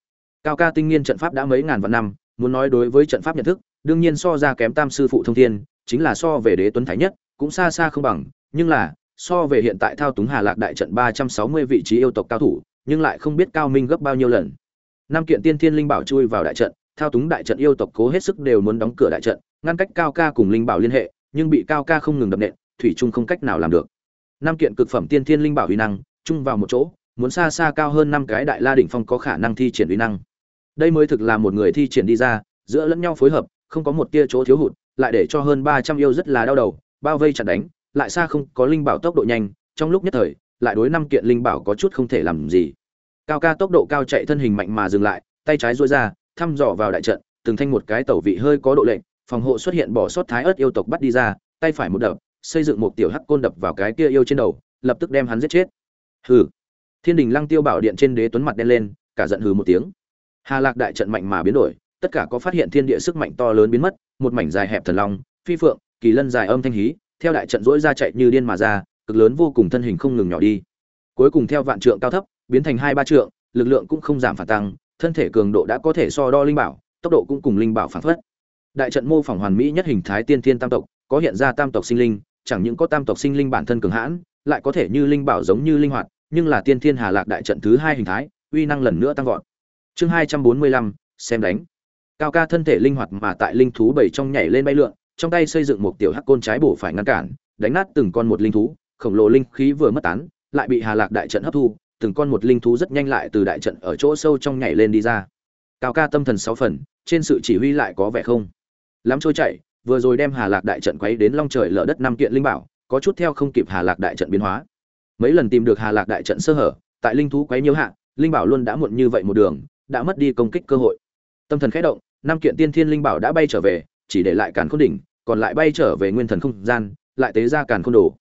Cao ca tinh nghiên trận pháp đã mấy ngàn vạn năm, muốn nói đối với trận pháp nhận thức đương nhiên so ra kém tam sư phụ thông thiên, chính là so về đế tuấn thái nhất, cũng xa xa không bằng, nhưng là, so về hiện tại thao túng hà lạc đại trận ba trăm sáu mươi vị trí yêu tộc cao thủ, nhưng lại không biết cao minh gấp bao nhiêu lần. Năm kiện tiên thiên linh bảo chui vào đại trận, thao túng đại trận yêu tộc cố hết sức đều muốn đóng cửa đại trận, ngăn cách cao ca cùng linh bảo liên hệ, nhưng bị cao ca không ngừng đập nện, thủy trung không cách nào làm được. Năm kiện cực phẩm tiên thiên linh bảo uy năng, chung vào một chỗ, muốn xa xa cao hơn năm cái đại la đỉnh phong có khả năng thi triển uy năng. Đây mới thực là một người thi triển đi ra, giữa lẫn nhau phối hợp không có một tia chỗ thiếu hụt, lại để cho hơn ba trăm yêu rất là đau đầu, bao vây chặt đánh, lại xa không có linh bảo tốc độ nhanh, trong lúc nhất thời, lại đối năm kiện linh bảo có chút không thể làm gì. Cao ca tốc độ cao chạy thân hình mạnh mà dừng lại, tay trái duỗi ra, thăm dò vào đại trận, từng thanh một cái tẩu vị hơi có độ lệnh phòng hộ xuất hiện bỏ sót thái ớt yêu tộc bắt đi ra, tay phải một đập, xây dựng một tiểu hắc côn đập vào cái kia yêu trên đầu, lập tức đem hắn giết chết. Hừ. Thiên đình lăng tiêu bảo điện trên đế tuấn mặt đen lên, cả giận hừ một tiếng. Hà lạc đại trận mạnh mà biến đổi tất cả có phát hiện thiên địa sức mạnh to lớn biến mất, một mảnh dài hẹp thần long, phi phượng, kỳ lân dài âm thanh hí, theo đại trận rỗi ra chạy như điên mà ra, cực lớn vô cùng thân hình không ngừng nhỏ đi. Cuối cùng theo vạn trượng cao thấp, biến thành hai ba trượng, lực lượng cũng không giảm phản tăng, thân thể cường độ đã có thể so đo linh bảo, tốc độ cũng cùng linh bảo phản phất. Đại trận mô phỏng hoàn mỹ nhất hình thái tiên thiên tam tộc, có hiện ra tam tộc sinh linh, chẳng những có tam tộc sinh linh bản thân cường hãn, lại có thể như linh bảo giống như linh hoạt, nhưng là tiên thiên hà lạc đại trận thứ hai hình thái, uy năng lần nữa tăng vọt. Chương hai trăm bốn mươi lăm, xem đánh cao ca thân thể linh hoạt mà tại linh thú bảy trong nhảy lên bay lượn, trong tay xây dựng một tiểu hắc côn trái bổ phải ngăn cản, đánh nát từng con một linh thú, khổng lồ linh khí vừa mất tán, lại bị hà lạc đại trận hấp thu, từng con một linh thú rất nhanh lại từ đại trận ở chỗ sâu trong nhảy lên đi ra. Cao ca tâm thần sáu phần, trên sự chỉ huy lại có vẻ không lắm trôi chạy vừa rồi đem hà lạc đại trận quấy đến long trời lở đất năm kiện linh bảo, có chút theo không kịp hà lạc đại trận biến hóa. Mấy lần tìm được hà lạc đại trận sơ hở, tại linh thú quấy nhiễu hạ, linh bảo luôn đã muộn như vậy một đường, đã mất đi công kích cơ hội. Tâm thần khẽ động năm kiện tiên thiên linh bảo đã bay trở về, chỉ để lại càn khôn đỉnh, còn lại bay trở về nguyên thần không gian, lại tế ra càn khôn đồ.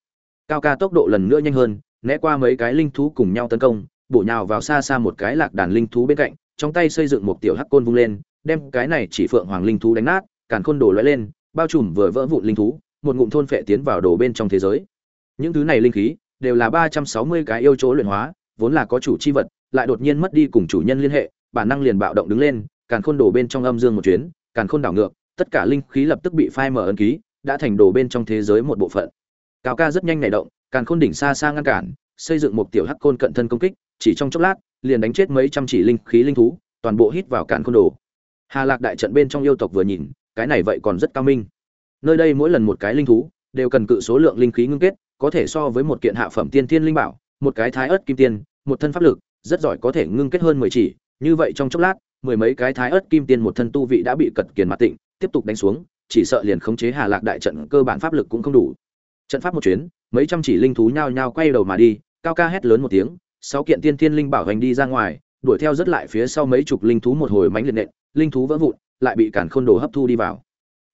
Cao ca tốc độ lần nữa nhanh hơn, né qua mấy cái linh thú cùng nhau tấn công, bổ nhào vào xa xa một cái lạc đàn linh thú bên cạnh, trong tay xây dựng một tiểu hắc côn vung lên, đem cái này chỉ phượng hoàng linh thú đánh nát, càn khôn đồ lóe lên, bao trùm vừa vỡ vụn linh thú, một ngụm thôn phệ tiến vào đồ bên trong thế giới. Những thứ này linh khí đều là ba trăm sáu mươi cái yêu chỗ luyện hóa, vốn là có chủ chi vật, lại đột nhiên mất đi cùng chủ nhân liên hệ, bản năng liền bạo động đứng lên càn khôn đồ bên trong âm dương một chuyến, càn khôn đảo ngược, tất cả linh khí lập tức bị phai mở ấn ký, đã thành đồ bên trong thế giới một bộ phận. Cao ca rất nhanh nảy động, càn khôn đỉnh xa xa ngăn cản, xây dựng một tiểu hắc côn cận thân công kích, chỉ trong chốc lát, liền đánh chết mấy trăm chỉ linh khí linh thú, toàn bộ hít vào càn khôn đồ hà lạc đại trận bên trong yêu tộc vừa nhìn, cái này vậy còn rất cao minh. Nơi đây mỗi lần một cái linh thú, đều cần cự số lượng linh khí ngưng kết, có thể so với một kiện hạ phẩm tiên thiên linh bảo, một cái thái ớt kim tiên, một thân pháp lực, rất giỏi có thể ngưng kết hơn mười chỉ, như vậy trong chốc lát mười mấy cái thái ớt kim tiên một thân tu vị đã bị cật kiền mặt tịnh, tiếp tục đánh xuống, chỉ sợ liền khống chế hà lạc đại trận cơ bản pháp lực cũng không đủ. Trận pháp một chuyến, mấy trăm chỉ linh thú nhao nhao quay đầu mà đi, cao ca hét lớn một tiếng, sáu kiện tiên thiên linh bảo hành đi ra ngoài, đuổi theo rất lại phía sau mấy chục linh thú một hồi mánh liệt nện, linh thú vỡ vụn, lại bị cản khôn đồ hấp thu đi vào.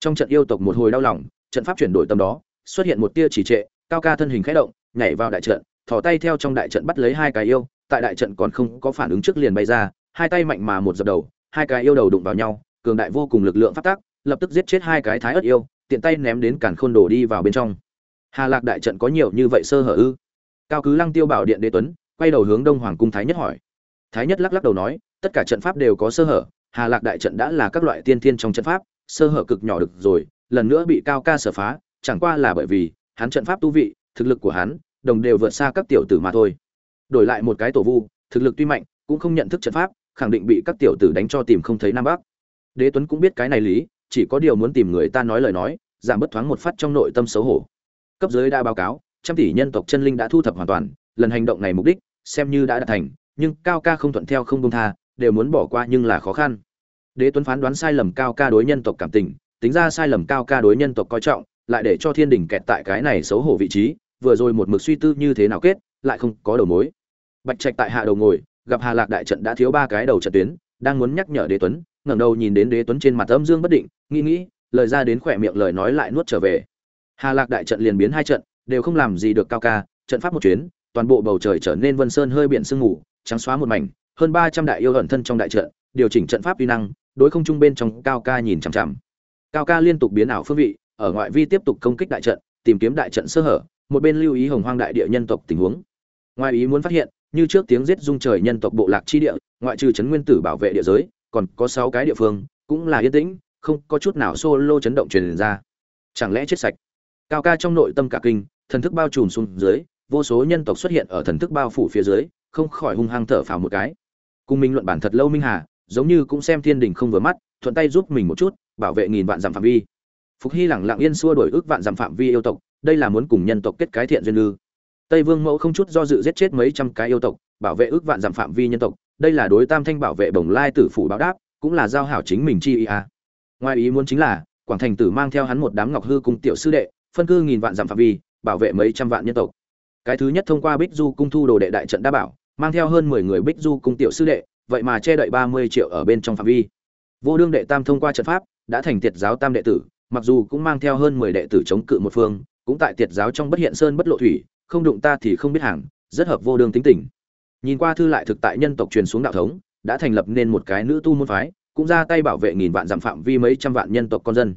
Trong trận yêu tộc một hồi đau lòng, trận pháp chuyển đổi tâm đó, xuất hiện một tia chỉ trệ, cao ca thân hình khẽ động, nhảy vào đại trận, thò tay theo trong đại trận bắt lấy hai cái yêu, tại đại trận còn không có phản ứng trước liền bay ra hai tay mạnh mà một dập đầu, hai cái yêu đầu đụng vào nhau, cường đại vô cùng lực lượng phát tác, lập tức giết chết hai cái thái ớt yêu, tiện tay ném đến cản khôn đồ đi vào bên trong. Hà lạc đại trận có nhiều như vậy sơ hở ư? Cao cứ lăng tiêu bảo điện đế tuấn, quay đầu hướng đông hoàng cung thái nhất hỏi. Thái nhất lắc lắc đầu nói, tất cả trận pháp đều có sơ hở, hà lạc đại trận đã là các loại tiên thiên trong trận pháp, sơ hở cực nhỏ được rồi, lần nữa bị cao ca sở phá, chẳng qua là bởi vì, hắn trận pháp tu vị, thực lực của hắn, đồng đều vượt xa các tiểu tử mà thôi. Đổi lại một cái tổ vu, thực lực tuy mạnh, cũng không nhận thức trận pháp khẳng định bị các tiểu tử đánh cho tìm không thấy nam bắc. Đế tuấn cũng biết cái này lý, chỉ có điều muốn tìm người ta nói lời nói, giảm bất thoáng một phát trong nội tâm xấu hổ. Cấp dưới đã báo cáo, trăm tỷ nhân tộc chân linh đã thu thập hoàn toàn, lần hành động này mục đích, xem như đã đạt thành, nhưng cao ca không thuận theo không công tha, đều muốn bỏ qua nhưng là khó khăn. Đế tuấn phán đoán sai lầm cao ca đối nhân tộc cảm tình, tính ra sai lầm cao ca đối nhân tộc coi trọng, lại để cho thiên đình kẹt tại cái này xấu hổ vị trí, vừa rồi một mực suy tư như thế nào kết, lại không có đầu mối. Bạch trạch tại hạ đầu ngồi gặp hà lạc đại trận đã thiếu ba cái đầu trận tuyến, đang muốn nhắc nhở đế tuấn, ngẩng đầu nhìn đến đế tuấn trên mặt âm dương bất định, nghĩ nghĩ, lời ra đến khỏe miệng lời nói lại nuốt trở về. Hà lạc đại trận liền biến hai trận, đều không làm gì được cao ca, trận pháp một chuyến, toàn bộ bầu trời trở nên vân sơn hơi biển sương ngủ trắng xóa một mảnh, hơn ba trăm đại yêu ẩn thân trong đại trận, điều chỉnh trận pháp uy năng, đối không trung bên trong cao ca nhìn chằm chằm. Cao ca liên tục biến ảo phương vị, ở ngoại vi tiếp tục công kích đại trận, tìm kiếm đại trận sơ hở, một bên lưu ý hồng hoang đại địa nhân tộc tình huống. Ngoài ý muốn phát hiện như trước tiếng giết rung trời nhân tộc bộ lạc chi địa, ngoại trừ trấn nguyên tử bảo vệ địa giới, còn có sáu cái địa phương, cũng là yên tĩnh, không có chút nào solo chấn động truyền ra. Chẳng lẽ chết sạch? Cao ca trong nội tâm cả kinh, thần thức bao trùm xuống dưới, vô số nhân tộc xuất hiện ở thần thức bao phủ phía dưới, không khỏi hung hăng thở phào một cái. Cùng Minh luận bản thật lâu minh hà, giống như cũng xem thiên đình không vừa mắt, thuận tay giúp mình một chút, bảo vệ nghìn vạn giảm phạm vi. Phục hy lẳng lặng yên xua đổi ước vạn giảm phạm vi yêu tộc, đây là muốn cùng nhân tộc kết cái thiện duyên lư tây vương mẫu không chút do dự giết chết mấy trăm cái yêu tộc, bảo vệ ước vạn dặm phạm vi nhân tộc. Đây là đối tam thanh bảo vệ bồng lai tử phủ báo đáp, cũng là giao hảo chính mình chi ý a ngoài ý muốn chính là, quảng thành tử mang theo hắn một đám ngọc hư cùng tiểu sư đệ, phân cư nghìn vạn dặm phạm vi, bảo vệ mấy trăm vạn nhân tộc. Cái thứ nhất thông qua bích du cung thu đồ đệ đại trận đa bảo, mang theo hơn mười người bích du cung tiểu sư đệ, vậy mà che đậy ba mươi triệu ở bên trong phạm vi. Vô đương đệ tam thông qua trận pháp, đã thành tiệt giáo tam đệ tử, mặc dù cũng mang theo hơn mười đệ tử chống cự một phương, cũng tại tiệt giáo trong bất hiện sơn bất lộ thủy không đụng ta thì không biết hàng, rất hợp vô đương tính tình. Nhìn qua thư lại thực tại nhân tộc truyền xuống đạo thống, đã thành lập nên một cái nữ tu môn phái, cũng ra tay bảo vệ nghìn vạn giảm phạm vi mấy trăm vạn nhân tộc con dân.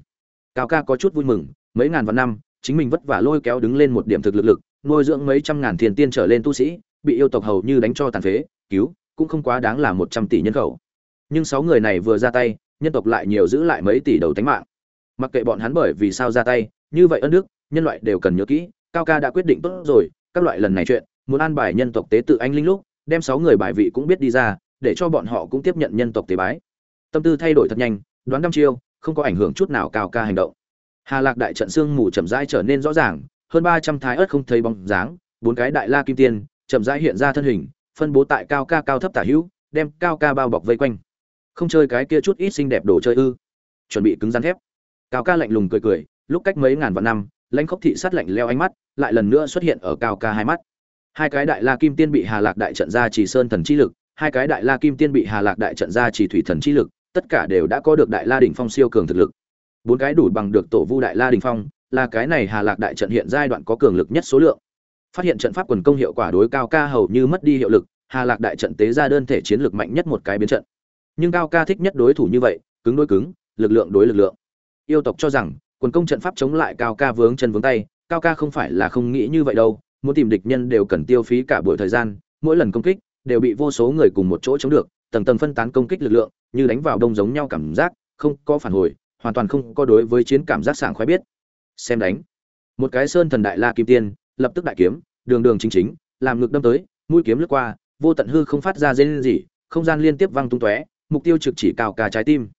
Cao ca có chút vui mừng, mấy ngàn vạn năm, chính mình vất vả lôi kéo đứng lên một điểm thực lực lực, nuôi dưỡng mấy trăm ngàn thiền tiên trở lên tu sĩ, bị yêu tộc hầu như đánh cho tàn phế, cứu, cũng không quá đáng là một trăm tỷ nhân khẩu. Nhưng sáu người này vừa ra tay, nhân tộc lại nhiều giữ lại mấy tỷ đầu tánh mạng. Mặc kệ bọn hắn bởi vì sao ra tay, như vậy ân đức, nhân loại đều cần nhớ kỹ cao ca đã quyết định tốt rồi, các loại lần này chuyện, muốn an bài nhân tộc tế tự anh linh lúc, đem sáu người bài vị cũng biết đi ra, để cho bọn họ cũng tiếp nhận nhân tộc tế bái. Tâm tư thay đổi thật nhanh, đoán đăm chiêu, không có ảnh hưởng chút nào cao ca hành động. Hà lạc đại trận xương mù chậm rãi trở nên rõ ràng, hơn ba trăm thái ớt không thấy bóng dáng, bốn cái đại la kim tiên, chậm rãi hiện ra thân hình, phân bố tại cao ca cao thấp tả hữu, đem cao ca bao bọc vây quanh. Không chơi cái kia chút ít xinh đẹp đồ chơi ư. Chuẩn bị cứng rắn thép. Cao ca lạnh lùng cười cười, lúc cách mấy ngàn vạn năm, lãnh khốc thị sát lạnh leo ánh mắt lại lần nữa xuất hiện ở cao ca hai mắt. Hai cái đại la kim tiên bị hà lạc đại trận ra chỉ sơn thần chi lực, hai cái đại la kim tiên bị hà lạc đại trận ra chỉ thủy thần chi lực, tất cả đều đã có được đại la đỉnh phong siêu cường thực lực. Bốn cái đủ bằng được tổ vu đại la đỉnh phong, là cái này hà lạc đại trận hiện giai đoạn có cường lực nhất số lượng. Phát hiện trận pháp quần công hiệu quả đối cao ca hầu như mất đi hiệu lực, hà lạc đại trận tế ra đơn thể chiến lược mạnh nhất một cái biến trận. Nhưng cao ca thích nhất đối thủ như vậy, cứng đối cứng, lực lượng đối lực lượng. Yêu tộc cho rằng, quần công trận pháp chống lại cao ca vướng chân vướng tay cao ca không phải là không nghĩ như vậy đâu, muốn tìm địch nhân đều cần tiêu phí cả buổi thời gian, mỗi lần công kích đều bị vô số người cùng một chỗ chống được, tầng tầng phân tán công kích lực lượng, như đánh vào đông giống nhau cảm giác, không có phản hồi, hoàn toàn không có đối với chiến cảm giác sảng khoái biết. Xem đánh. Một cái sơn thần đại la kim tiên, lập tức đại kiếm, đường đường chính chính, làm ngược đâm tới, mũi kiếm lướt qua, vô tận hư không phát ra dây gì không gian liên tiếp văng tung tóe, mục tiêu trực chỉ cao ca trái tim.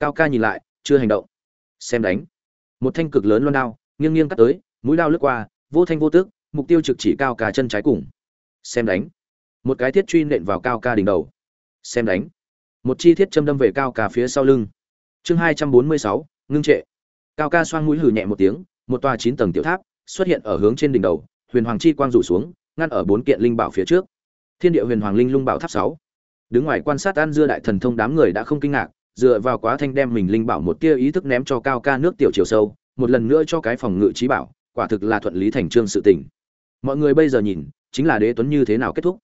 Cao ca nhìn lại, chưa hành động. Xem đánh. Một thanh cực lớn loan đao, nghiêng nghiêng cắt tới mũi đao lướt qua, vô thanh vô tức, mục tiêu trực chỉ cao ca chân trái cùng. Xem đánh. Một cái thiết truy nện vào cao ca đỉnh đầu. Xem đánh. Một chi thiết châm đâm về cao ca phía sau lưng. Chương hai trăm bốn mươi sáu, ngưng trệ. Cao ca xoang mũi hử nhẹ một tiếng, một tòa chín tầng tiểu tháp xuất hiện ở hướng trên đỉnh đầu, huyền hoàng chi quang rủ xuống, ngăn ở bốn kiện linh bảo phía trước. Thiên địa huyền hoàng linh lung bảo tháp sáu. Đứng ngoài quan sát an dưa đại thần thông đám người đã không kinh ngạc, dựa vào quá thanh đem mình linh bảo một tia ý thức ném cho cao ca nước tiểu chiều sâu, một lần nữa cho cái phòng ngự trí bảo quả thực là thuận lý thành trương sự tình. Mọi người bây giờ nhìn, chính là đế tuấn như thế nào kết thúc.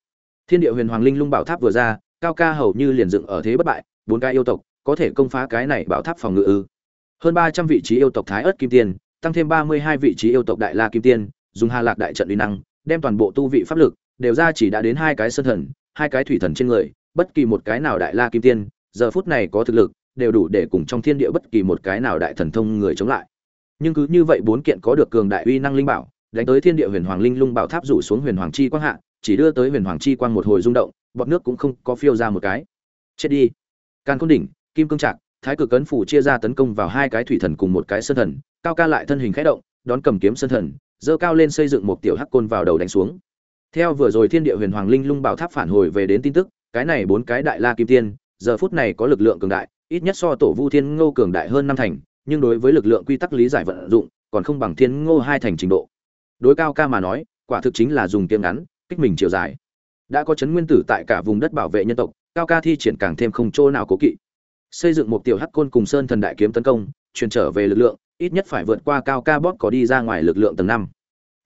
Thiên địa huyền hoàng linh lung bảo tháp vừa ra, cao ca hầu như liền dựng ở thế bất bại, bốn cái yêu tộc, có thể công phá cái này bảo tháp phòng ngự ư. Hơn ba trăm vị trí yêu tộc thái ớt kim tiên, tăng thêm ba mươi hai vị trí yêu tộc đại la kim tiên, dùng hà lạc đại trận uy năng, đem toàn bộ tu vị pháp lực, đều ra chỉ đã đến hai cái sơn thần, hai cái thủy thần trên người, bất kỳ một cái nào đại la kim tiên, giờ phút này có thực lực, đều đủ để cùng trong thiên địa bất kỳ một cái nào đại thần thông người chống lại nhưng cứ như vậy bốn kiện có được cường đại uy năng linh bảo, đánh tới thiên địa huyền hoàng linh lung bảo tháp rủ xuống huyền hoàng chi quang hạ, chỉ đưa tới huyền hoàng chi quang một hồi rung động bọt nước cũng không có phiêu ra một cái. Chết đi. Can côn đỉnh, kim cương trạc, thái cực cấn phủ chia ra tấn công vào hai cái thủy thần cùng một cái sơn thần, cao ca lại thân hình khẽ động, đón cầm kiếm sơn thần dơ cao lên xây dựng một tiểu hắc côn vào đầu đánh xuống. Theo vừa rồi thiên địa huyền hoàng linh lung bảo tháp phản hồi về đến tin tức, cái này bốn cái đại la kim tiên, giờ phút này có lực lượng cường đại, ít nhất so tổ vu thiên ngô cường đại hơn năm thành nhưng đối với lực lượng quy tắc lý giải vận dụng, còn không bằng thiên ngô hai thành trình độ. Đối cao ca mà nói, quả thực chính là dùng kiếm ngắn, kích mình chiều dài. Đã có chấn nguyên tử tại cả vùng đất bảo vệ nhân tộc, cao ca thi triển càng thêm không chỗ nào cố kỵ. Xây dựng một tiểu hắc côn cùng sơn thần đại kiếm tấn công, truyền trở về lực lượng, ít nhất phải vượt qua cao ca bóp có đi ra ngoài lực lượng tầng năm.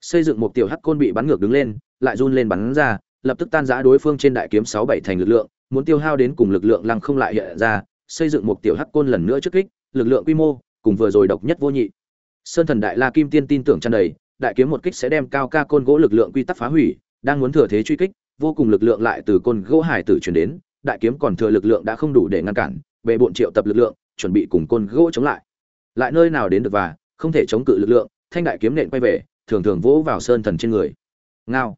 Xây dựng một tiểu hắc côn bị bắn ngược đứng lên, lại run lên bắn ra, lập tức tan rã đối phương trên đại kiếm sáu bảy thành lực lượng, muốn tiêu hao đến cùng lực lượng lăng không lại hiện ra. Xây dựng một tiểu hắc côn lần nữa trước kích, lực lượng quy mô cùng vừa rồi độc nhất vô nhị. Sơn thần đại la kim tiên tin tưởng tràn đầy, đại kiếm một kích sẽ đem cao ca côn gỗ lực lượng quy tắc phá hủy, đang muốn thừa thế truy kích, vô cùng lực lượng lại từ côn gỗ hải tử chuyển đến, đại kiếm còn thừa lực lượng đã không đủ để ngăn cản bệ bộn triệu tập lực lượng, chuẩn bị cùng côn gỗ chống lại. Lại nơi nào đến được và, không thể chống cự lực lượng, thanh đại kiếm nện quay về, thường thường vỗ vào sơn thần trên người. Ngao.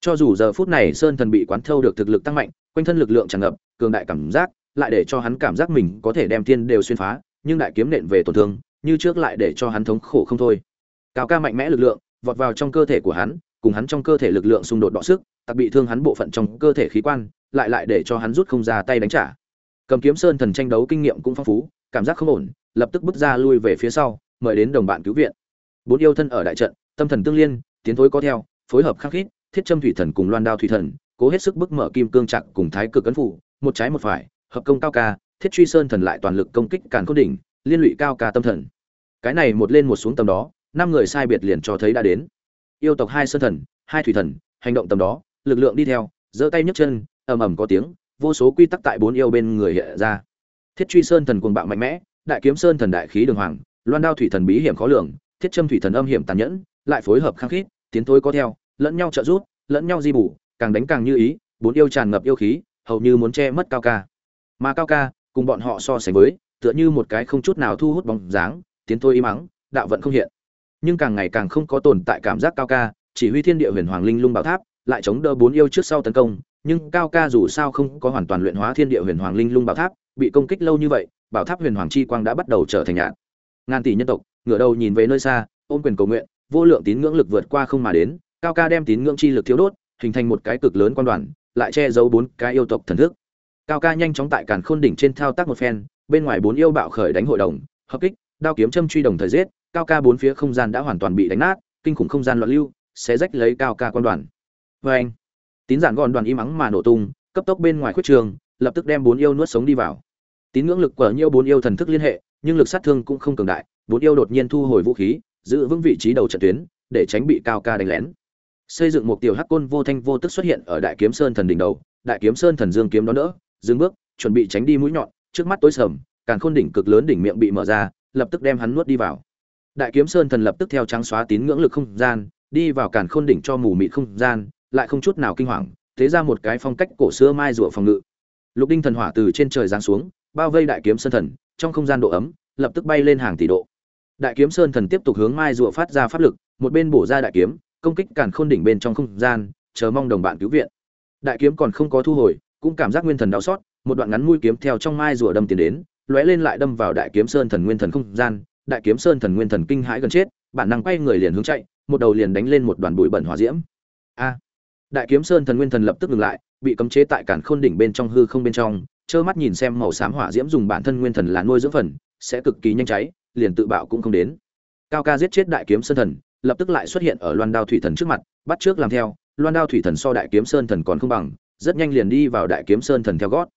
Cho dù giờ phút này sơn thần bị quán thâu được thực lực tăng mạnh, quanh thân lực lượng tràn ngập, cường đại cảm giác, lại để cho hắn cảm giác mình có thể đem tiên đều xuyên phá nhưng đại kiếm nện về tổn thương, như trước lại để cho hắn thống khổ không thôi. Cao ca mạnh mẽ lực lượng, vọt vào trong cơ thể của hắn, cùng hắn trong cơ thể lực lượng xung đột đọ sức đặc bị thương hắn bộ phận trong cơ thể khí quan, lại lại để cho hắn rút không ra tay đánh trả. Cầm kiếm sơn thần tranh đấu kinh nghiệm cũng phong phú, cảm giác không ổn, lập tức bước ra lui về phía sau, mời đến đồng bạn cứu viện. Bốn yêu thân ở đại trận, tâm thần tương liên, tiến thối có theo, phối hợp khắc khít, thiết châm thủy thần cùng loan đao thủy thần, cố hết sức bức mở kim cương chặt cùng thái cực cấn phủ, một trái một phải, hợp công cao ca thiết truy sơn thần lại toàn lực công kích càn cốt đỉnh, liên lụy cao ca tâm thần. Cái này một lên một xuống tầm đó, năm người sai biệt liền cho thấy đã đến. Yêu tộc hai sơn thần, hai thủy thần, hành động tầm đó, lực lượng đi theo, giơ tay nhấc chân, ầm ầm có tiếng, vô số quy tắc tại bốn yêu bên người hiện ra. Thiết truy sơn thần cuồng bạo mạnh mẽ, đại kiếm sơn thần đại khí đường hoàng, loan đao thủy thần bí hiểm khó lường, thiết châm thủy thần âm hiểm tàn nhẫn, lại phối hợp khăng khít, tiến thối có theo, lẫn nhau trợ giúp, lẫn nhau di bù, càng đánh càng như ý, bốn yêu tràn ngập yêu khí, hầu như muốn che mất cao ca. Mà cao ca cùng bọn họ so sánh với, tựa như một cái không chút nào thu hút bóng dáng, tiến thôi im mắng, đạo vận không hiện. Nhưng càng ngày càng không có tồn tại cảm giác cao ca, chỉ huy thiên địa huyền hoàng linh lung bảo tháp, lại chống đỡ bốn yêu trước sau tấn công, nhưng cao ca dù sao không có hoàn toàn luyện hóa thiên địa huyền hoàng linh lung bảo tháp, bị công kích lâu như vậy, bảo tháp huyền hoàng chi quang đã bắt đầu trở thành nhạn. Ngàn tỷ nhân tộc, ngửa đầu nhìn về nơi xa, ôm quyền cầu nguyện, vô lượng tín ngưỡng lực vượt qua không mà đến, cao ca đem tín ngưỡng chi lực thiếu đốt, hình thành một cái cực lớn quan đoàn, lại che giấu bốn cái yêu tộc thần thức cao ca nhanh chóng tại càn khôn đỉnh trên thao tác một phen, bên ngoài bốn yêu bạo khởi đánh hội đồng, hợp kích, đao kiếm châm truy đồng thời giết, cao ca bốn phía không gian đã hoàn toàn bị đánh nát, kinh khủng không gian loạn lưu sẽ rách lấy cao ca quan đoàn vê anh, tín giản gọn đoàn im ắng mà nổ tung, cấp tốc bên ngoài khuyết trường, lập tức đem bốn yêu nuốt sống đi vào tín ngưỡng lực của nhiêu bốn yêu thần thức liên hệ, nhưng lực sát thương cũng không cường đại, bốn yêu đột nhiên thu hồi vũ khí, giữ vững vị trí đầu trận tuyến, để tránh bị cao ca đánh lén xây dựng một tiểu hắc côn vô thanh vô tức xuất hiện ở đại kiếm sơn thần đỉnh đầu, đại kiếm sơn thần dương kiếm đó nữa dừng bước, chuẩn bị tránh đi mũi nhọn, trước mắt tối sầm, càn khôn đỉnh cực lớn đỉnh miệng bị mở ra, lập tức đem hắn nuốt đi vào. Đại kiếm sơn thần lập tức theo trắng xóa tín ngưỡng lực không gian, đi vào càn khôn đỉnh cho mù mịt không gian, lại không chút nào kinh hoàng, thế ra một cái phong cách cổ xưa mai rùa phòng ngự. Lục đinh thần hỏa từ trên trời giáng xuống, bao vây đại kiếm sơn thần, trong không gian độ ấm, lập tức bay lên hàng tỷ độ. Đại kiếm sơn thần tiếp tục hướng mai rùa phát ra pháp lực, một bên bổ ra đại kiếm, công kích càn khôn đỉnh bên trong không gian, chờ mong đồng bạn cứu viện. Đại kiếm còn không có thu hồi cũng cảm giác nguyên thần đau xót, một đoạn ngắn mũi kiếm theo trong mai rùa đâm tiến đến, lóe lên lại đâm vào đại kiếm sơn thần nguyên thần không gian, đại kiếm sơn thần nguyên thần kinh hãi gần chết, bản năng quay người liền hướng chạy, một đầu liền đánh lên một đoàn bụi bẩn hỏa diễm. A! Đại kiếm sơn thần nguyên thần lập tức ngừng lại, bị cấm chế tại cản khôn đỉnh bên trong hư không bên trong, trơ mắt nhìn xem màu xám hỏa diễm dùng bản thân nguyên thần là nuôi dưỡng phần, sẽ cực kỳ nhanh cháy, liền tự bạo cũng không đến. Cao ca giết chết đại kiếm sơn thần, lập tức lại xuất hiện ở loan đao thủy thần trước mặt, bắt trước làm theo, loan đao thủy thần so đại kiếm sơn thần còn không bằng rất nhanh liền đi vào đại kiếm sơn thần theo gót.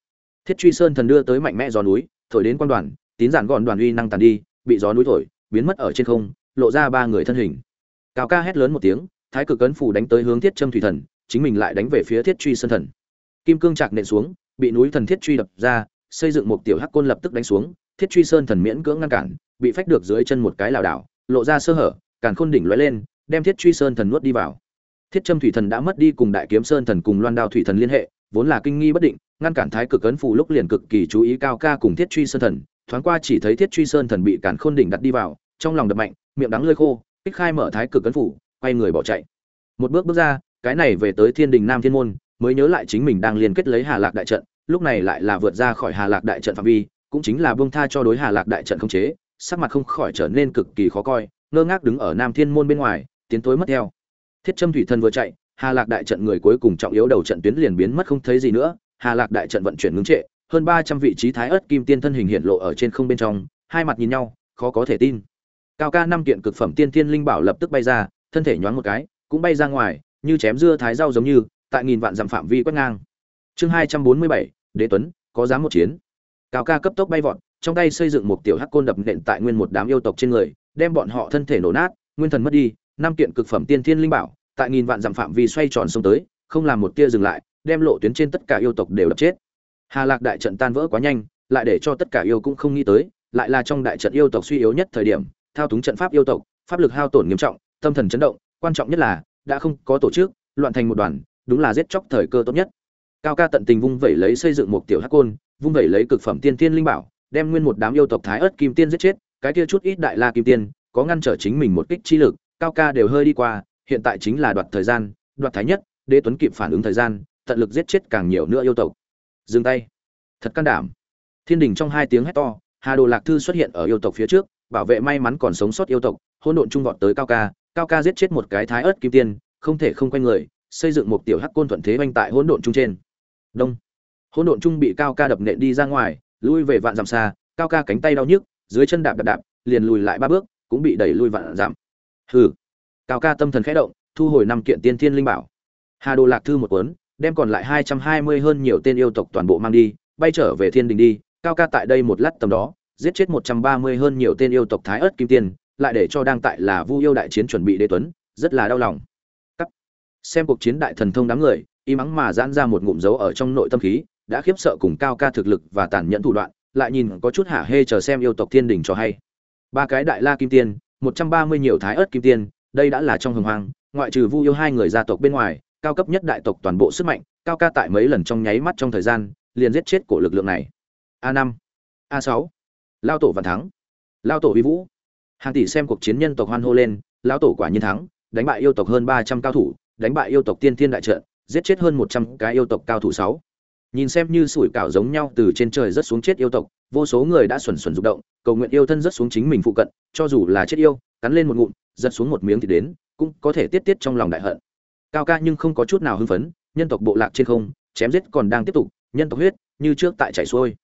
Thiết truy sơn thần đưa tới mạnh mẽ gió núi, thổi đến quan đoàn, tín giản gọn đoàn uy năng tàn đi, bị gió núi thổi, biến mất ở trên không, lộ ra ba người thân hình. Cao ca hét lớn một tiếng, thái cực cấn phủ đánh tới hướng thiết trâm thủy thần, chính mình lại đánh về phía thiết truy sơn thần. Kim cương chạc nện xuống, bị núi thần thiết truy đập ra, xây dựng một tiểu hắc côn lập tức đánh xuống, thiết truy sơn thần miễn cưỡng ngăn cản, bị phách được dưới chân một cái lảo đảo, lộ ra sơ hở, càn khôn đỉnh lóe lên, đem thiết truy sơn thần nuốt đi vào thiết trâm thủy thần đã mất đi cùng đại kiếm sơn thần cùng loan đao thủy thần liên hệ, vốn là kinh nghi bất định, ngăn cản thái cực ấn phù lúc liền cực kỳ chú ý cao ca cùng thiết truy sơn thần, thoáng qua chỉ thấy thiết truy sơn thần bị cản khôn đỉnh đặt đi vào, trong lòng đập mạnh, miệng đắng lơi khô, kích khai mở thái cực ấn phủ quay người bỏ chạy. Một bước bước ra, cái này về tới thiên đình nam thiên môn, mới nhớ lại chính mình đang liên kết lấy hà lạc đại trận, lúc này lại là vượt ra khỏi hà lạc đại trận phạm vi, cũng chính là bông tha cho đối hà lạc đại trận không chế, sắc mặt không khỏi trở nên cực kỳ khó coi, ngơ ngác đứng ở nam thiên môn bên ngoài, tiến tối mất theo thiết trâm thủy thân vừa chạy, hà lạc đại trận người cuối cùng trọng yếu đầu trận tuyến liền biến mất không thấy gì nữa. Hà lạc đại trận vận chuyển ngưng trệ, hơn ba trăm vị trí thái ớt kim tiên thân hình hiện lộ ở trên không bên trong, hai mặt nhìn nhau, khó có thể tin. Cao ca năm kiện cực phẩm tiên thiên linh bảo lập tức bay ra, thân thể nhoáng một cái, cũng bay ra ngoài, như chém dưa thái rau giống như, tại nghìn vạn dặm phạm vi quét ngang. Chương hai trăm bốn mươi bảy, đế tuấn, có dám một chiến? Cao ca cấp tốc bay vọt, trong tay xây dựng một tiểu hắc côn đập nện tại nguyên một đám yêu tộc trên người, đem bọn họ thân thể nổ nát, nguyên thần mất đi năm kiện cực phẩm tiên thiên linh bảo, tại nghìn vạn dặm phạm vi xoay tròn xông tới, không làm một tia dừng lại, đem lộ tuyến trên tất cả yêu tộc đều đập chết. Hà lạc đại trận tan vỡ quá nhanh, lại để cho tất cả yêu cũng không nghĩ tới, lại là trong đại trận yêu tộc suy yếu nhất thời điểm, thao túng trận pháp yêu tộc, pháp lực hao tổn nghiêm trọng, tâm thần chấn động, quan trọng nhất là, đã không có tổ chức, loạn thành một đoàn, đúng là giết chóc thời cơ tốt nhất. Cao ca tận tình vung vẩy lấy xây dựng một tiểu hắc côn, vung vẩy lấy cực phẩm tiên tiên linh bảo, đem nguyên một đám yêu tộc thái ớt kim tiên giết chết, cái kia chút ít đại la kim tiên, có ngăn trở chính mình một kích chi lực cao ca đều hơi đi qua, hiện tại chính là đoạt thời gian, đoạt thái nhất, đế tuấn kịp phản ứng thời gian, tận lực giết chết càng nhiều nữa yêu tộc. Dừng tay. Thật can đảm. Thiên đình trong hai tiếng hét to, hà đồ lạc thư xuất hiện ở yêu tộc phía trước, bảo vệ may mắn còn sống sót yêu tộc, hỗn độn trung vọt tới cao ca cao ca giết chết một cái thái ớt kim tiên, không thể không quay người, xây dựng một tiểu hắc côn thuận thế oanh tại hỗn độn trung trên. Đông. Hỗn độn trung bị cao ca đập nện đi ra ngoài, lui về vạn dặm xa, cao ca cánh tay đau nhức, dưới chân đạp đạp đạp, liền lùi lại ba bước, cũng bị đẩy lui vạn dặm hừ. Cao ca tâm thần khẽ động, thu hồi năm kiện tiên thiên linh bảo. Hà đồ lạc thư một cuốn, đem còn lại hai trăm hai mươi hơn nhiều tên yêu tộc toàn bộ mang đi, bay trở về thiên đình đi. Cao ca tại đây một lát tầm đó, giết chết một trăm ba mươi hơn nhiều tên yêu tộc thái ớt kim tiên, lại để cho đang tại là vu yêu đại chiến chuẩn bị đế tuấn, rất là đau lòng. Cắt. xem cuộc chiến đại thần thông đám người, y mắng mà giãn ra một ngụm dấu ở trong nội tâm khí, đã khiếp sợ cùng cao ca thực lực và tàn nhẫn thủ đoạn, lại nhìn có chút hả hê chờ xem yêu tộc thiên đình cho hay. Ba cái đại la kim tiên một trăm ba mươi nhiều thái ớt kim tiên, đây đã là trong hồng hoang, ngoại trừ vu yêu hai người gia tộc bên ngoài, cao cấp nhất đại tộc toàn bộ sức mạnh, cao ca tại mấy lần trong nháy mắt trong thời gian, liền giết chết cổ lực lượng này. A năm, a sáu, lao tổ vạn thắng, lao tổ vi vũ. Hàng tỷ xem cuộc chiến nhân tộc hoan hô lên, lao tổ quả nhiên thắng, đánh bại yêu tộc hơn ba trăm cao thủ, đánh bại yêu tộc tiên thiên đại trận, giết chết hơn một trăm cái yêu tộc cao thủ sáu nhìn xem như sủi cảo giống nhau từ trên trời rất xuống chết yêu tộc, vô số người đã xuẩn xuẩn rụng động, cầu nguyện yêu thân rất xuống chính mình phụ cận, cho dù là chết yêu, cắn lên một ngụm, giật xuống một miếng thì đến, cũng có thể tiết tiết trong lòng đại hận. Cao ca nhưng không có chút nào hưng phấn, nhân tộc bộ lạc trên không, chém giết còn đang tiếp tục, nhân tộc huyết, như trước tại chảy xuôi.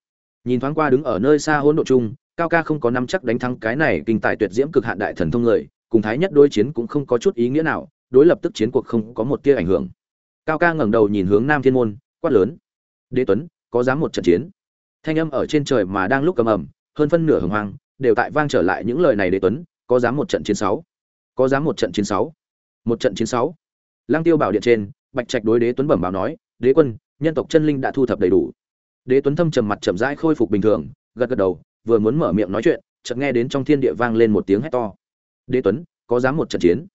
Nhìn thoáng qua đứng ở nơi xa hỗn độ chung, cao ca không có nắm chắc đánh thắng cái này kinh tài tuyệt diễm cực hạn đại thần thông người, cùng thái nhất đối chiến cũng không có chút ý nghĩa nào, đối lập tức chiến cuộc không có một tia ảnh hưởng. Cao ca ngẩng đầu nhìn hướng nam thiên môn, quát lớn đế tuấn, có dám một trận chiến? Thanh âm ở trên trời mà đang lúc cầm ầm, hơn phân nửa hồng hoang, đều tại vang trở lại những lời này đế tuấn, có dám một trận chiến sáu? Có dám một trận chiến sáu? Một trận chiến sáu? Lang tiêu bảo điện trên, bạch trạch đối đế tuấn bẩm báo nói, đế quân, nhân tộc chân linh đã thu thập đầy đủ. Đế tuấn thâm trầm mặt chậm rãi khôi phục bình thường, gật gật đầu, vừa muốn mở miệng nói chuyện, chợt nghe đến trong thiên địa vang lên một tiếng hét to. Đế tuấn, có dám một trận chiến?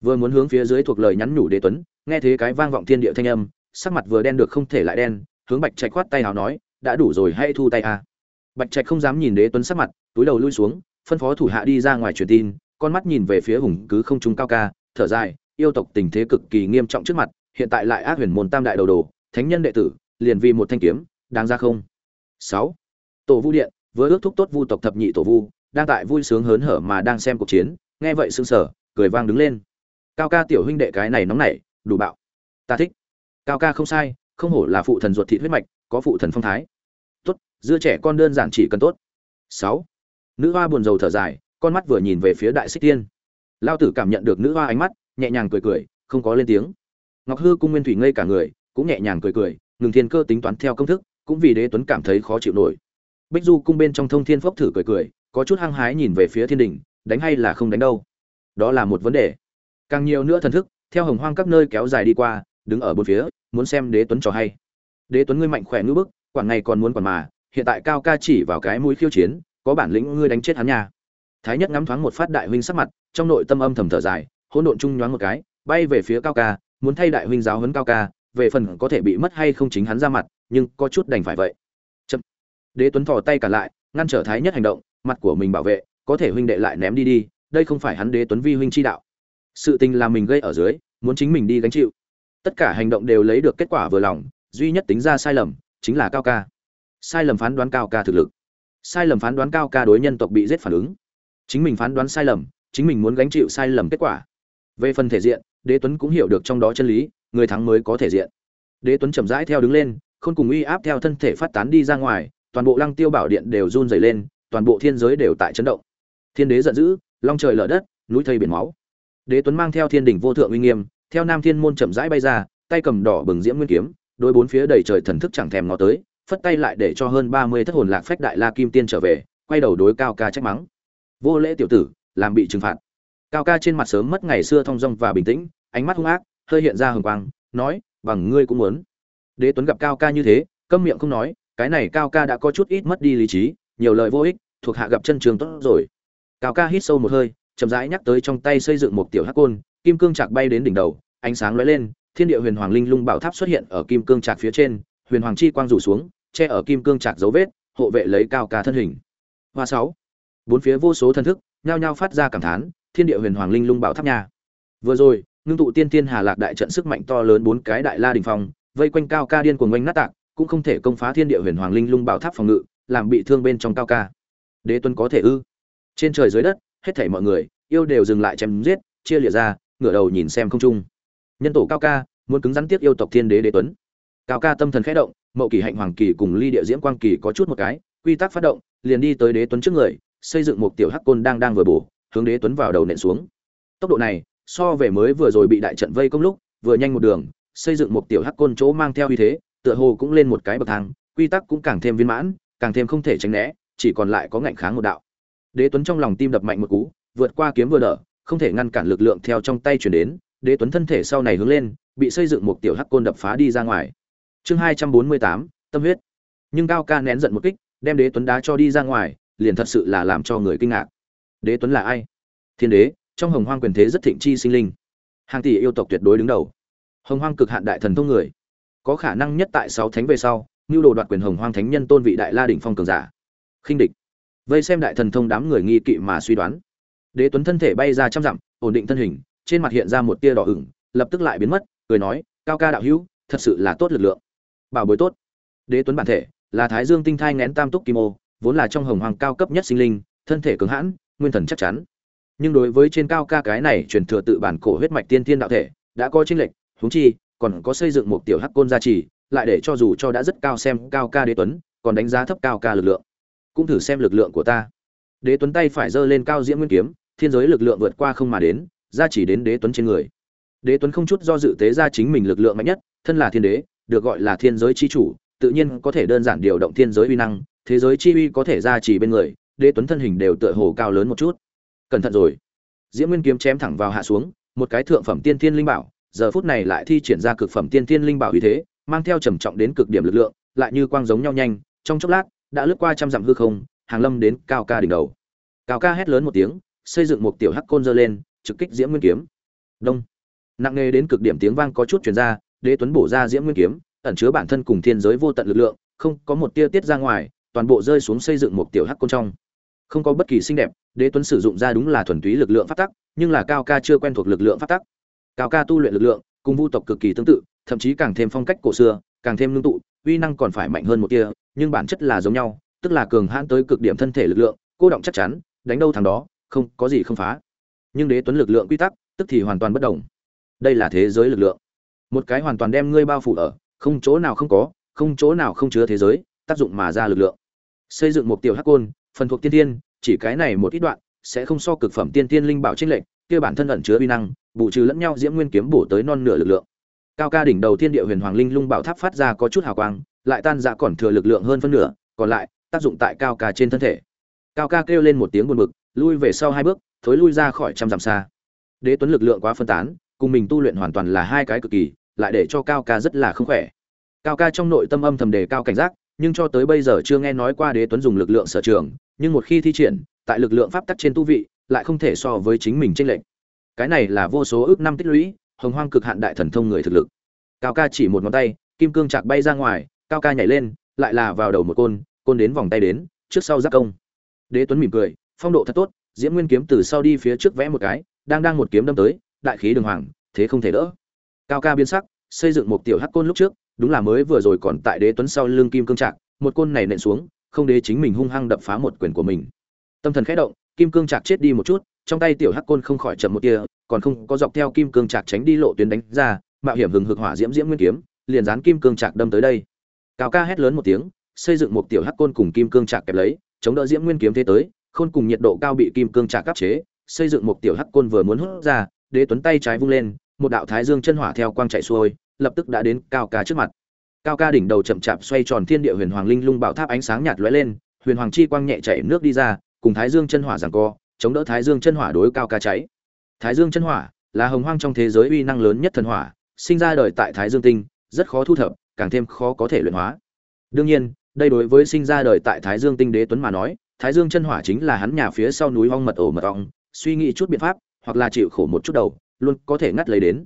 Vừa muốn hướng phía dưới thuộc lời nhắn nhủ đế tuấn, nghe thế cái vang vọng thiên địa thanh âm, sắc mặt vừa đen được không thể lại đen hướng bạch trạch khoát tay hào nói, đã đủ rồi, hãy thu tay à. bạch trạch không dám nhìn đế tuấn sắc mặt, túi đầu lui xuống, phân phó thủ hạ đi ra ngoài truyền tin, con mắt nhìn về phía hùng cứ không trung cao ca, thở dài, yêu tộc tình thế cực kỳ nghiêm trọng trước mặt, hiện tại lại ác huyền môn tam đại đầu đồ, thánh nhân đệ tử, liền vì một thanh kiếm, đáng ra không? Sáu. Tổ vu điện với ước thúc tốt vu tộc thập nhị tổ vu, đang tại vui sướng hớn hở mà đang xem cuộc chiến, nghe vậy sững sờ, cười vang đứng lên. Cao ca tiểu huynh đệ cái này nóng nảy, đủ bạo. Ta thích. Cao ca không sai không hổ là phụ thần ruột thịt huyết mạch, có phụ thần phong thái. Tốt, dưa trẻ con đơn giản chỉ cần tốt. Sáu, nữ hoa buồn rầu thở dài, con mắt vừa nhìn về phía đại xích tiên. Lao tử cảm nhận được nữ hoa ánh mắt, nhẹ nhàng cười cười, không có lên tiếng. Ngọc hư cung nguyên thủy ngây cả người, cũng nhẹ nhàng cười cười, ngừng thiên cơ tính toán theo công thức, cũng vì đế tuấn cảm thấy khó chịu nổi. Bích du cung bên trong thông thiên phốc thử cười cười, có chút hăng hái nhìn về phía thiên đình, đánh hay là không đánh đâu? Đó là một vấn đề. Càng nhiều nữa thần thức, theo hồng hoang các nơi kéo dài đi qua, đứng ở bốn phía muốn xem đế tuấn trò hay. Đế tuấn ngươi mạnh khỏe ngữ bức quản ngày còn muốn quản mà, hiện tại cao ca chỉ vào cái mũi khiêu chiến, có bản lĩnh ngươi đánh chết hắn nha. Thái nhất ngắm thoáng một phát đại huynh sắc mặt, trong nội tâm âm thầm thở dài, hỗn độn chung nhoáng một cái, bay về phía cao ca, muốn thay đại huynh giáo huấn cao ca, về phần có thể bị mất hay không chính hắn ra mặt, nhưng có chút đành phải vậy. Chậm. đế tuấn thò tay cả lại, ngăn trở thái nhất hành động, mặt của mình bảo vệ, có thể huynh đệ lại ném đi đi, đây không phải hắn đế tuấn vi huynh chi đạo. Sự tình là mình gây ở dưới, muốn chính mình đi gánh chịu tất cả hành động đều lấy được kết quả vừa lòng, duy nhất tính ra sai lầm, chính là cao ca. Sai lầm phán đoán cao ca thực lực. Sai lầm phán đoán cao ca đối nhân tộc bị giết phản ứng. Chính mình phán đoán sai lầm, chính mình muốn gánh chịu sai lầm kết quả. Về phần thể diện, đế tuấn cũng hiểu được trong đó chân lý, người thắng mới có thể diện. Đế tuấn chậm rãi theo đứng lên, khôn cùng uy áp theo thân thể phát tán đi ra ngoài, toàn bộ lăng tiêu bảo điện đều run dày lên, toàn bộ thiên giới đều tại chấn động. Thiên đế giận dữ, long trời lở đất, núi thây biển máu. Đế tuấn mang theo thiên đỉnh vô thượng uy nghiêm theo nam thiên môn chậm rãi bay ra, tay cầm đỏ bừng diễm nguyên kiếm, đôi bốn phía đầy trời thần thức chẳng thèm ngó tới, phất tay lại để cho hơn ba mươi thất hồn lạc phách đại la kim tiên trở về, quay đầu đối cao ca trách mắng. Vô lễ tiểu tử, làm bị trừng phạt. Cao ca trên mặt sớm mất ngày xưa thong dong và bình tĩnh, ánh mắt hung ác, hơi hiện ra hừng quang, nói, bằng ngươi cũng muốn. Đế tuấn gặp cao ca như thế, câm miệng không nói, cái này cao ca đã có chút ít mất đi lý trí, nhiều lời vô ích, thuộc hạ gặp chân trường tốt rồi. Cao ca hít sâu một hơi, chậm rãi nhắc tới trong tay xây dựng một tiểu hắc côn kim cương trạc bay đến đỉnh đầu, ánh sáng lóe lên, thiên địa huyền hoàng linh lung bảo tháp xuất hiện ở kim cương trạc phía trên, huyền hoàng chi quang rủ xuống, che ở kim cương trạc dấu vết, hộ vệ lấy cao ca thân hình. Hoa sáu. Bốn phía vô số thân thức, nhao nhao phát ra cảm thán, thiên địa huyền hoàng linh lung bảo tháp nhà. Vừa rồi, ngưng tụ tiên tiên hà lạc đại trận sức mạnh to lớn bốn cái đại la đình phong, vây quanh cao ca điên cuồng oanh nát tạc, cũng không thể công phá thiên địa huyền hoàng linh lung bảo tháp phòng ngự, làm bị thương bên trong cao ca. Đế tuấn có thể ư? Trên trời dưới đất, hết thảy mọi người, yêu đều dừng lại chém giết, chia lìa ra ngửa đầu nhìn xem không trung. Nhân tổ cao ca, muốn cứng rắn tiếp yêu tộc thiên đế đế tuấn. Cao ca tâm thần khẽ động, mậu kỳ hạnh hoàng kỳ cùng ly địa diễm quang kỳ có chút một cái, quy tắc phát động, liền đi tới đế tuấn trước người, xây dựng một tiểu hắc côn đang đang vừa bổ, hướng đế tuấn vào đầu nện xuống. Tốc độ này, so về mới vừa rồi bị đại trận vây công lúc, vừa nhanh một đường, xây dựng một tiểu hắc côn chỗ mang theo uy thế, tựa hồ cũng lên một cái bậc thang, quy tắc cũng càng thêm viên mãn, càng thêm không thể tránh né, chỉ còn lại có ngạnh kháng một đạo. Đế tuấn trong lòng tim đập mạnh một cú, vượt qua kiếm vừa đỡ không thể ngăn cản lực lượng theo trong tay chuyển đến, đế tuấn thân thể sau này hướng lên, bị xây dựng một tiểu hắc côn đập phá đi ra ngoài. Chương hai trăm bốn mươi tám, tâm huyết. Nhưng cao ca nén giận một kích, đem đế tuấn đá cho đi ra ngoài, liền thật sự là làm cho người kinh ngạc. Đế tuấn là ai? Thiên đế, trong hồng hoang quyền thế rất thịnh chi sinh linh. Hàng tỷ yêu tộc tuyệt đối đứng đầu. Hồng hoang cực hạn đại thần thông người. Có khả năng nhất tại sáu thánh về sau nhu đồ đoạt quyền hồng hoang thánh nhân tôn vị đại la đỉnh phong cường giả. Khinh địch. Vây xem đại thần thông đám người nghi kỵ mà suy đoán đế tuấn thân thể bay ra trăm dặm, ổn định thân hình, trên mặt hiện ra một tia đỏ ửng, lập tức lại biến mất, cười nói, cao ca đạo hữu, thật sự là tốt lực lượng. Bảo bối tốt. Đế tuấn bản thể là thái dương tinh thai ngén tam túc kim ô, vốn là trong hồng hoàng cao cấp nhất sinh linh, thân thể cứng hãn, nguyên thần chắc chắn. Nhưng đối với trên cao ca cái này truyền thừa tự bản cổ huyết mạch tiên tiên đạo thể, đã có chênh lệch, huống chi, còn có xây dựng một tiểu hắc côn gia trì, lại để cho dù cho đã rất cao xem cao ca đế tuấn, còn đánh giá thấp cao ca lực lượng. Cũng thử xem lực lượng của ta. Đế tuấn tay phải giơ lên cao diễm nguyên kiếm thiên giới lực lượng vượt qua không mà đến ra chỉ đến đế tuấn trên người. Đế tuấn không chút do dự tế ra chính mình lực lượng mạnh nhất, thân là thiên đế, được gọi là thiên giới chi chủ, tự nhiên có thể đơn giản điều động thiên giới uy năng, thế giới chi uy có thể ra chỉ bên người, đế tuấn thân hình đều tựa hồ cao lớn một chút. Cẩn thận rồi. Diễm nguyên kiếm chém thẳng vào hạ xuống, một cái thượng phẩm tiên thiên linh bảo, giờ phút này lại thi triển ra cực phẩm tiên thiên linh bảo uy thế, mang theo trầm trọng đến cực điểm lực lượng, lại như quang giống nhau nhanh, trong chốc lát, đã lướt qua trăm dặm hư không, hàng lâm đến cao ca đỉnh đầu. Cao ca hét lớn một tiếng xây dựng một tiểu hắc côn dơ lên, trực kích diễm nguyên kiếm. Đông. Nặng nề đến cực điểm tiếng vang có chút truyền ra, đế tuấn bổ ra diễm nguyên kiếm, ẩn chứa bản thân cùng thiên giới vô tận lực lượng, không có một tia tiết ra ngoài, toàn bộ rơi xuống xây dựng một tiểu hắc côn trong. Không có bất kỳ xinh đẹp, đế tuấn sử dụng ra đúng là thuần túy lực lượng phát tắc, nhưng là cao ca chưa quen thuộc lực lượng phát tắc. Cao ca tu luyện lực lượng, cùng vu tộc cực kỳ tương tự, thậm chí càng thêm phong cách cổ xưa, càng thêm ngưng tụ, uy năng còn phải mạnh hơn một tia, nhưng bản chất là giống nhau, tức là cường hãn tới cực điểm thân thể lực lượng, cô động chắc chắn, đánh đâu thằng đó không có gì không phá. Nhưng đế tuấn lực lượng quy tắc, tức thì hoàn toàn bất đồng. Đây là thế giới lực lượng. Một cái hoàn toàn đem ngươi bao phủ ở, không chỗ nào không có, không chỗ nào không chứa thế giới, tác dụng mà ra lực lượng. Xây dựng một tiểu hắc côn, phần thuộc tiên tiên, chỉ cái này một ít đoạn, sẽ không so cực phẩm tiên tiên linh bảo trinh lệnh kia bản thân ẩn chứa uy năng, bù trừ lẫn nhau diễm nguyên kiếm bổ tới non nửa lực lượng. Cao ca đỉnh đầu thiên địa huyền hoàng linh lung bảo tháp phát ra có chút hào quang, lại tan ra còn thừa lực lượng hơn phân nửa, còn lại, tác dụng tại cao ca trên thân thể. Cao ca kêu lên một tiếng buồn bực lui về sau hai bước, thối lui ra khỏi trăm dặm xa. Đế tuấn lực lượng quá phân tán, cùng mình tu luyện hoàn toàn là hai cái cực kỳ, lại để cho cao ca rất là không khỏe. Cao ca trong nội tâm âm thầm đề cao cảnh giác, nhưng cho tới bây giờ chưa nghe nói qua đế tuấn dùng lực lượng sở trường, nhưng một khi thi triển, tại lực lượng pháp tắc trên tu vị, lại không thể so với chính mình tranh lệch. Cái này là vô số ước năm tích lũy, hồng hoang cực hạn đại thần thông người thực lực. Cao ca chỉ một ngón tay, kim cương chạc bay ra ngoài, cao ca nhảy lên, lại là vào đầu một côn côn đến vòng tay đến, trước sau giáp công. Đế tuấn mỉm cười phong độ thật tốt, diễm nguyên kiếm từ sau đi phía trước vẽ một cái, đang đang một kiếm đâm tới, đại khí đường hoàng, thế không thể đỡ. Cao ca biến sắc, xây dựng một tiểu hắc côn lúc trước, đúng là mới vừa rồi còn tại đế tuấn sau lưng kim cương trạc, một côn này nện xuống, không đế chính mình hung hăng đập phá một quyền của mình. Tâm thần khẽ động, kim cương trạc chết đi một chút, trong tay tiểu hắc côn không khỏi chậm một kia còn không có dọc theo kim cương trạc tránh đi lộ tuyến đánh ra, mạo hiểm hừng hực hỏa diễm diễm nguyên kiếm, liền dán kim cương trạc đâm tới đây. Cao ca hét lớn một tiếng, xây dựng một tiểu hắc côn cùng kim cương trạc kẹp lấy, chống đỡ diễm nguyên kiếm thế tới khôn cùng nhiệt độ cao bị kim cương trà cấp chế, xây dựng một tiểu hắc côn vừa muốn hút ra, đế tuấn tay trái vung lên, một đạo thái dương chân hỏa theo quang chạy xuôi, lập tức đã đến cao ca trước mặt. Cao ca đỉnh đầu chậm chạp xoay tròn thiên địa huyền hoàng linh lung bảo tháp ánh sáng nhạt lóe lên, huyền hoàng chi quang nhẹ chảy nước đi ra, cùng thái dương chân hỏa giằng co, chống đỡ thái dương chân hỏa đối cao ca cháy. Thái dương chân hỏa là hồng hoang trong thế giới uy năng lớn nhất thần hỏa, sinh ra đời tại thái dương tinh, rất khó thu thập, càng thêm khó có thể luyện hóa. Đương nhiên, đây đối với sinh ra đời tại thái dương tinh đế tuấn mà nói thái dương chân hỏa chính là hắn nhà phía sau núi hoang mật ổ mật ong, suy nghĩ chút biện pháp, hoặc là chịu khổ một chút đầu, luôn có thể ngắt lấy đến.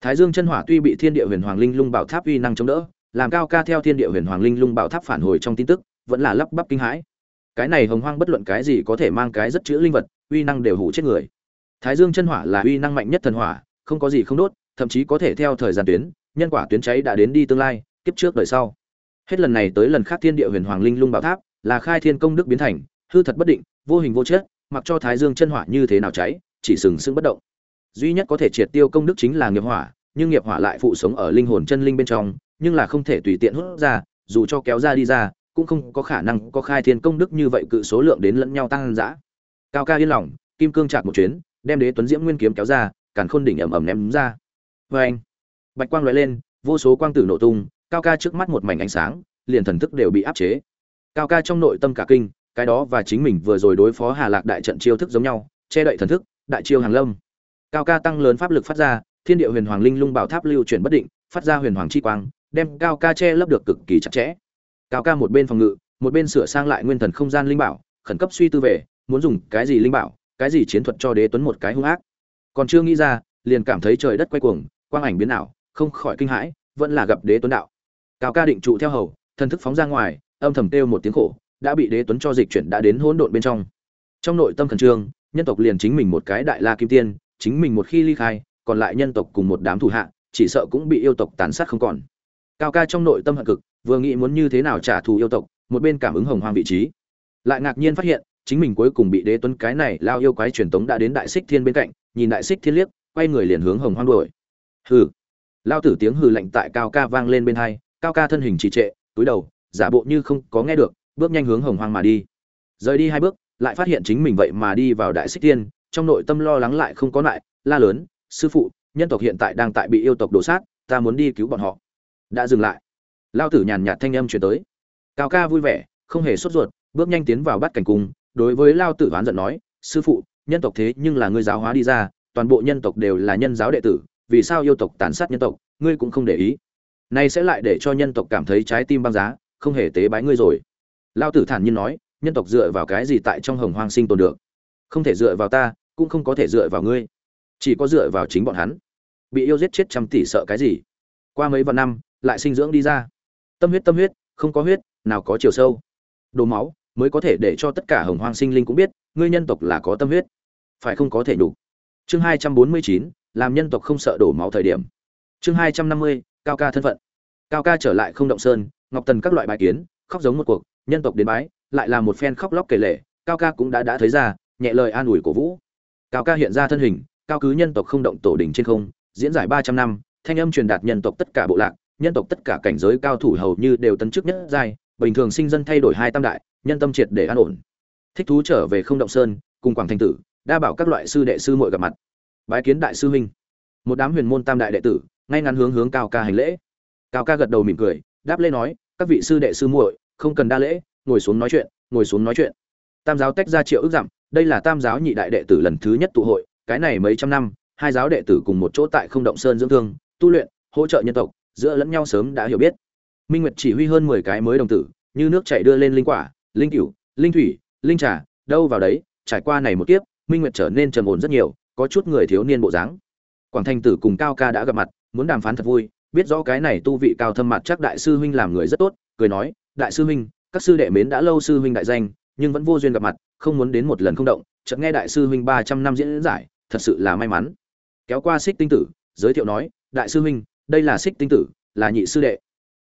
Thái dương chân hỏa tuy bị thiên địa huyền hoàng linh lung bảo tháp uy năng chống đỡ, làm cao ca theo thiên địa huyền hoàng linh lung bảo tháp phản hồi trong tin tức, vẫn là lắp bắp kinh hãi. Cái này hồng hoang bất luận cái gì có thể mang cái rất chữ linh vật, uy năng đều hủ chết người. Thái dương chân hỏa là uy năng mạnh nhất thần hỏa, không có gì không đốt, thậm chí có thể theo thời gian tuyến, nhân quả tuyến cháy đã đến đi tương lai, kiếp trước đời sau. Hết lần này tới lần khác thiên địa huyền hoàng linh lung bảo tháp là khai thiên công đức biến thành hư thật bất định, vô hình vô chất, mặc cho thái dương chân hỏa như thế nào cháy, chỉ sừng sững bất động. Duy nhất có thể triệt tiêu công đức chính là nghiệp hỏa, nhưng nghiệp hỏa lại phụ sống ở linh hồn chân linh bên trong, nhưng là không thể tùy tiện hút ra, dù cho kéo ra đi ra, cũng không có khả năng có khai thiên công đức như vậy cự số lượng đến lẫn nhau tăng dã. Cao ca yên lòng, kim cương chạc một chuyến, đem đế tuấn diễm nguyên kiếm kéo ra, càn khôn đỉnh ầm ầm ném ra. Vê anh bạch quang lóe lên, vô số quang tử nổ tung, cao ca trước mắt một mảnh ánh sáng, liền thần thức đều bị áp chế. Cao ca trong nội tâm cả kinh cái đó và chính mình vừa rồi đối phó hà lạc đại trận chiêu thức giống nhau, che đậy thần thức, đại chiêu hàng lâm. Cao ca tăng lớn pháp lực phát ra, thiên địa huyền hoàng linh lung bảo tháp lưu chuyển bất định, phát ra huyền hoàng chi quang, đem cao ca che lấp được cực kỳ chặt chẽ. Cao ca một bên phòng ngự, một bên sửa sang lại nguyên thần không gian linh bảo, khẩn cấp suy tư về, muốn dùng cái gì linh bảo, cái gì chiến thuật cho đế tuấn một cái hung ác. Còn chưa nghĩ ra, liền cảm thấy trời đất quay cuồng, quang ảnh biến ảo, không khỏi kinh hãi, vẫn là gặp đế tuấn đạo. Cao ca định trụ theo hầu, thần thức phóng ra ngoài, âm thầm kêu một tiếng khổ đã bị đế tuấn cho dịch chuyển đã đến hỗn độn bên trong. Trong nội tâm khẩn trương, nhân tộc liền chính mình một cái đại la kim tiên, chính mình một khi ly khai, còn lại nhân tộc cùng một đám thủ hạ, chỉ sợ cũng bị yêu tộc tàn sát không còn. Cao ca trong nội tâm hận cực, vừa nghĩ muốn như thế nào trả thù yêu tộc, một bên cảm ứng hồng hoang vị trí. Lại ngạc nhiên phát hiện, chính mình cuối cùng bị đế tuấn cái này lao yêu quái truyền tống đã đến đại xích thiên bên cạnh, nhìn đại xích thiên liếc, quay người liền hướng hồng hoang đuổi. Hừ. Lao tử tiếng hừ lạnh tại cao ca vang lên bên hai, cao ca thân hình trì trệ, túi đầu, giả bộ như không có nghe được bước nhanh hướng hồng hoang mà đi. Rời đi hai bước, lại phát hiện chính mình vậy mà đi vào đại xích thiên trong nội tâm lo lắng lại không có lại, la lớn, sư phụ, nhân tộc hiện tại đang tại bị yêu tộc đổ sát, ta muốn đi cứu bọn họ. Đã dừng lại. Lao tử nhàn nhạt thanh âm chuyển tới. Cao ca vui vẻ, không hề sốt ruột, bước nhanh tiến vào bắt cảnh cung, đối với lao tử oán giận nói, sư phụ, nhân tộc thế nhưng là ngươi giáo hóa đi ra, toàn bộ nhân tộc đều là nhân giáo đệ tử, vì sao yêu tộc tàn sát nhân tộc, ngươi cũng không để ý. Nay sẽ lại để cho nhân tộc cảm thấy trái tim băng giá, không hề tế bái ngươi rồi lao tử thản nhiên nói, nhân tộc dựa vào cái gì tại trong hồng hoang sinh tồn được? Không thể dựa vào ta, cũng không có thể dựa vào ngươi. Chỉ có dựa vào chính bọn hắn. Bị yêu giết chết trăm tỷ sợ cái gì? Qua mấy vạn năm, lại sinh dưỡng đi ra. Tâm huyết tâm huyết, không có huyết, nào có chiều sâu. Đồ máu, mới có thể để cho tất cả hồng hoang sinh linh cũng biết, ngươi nhân tộc là có tâm huyết. Phải không có thể đủ? Chương hai trăm bốn mươi chín, làm nhân tộc không sợ đổ máu thời điểm. Chương hai trăm năm mươi, cao ca thân phận. Cao ca trở lại không động sơn, ngọc tần các loại bài kiến, khóc giống một cuộc nhân tộc đến bái, lại là một phen khóc lóc kể lệ cao ca cũng đã đã thấy ra, nhẹ lời an ủi cổ vũ. Cao ca hiện ra thân hình, cao cứ nhân tộc không động tổ đỉnh trên không, diễn giải ba trăm năm, thanh âm truyền đạt nhân tộc tất cả bộ lạc, nhân tộc tất cả cảnh giới cao thủ hầu như đều tấn chức nhất giai, bình thường sinh dân thay đổi hai tam đại, nhân tâm triệt để an ổn. Thích thú trở về không động sơn, cùng quảng thành tử, đa bảo các loại sư đệ sư muội gặp mặt. Bái kiến đại sư huynh. Một đám huyền môn tam đại đệ tử, ngay ngắn hướng hướng cao ca hành lễ. Cao ca gật đầu mỉm cười, đáp lễ nói, các vị sư đệ sư muội không cần đa lễ, ngồi xuống nói chuyện, ngồi xuống nói chuyện. Tam giáo tách ra triệu ước dặm đây là tam giáo nhị đại đệ tử lần thứ nhất tụ hội, cái này mấy trăm năm, hai giáo đệ tử cùng một chỗ tại không động sơn dưỡng thương, tu luyện, hỗ trợ nhân tộc, giữa lẫn nhau sớm đã hiểu biết. Minh nguyệt chỉ huy hơn mười cái mới đồng tử, như nước chảy đưa lên linh quả, linh cửu, linh thủy, linh trà, đâu vào đấy, trải qua này một kiếp, minh nguyệt trở nên trầm ổn rất nhiều, có chút người thiếu niên bộ dáng. Quảng thanh tử cùng cao ca đã gặp mặt, muốn đàm phán thật vui, biết rõ cái này tu vị cao thâm mặt chắc đại sư huynh làm người rất tốt cười nói, đại sư huynh, các sư đệ mến đã lâu sư huynh đại danh, nhưng vẫn vô duyên gặp mặt, không muốn đến một lần không động, chợt nghe đại sư huynh ba trăm năm diễn giải, thật sự là may mắn. Kéo qua xích tinh tử, giới thiệu nói, đại sư huynh, đây là xích tinh tử, là nhị sư đệ.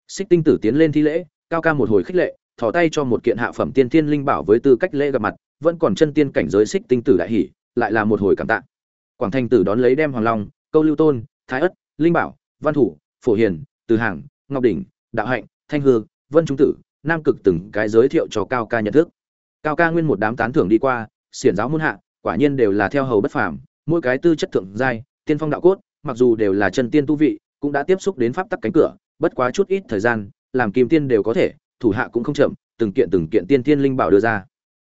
Xích tinh tử tiến lên thi lễ, cao ca một hồi khích lệ, thò tay cho một kiện hạ phẩm tiên thiên linh bảo với tư cách lễ gặp mặt, vẫn còn chân tiên cảnh giới xích tinh tử đại hỷ lại là một hồi cảm tạ. Quảng thanh tử đón lấy đem hoàng long, câu lưu tôn, thái ất, linh bảo, văn thủ, phổ hiền, từ hàng, ngọc đỉnh, đạo hạnh, thanh hương vân trung tử, nam cực từng cái giới thiệu cho cao ca nhận thức. Cao ca nguyên một đám tán thưởng đi qua, xiển giáo muôn hạ, quả nhiên đều là theo hầu bất phàm, mỗi cái tư chất thượng giai, tiên phong đạo cốt, mặc dù đều là chân tiên tu vị, cũng đã tiếp xúc đến pháp tắc cánh cửa, bất quá chút ít thời gian, làm kim tiên đều có thể, thủ hạ cũng không chậm, từng kiện từng kiện tiên tiên linh bảo đưa ra.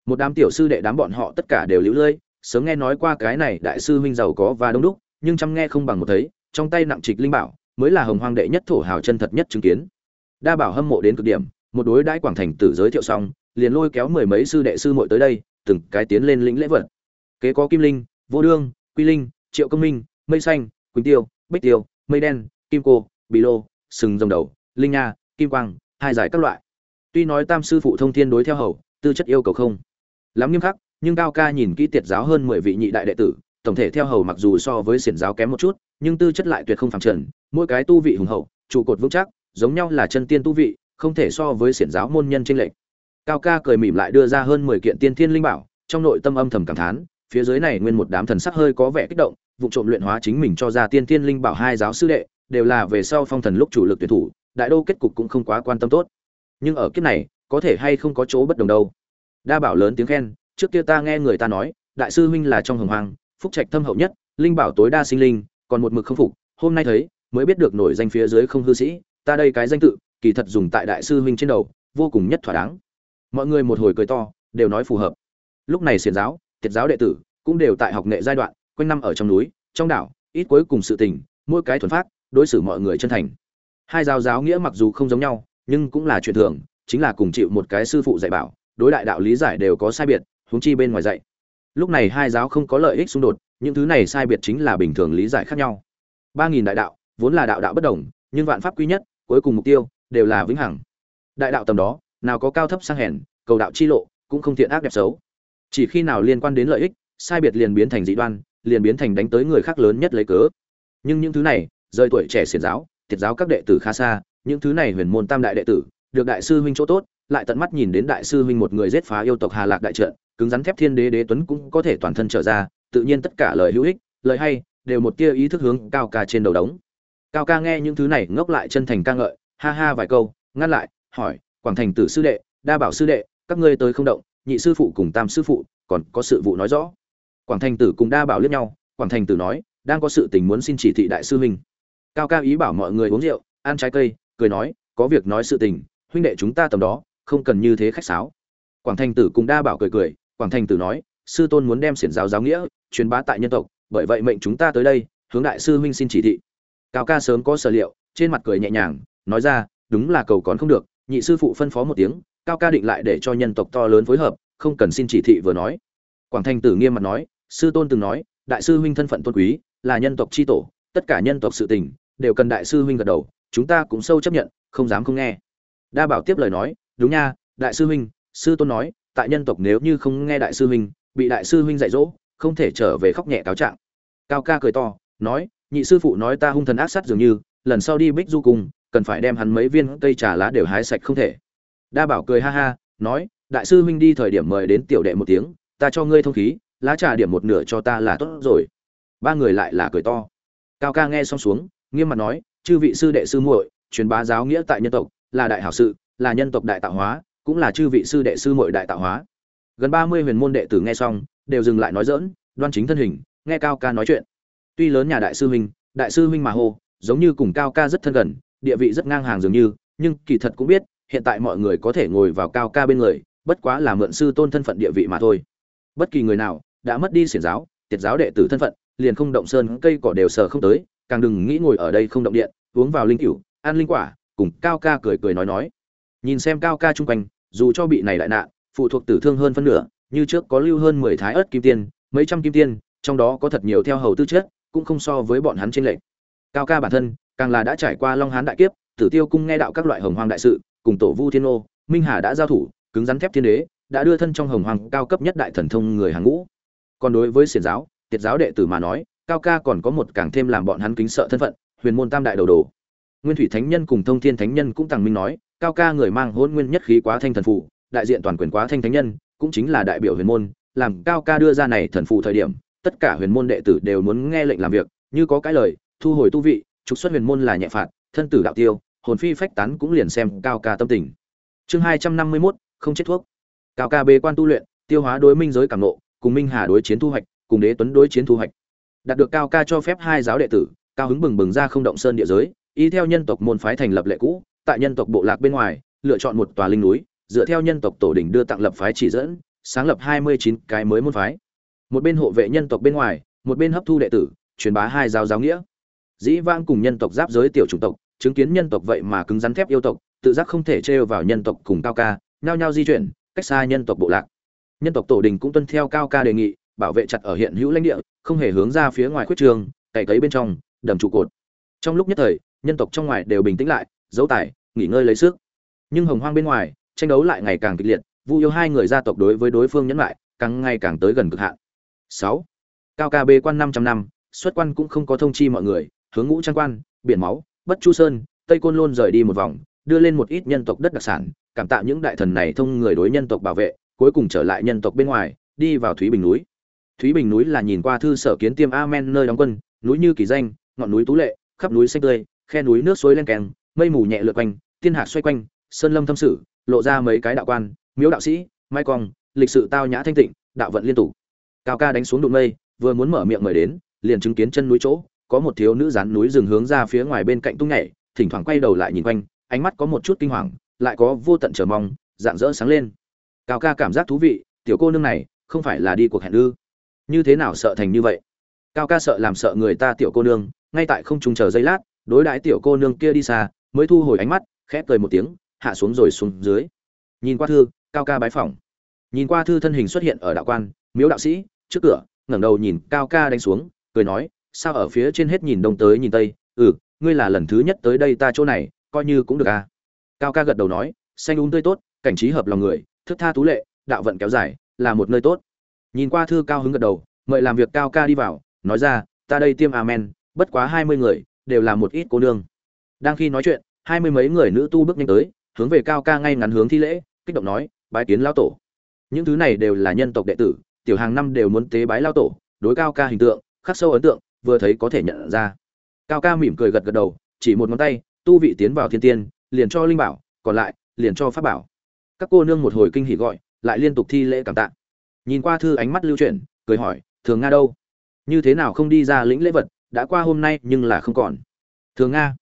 Một đám tiểu sư đệ đám bọn họ tất cả đều liễu lơi, sớm nghe nói qua cái này đại sư huynh giàu có và đông đúc, nhưng chăm nghe không bằng một thấy, trong tay nặng trịch linh bảo, mới là hồng hoang đệ nhất thổ hào chân thật nhất chứng kiến đa bảo hâm mộ đến cực điểm, một đối đãi quảng thành tử giới thiệu xong, liền lôi kéo mười mấy sư đệ sư muội tới đây, từng cái tiến lên lĩnh lễ vật. Kế có kim linh, vô đương, quy linh, triệu công minh, mây xanh, quỳnh tiêu, bích tiêu, mây đen, kim cô, bì lô, sừng rồng đầu, linh nha, kim quang, hai giải các loại. Tuy nói tam sư phụ thông thiên đối theo hầu, tư chất yêu cầu không lắm nghiêm khắc, nhưng cao ca nhìn kỹ tiệt giáo hơn mười vị nhị đại đệ tử, tổng thể theo hầu mặc dù so với xiển giáo kém một chút, nhưng tư chất lại tuyệt không phẳng trần, mỗi cái tu vị hùng hậu, trụ cột vững chắc giống nhau là chân tiên tu vị, không thể so với xiển giáo môn nhân chênh lệch. Cao ca cười mỉm lại đưa ra hơn mười kiện tiên thiên linh bảo, trong nội tâm âm thầm cảm thán, phía dưới này nguyên một đám thần sắc hơi có vẻ kích động, vụ trộm luyện hóa chính mình cho ra tiên thiên linh bảo hai giáo sư đệ, đều là về sau phong thần lúc chủ lực tuyển thủ, đại đô kết cục cũng không quá quan tâm tốt. Nhưng ở kiếp này, có thể hay không có chỗ bất đồng đâu. Đa bảo lớn tiếng khen, trước kia ta nghe người ta nói, đại sư huynh là trong hồng hoàng phúc trạch thâm hậu nhất, linh bảo tối đa sinh linh, còn một mực không phục, hôm nay thấy, mới biết được nổi danh phía dưới không hư sĩ ta đây cái danh tự, kỳ thật dùng tại đại sư huynh trên đầu, vô cùng nhất thỏa đáng. Mọi người một hồi cười to, đều nói phù hợp. Lúc này xiền giáo thiệt giáo đệ tử, cũng đều tại học nghệ giai đoạn, quanh năm ở trong núi, trong đảo, ít cuối cùng sự tình, mỗi cái thuần phát, đối xử mọi người chân thành. Hai giáo giáo nghĩa mặc dù không giống nhau, nhưng cũng là chuyện thường, chính là cùng chịu một cái sư phụ dạy bảo, đối đại đạo lý giải đều có sai biệt, huống chi bên ngoài dạy. Lúc này hai giáo không có lợi ích xung đột, những thứ này sai biệt chính là bình thường lý giải khác nhau. Ba nghìn đại đạo, vốn là đạo đạo bất đồng, nhưng vạn pháp quý nhất cuối cùng mục tiêu đều là vĩnh hằng. Đại đạo tầm đó, nào có cao thấp sang hèn, cầu đạo chi lộ cũng không thiện ác đẹp xấu. Chỉ khi nào liên quan đến lợi ích, sai biệt liền biến thành dị đoan, liền biến thành đánh tới người khác lớn nhất lấy cớ. Nhưng những thứ này rơi tuổi trẻ xiển giáo, thiệt giáo các đệ tử khá xa, những thứ này huyền môn tam đại đệ tử, được đại sư huynh chỗ tốt, lại tận mắt nhìn đến đại sư huynh một người giết phá yêu tộc hà lạc đại trận, cứng rắn thép thiên đế đế tuấn cũng có thể toàn thân trở ra, tự nhiên tất cả lời hữu ích, lời hay, đều một tia ý thức hướng cao ca trên đầu đống cao ca nghe những thứ này ngốc lại chân thành ca ngợi, ha ha vài câu, ngăn lại, hỏi, quảng thành tử sư đệ, đa bảo sư đệ, các ngươi tới không động, nhị sư phụ cùng tam sư phụ còn có sự vụ nói rõ. Quảng thành tử cùng đa bảo liếc nhau, quảng thành tử nói, đang có sự tình muốn xin chỉ thị đại sư huynh. Cao ca ý bảo mọi người uống rượu, ăn trái cây, cười nói, có việc nói sự tình, huynh đệ chúng ta tầm đó, không cần như thế khách sáo. Quảng thành tử cùng đa bảo cười cười, quảng thành tử nói, sư tôn muốn đem xiển giáo giáo nghĩa truyền bá tại nhân tộc, bởi vậy mệnh chúng ta tới đây, hướng đại sư huynh xin chỉ thị cao ca sớm có sở liệu, trên mặt cười nhẹ nhàng, nói ra, đúng là cầu còn không được, nhị sư phụ phân phó một tiếng, cao ca định lại để cho nhân tộc to lớn phối hợp, không cần xin chỉ thị vừa nói. Quảng Thanh tử nghiêm mặt nói, sư tôn từng nói, đại sư huynh thân phận tôn quý, là nhân tộc chi tổ, tất cả nhân tộc sự tình, đều cần đại sư huynh gật đầu, chúng ta cũng sâu chấp nhận, không dám không nghe. Đa bảo tiếp lời nói, đúng nha, đại sư huynh, sư tôn nói, tại nhân tộc nếu như không nghe đại sư huynh, bị đại sư huynh dạy dỗ, không thể trở về khóc nhẹ cáo trạng. Cao ca cười to, nói nhị sư phụ nói ta hung thần ác sát dường như, lần sau đi bích du cùng cần phải đem hắn mấy viên cây trà lá đều hái sạch không thể. Đa bảo cười ha ha, nói, đại sư huynh đi thời điểm mời đến tiểu đệ một tiếng, ta cho ngươi thông khí, lá trà điểm một nửa cho ta là tốt rồi. Ba người lại là cười to. Cao ca nghe xong xuống, nghiêm mặt nói, chư vị sư đệ sư muội, truyền bá giáo nghĩa tại nhân tộc, là đại hảo sự, là nhân tộc đại tạo hóa, cũng là chư vị sư đệ sư muội đại tạo hóa. Gần ba mươi huyền môn đệ tử nghe xong, đều dừng lại nói dỡn đoan chính thân hình, nghe cao ca nói chuyện tuy lớn nhà đại sư huynh, đại sư huynh mà hô, giống như cùng cao ca rất thân gần, địa vị rất ngang hàng dường như, nhưng kỳ thật cũng biết, hiện tại mọi người có thể ngồi vào cao ca bên người, bất quá là mượn sư tôn thân phận địa vị mà thôi. Bất kỳ người nào đã mất đi xiển giáo, tiệt giáo đệ tử thân phận, liền không động sơn, cây cỏ đều sờ không tới, càng đừng nghĩ ngồi ở đây không động điện, uống vào linh cửu, ăn linh quả, cùng cao ca cười cười nói nói. Nhìn xem cao ca chung quanh, dù cho bị này đại nạn, phụ thuộc tử thương hơn phân nửa, như trước có lưu hơn mười thái ớt kim tiên, mấy trăm kim tiên, trong đó có thật nhiều theo hầu tư chất cũng không so với bọn hắn trên lệnh cao ca bản thân, càng là đã trải qua long hán đại kiếp, tử tiêu cung nghe đạo các loại hồng hoàng đại sự, cùng tổ vu thiên ô minh hà đã giao thủ, cứng rắn thép thiên đế, đã đưa thân trong hồng hoàng cao cấp nhất đại thần thông người hàng ngũ. Còn đối với xiển giáo, tiệt giáo đệ tử mà nói, cao ca còn có một càng thêm làm bọn hắn kính sợ thân phận, huyền môn tam đại đầu đồ. Nguyên thủy thánh nhân cùng thông thiên thánh nhân cũng tàng minh nói, cao ca người mang hôn nguyên nhất khí quá thanh thần phụ, đại diện toàn quyền quá thanh thánh nhân, cũng chính là đại biểu huyền môn, làm cao ca đưa ra này thần phụ thời điểm tất cả huyền môn đệ tử đều muốn nghe lệnh làm việc như có cái lời thu hồi tu vị trục xuất huyền môn là nhẹ phạt thân tử đạo tiêu hồn phi phách tán cũng liền xem cao ca tâm tình. Chương hai trăm năm mươi 251, không chết thuốc. Cao ca bế quan tu luyện tiêu hóa đối minh giới cảm nộ cùng minh hà đối chiến thu hoạch cùng đế tuấn đối chiến thu hoạch. Đạt được cao ca cho phép hai giáo đệ tử cao hứng bừng bừng ra không động sơn địa giới y theo nhân tộc môn phái thành lập lệ cũ tại nhân tộc bộ lạc bên ngoài lựa chọn một tòa linh núi dựa theo nhân tộc tổ đỉnh đưa tặng lập phái chỉ dẫn sáng lập hai mươi chín cái mới môn phái một bên hộ vệ nhân tộc bên ngoài, một bên hấp thu đệ tử, truyền bá hai giáo giáo nghĩa. Dĩ vãng cùng nhân tộc giáp giới tiểu chủng tộc, chứng kiến nhân tộc vậy mà cứng rắn thép yêu tộc, tự giác không thể trêu vào nhân tộc cùng cao ca, nhao nhao di chuyển, cách xa nhân tộc bộ lạc. Nhân tộc tổ đình cũng tuân theo cao ca đề nghị, bảo vệ chặt ở hiện hữu lãnh địa, không hề hướng ra phía ngoài khuyết trường, cày cấy bên trong, đầm trụ cột. Trong lúc nhất thời, nhân tộc trong ngoài đều bình tĩnh lại, giấu tải, nghỉ ngơi lấy sức. Nhưng hồng hoang bên ngoài, tranh đấu lại ngày càng kịch liệt, vu yêu hai người gia tộc đối với đối phương nhẫn lại, càng ngày càng tới gần cực hạn sáu. Cao ca bê quan năm trăm năm xuất quan cũng không có thông chi mọi người hướng ngũ trang quan biển máu bất chu sơn tây côn lôn rời đi một vòng đưa lên một ít nhân tộc đất đặc sản cảm tạ những đại thần này thông người đối nhân tộc bảo vệ cuối cùng trở lại nhân tộc bên ngoài đi vào thúy bình núi. Thúy bình núi là nhìn qua thư sở kiến tiêm amen nơi đóng quân núi như kỳ danh ngọn núi tú lệ khắp núi xanh tươi khe núi nước suối len keng mây mù nhẹ lượt quanh tiên hạc xoay quanh sơn lâm thâm sử lộ ra mấy cái đạo quan miếu đạo sĩ mai quang, lịch sự tao nhã thanh tịnh đạo vận liên tục cao ca đánh xuống đụng mây, vừa muốn mở miệng mời đến, liền chứng kiến chân núi chỗ, có một thiếu nữ rán núi rừng hướng ra phía ngoài bên cạnh tung nhảy, thỉnh thoảng quay đầu lại nhìn quanh, ánh mắt có một chút kinh hoàng, lại có vô tận chờ mong dạng dỡ sáng lên. Cao ca cảm giác thú vị, tiểu cô nương này, không phải là đi cuộc hẹn ư? Như thế nào sợ thành như vậy? Cao ca sợ làm sợ người ta tiểu cô nương, ngay tại không trùng chờ giây lát, đối đãi tiểu cô nương kia đi xa, mới thu hồi ánh mắt, khẽ cười một tiếng, hạ xuống rồi xuống dưới. Nhìn qua thư, cao ca bái phỏng. Nhìn qua thư thân hình xuất hiện ở đạo quan, miếu đạo sĩ trước cửa, ngẩng đầu nhìn cao ca đánh xuống, cười nói, sao ở phía trên hết nhìn đông tới nhìn tây? Ừ ngươi là lần thứ nhất tới đây ta chỗ này, coi như cũng được à? Cao ca gật đầu nói, xanh úng tươi tốt, cảnh trí hợp lòng người, thức tha tú lệ, đạo vận kéo dài, là một nơi tốt. Nhìn qua thư cao hứng gật đầu, mời làm việc cao ca đi vào, nói ra, ta đây tiêm amen, bất quá hai mươi người, đều là một ít cô nương. Đang khi nói chuyện, hai mươi mấy người nữ tu bước nhanh tới, hướng về cao ca ngay ngắn hướng thi lễ, kích động nói, bái kiến lão tổ. Những thứ này đều là nhân tộc đệ tử tiểu hàng năm đều muốn tế bái lao tổ, đối cao ca hình tượng, khắc sâu ấn tượng, vừa thấy có thể nhận ra. Cao ca mỉm cười gật gật đầu, chỉ một ngón tay, tu vị tiến vào thiên tiên, liền cho linh bảo, còn lại, liền cho pháp bảo. Các cô nương một hồi kinh hỉ gọi, lại liên tục thi lễ cảm tạ. Nhìn qua thư ánh mắt lưu chuyển, cười hỏi, thường nga đâu? Như thế nào không đi ra lĩnh lễ vật, đã qua hôm nay nhưng là không còn. Thường nga?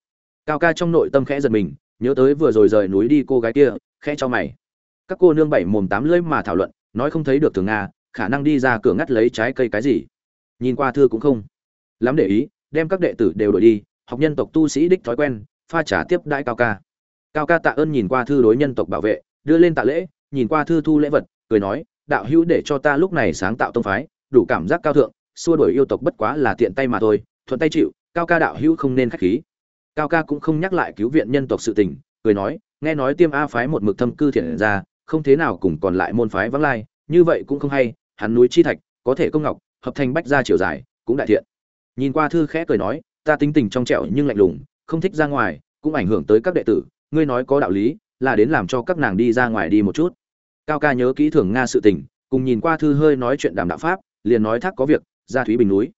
Cao ca trong nội tâm khẽ giật mình, nhớ tới vừa rồi rời núi đi cô gái kia, khẽ cho mày. Các cô nương bảy mồm tám lưỡi mà thảo luận, nói không thấy được thường nga khả năng đi ra cửa ngắt lấy trái cây cái gì. Nhìn qua thư cũng không lắm để ý, đem các đệ tử đều đổi đi, học nhân tộc tu sĩ đích thói quen, pha trả tiếp đãi cao ca. Cao ca tạ ơn nhìn qua thư đối nhân tộc bảo vệ, đưa lên tạ lễ, nhìn qua thư thu lễ vật, cười nói, đạo hữu để cho ta lúc này sáng tạo tông phái, đủ cảm giác cao thượng, xua đuổi yêu tộc bất quá là tiện tay mà thôi, thuận tay chịu, cao ca đạo hữu không nên khách khí. Cao ca cũng không nhắc lại cứu viện nhân tộc sự tình, cười nói, nghe nói tiêm a phái một mực thâm cư thiện ra, không thế nào cùng còn lại môn phái vắng lai, như vậy cũng không hay hắn núi chi thạch, có thể công ngọc, hợp thành bách gia chiều dài, cũng đại thiện. Nhìn qua thư khẽ cười nói, ta tính tình trong trẻo nhưng lạnh lùng, không thích ra ngoài, cũng ảnh hưởng tới các đệ tử, ngươi nói có đạo lý, là đến làm cho các nàng đi ra ngoài đi một chút. Cao ca nhớ kỹ thường nga sự tình, cùng nhìn qua thư hơi nói chuyện đàm đạo pháp, liền nói thác có việc, ra thúy bình núi.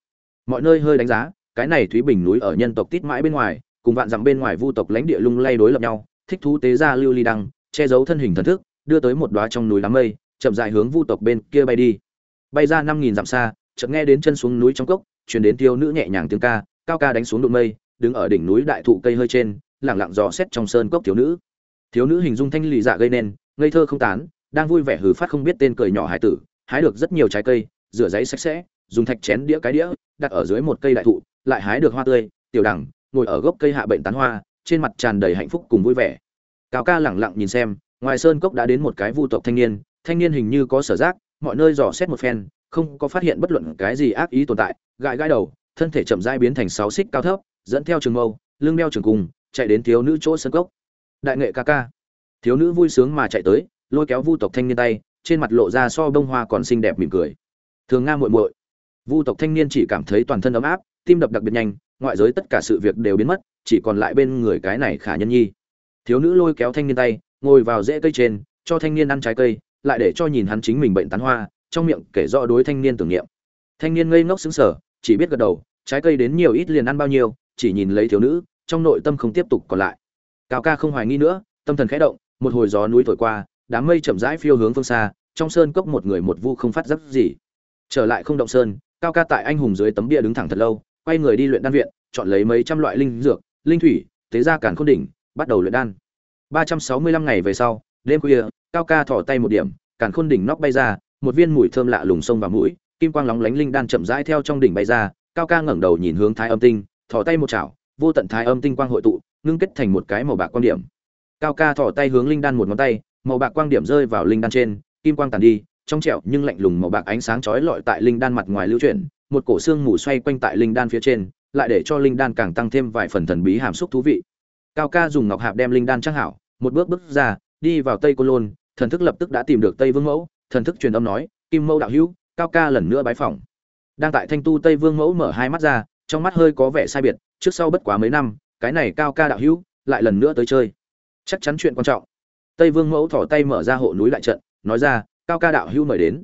Mọi nơi hơi đánh giá, cái này thúy bình núi ở nhân tộc tít mãi bên ngoài, cùng vạn dặm bên ngoài vu tộc lãnh địa lung lay đối lập nhau, thích thú tế ra lưu ly đăng, che giấu thân hình thần thức, đưa tới một đóa trong núi đám mây, chậm dài hướng vu tộc bên kia bay đi bay ra năm nghìn dặm xa, chợt nghe đến chân xuống núi trong cốc, truyền đến tiêu nữ nhẹ nhàng tiếng ca, cao ca đánh xuống đụng mây, đứng ở đỉnh núi đại thụ cây hơi trên, lẳng lặng dò xét trong sơn cốc thiếu nữ. Thiếu nữ hình dung thanh lì dạ gây nên, ngây thơ không tán, đang vui vẻ hừ phát không biết tên cười nhỏ hải tử, hái được rất nhiều trái cây, rửa giấy sạch sẽ, dùng thạch chén đĩa cái đĩa, đặt ở dưới một cây đại thụ, lại hái được hoa tươi, tiểu đẳng, ngồi ở gốc cây hạ bệnh tán hoa, trên mặt tràn đầy hạnh phúc cùng vui vẻ. Cao ca lẳng lặng nhìn xem, ngoài sơn cốc đã đến một cái vu tộc thanh niên thanh niên hình như có sở giác mọi nơi dò xét một phen, không có phát hiện bất luận cái gì ác ý tồn tại, gãi gãi đầu, thân thể chậm rãi biến thành sáu xích cao thấp, dẫn theo trường mâu, lưng đeo trường cung, chạy đến thiếu nữ chỗ sân cốc. Đại nghệ ca ca. Thiếu nữ vui sướng mà chạy tới, lôi kéo vu tộc thanh niên tay, trên mặt lộ ra so bông hoa còn xinh đẹp mỉm cười. Thường nga muội muội. Vu tộc thanh niên chỉ cảm thấy toàn thân ấm áp, tim đập đặc biệt nhanh, ngoại giới tất cả sự việc đều biến mất, chỉ còn lại bên người cái này khả nhân nhi. Thiếu nữ lôi kéo thanh niên tay, ngồi vào rễ cây trên, cho thanh niên ăn trái cây lại để cho nhìn hắn chính mình bệnh tán hoa, trong miệng kể rõ đối thanh niên tưởng niệm. Thanh niên ngây ngốc xứng sở chỉ biết gật đầu, trái cây đến nhiều ít liền ăn bao nhiêu, chỉ nhìn lấy thiếu nữ, trong nội tâm không tiếp tục còn lại. Cao ca không hoài nghi nữa, tâm thần khẽ động, một hồi gió núi thổi qua, đám mây chậm rãi phiêu hướng phương xa, trong sơn cốc một người một vu không phát giấc gì. Trở lại không động sơn, cao ca tại anh hùng dưới tấm bia đứng thẳng thật lâu, quay người đi luyện đan viện, chọn lấy mấy trăm loại linh dược, linh thủy, tế ra cản khôn đỉnh, bắt đầu luyện đan. Ba trăm sáu mươi lăm ngày về sau đêm khuya, cao ca thỏ tay một điểm cản khôn đỉnh nóc bay ra, một viên mùi thơm lạ lùng sông vào mũi, kim quang lóng lánh linh đan chậm rãi theo trong đỉnh bay ra, cao ca ngẩng đầu nhìn hướng thái âm tinh thỏ tay một chảo, vô tận thái âm tinh quang hội tụ, ngưng kết thành một cái màu bạc quan điểm. Cao ca thỏ tay hướng linh đan một ngón tay, màu bạc quang điểm rơi vào linh đan trên, kim quang tàn đi, trong trẹo nhưng lạnh lùng màu bạc ánh sáng chói lọi tại linh đan mặt ngoài lưu chuyển, một cổ xương mù xoay quanh tại linh đan phía trên, lại để cho linh đan càng tăng thêm vài phần thần bí hàm xúc thú vị. Cao ca dùng ngọc hạp đem linh đan trang hảo, một bước bước ra đi vào tây côn lôn, thần thức lập tức đã tìm được tây vương mẫu, thần thức truyền âm nói, kim mẫu đạo hữu, cao ca lần nữa bái phỏng. Đang tại thanh tu tây vương mẫu mở hai mắt ra, trong mắt hơi có vẻ sai biệt, trước sau bất quá mấy năm, cái này cao ca đạo hữu, lại lần nữa tới chơi. Chắc chắn chuyện quan trọng. Tây vương mẫu thỏ tay mở ra hộ núi đại trận, nói ra, cao ca đạo hữu mời đến.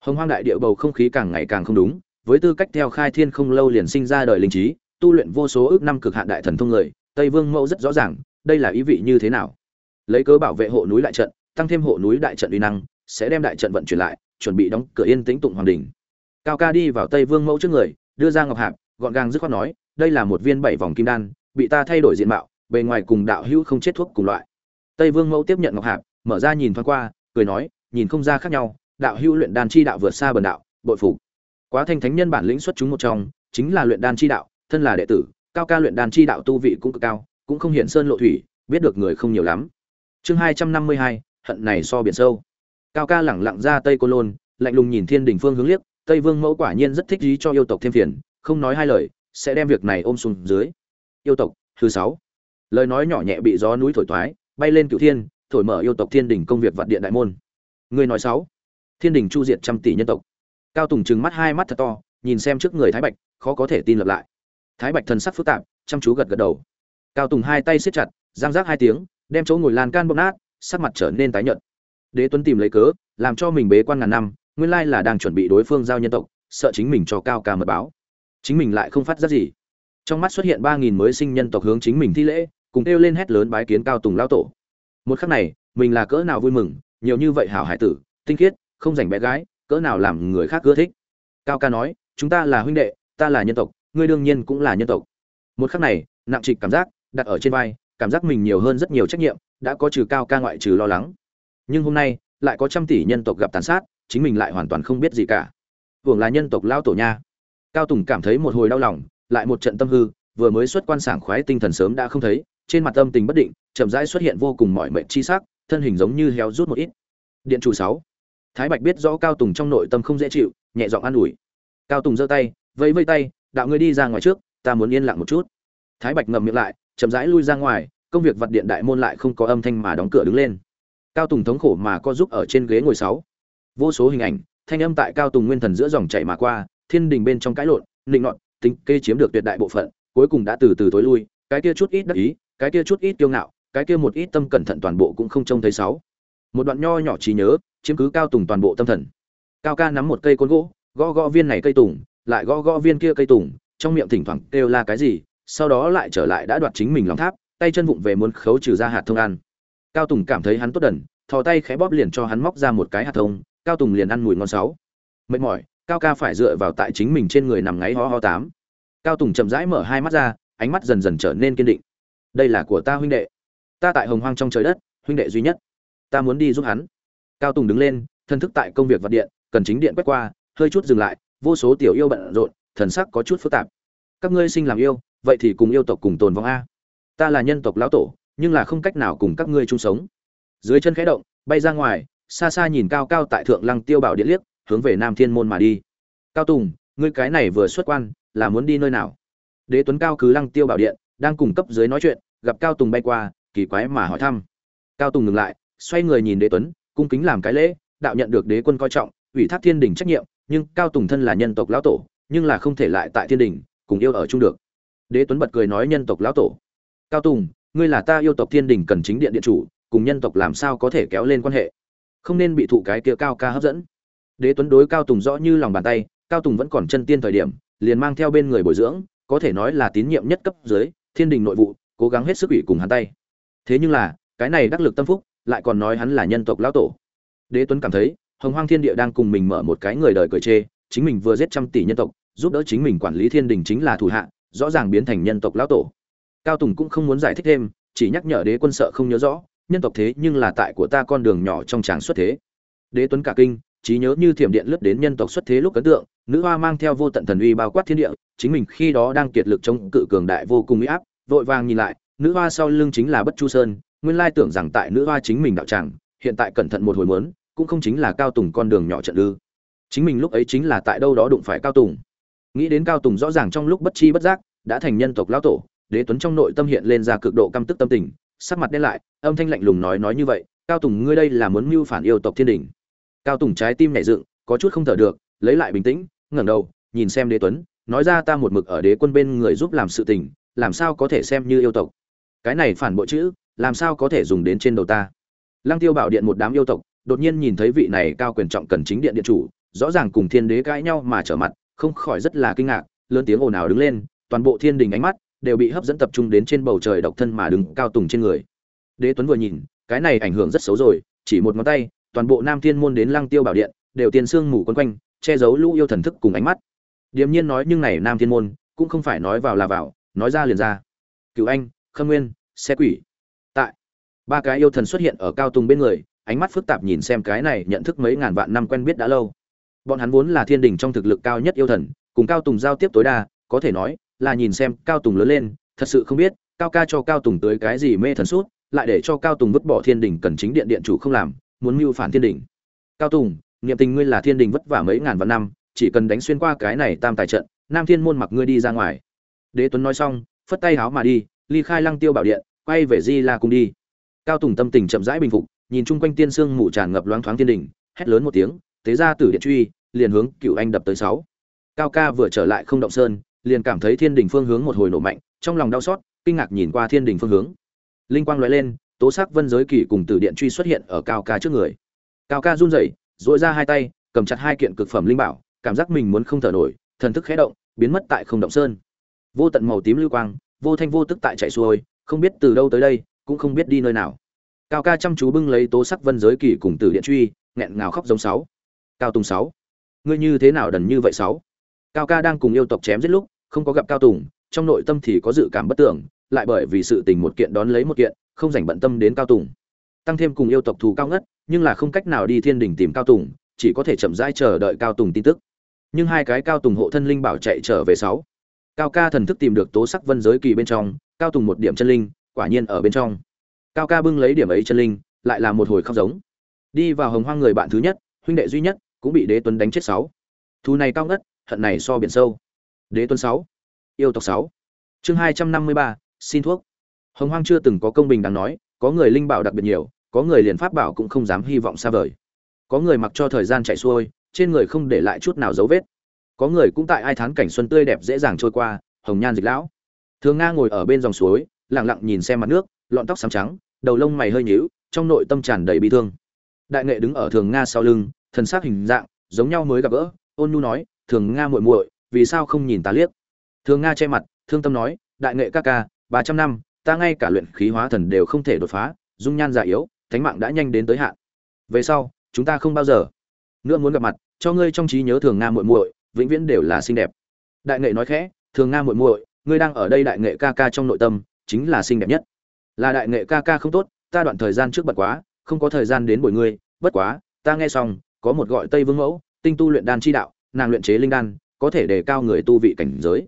Hồng hoang đại địa bầu không khí càng ngày càng không đúng, với tư cách theo khai thiên không lâu liền sinh ra đời linh trí, tu luyện vô số ước năm cực hạn đại thần thông người, tây vương mẫu rất rõ ràng, đây là ý vị như thế nào lấy cớ bảo vệ hộ núi đại trận, tăng thêm hộ núi đại trận uy năng, sẽ đem đại trận vận chuyển lại, chuẩn bị đóng cửa yên tĩnh tụng hoàng đình. Cao ca đi vào tây vương mẫu trước người, đưa ra ngọc hạp, gọn gàng dứt khoát nói, đây là một viên bảy vòng kim đan, bị ta thay đổi diện mạo, bề ngoài cùng đạo hữu không chết thuốc cùng loại. Tây vương mẫu tiếp nhận ngọc hạp, mở ra nhìn thoáng qua, cười nói, nhìn không ra khác nhau, đạo hữu luyện đan chi đạo vượt xa bần đạo, bội phục. Quá thanh thánh nhân bản lĩnh xuất chúng một trong, chính là luyện đan chi đạo, thân là đệ tử, cao ca luyện đan chi đạo tu vị cũng cực cao, cũng không hiện sơn lộ thủy, biết được người không nhiều lắm chương hai trăm năm mươi hai hận này so biển sâu. Cao ca lẳng lặng ra tây cô lôn lạnh lùng nhìn thiên đình phương hướng liếc tây vương mẫu quả nhiên rất thích ý cho yêu tộc thêm phiền không nói hai lời sẽ đem việc này ôm xuống dưới. Yêu tộc thứ sáu. Lời nói nhỏ nhẹ bị gió núi thổi thoái, bay lên cửu thiên thổi mở yêu tộc thiên đình công việc vạn điện đại môn. Người nói sáu. Thiên đình chu diệt trăm tỷ nhân tộc. Cao tùng trừng mắt hai mắt thật to nhìn xem trước người thái bạch khó có thể tin lập lại. Thái bạch thần sắc phức tạp chăm chú gật gật đầu. Cao tùng hai tay siết chặt giang giác hai tiếng đem chỗ ngồi lan can bốc nát, sắc mặt trở nên tái nhợt. Đế tuấn tìm lấy cớ, làm cho mình bế quan ngàn năm, nguyên lai là đang chuẩn bị đối phương giao nhân tộc, sợ chính mình cho cao ca mật báo. Chính mình lại không phát giác gì. Trong mắt xuất hiện ba nghìn mới sinh nhân tộc hướng chính mình thi lễ, cùng kêu lên hét lớn bái kiến cao tùng lao tổ. Một khắc này, mình là cỡ nào vui mừng, nhiều như vậy hảo hải tử, tinh khiết, không dành bé gái, cỡ nào làm người khác ưa thích. Cao ca nói, chúng ta là huynh đệ, ta là nhân tộc, ngươi đương nhiên cũng là nhân tộc. Một khắc này, nặng trịch cảm giác đặt ở trên vai cảm giác mình nhiều hơn rất nhiều trách nhiệm, đã có trừ cao ca ngoại trừ lo lắng. Nhưng hôm nay, lại có trăm tỷ nhân tộc gặp tàn sát, chính mình lại hoàn toàn không biết gì cả. Hưởng là nhân tộc lao tổ nha. Cao tùng cảm thấy một hồi đau lòng, lại một trận tâm hư, vừa mới xuất quan sảng khoái tinh thần sớm đã không thấy, trên mặt tâm tình bất định, chậm rãi xuất hiện vô cùng mỏi mệt chi sắc, thân hình giống như héo rút một ít. Điện chủ sáu. Thái bạch biết rõ cao tùng trong nội tâm không dễ chịu, nhẹ giọng an ủi. Cao tùng giơ tay, vẫy vây tay, đạo ngươi đi ra ngoài trước, ta muốn yên lặng một chút. Thái bạch ngậm miệng lại chậm rãi lui ra ngoài, công việc vật điện đại môn lại không có âm thanh mà đóng cửa đứng lên. Cao tùng thống khổ mà co giúp ở trên ghế ngồi sáu. Vô số hình ảnh, thanh âm tại cao tùng nguyên thần giữa dòng chảy mà qua, thiên đình bên trong cãi lộn, nịnh nọt, tính kê chiếm được tuyệt đại bộ phận, cuối cùng đã từ từ tối lui, cái kia chút ít đắc ý, cái kia chút ít kiêu ngạo, cái kia một ít tâm cẩn thận toàn bộ cũng không trông thấy sáu. Một đoạn nho nhỏ trí nhớ, chiếm cứ cao tùng toàn bộ tâm thần. Cao ca nắm một cây côn gỗ, gõ gõ viên này cây tùng, lại gõ gõ viên kia cây tùng, trong miệng thỉnh thoảng kêu la cái gì sau đó lại trở lại đã đoạt chính mình lòng tháp, tay chân vụng về muốn khấu trừ ra hạt thông ăn. Cao tùng cảm thấy hắn tốt đần, thò tay khẽ bóp liền cho hắn móc ra một cái hạt thông, cao tùng liền ăn mùi ngon sáu. Mệt mỏi, cao ca phải dựa vào tại chính mình trên người nằm ngáy ho ho tám. Cao tùng chậm rãi mở hai mắt ra, ánh mắt dần dần trở nên kiên định. Đây là của ta huynh đệ. Ta tại hồng hoang trong trời đất, huynh đệ duy nhất. Ta muốn đi giúp hắn. Cao tùng đứng lên, thân thức tại công việc vật điện, cần chính điện quét qua, hơi chút dừng lại, vô số tiểu yêu bận rộn, thần sắc có chút phức tạp. Các ngươi sinh làm yêu vậy thì cùng yêu tộc cùng tồn vong a. Ta là nhân tộc lão tổ, nhưng là không cách nào cùng các ngươi chung sống. Dưới chân khẽ động, bay ra ngoài, xa xa nhìn cao cao tại thượng lăng tiêu bảo điện liếc, hướng về nam thiên môn mà đi. Cao tùng, ngươi cái này vừa xuất quan, là muốn đi nơi nào? Đế tuấn cao cứ lăng tiêu bảo điện, đang cùng cấp dưới nói chuyện, gặp cao tùng bay qua, kỳ quái mà hỏi thăm. Cao tùng ngừng lại, xoay người nhìn đế tuấn, cung kính làm cái lễ, đạo nhận được đế quân coi trọng, ủy thác thiên đình trách nhiệm, nhưng cao tùng thân là nhân tộc lão tổ, nhưng là không thể lại tại thiên đình, cùng yêu ở chung được đế tuấn bật cười nói nhân tộc lão tổ. Cao tùng, ngươi là ta yêu tộc thiên đình cần chính điện điện chủ, cùng nhân tộc làm sao có thể kéo lên quan hệ? Không nên bị thụ cái kia cao ca hấp dẫn. Đế tuấn đối cao tùng rõ như lòng bàn tay, cao tùng vẫn còn chân tiên thời điểm, liền mang theo bên người bồi dưỡng, có thể nói là tín nhiệm nhất cấp dưới, thiên đình nội vụ, cố gắng hết sức ủy cùng hắn tay. Thế nhưng là, cái này đắc lực tâm phúc, lại còn nói hắn là nhân tộc lão tổ. Đế tuấn cảm thấy, hồng hoang thiên địa đang cùng mình mở một cái người đời cười chê, chính mình vừa giết trăm tỷ nhân tộc, giúp đỡ chính mình quản lý thiên đình chính là thủ hạ rõ ràng biến thành nhân tộc lão tổ. Cao tùng cũng không muốn giải thích thêm, chỉ nhắc nhở đế quân sợ không nhớ rõ, nhân tộc thế nhưng là tại của ta con đường nhỏ trong tràng xuất thế. Đế tuấn cả kinh, trí nhớ như thiểm điện lướt đến nhân tộc xuất thế lúc ấn tượng, nữ hoa mang theo vô tận thần uy bao quát thiên địa, chính mình khi đó đang kiệt lực chống cự cường đại vô cùng uy áp, vội vàng nhìn lại, nữ hoa sau lưng chính là bất chu sơn, nguyên lai tưởng rằng tại nữ hoa chính mình đạo tràng, hiện tại cẩn thận một hồi mớn cũng không chính là cao tùng con đường nhỏ trận ư chính mình lúc ấy chính là tại đâu đó đụng phải cao tùng nghĩ đến cao tùng rõ ràng trong lúc bất chi bất giác, đã thành nhân tộc lão tổ, đế tuấn trong nội tâm hiện lên ra cực độ căm tức tâm tình, sắc mặt đen lại, âm thanh lạnh lùng nói nói như vậy, cao tùng, ngươi đây là muốn mưu phản yêu tộc thiên đình. Cao tùng trái tim nhảy dựng, có chút không thở được, lấy lại bình tĩnh, ngẩng đầu, nhìn xem đế tuấn, nói ra, ta một mực ở đế quân bên người giúp làm sự tình, làm sao có thể xem như yêu tộc? Cái này phản bội chữ, làm sao có thể dùng đến trên đầu ta? Lăng tiêu bảo điện một đám yêu tộc, đột nhiên nhìn thấy vị này cao quyền trọng cần chính điện điện chủ, rõ ràng cùng thiên đế cãi nhau mà trở mặt không khỏi rất là kinh ngạc, lớn tiếng ồn ào đứng lên, toàn bộ thiên đình ánh mắt đều bị hấp dẫn tập trung đến trên bầu trời độc thân mà đứng cao tùng trên người. Đế tuấn vừa nhìn, cái này ảnh hưởng rất xấu rồi, chỉ một ngón tay, toàn bộ nam thiên môn đến lăng tiêu bảo điện, đều tiền sương mù quấn quanh, che giấu lũ yêu thần thức cùng ánh mắt. Điềm nhiên nói nhưng này nam thiên môn cũng không phải nói vào là vào, nói ra liền ra. Cựu anh, khâm nguyên, xe quỷ. Tại, ba cái yêu thần xuất hiện ở cao tùng bên người, ánh mắt phức tạp nhìn xem cái này nhận thức mấy ngàn vạn năm quen biết đã lâu bọn hắn vốn là thiên đình trong thực lực cao nhất yêu thần, cùng cao tùng giao tiếp tối đa, có thể nói là nhìn xem cao tùng lớn lên, thật sự không biết, cao ca cho cao tùng tới cái gì mê thần suốt, lại để cho cao tùng vứt bỏ thiên đình cần chính điện điện chủ không làm, muốn mưu phản thiên đình. Cao tùng, niệm tình ngươi là thiên đình vất vả mấy ngàn vạn năm, chỉ cần đánh xuyên qua cái này tam tài trận, nam thiên môn mặc ngươi đi ra ngoài. Đế tuấn nói xong, phất tay háo mà đi, ly khai lăng tiêu bảo điện, quay về di la cung đi. Cao tùng tâm tình chậm rãi bình phục, nhìn chung quanh tiên sương mù tràn ngập loáng thoáng thiên đình, hét lớn một tiếng tế ra tử điện truy, liền hướng cựu anh đập tới sáu. Cao ca vừa trở lại không động sơn, liền cảm thấy thiên đình phương hướng một hồi nổ mạnh, trong lòng đau xót, kinh ngạc nhìn qua thiên đình phương hướng. Linh quang lóe lên, tố sắc vân giới kỳ cùng tử điện truy xuất hiện ở cao ca trước người. Cao ca run rẩy dội ra hai tay, cầm chặt hai kiện cực phẩm linh bảo, cảm giác mình muốn không thở nổi, thần thức khẽ động, biến mất tại không động sơn. Vô tận màu tím lưu quang, vô thanh vô tức tại chạy xuôi, không biết từ đâu tới đây, cũng không biết đi nơi nào. Cao ca chăm chú bưng lấy tố sắc vân giới kỳ cùng tử điện truy, nghẹn ngào khóc giống sáu cao tùng sáu. Ngươi như thế nào đần như vậy sáu? Cao ca đang cùng yêu tộc chém giết lúc, không có gặp cao tùng, trong nội tâm thì có dự cảm bất tưởng, lại bởi vì sự tình một kiện đón lấy một kiện, không dành bận tâm đến cao tùng. Tăng thêm cùng yêu tộc thù cao ngất, nhưng là không cách nào đi thiên đình tìm cao tùng, chỉ có thể chậm rãi chờ đợi cao tùng tin tức. Nhưng hai cái cao tùng hộ thân linh bảo chạy trở về sáu. Cao ca thần thức tìm được tố sắc vân giới kỳ bên trong, cao tùng một điểm chân linh, quả nhiên ở bên trong. Cao ca bưng lấy điểm ấy chân linh, lại là một hồi khóc giống. Đi vào hồng hoang người bạn thứ nhất, huynh đệ duy nhất cũng bị đế tuấn đánh chết sáu. Thù này cao ngất, hận này so biển sâu. Đế tuấn sáu, yêu tộc sáu. Chương hai trăm năm mươi ba, xin thuốc. Hồng hoang chưa từng có công bình đáng nói, có người linh bảo đặc biệt nhiều, có người liền pháp bảo cũng không dám hy vọng xa vời. Có người mặc cho thời gian chạy xuôi, trên người không để lại chút nào dấu vết. Có người cũng tại ai thán cảnh xuân tươi đẹp dễ dàng trôi qua, hồng nhan dịch lão. Thường nga ngồi ở bên dòng suối, lặng lặng nhìn xem mặt nước, lọn tóc xám trắng, đầu lông mày hơi nhíu, trong nội tâm tràn đầy bi thương. Đại nghệ đứng ở thường nga sau lưng thần sắc hình dạng, giống nhau mới gặp gỡ, ôn nhu nói, thường nga muội muội, vì sao không nhìn ta liếc? Thường nga che mặt, thương tâm nói, đại nghệ ca ca, ba trăm năm, ta ngay cả luyện khí hóa thần đều không thể đột phá, dung nhan già yếu, thánh mạng đã nhanh đến tới hạn. Về sau, chúng ta không bao giờ nữa muốn gặp mặt, cho ngươi trong trí nhớ thường nga muội muội, vĩnh viễn đều là xinh đẹp. Đại nghệ nói khẽ, thường nga muội muội, ngươi đang ở đây đại nghệ ca ca trong nội tâm, chính là xinh đẹp nhất. Là đại nghệ ca ca không tốt, ta đoạn thời gian trước bật quá, không có thời gian đến buổi ngươi, bất quá, ta nghe xong có một gọi tây vương mẫu, tinh tu luyện đan chi đạo, nàng luyện chế linh đan, có thể đề cao người tu vị cảnh giới.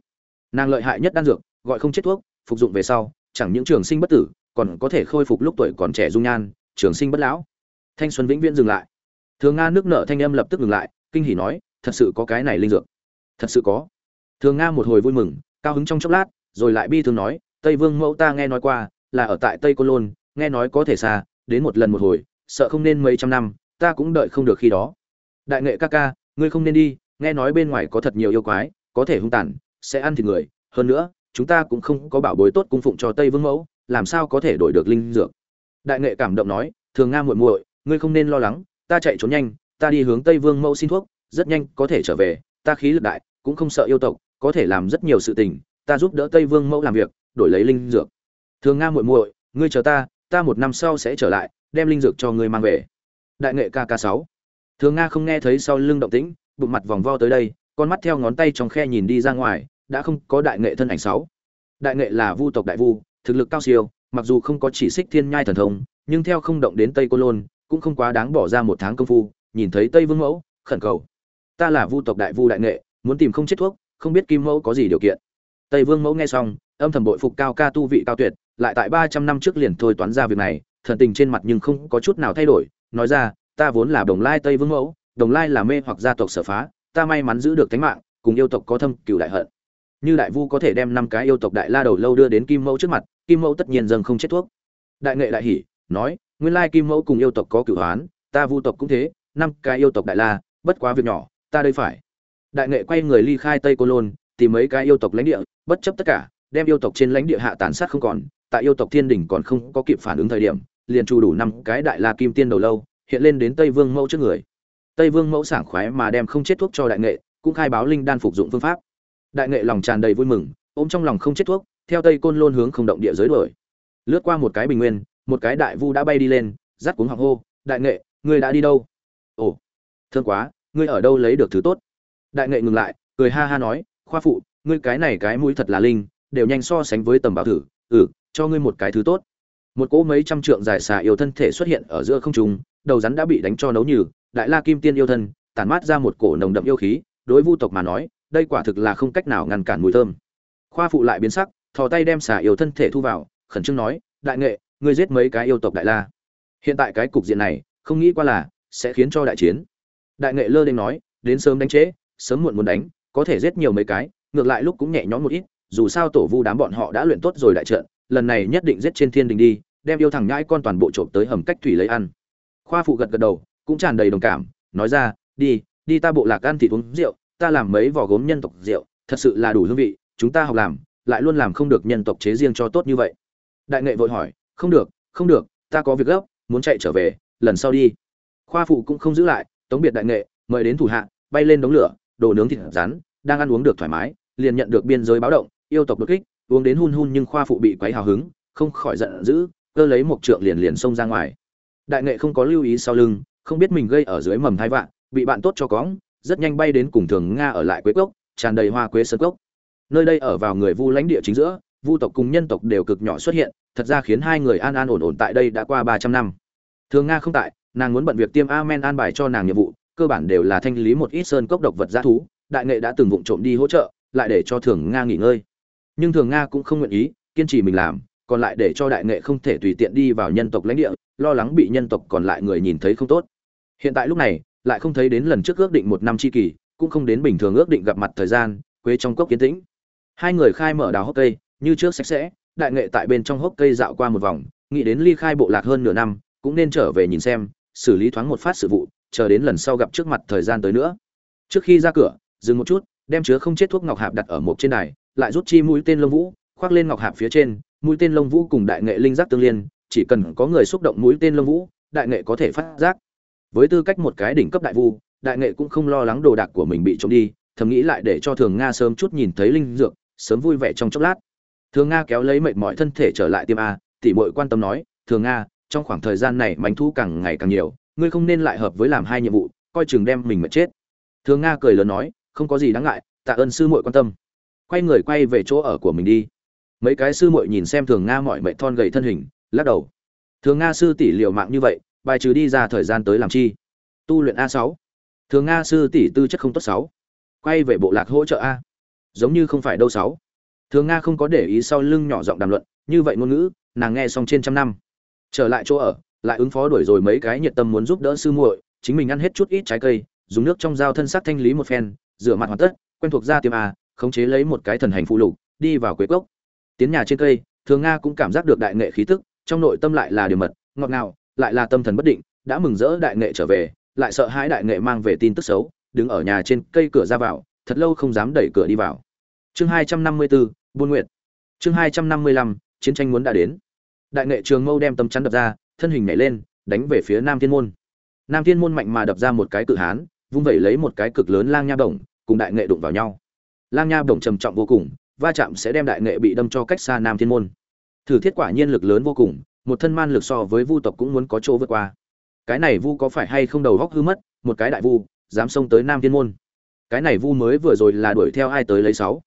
Nàng lợi hại nhất đan dược, gọi không chết thuốc, phục dụng về sau, chẳng những trường sinh bất tử, còn có thể khôi phục lúc tuổi còn trẻ dung nhan, trường sinh bất lão. Thanh xuân vĩnh viễn dừng lại. Thường nga nước nợ thanh âm lập tức ngừng lại, kinh hỉ nói, thật sự có cái này linh dược. Thật sự có. Thường nga một hồi vui mừng, cao hứng trong chốc lát, rồi lại bi thường nói, tây vương mẫu ta nghe nói qua, là ở tại tây côn lôn, nghe nói có thể xa, đến một lần một hồi, sợ không nên mấy trăm năm ta cũng đợi không được khi đó. Đại nghệ ca ca, ngươi không nên đi, nghe nói bên ngoài có thật nhiều yêu quái, có thể hung tàn, sẽ ăn thịt người. Hơn nữa, chúng ta cũng không có bảo bối tốt cung phụng cho tây vương mẫu, làm sao có thể đổi được linh dược? Đại nghệ cảm động nói, thường nga muội muội, ngươi không nên lo lắng, ta chạy trốn nhanh, ta đi hướng tây vương mẫu xin thuốc, rất nhanh có thể trở về, ta khí lực đại, cũng không sợ yêu tộc, có thể làm rất nhiều sự tình, ta giúp đỡ tây vương mẫu làm việc, đổi lấy linh dược. Thường nga muội muội, ngươi chờ ta ta một năm sau sẽ trở lại, đem linh dược cho ngươi mang về đại nghệ kk sáu. Thường nga không nghe thấy sau lưng động tĩnh, bụng mặt vòng vo tới đây, con mắt theo ngón tay trong khe nhìn đi ra ngoài, đã không có đại nghệ thân ảnh sáu. Đại nghệ là vu tộc đại vu, thực lực cao siêu, mặc dù không có chỉ xích thiên nhai thần thông, nhưng theo không động đến tây cô lôn, cũng không quá đáng bỏ ra một tháng công phu, nhìn thấy tây vương mẫu, khẩn cầu. Ta là vu tộc đại vu đại nghệ, muốn tìm không chết thuốc, không biết kim mẫu có gì điều kiện. Tây vương mẫu nghe xong, âm thầm bội phục cao ca tu vị cao tuyệt, lại tại ba trăm năm trước liền thôi toán ra việc này, thần tình trên mặt nhưng không có chút nào thay đổi nói ra, ta vốn là đồng lai tây vương mẫu, đồng lai là mê hoặc gia tộc sở phá, ta may mắn giữ được tính mạng, cùng yêu tộc có thâm cửu đại hận. Như đại vu có thể đem năm cái yêu tộc đại la đầu lâu đưa đến kim mẫu trước mặt, kim mẫu tất nhiên dâng không chết thuốc. Đại nghệ đại hỉ, nói, nguyên lai kim mẫu cùng yêu tộc có cửu hoán, ta vu tộc cũng thế, năm cái yêu tộc đại la, bất quá việc nhỏ, ta đây phải. Đại nghệ quay người ly khai tây cô lôn, tìm mấy cái yêu tộc lãnh địa, bất chấp tất cả, đem yêu tộc trên lãnh địa hạ tàn sát không còn, tại yêu tộc thiên đỉnh còn không có kịp phản ứng thời điểm liền chu đủ năm cái đại la kim tiên đầu lâu, hiện lên đến tây vương mẫu trước người. Tây vương mẫu sảng khoái mà đem không chết thuốc cho đại nghệ, cũng khai báo linh đan phục dụng phương pháp. Đại nghệ lòng tràn đầy vui mừng, ôm trong lòng không chết thuốc, theo tây côn lôn hướng không động địa giới đuổi. Lướt qua một cái bình nguyên, một cái đại vu đã bay đi lên rắt cuống hoàng hô, đại nghệ, ngươi đã đi đâu? Ồ, thương quá, ngươi ở đâu lấy được thứ tốt? Đại nghệ ngừng lại, cười ha ha nói, khoa phụ, ngươi cái này cái mũi thật là linh, đều nhanh so sánh với tầm bảo thử ừ cho ngươi một cái thứ tốt một cỗ mấy trăm trượng dài xà yêu thân thể xuất hiện ở giữa không trung, đầu rắn đã bị đánh cho nấu nhừ, đại la kim tiên yêu thân, tản mát ra một cổ nồng đậm yêu khí, đối vu tộc mà nói, đây quả thực là không cách nào ngăn cản mùi thơm. Khoa phụ lại biến sắc, thò tay đem xà yêu thân thể thu vào, khẩn trương nói, đại nghệ, ngươi giết mấy cái yêu tộc đại la? Hiện tại cái cục diện này, không nghĩ qua là sẽ khiến cho đại chiến. Đại nghệ lơ lên nói, đến sớm đánh trễ, sớm muộn muốn đánh, có thể giết nhiều mấy cái, ngược lại lúc cũng nhẹ nhõm một ít, dù sao tổ vu đám bọn họ đã luyện tốt rồi đại trận lần này nhất định giết trên thiên đình đi, đem yêu thằng nhãi con toàn bộ trộm tới hầm cách thủy lấy ăn. Khoa phụ gật gật đầu, cũng tràn đầy đồng cảm, nói ra, đi đi ta bộ lạc ăn thịt uống rượu, ta làm mấy vỏ gốm nhân tộc rượu, thật sự là đủ hương vị, chúng ta học làm, lại luôn làm không được nhân tộc chế riêng cho tốt như vậy. Đại nghệ vội hỏi, không được không được, ta có việc gấp, muốn chạy trở về, lần sau đi. Khoa phụ cũng không giữ lại, tống biệt đại nghệ, mời đến thủ hạ, bay lên đống lửa, đồ nướng thịt rắn đang ăn uống được thoải mái, liền nhận được biên giới báo động, yêu tộc đột kích uống đến hun hun nhưng khoa phụ bị quấy hào hứng, không khỏi giận dữ, cơ lấy một trượng liền liền xông ra ngoài. Đại nghệ không có lưu ý sau lưng, không biết mình gây ở dưới mầm thai vạn, bị bạn tốt cho cóng rất nhanh bay đến cùng thường nga ở lại quế cốc, tràn đầy hoa quế sơn cốc. Nơi đây ở vào người vu lãnh địa chính giữa, vu tộc cùng nhân tộc đều cực nhỏ xuất hiện, thật ra khiến hai người an an ổn ổn tại đây đã qua ba trăm năm. Thường nga không tại, nàng muốn bận việc tiêm amen an bài cho nàng nhiệm vụ, cơ bản đều là thanh lý một ít sơn cốc độc vật g thú, đại nghệ đã từng vụng trộm đi hỗ trợ, lại để cho thường nga nghỉ ngơi nhưng thường nga cũng không nguyện ý, kiên trì mình làm, còn lại để cho đại nghệ không thể tùy tiện đi vào nhân tộc lãnh địa, lo lắng bị nhân tộc còn lại người nhìn thấy không tốt. Hiện tại lúc này, lại không thấy đến lần trước ước định một năm chi kỳ, cũng không đến bình thường ước định gặp mặt thời gian, quế trong cốc kiến tĩnh. Hai người khai mở đào hốc cây, như trước sạch sẽ, đại nghệ tại bên trong hốc cây dạo qua một vòng, nghĩ đến ly khai bộ lạc hơn nửa năm, cũng nên trở về nhìn xem, xử lý thoáng một phát sự vụ, chờ đến lần sau gặp trước mặt thời gian tới nữa. Trước khi ra cửa, dừng một chút, đem chứa không chết thuốc ngọc hạp đặt ở một trên đài lại rút chi mũi tên lông vũ, khoác lên ngọc hạp phía trên, mũi tên lông vũ cùng đại nghệ linh giác tương liên, chỉ cần có người xúc động mũi tên lông vũ, đại nghệ có thể phát giác. Với tư cách một cái đỉnh cấp đại vu, đại nghệ cũng không lo lắng đồ đạc của mình bị trộm đi, thầm nghĩ lại để cho thường nga sớm chút nhìn thấy linh dược, sớm vui vẻ trong chốc lát. Thường nga kéo lấy mệt mỏi thân thể trở lại tiêm a, tỉ mội quan tâm nói, thường nga, trong khoảng thời gian này mánh thu càng ngày càng nhiều, ngươi không nên lại hợp với làm hai nhiệm vụ, coi chừng đem mình mệt chết. Thường nga cười lớn nói, không có gì đáng ngại, tạ ơn sư muội quan tâm quay người quay về chỗ ở của mình đi. Mấy cái sư muội nhìn xem thường nga mọi mệnh thon gầy thân hình, lắc đầu. Thường nga sư tỷ liều mạng như vậy, bài trừ đi ra thời gian tới làm chi? Tu luyện a sáu. Thường nga sư tỷ tư chất không tốt sáu. Quay về bộ lạc hỗ trợ a. Giống như không phải đâu sáu. Thường nga không có để ý sau lưng nhỏ giọng đàm luận, như vậy ngôn ngữ, nàng nghe xong trên trăm năm. Trở lại chỗ ở, lại ứng phó đuổi rồi mấy cái nhiệt tâm muốn giúp đỡ sư muội, chính mình ăn hết chút ít trái cây, dùng nước trong dao thân sắc thanh lý một phen, rửa mặt hoàn tất, quen thuộc ra tiêm a khống chế lấy một cái thần hành phụ lục, đi vào quế cốc. Tiến nhà trên cây, thường nga cũng cảm giác được đại nghệ khí tức, trong nội tâm lại là điều mật, ngọt ngào, lại là tâm thần bất định, đã mừng rỡ đại nghệ trở về, lại sợ hãi đại nghệ mang về tin tức xấu, đứng ở nhà trên cây cửa ra vào, thật lâu không dám đẩy cửa đi vào. Chương hai trăm năm mươi bốn buôn nguyện chương hai trăm năm mươi lăm, chiến tranh muốn đã đến. Đại nghệ trường mâu đem tâm chắn đập ra, thân hình nhảy lên, đánh về phía nam thiên môn. Nam thiên môn mạnh mà đập ra một cái cự hán, vung vẩy lấy một cái cực lớn lang nha bổng cùng đại nghệ đụng vào nhau lang nha bổng trầm trọng vô cùng, va chạm sẽ đem đại nghệ bị đâm cho cách xa nam thiên môn. Thử thiết quả nhiên lực lớn vô cùng, một thân man lực so với vu tộc cũng muốn có chỗ vượt qua. Cái này vu có phải hay không đầu góc hư mất, một cái đại vu, dám xông tới nam thiên môn. Cái này vu mới vừa rồi là đuổi theo ai tới lấy sáu.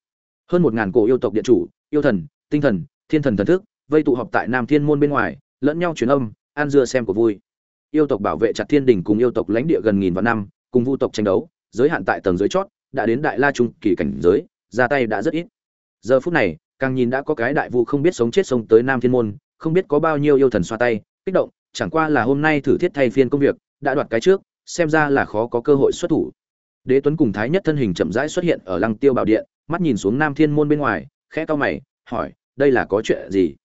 Hơn một ngàn cổ yêu tộc điện chủ, yêu thần, tinh thần, thiên thần thần thức, vây tụ họp tại nam thiên môn bên ngoài, lẫn nhau truyền âm an dưa xem của vui. Yêu tộc bảo vệ chặt thiên đình cùng yêu tộc lãnh địa gần nghìn vạn năm, cùng vu tộc tranh đấu, giới hạn tại tầng dưới chót đã đến đại la trung kỳ cảnh giới, ra tay đã rất ít. Giờ phút này, càng nhìn đã có cái đại vụ không biết sống chết sống tới nam thiên môn, không biết có bao nhiêu yêu thần xoa tay, kích động, chẳng qua là hôm nay thử thiết thay phiên công việc, đã đoạt cái trước, xem ra là khó có cơ hội xuất thủ. Đế tuấn cùng thái nhất thân hình chậm rãi xuất hiện ở lăng tiêu bảo điện, mắt nhìn xuống nam thiên môn bên ngoài, khẽ to mày, hỏi, đây là có chuyện gì?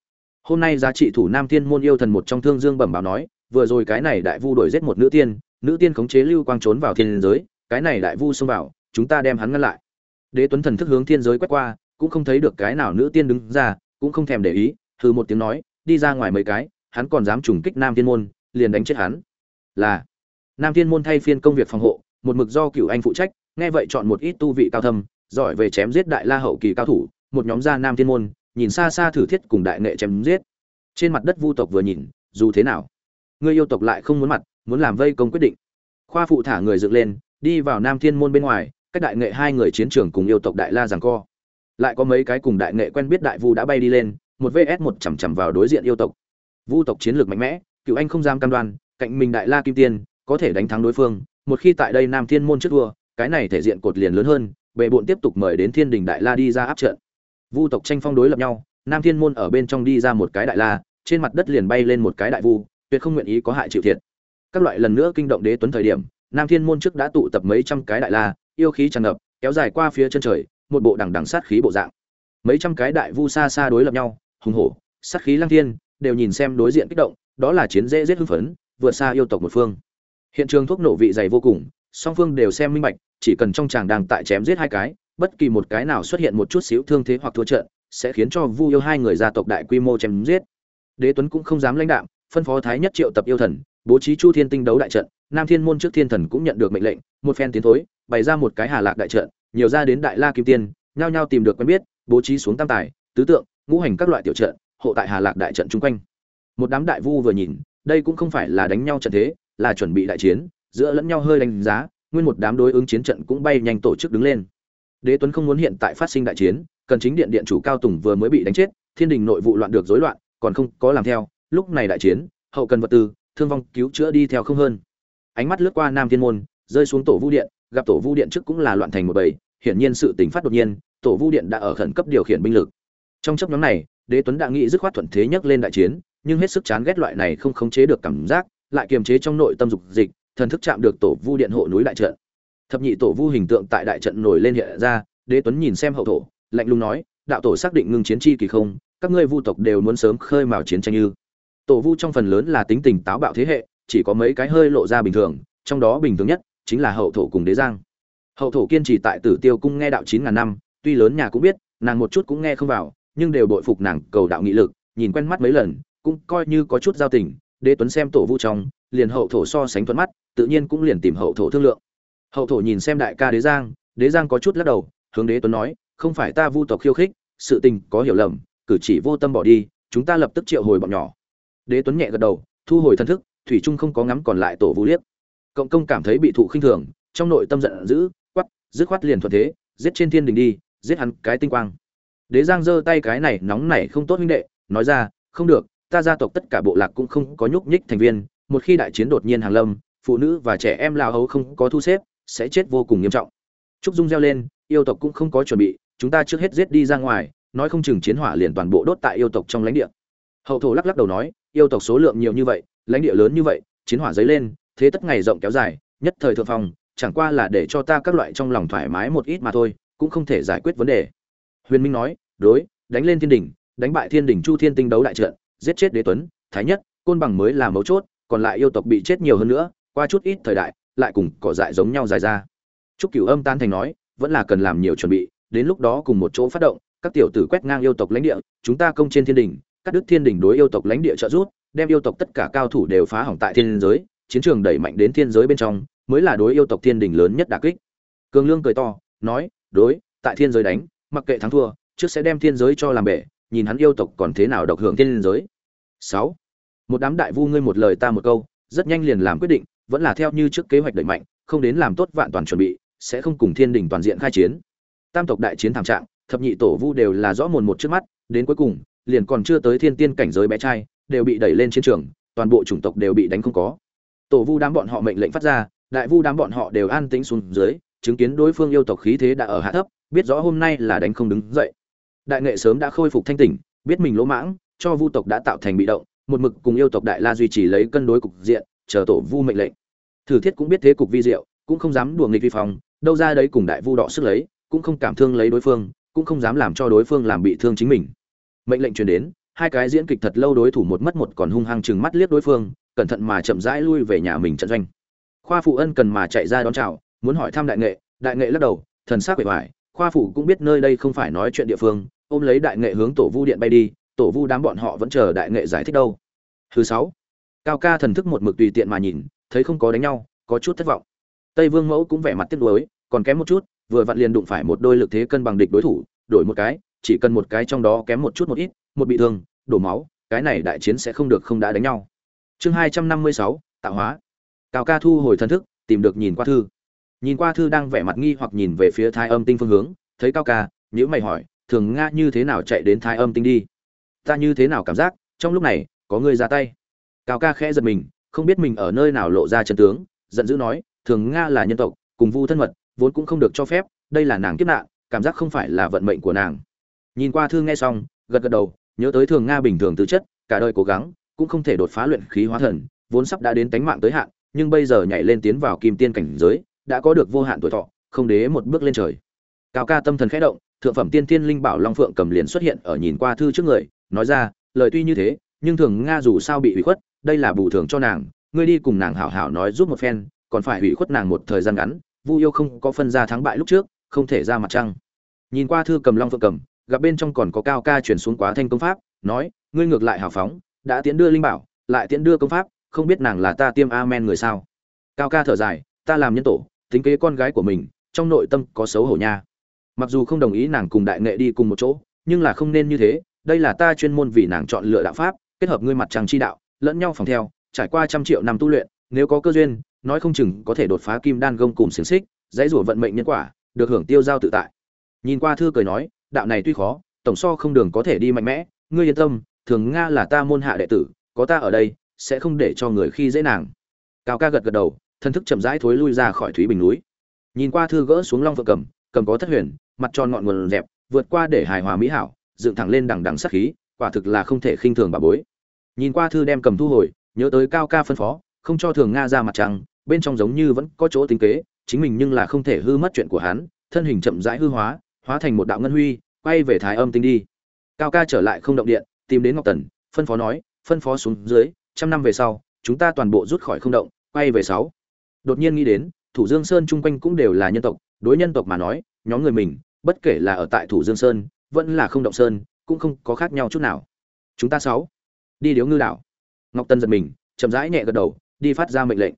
Hôm nay giá trị thủ nam thiên môn yêu thần một trong thương dương bẩm báo nói, vừa rồi cái này đại vu đuổi giết một nữ tiên nữ tiên khống chế lưu quang trốn vào thiên giới, cái này đại vu xông vào chúng ta đem hắn ngăn lại. Đế tuấn thần thức hướng thiên giới quét qua, cũng không thấy được cái nào nữ tiên đứng ra, cũng không thèm để ý thử một tiếng nói, đi ra ngoài mấy cái, hắn còn dám trùng kích nam thiên môn, liền đánh chết hắn. Là, nam thiên môn thay phiên công việc phòng hộ, một mực do cựu anh phụ trách, nghe vậy chọn một ít tu vị cao thâm, giỏi về chém giết đại la hậu kỳ cao thủ, một nhóm gia nam thiên môn, nhìn xa xa thử thiết cùng đại nghệ chém giết. Trên mặt đất vu tộc vừa nhìn, dù thế nào? Người yêu tộc lại không muốn mặt, muốn làm vây công quyết định. Khoa phụ thả người dựng lên, đi vào nam thiên môn bên ngoài cách đại nghệ hai người chiến trường cùng yêu tộc đại la giằng co. Lại có mấy cái cùng đại nghệ quen biết đại vu đã bay đi lên, một vs một chằm chằm vào đối diện yêu tộc. Vu tộc chiến lược mạnh mẽ, cựu anh không dám cam đoan, cạnh mình đại la kim tiên, có thể đánh thắng đối phương, một khi tại đây nam thiên môn trước vua cái này thể diện cột liền lớn hơn bệ bộn tiếp tục mời đến thiên đình đại la đi ra áp trận. Vu tộc tranh phong đối lập nhau, nam thiên môn ở bên trong đi ra một cái đại la, trên mặt đất liền bay lên một cái đại vu, tuyệt không nguyện ý có hại chịu thiệt. Các loại lần nữa kinh động đế tuấn thời điểm, nam thiên môn trước đã tụ tập mấy trăm cái đại la yêu khí tràn ngập, kéo dài qua phía chân trời, một bộ đằng đằng sát khí bộ dạng. Mấy trăm cái đại vu xa xa đối lập nhau, hùng hổ, sát khí lăng thiên, đều nhìn xem đối diện kích động, đó là chiến dễ giết hưng phấn, vượt xa yêu tộc một phương. Hiện trường thuốc nổ vị dày vô cùng, song phương đều xem minh bạch, chỉ cần trong chàng đang tại chém giết hai cái, bất kỳ một cái nào xuất hiện một chút xíu thương thế hoặc thua trận, sẽ khiến cho vu yêu hai người gia tộc đại quy mô chém giết. Đế tuấn cũng không dám lãnh đạm, phân phó thái nhất triệu tập yêu thần, bố trí chu thiên tinh đấu đại trận nam thiên môn trước thiên thần cũng nhận được mệnh lệnh, một phen tiến thối, bày ra một cái hà lạc đại trận, nhiều ra đến đại la kim tiên, nhao nhao tìm được quen biết, bố trí xuống tam tài, tứ tượng, ngũ hành các loại tiểu trận, hộ tại hà lạc đại trận chung quanh. Một đám đại vu vừa nhìn, đây cũng không phải là đánh nhau trận thế, là chuẩn bị đại chiến, giữa lẫn nhau hơi đánh giá, nguyên một đám đối ứng chiến trận cũng bay nhanh tổ chức đứng lên. Đế tuấn không muốn hiện tại phát sinh đại chiến, cần chính điện điện chủ cao tùng vừa mới bị đánh chết, thiên đình nội vụ loạn được rối loạn, còn không có làm theo, lúc này đại chiến, hậu cần vật tư, thương vong cứu chữa đi theo không hơn ánh mắt lướt qua nam thiên môn, rơi xuống tổ vu điện, gặp tổ vu điện trước cũng là loạn thành một bầy, hiển nhiên sự tình phát đột nhiên, tổ vu điện đã ở khẩn cấp điều khiển binh lực. Trong chấp nhóm này, đế tuấn đã nghĩ dứt khoát thuận thế nhấc lên đại chiến, nhưng hết sức chán ghét loại này không khống chế được cảm giác, lại kiềm chế trong nội tâm dục dịch, thần thức chạm được tổ vu điện hộ núi đại trận. Thập nhị tổ vu hình tượng tại đại trận nổi lên hiện ra, đế tuấn nhìn xem hậu thổ, lạnh lùng nói, đạo tổ xác định ngưng chiến chi kỳ không, các ngươi vu tộc đều muốn sớm khơi mào chiến tranh như tổ vu trong phần lớn là tính tình táo bạo thế hệ chỉ có mấy cái hơi lộ ra bình thường, trong đó bình thường nhất chính là hậu thổ cùng đế giang. Hậu thổ kiên trì tại tử tiêu cung nghe đạo chín ngàn năm, tuy lớn nhà cũng biết, nàng một chút cũng nghe không vào, nhưng đều bội phục nàng cầu đạo nghị lực, nhìn quen mắt mấy lần, cũng coi như có chút giao tình, đế tuấn xem tổ vu trong, liền hậu thổ so sánh thuận mắt, tự nhiên cũng liền tìm hậu thổ thương lượng. Hậu thổ nhìn xem đại ca đế giang đế giang có chút lắc đầu, hướng đế tuấn nói, không phải ta vu tộc khiêu khích, sự tình có hiểu lầm, cử chỉ vô tâm bỏ đi, chúng ta lập tức triệu hồi bọn nhỏ. Đế tuấn nhẹ gật đầu, thu hồi thân thức thủy trung không có ngắm còn lại tổ vu liếc. Cộng công cảm thấy bị thụ khinh thường, trong nội tâm giận dữ quắp dứt khoát liền thuận thế, giết trên thiên đình đi, giết hắn cái tinh quang. Đế giang giơ tay cái này nóng này không tốt huynh đệ, nói ra, không được, ta gia tộc tất cả bộ lạc cũng không có nhúc nhích thành viên, một khi đại chiến đột nhiên hàng lâm, phụ nữ và trẻ em lao hấu không có thu xếp, sẽ chết vô cùng nghiêm trọng. Trúc dung reo lên, yêu tộc cũng không có chuẩn bị, chúng ta trước hết giết đi ra ngoài, nói không chừng chiến hỏa liền toàn bộ đốt tại yêu tộc trong lãnh địa. Hậu thổ lắc lắc đầu nói, yêu tộc số lượng nhiều như vậy lãnh địa lớn như vậy, chiến hỏa dấy lên, thế tất ngày rộng kéo dài, nhất thời thượng phong, chẳng qua là để cho ta các loại trong lòng thoải mái một ít mà thôi, cũng không thể giải quyết vấn đề. Huyền minh nói, đối, đánh lên thiên đỉnh, đánh bại thiên đỉnh chu thiên tinh đấu đại trận, giết chết đế tuấn, thái nhất, côn bằng mới là mấu chốt, còn lại yêu tộc bị chết nhiều hơn nữa, qua chút ít thời đại, lại cùng cỏ dại giống nhau dài ra. Trúc cửu âm tan thành nói, vẫn là cần làm nhiều chuẩn bị, đến lúc đó cùng một chỗ phát động, các tiểu tử quét ngang yêu tộc lãnh địa, chúng ta công trên thiên đỉnh, cắt đứt thiên đỉnh đối yêu tộc lãnh địa trợ giúp đem yêu tộc tất cả cao thủ đều phá hỏng tại thiên giới, chiến trường đẩy mạnh đến thiên giới bên trong, mới là đối yêu tộc thiên đỉnh lớn nhất đả kích. Cường lương cười to, nói, đối, tại thiên giới đánh, mặc kệ thắng thua, trước sẽ đem thiên giới cho làm bể, nhìn hắn yêu tộc còn thế nào độc hưởng thiên giới. Sáu, một đám đại vu ngươi một lời ta một câu, rất nhanh liền làm quyết định, vẫn là theo như trước kế hoạch đẩy mạnh, không đến làm tốt vạn toàn chuẩn bị, sẽ không cùng thiên đình toàn diện khai chiến. Tam tộc đại chiến thảm trạng, thập nhị tổ vu đều là rõ mồn một trước mắt, đến cuối cùng, liền còn chưa tới thiên tiên cảnh giới bé trai đều bị đẩy lên chiến trường, toàn bộ chủng tộc đều bị đánh không có. Tổ vu đám bọn họ mệnh lệnh phát ra, đại vu đám bọn họ đều an tĩnh xuống dưới, chứng kiến đối phương yêu tộc khí thế đã ở hạ thấp, biết rõ hôm nay là đánh không đứng dậy. Đại nghệ sớm đã khôi phục thanh tỉnh, biết mình lỗ mãng, cho vu tộc đã tạo thành bị động, một mực cùng yêu tộc đại la duy trì lấy cân đối cục diện, chờ tổ vu mệnh lệnh. Thử thiết cũng biết thế cục vi diệu, cũng không dám đùa nghịch vi phòng, đâu ra đấy cùng đại vu đọ sức lấy, cũng không cảm thương lấy đối phương, cũng không dám làm cho đối phương làm bị thương chính mình. Mệnh lệnh truyền đến hai cái diễn kịch thật lâu đối thủ một mất một còn hung hăng chừng mắt liếc đối phương, cẩn thận mà chậm rãi lui về nhà mình trận doanh. Khoa phụ ân cần mà chạy ra đón chào, muốn hỏi thăm đại nghệ đại nghệ lắc đầu, thần sắc vẻ vải khoa phụ cũng biết nơi đây không phải nói chuyện địa phương, ôm lấy đại nghệ hướng tổ vu điện bay đi, tổ vu đám bọn họ vẫn chờ đại nghệ giải thích đâu. Thứ sáu, cao ca thần thức một mực tùy tiện mà nhìn, thấy không có đánh nhau, có chút thất vọng. Tây vương mẫu cũng vẻ mặt tiếc nuối, còn kém một chút, vừa vặn liền đụng phải một đôi lực thế cân bằng địch đối thủ, đổi một cái, chỉ cần một cái trong đó kém một chút một ít, một bị thương đổ máu, cái này đại chiến sẽ không được không đã đánh nhau. Chương hai trăm năm mươi sáu, tạo hóa. Cao ca thu hồi thần thức, tìm được nhìn qua thư. Nhìn qua thư đang vẻ mặt nghi hoặc nhìn về phía thái âm tinh phương hướng, thấy cao ca nhữ mày hỏi, thường nga như thế nào chạy đến thái âm tinh đi? Ta như thế nào cảm giác, trong lúc này, có người ra tay? Cao ca khẽ giật mình, không biết mình ở nơi nào lộ ra chân tướng, giận dữ nói, thường nga là nhân tộc, cùng vu thân mật, vốn cũng không được cho phép, đây là nàng kiếp nạn, cảm giác không phải là vận mệnh của nàng. Nhìn qua thư nghe xong, gật gật đầu nhớ tới thường nga bình thường tư chất, cả đời cố gắng, cũng không thể đột phá luyện khí hóa thần, vốn sắp đã đến tánh mạng tới hạn, nhưng bây giờ nhảy lên tiến vào kim tiên cảnh giới, đã có được vô hạn tuổi thọ, không đế một bước lên trời. Cao ca tâm thần khẽ động, thượng phẩm tiên tiên linh bảo long phượng cầm liền xuất hiện ở nhìn qua thư trước người, nói ra, lời tuy như thế, nhưng thường nga dù sao bị hủy khuất, đây là bù thường cho nàng, ngươi đi cùng nàng hảo hảo nói giúp một phen, còn phải hủy khuất nàng một thời gian ngắn, vu yêu không có phân ra thắng bại lúc trước, không thể ra mặt trăng. Nhìn qua thư cầm long phượng cầm gặp bên trong còn có cao ca chuyển xuống quá thanh công pháp, nói, ngươi ngược lại hào phóng, đã tiễn đưa linh bảo, lại tiễn đưa công pháp, không biết nàng là ta tiêm amen người sao? Cao ca thở dài, ta làm nhân tổ, tính kế con gái của mình, trong nội tâm có xấu hổ nha. Mặc dù không đồng ý nàng cùng đại nghệ đi cùng một chỗ, nhưng là không nên như thế, đây là ta chuyên môn vì nàng chọn lựa đạo pháp, kết hợp ngươi mặt trăng chi đạo, lẫn nhau phòng theo, trải qua trăm triệu năm tu luyện, nếu có cơ duyên, nói không chừng có thể đột phá kim đan gông cùng xiềng xích, dãy rủa vận mệnh nhân quả, được hưởng tiêu giao tự tại. Nhìn qua thư cười nói đạo này tuy khó, tổng so không đường có thể đi mạnh mẽ. Ngươi yên tâm, thường nga là ta môn hạ đệ tử, có ta ở đây, sẽ không để cho người khi dễ nàng. Cao ca gật gật đầu, thân thức chậm rãi thối lui ra khỏi thúy bình núi. Nhìn qua thư gỡ xuống long phượng cầm cầm có thất huyền, mặt tròn ngọn nguồn dẹp, vượt qua để hài hòa mỹ hảo, dựng thẳng lên đằng đằng sắc khí, quả thực là không thể khinh thường bà bối. Nhìn qua thư đem cầm thu hồi, nhớ tới cao ca phân phó, không cho thường nga ra mặt trăng, bên trong giống như vẫn có chỗ tính kế, chính mình nhưng là không thể hư mất chuyện của hắn, thân hình chậm rãi hư hóa hóa thành một đạo ngân huy, quay về thái âm tinh đi. Cao ca trở lại không động điện, tìm đến ngọc tần, phân phó nói, phân phó xuống dưới, trăm năm về sau, chúng ta toàn bộ rút khỏi không động, quay về sáu. Đột nhiên nghĩ đến, thủ dương sơn chung quanh cũng đều là nhân tộc, đối nhân tộc mà nói, nhóm người mình, bất kể là ở tại thủ dương sơn, vẫn là không động sơn, cũng không có khác nhau chút nào. Chúng ta sáu. Đi điếu ngư đảo. Ngọc tân giật mình, chậm rãi nhẹ gật đầu, đi phát ra mệnh lệnh.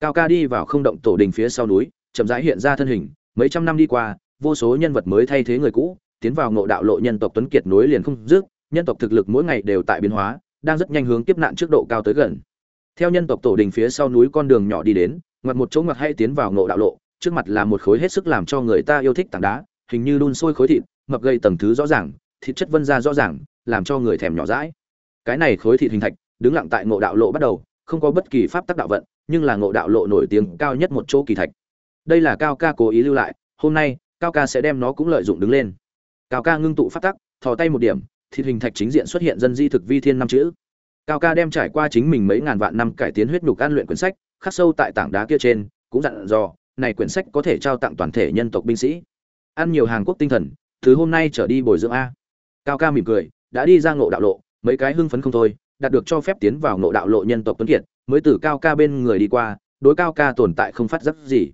Cao ca đi vào không động tổ đình phía sau núi, chậm rãi hiện ra thân hình, mấy trăm năm đi qua vô số nhân vật mới thay thế người cũ, tiến vào ngộ đạo lộ nhân tộc tuấn kiệt nối liền không dứt, nhân tộc thực lực mỗi ngày đều tại biến hóa, đang rất nhanh hướng tiếp nạn trước độ cao tới gần. Theo nhân tộc tổ đình phía sau núi con đường nhỏ đi đến, ngoặt một chỗ ngoặt hay tiến vào ngộ đạo lộ, trước mặt là một khối hết sức làm cho người ta yêu thích tảng đá, hình như đun sôi khối thịt, mập gây tầng thứ rõ ràng, thịt chất vân ra rõ ràng, làm cho người thèm nhỏ rãi cái này khối thịt hình thạch, đứng lặng tại ngộ đạo lộ bắt đầu, không có bất kỳ pháp tắc đạo vận, nhưng là ngộ đạo lộ nổi tiếng cao nhất một chỗ kỳ thạch. Đây là cao ca cố ý lưu lại, hôm nay cao ca sẽ đem nó cũng lợi dụng đứng lên. Cao ca ngưng tụ phát tắc, thò tay một điểm, thịt hình thạch chính diện xuất hiện dân di thực vi thiên năm chữ. Cao ca đem trải qua chính mình mấy ngàn vạn năm cải tiến huyết nhục an luyện quyển sách, khắc sâu tại tảng đá kia trên, cũng dặn dò, này quyển sách có thể trao tặng toàn thể nhân tộc binh sĩ. Ăn nhiều hàng quốc tinh thần thứ hôm nay trở đi bồi dưỡng a. Cao ca mỉm cười, đã đi ra ngộ đạo lộ, mấy cái hưng phấn không thôi, đạt được cho phép tiến vào ngộ đạo lộ nhân tộc tuấn kiệt, mới từ cao ca bên người đi qua, đối cao ca tồn tại không phát giác gì.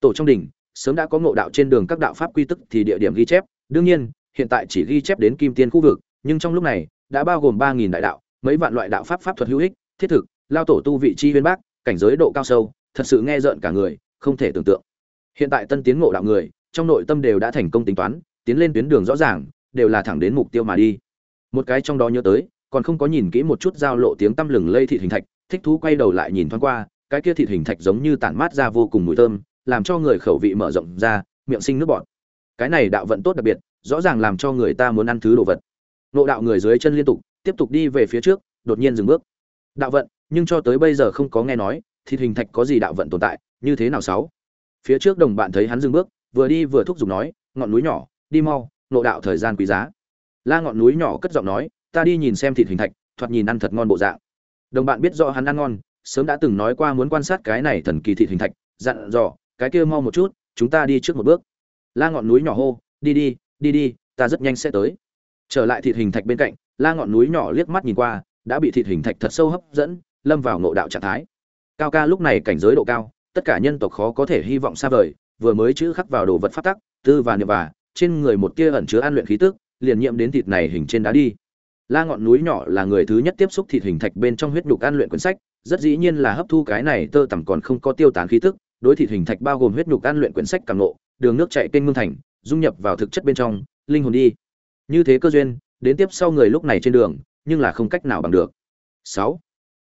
Tổ trong đỉnh sớm đã có ngộ đạo trên đường các đạo pháp quy tức thì địa điểm ghi chép. Đương nhiên, hiện tại chỉ ghi chép đến kim tiên khu vực, nhưng trong lúc này, đã bao gồm ba nghìn đại đạo, mấy vạn loại đạo pháp pháp thuật hữu ích, thiết thực, lao tổ tu vị chi viên bác, cảnh giới độ cao sâu, thật sự nghe rợn cả người, không thể tưởng tượng. Hiện tại tân tiến ngộ đạo người, trong nội tâm đều đã thành công tính toán, tiến lên tuyến đường rõ ràng, đều là thẳng đến mục tiêu mà đi. Một cái trong đó nhớ tới, còn không có nhìn kỹ một chút giao lộ tiếng tăm lừng lây thịt hình thạch, thích thú quay đầu lại nhìn thoáng qua, cái kia thịt hình thạch giống như tản mát ra vô cùng mùi thơm làm cho người khẩu vị mở rộng ra, miệng sinh nước bọt. Cái này đạo vận tốt đặc biệt, rõ ràng làm cho người ta muốn ăn thứ đồ vật. Nộ đạo người dưới chân liên tục, tiếp tục đi về phía trước, đột nhiên dừng bước. Đạo vận, nhưng cho tới bây giờ không có nghe nói thịt hình thạch có gì đạo vận tồn tại, như thế nào sáu? Phía trước đồng bạn thấy hắn dừng bước, vừa đi vừa thúc giục nói, ngọn núi nhỏ, đi mau nộ đạo thời gian quý giá. La ngọn núi nhỏ cất giọng nói, ta đi nhìn xem thịt hình thạch, thoạt nhìn ăn thật ngon bộ dạng. Đồng bạn biết rõ hắn ăn ngon, sớm đã từng nói qua muốn quan sát cái này thần kỳ thịt hình thạch, dặn dò cái kia mau một chút, chúng ta đi trước một bước. La ngọn núi nhỏ hô, đi đi đi đi, ta rất nhanh sẽ tới. Trở lại thịt hình thạch bên cạnh, la ngọn núi nhỏ liếc mắt nhìn qua, đã bị thịt hình thạch thật sâu hấp dẫn, lâm vào ngộ đạo trạng thái. Cao ca lúc này cảnh giới độ cao, tất cả nhân tộc khó có thể hy vọng xa vời, vừa mới chữ khắc vào đồ vật phát tắc, tư và niệm và, trên người một tia ẩn chứa an luyện khí tức, liền nhiễm đến thịt này hình trên đá đi. La ngọn núi nhỏ là người thứ nhất tiếp xúc thịt hình thạch bên trong huyết đục an luyện quyển sách, rất dĩ nhiên là hấp thu cái này tơ tằm còn không có tiêu tán khí tức đối thịt hình thạch bao gồm huyết nhục an luyện quyển sách càng ngộ, đường nước chảy kênh ngưng thành, dung nhập vào thực chất bên trong, linh hồn đi. Như thế cơ duyên, đến tiếp sau người lúc này trên đường, nhưng là không cách nào bằng được. 6.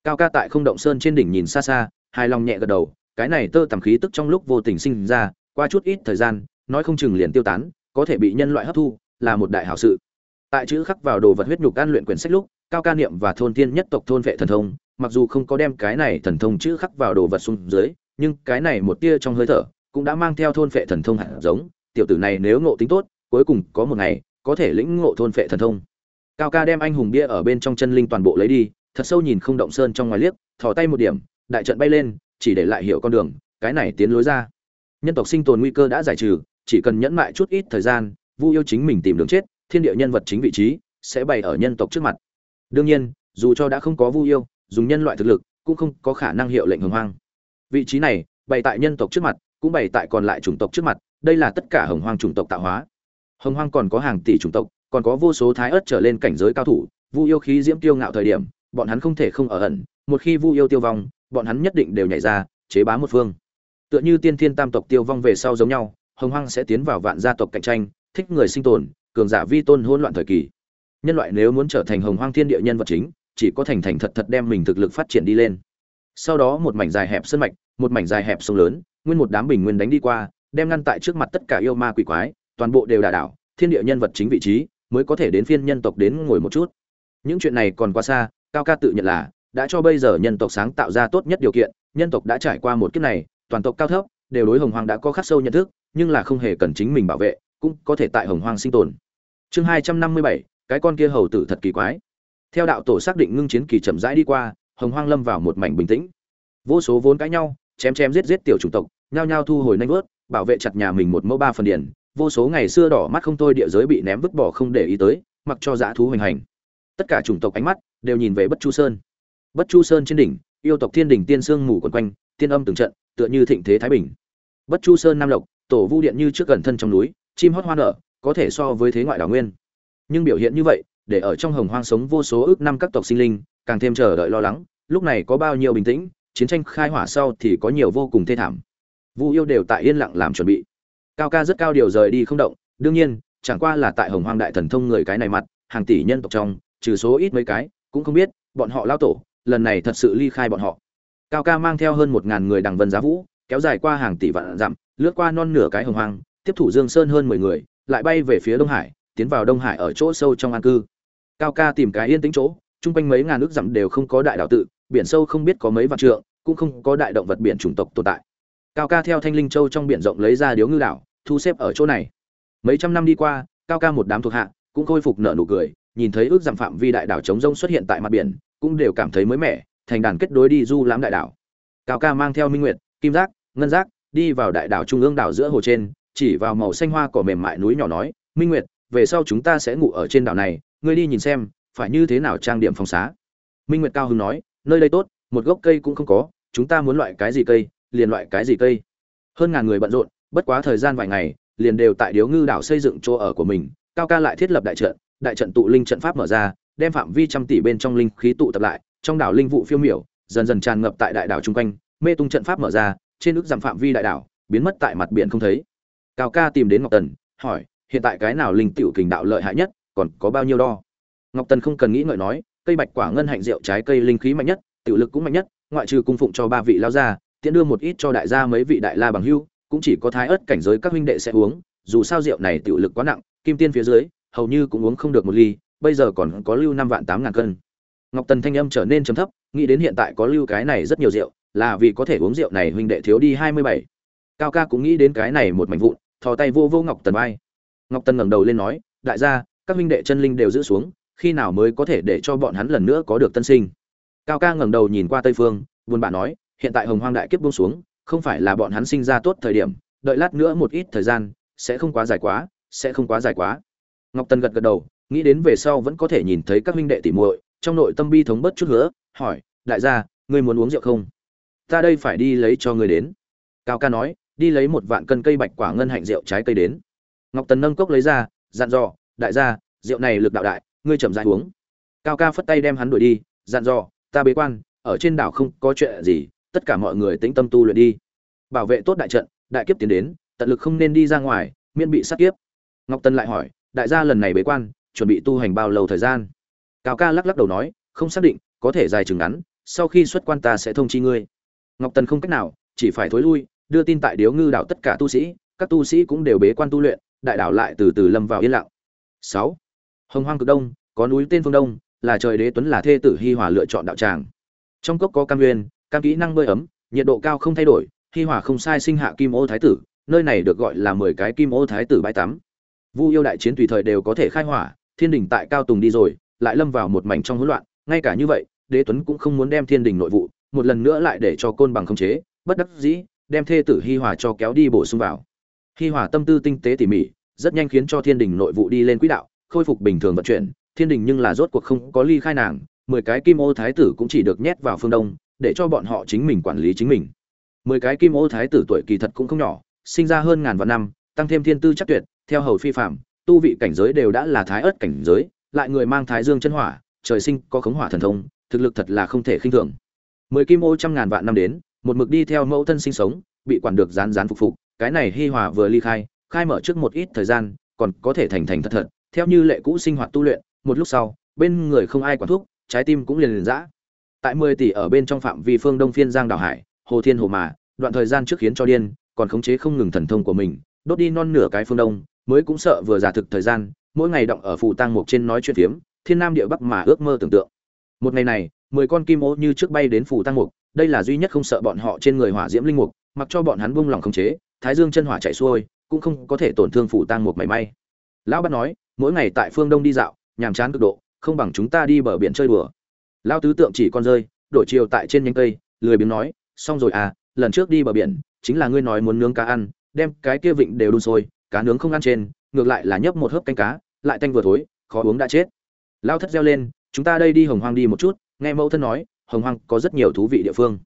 Cao ca tại không động sơn trên đỉnh nhìn xa xa, hài lòng nhẹ gật đầu, cái này tơ tầm khí tức trong lúc vô tình sinh ra, qua chút ít thời gian, nói không chừng liền tiêu tán, có thể bị nhân loại hấp thu, là một đại hảo sự. Tại chữ khắc vào đồ vật huyết nhục an luyện quyển sách lúc, cao ca niệm và thôn tiên nhất tộc thôn vệ thần thông, mặc dù không có đem cái này thần thông chữ khắc vào đồ vật xuống dưới, nhưng cái này một tia trong hơi thở cũng đã mang theo thôn phệ thần thông hạt giống. Tiểu tử này nếu ngộ tính tốt, cuối cùng có một ngày, có thể lĩnh ngộ thôn phệ thần thông. Cao ca đem anh hùng bia ở bên trong chân linh toàn bộ lấy đi, thật sâu nhìn không động sơn trong ngoài liếc, thò tay một điểm, đại trận bay lên, chỉ để lại hiểu con đường, cái này tiến lối ra. Nhân tộc sinh tồn nguy cơ đã giải trừ, chỉ cần nhẫn mại chút ít thời gian, vu yêu chính mình tìm đường chết, thiên địa nhân vật chính vị trí sẽ bày ở nhân tộc trước mặt. Đương nhiên, dù cho đã không có vu yêu, dùng nhân loại thực lực, cũng không có khả năng hiệu lệnh hồng hoang vị trí này bày tại nhân tộc trước mặt, cũng bày tại còn lại chủng tộc trước mặt, đây là tất cả hồng hoang chủng tộc tạo hóa. Hồng hoang còn có hàng tỷ chủng tộc, còn có vô số thái ớt trở lên cảnh giới cao thủ, vu yêu khí diễm tiêu ngạo thời điểm, bọn hắn không thể không ở ẩn, một khi vu yêu tiêu vong, bọn hắn nhất định đều nhảy ra, chế bá một phương. Tựa như tiên thiên tam tộc tiêu vong về sau giống nhau, hồng hoang sẽ tiến vào vạn gia tộc cạnh tranh, thích người sinh tồn, cường giả vi tôn hỗn loạn thời kỳ. Nhân loại nếu muốn trở thành hồng hoang thiên địa nhân vật chính, chỉ có thành thành thật thật đem mình thực lực phát triển đi lên sau đó một mảnh dài hẹp sân mạch, một mảnh dài hẹp sông lớn, nguyên một đám bình nguyên đánh đi qua, đem ngăn tại trước mặt tất cả yêu ma quỷ quái, toàn bộ đều đả đảo, thiên địa nhân vật chính vị trí mới có thể đến phiên nhân tộc đến ngồi một chút. Những chuyện này còn quá xa, cao ca tự nhận là đã cho bây giờ nhân tộc sáng tạo ra tốt nhất điều kiện, nhân tộc đã trải qua một kiếp này, toàn tộc cao thấp, đều đối hồng hoàng đã có khắc sâu nhận thức, nhưng là không hề cần chính mình bảo vệ, cũng có thể tại hồng hoàng sinh tồn. Chương hai trăm năm mươi bảy, cái con kia hầu tử thật kỳ quái. Theo đạo tổ xác định ngưng chiến kỳ chậm rãi đi qua hồng hoang lâm vào một mảnh bình tĩnh. Vô số vốn cãi nhau, chém chém giết giết tiểu chủng tộc, nhao nhao thu hồi nanh vớt, bảo vệ chặt nhà mình một mẫu ba phần điển. Vô số ngày xưa đỏ mắt không thôi địa giới bị ném vứt bỏ không để ý tới, mặc cho dã thú hoành hành. Tất cả chủng tộc ánh mắt đều nhìn về bất chu sơn. Bất chu sơn trên đỉnh, yêu tộc thiên đỉnh tiên sương mù quần quanh, tiên âm từng trận, tựa như thịnh thế thái bình. Bất chu sơn nam lộc, tổ vu điện như trước gần thân trong núi, chim hót hoa nở, có thể so với thế ngoại đảo nguyên. Nhưng biểu hiện như vậy, để ở trong hồng hoang sống vô số ước năm các tộc sinh linh, càng thêm chờ đợi lo lắng lúc này có bao nhiêu bình tĩnh, chiến tranh khai hỏa sau thì có nhiều vô cùng thê thảm. Vu yêu đều tại yên lặng làm chuẩn bị. Cao ca rất cao điều rời đi không động, đương nhiên, chẳng qua là tại hồng hoang đại thần thông người cái này mặt, hàng tỷ nhân tộc trong, trừ số ít mấy cái, cũng không biết, bọn họ lao tổ, lần này thật sự ly khai bọn họ. Cao ca mang theo hơn một ngàn người đằng vân giá vũ, kéo dài qua hàng tỷ vạn dặm, lướt qua non nửa cái hồng hoang, tiếp thủ dương sơn hơn mười người, lại bay về phía đông hải, tiến vào đông hải ở chỗ sâu trong an cư. Cao ca tìm cái yên tĩnh chỗ, chung quanh mấy ngàn nước dặm đều không có đại đạo tự biển sâu không biết có mấy vạn trượng, cũng không có đại động vật biển chủng tộc tồn tại. Cao ca theo thanh linh châu trong biển rộng lấy ra điếu ngư đảo, thu xếp ở chỗ này. Mấy trăm năm đi qua, cao ca một đám thuộc hạ cũng khôi phục nợ nụ cười, nhìn thấy ước giảm phạm vi đại đảo chống rông xuất hiện tại mặt biển, cũng đều cảm thấy mới mẻ, thành đàn kết đối đi du lãm đại đảo. Cao ca mang theo minh nguyệt, kim giác, ngân giác, đi vào đại đảo trung ương đảo giữa hồ trên, chỉ vào màu xanh hoa cỏ mềm mại núi nhỏ nói, minh nguyệt, về sau chúng ta sẽ ngủ ở trên đảo này, ngươi đi nhìn xem, phải như thế nào trang điểm phòng xá? Minh nguyệt cao hứng nói nơi đây tốt, một gốc cây cũng không có, chúng ta muốn loại cái gì cây, liền loại cái gì cây. Hơn ngàn người bận rộn, bất quá thời gian vài ngày, liền đều tại điếu ngư đảo xây dựng chỗ ở của mình, cao ca lại thiết lập đại trận đại trận tụ linh trận pháp mở ra, đem phạm vi trăm tỷ bên trong linh khí tụ tập lại, trong đảo linh vụ phiêu miểu, dần dần tràn ngập tại đại đảo chung quanh, mê tung trận pháp mở ra, trên ước giảm phạm vi đại đảo, biến mất tại mặt biển không thấy. Cao ca tìm đến ngọc tần, hỏi, hiện tại cái nào linh tiểu kình đạo lợi hại nhất, còn có bao nhiêu đo? Ngọc tần không cần nghĩ ngợi nói cây bạch quả ngân hạnh rượu trái cây linh khí mạnh nhất, tiểu lực cũng mạnh nhất, ngoại trừ cung phụng cho ba vị lao gia, tiễn đưa một ít cho đại gia mấy vị đại la bằng hưu, cũng chỉ có thái ớt cảnh giới các huynh đệ sẽ uống, dù sao rượu này tiểu lực quá nặng, kim tiên phía dưới, hầu như cũng uống không được một ly, bây giờ còn có lưu năm vạn tám ngàn cân. Ngọc tần thanh âm trở nên trầm thấp, nghĩ đến hiện tại có lưu cái này rất nhiều rượu, là vì có thể uống rượu này huynh đệ thiếu đi hai mươi bảy. Cao ca cũng nghĩ đến cái này một mảnh vụn, thò tay vô vô ngọc tần vai. Ngọc tần ngẩng đầu lên nói, đại gia, các huynh đệ chân linh đều giữ xuống khi nào mới có thể để cho bọn hắn lần nữa có được tân sinh? Cao ca ngẩng đầu nhìn qua tây phương, buồn bã nói, hiện tại hồng hoang đại kiếp buông xuống, không phải là bọn hắn sinh ra tốt thời điểm, đợi lát nữa một ít thời gian, sẽ không quá dài quá, sẽ không quá dài quá. Ngọc tần gật gật đầu, nghĩ đến về sau vẫn có thể nhìn thấy các huynh đệ tỉ muội, trong nội tâm bi thống bất chút nữa hỏi, đại gia, ngươi muốn uống rượu không? Ta đây phải đi lấy cho ngươi đến. Cao ca nói, đi lấy một vạn cân cây bạch quả ngân hạnh rượu trái cây đến. Ngọc tần nâng cốc lấy ra, dặn dò, đại gia, rượu này lực đạo đại ngươi chậm rãi uống. Cao ca phất tay đem hắn đuổi đi, dặn dò, ta bế quan, ở trên đảo không có chuyện gì, tất cả mọi người tĩnh tâm tu luyện đi. Bảo vệ tốt đại trận, đại kiếp tiến đến, tận lực không nên đi ra ngoài, miễn bị sát kiếp. Ngọc tân lại hỏi, đại gia lần này bế quan, chuẩn bị tu hành bao lâu thời gian? Cao ca lắc lắc đầu nói, không xác định, có thể dài chừng ngắn, sau khi xuất quan ta sẽ thông chi ngươi. Ngọc tần không cách nào, chỉ phải thối lui, đưa tin tại điếu ngư đảo tất cả tu sĩ, các tu sĩ cũng đều bế quan tu luyện, đại đảo lại từ từ lâm vào yên lặng. Sáu hồng hoang cực đông, có núi tên phương đông, là trời đế tuấn là thê tử hi hòa lựa chọn đạo tràng. Trong cốc có cam nguyên, cam kỹ năng bơi ấm, nhiệt độ cao không thay đổi, hi hòa không sai sinh hạ kim ô thái tử, nơi này được gọi là mười cái kim ô thái tử bãi tắm. Vu yêu đại chiến tùy thời đều có thể khai hỏa, thiên đình tại cao tùng đi rồi, lại lâm vào một mảnh trong hỗn loạn, ngay cả như vậy, đế tuấn cũng không muốn đem thiên đình nội vụ, một lần nữa lại để cho côn bằng khống chế, bất đắc dĩ, đem thê tử hi hòa cho kéo đi bổ sung vào. Hi hòa tâm tư tinh tế tỉ mỉ, rất nhanh khiến cho thiên đình nội vụ đi lên quỹ đạo khôi phục bình thường vận chuyển, thiên đình nhưng là rốt cuộc không có ly khai nàng, mười cái kim ô thái tử cũng chỉ được nhét vào phương đông, để cho bọn họ chính mình quản lý chính mình. Mười cái kim ô thái tử tuổi kỳ thật cũng không nhỏ, sinh ra hơn ngàn vạn năm, tăng thêm thiên tư chắc tuyệt, theo hầu phi phạm, tu vị cảnh giới đều đã là thái ớt cảnh giới, lại người mang thái dương chân hỏa, trời sinh có khống hỏa thần thông, thực lực thật là không thể khinh thường. Mười kim ô trăm ngàn vạn năm đến, một mực đi theo mẫu thân sinh sống, bị quản được rán rán phục phục, cái này hi hòa vừa ly khai khai mở trước một ít thời gian, còn có thể thành thành thật thật theo như lệ cũ sinh hoạt tu luyện, một lúc sau, bên người không ai quản thuốc trái tim cũng liền liền dã. Tại mười tỷ ở bên trong phạm vi phương đông phiên giang đảo hải, hồ thiên hồ mà, đoạn thời gian trước khiến cho điên, còn khống chế không ngừng thần thông của mình, đốt đi non nửa cái phương đông, mới cũng sợ vừa giả thực thời gian, mỗi ngày động ở phù tang mục trên nói chuyện phiếm, thiên nam địa bắc mà ước mơ tưởng tượng. Một ngày này, mười con kim ô như trước bay đến phù tang mục, đây là duy nhất không sợ bọn họ trên người hỏa diễm linh mục, mặc cho bọn hắn buông lỏng khống chế, thái dương chân hỏa chạy xuôi, cũng không có thể tổn thương phù tang mục mảy may. Lão bắt nói mỗi ngày tại phương đông đi dạo, nhàm chán cực độ, không bằng chúng ta đi bờ biển chơi đùa. Lão tứ tượng chỉ con rơi đổi chiều tại trên nhánh cây, lười biếng nói, xong rồi à lần trước đi bờ biển, chính là ngươi nói muốn nướng cá ăn, đem cái kia vịnh đều đun sôi, cá nướng không ăn trên, ngược lại là nhấp một hớp canh cá, lại tanh vừa thối, khó uống đã chết. Lao thất reo lên, chúng ta đây đi hồng hoang đi một chút. Nghe mẫu thân nói, hồng hoang có rất nhiều thú vị địa phương.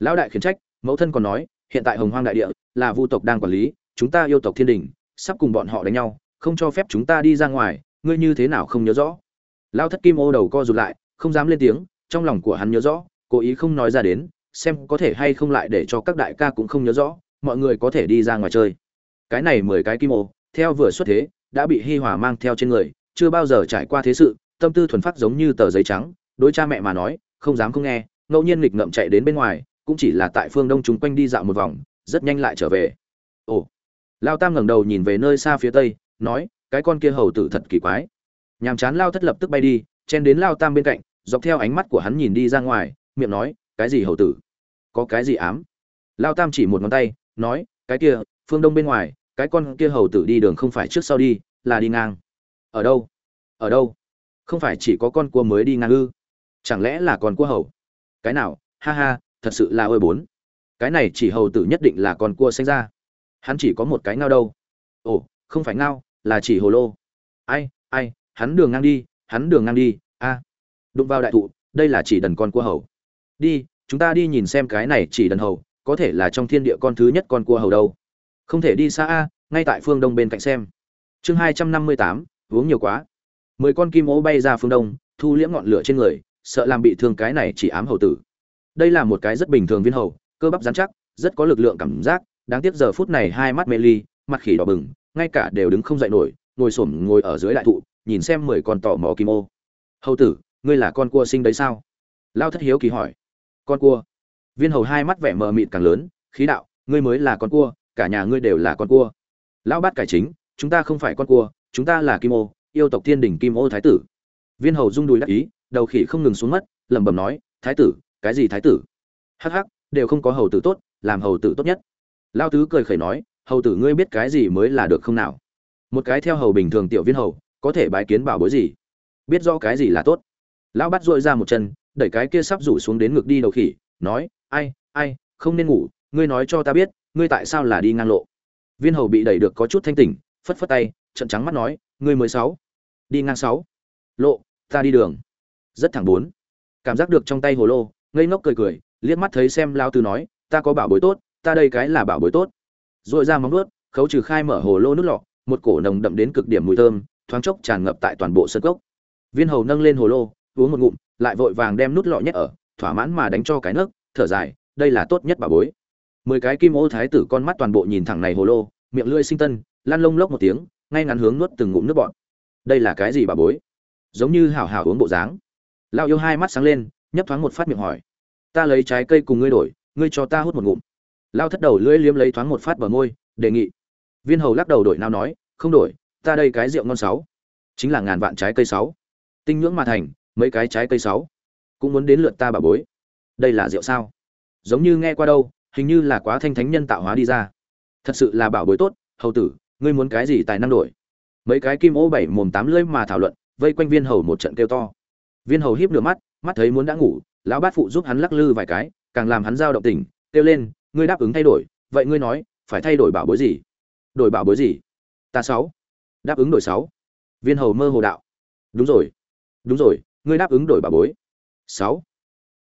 Lão đại khiển trách, mẫu thân còn nói, hiện tại hồng hoang đại địa là vu tộc đang quản lý, chúng ta yêu tộc thiên đình, sắp cùng bọn họ đánh nhau không cho phép chúng ta đi ra ngoài, ngươi như thế nào không nhớ rõ? Lao thất kim ô đầu co rụt lại, không dám lên tiếng, trong lòng của hắn nhớ rõ, cố ý không nói ra đến, xem có thể hay không lại để cho các đại ca cũng không nhớ rõ, mọi người có thể đi ra ngoài chơi. Cái này mười cái kim ô, theo vừa xuất thế, đã bị hi hòa mang theo trên người, chưa bao giờ trải qua thế sự, tâm tư thuần phát giống như tờ giấy trắng, đối cha mẹ mà nói, không dám không nghe, ngẫu nhiên nghịch ngậm chạy đến bên ngoài, cũng chỉ là tại phương đông chúng quanh đi dạo một vòng, rất nhanh lại trở về. Ồ lao tam ngẩng đầu nhìn về nơi xa phía tây nói, cái con kia hầu tử thật kỳ quái. Nhàm chán lao thất lập tức bay đi, chen đến lao tam bên cạnh, dọc theo ánh mắt của hắn nhìn đi ra ngoài, miệng nói, cái gì hầu tử? Có cái gì ám? Lao tam chỉ một ngón tay, nói, cái kia, phương đông bên ngoài, cái con kia hầu tử đi đường không phải trước sau đi, là đi ngang. Ở đâu? Ở đâu? Không phải chỉ có con cua mới đi ngang ư? Chẳng lẽ là con cua hầu? Cái nào? Ha ha, thật sự là ôi bốn. Cái này chỉ hầu tử nhất định là con cua sinh ra. Hắn chỉ có một cái ngao đâu. Ồ, không phải ngao là chỉ hồ lô. Ai ai, hắn đường ngang đi, hắn đường ngang đi, a. Đụng vào đại thụ, đây là chỉ đần con cua hầu. Đi, chúng ta đi nhìn xem cái này chỉ đần hầu, có thể là trong thiên địa con thứ nhất con cua hầu đâu. Không thể đi xa a, ngay tại phương đông bên cạnh xem. Chương hai trăm năm mươi tám, uống nhiều quá. Mười con kim ố bay ra phương đông, thu liễm ngọn lửa trên người, sợ làm bị thương cái này chỉ ám hầu tử. Đây là một cái rất bình thường viên hầu, cơ bắp dán chắc, rất có lực lượng cảm giác, đáng tiếc giờ phút này hai mắt mê ly, mặt khỉ đỏ bừng ngay cả đều đứng không dậy nổi, ngồi xổm ngồi ở dưới đại thụ, nhìn xem mười con tò mò kim ô. Hầu tử, ngươi là con cua sinh đấy sao? Lao thất hiếu kỳ hỏi. Con cua. Viên hầu hai mắt vẻ mờ mịt càng lớn, khí đạo, ngươi mới là con cua, cả nhà ngươi đều là con cua. Lão bát cải chính, chúng ta không phải con cua, chúng ta là kim ô, yêu tộc thiên đình kim ô thái tử. Viên hầu rung đùi đắc ý, đầu khỉ không ngừng xuống mất, lẩm bẩm nói, thái tử, cái gì thái tử? Hắc hắc, đều không có hầu tử tốt, làm hầu tử tốt nhất. Lao tứ cười khẩy nói hầu tử ngươi biết cái gì mới là được không nào? Một cái theo hầu bình thường tiểu viên hầu, có thể bái kiến bảo bối gì? Biết rõ cái gì là tốt? Lão bắt dội ra một chân, đẩy cái kia sắp rủ xuống đến ngực đi đầu khỉ, nói, ai ai, không nên ngủ, ngươi nói cho ta biết, ngươi tại sao là đi ngang lộ? Viên hầu bị đẩy được có chút thanh tỉnh, phất phất tay trận trắng mắt nói, ngươi mới sáu, đi ngang sáu. Lộ, ta đi đường. Rất thẳng bốn. Cảm giác được trong tay hồ lô, ngây ngốc cười cười, liếc mắt thấy xem lao tư nói, ta có bảo bối tốt, ta đây cái là bảo bối tốt dội ra móng nuốt khấu trừ khai mở hồ lô nước lọ, một cổ nồng đậm đến cực điểm mùi thơm, thoáng chốc tràn ngập tại toàn bộ sân cốc. Viên hầu nâng lên hồ lô, uống một ngụm, lại vội vàng đem nút lọ nhét ở, thỏa mãn mà đánh cho cái nước thở dài, đây là tốt nhất bà bối. Mười cái kim ô thái tử con mắt toàn bộ nhìn thẳng này hồ lô, miệng lưỡi sinh tân lan lông lốc một tiếng, ngay ngắn hướng nuốt từng ngụm nước bọn đây là cái gì bà bối? Giống như hảo hảo uống bộ dáng. Lao yêu hai mắt sáng lên, nhấp thoáng một phát miệng hỏi. Ta lấy trái cây cùng ngươi đổi, ngươi cho ta hút một ngụm lao thất đầu lưỡi liếm lấy thoáng một phát bờ môi, đề nghị. Viên hầu lắc đầu đổi nào nói, không đổi, ta đây cái rượu ngon sáu. Chính là ngàn vạn trái cây sáu. Tinh nhưỡng mà thành, mấy cái trái cây sáu. Cũng muốn đến lượt ta bà bối. Đây là rượu sao? Giống như nghe qua đâu, hình như là quá thanh thánh nhân tạo hóa đi ra. Thật sự là bảo bối tốt, hầu tử, ngươi muốn cái gì tài năng đổi? Mấy cái kim ô bảy mồm tám lưỡi mà thảo luận, vây quanh viên hầu một trận kêu to. Viên hầu híp nửa mắt mắt thấy muốn đã ngủ, lão bát phụ giúp hắn lắc lư vài cái, càng làm hắn giao động tình kêu lên ngươi đáp ứng thay đổi, vậy ngươi nói, phải thay đổi bảo bối gì? Đổi bảo bối gì? Ta sáu. Đáp ứng đổi sáu. Viên hầu mơ hồ đạo. Đúng rồi. Đúng rồi, ngươi đáp ứng đổi bảo bối. Sáu.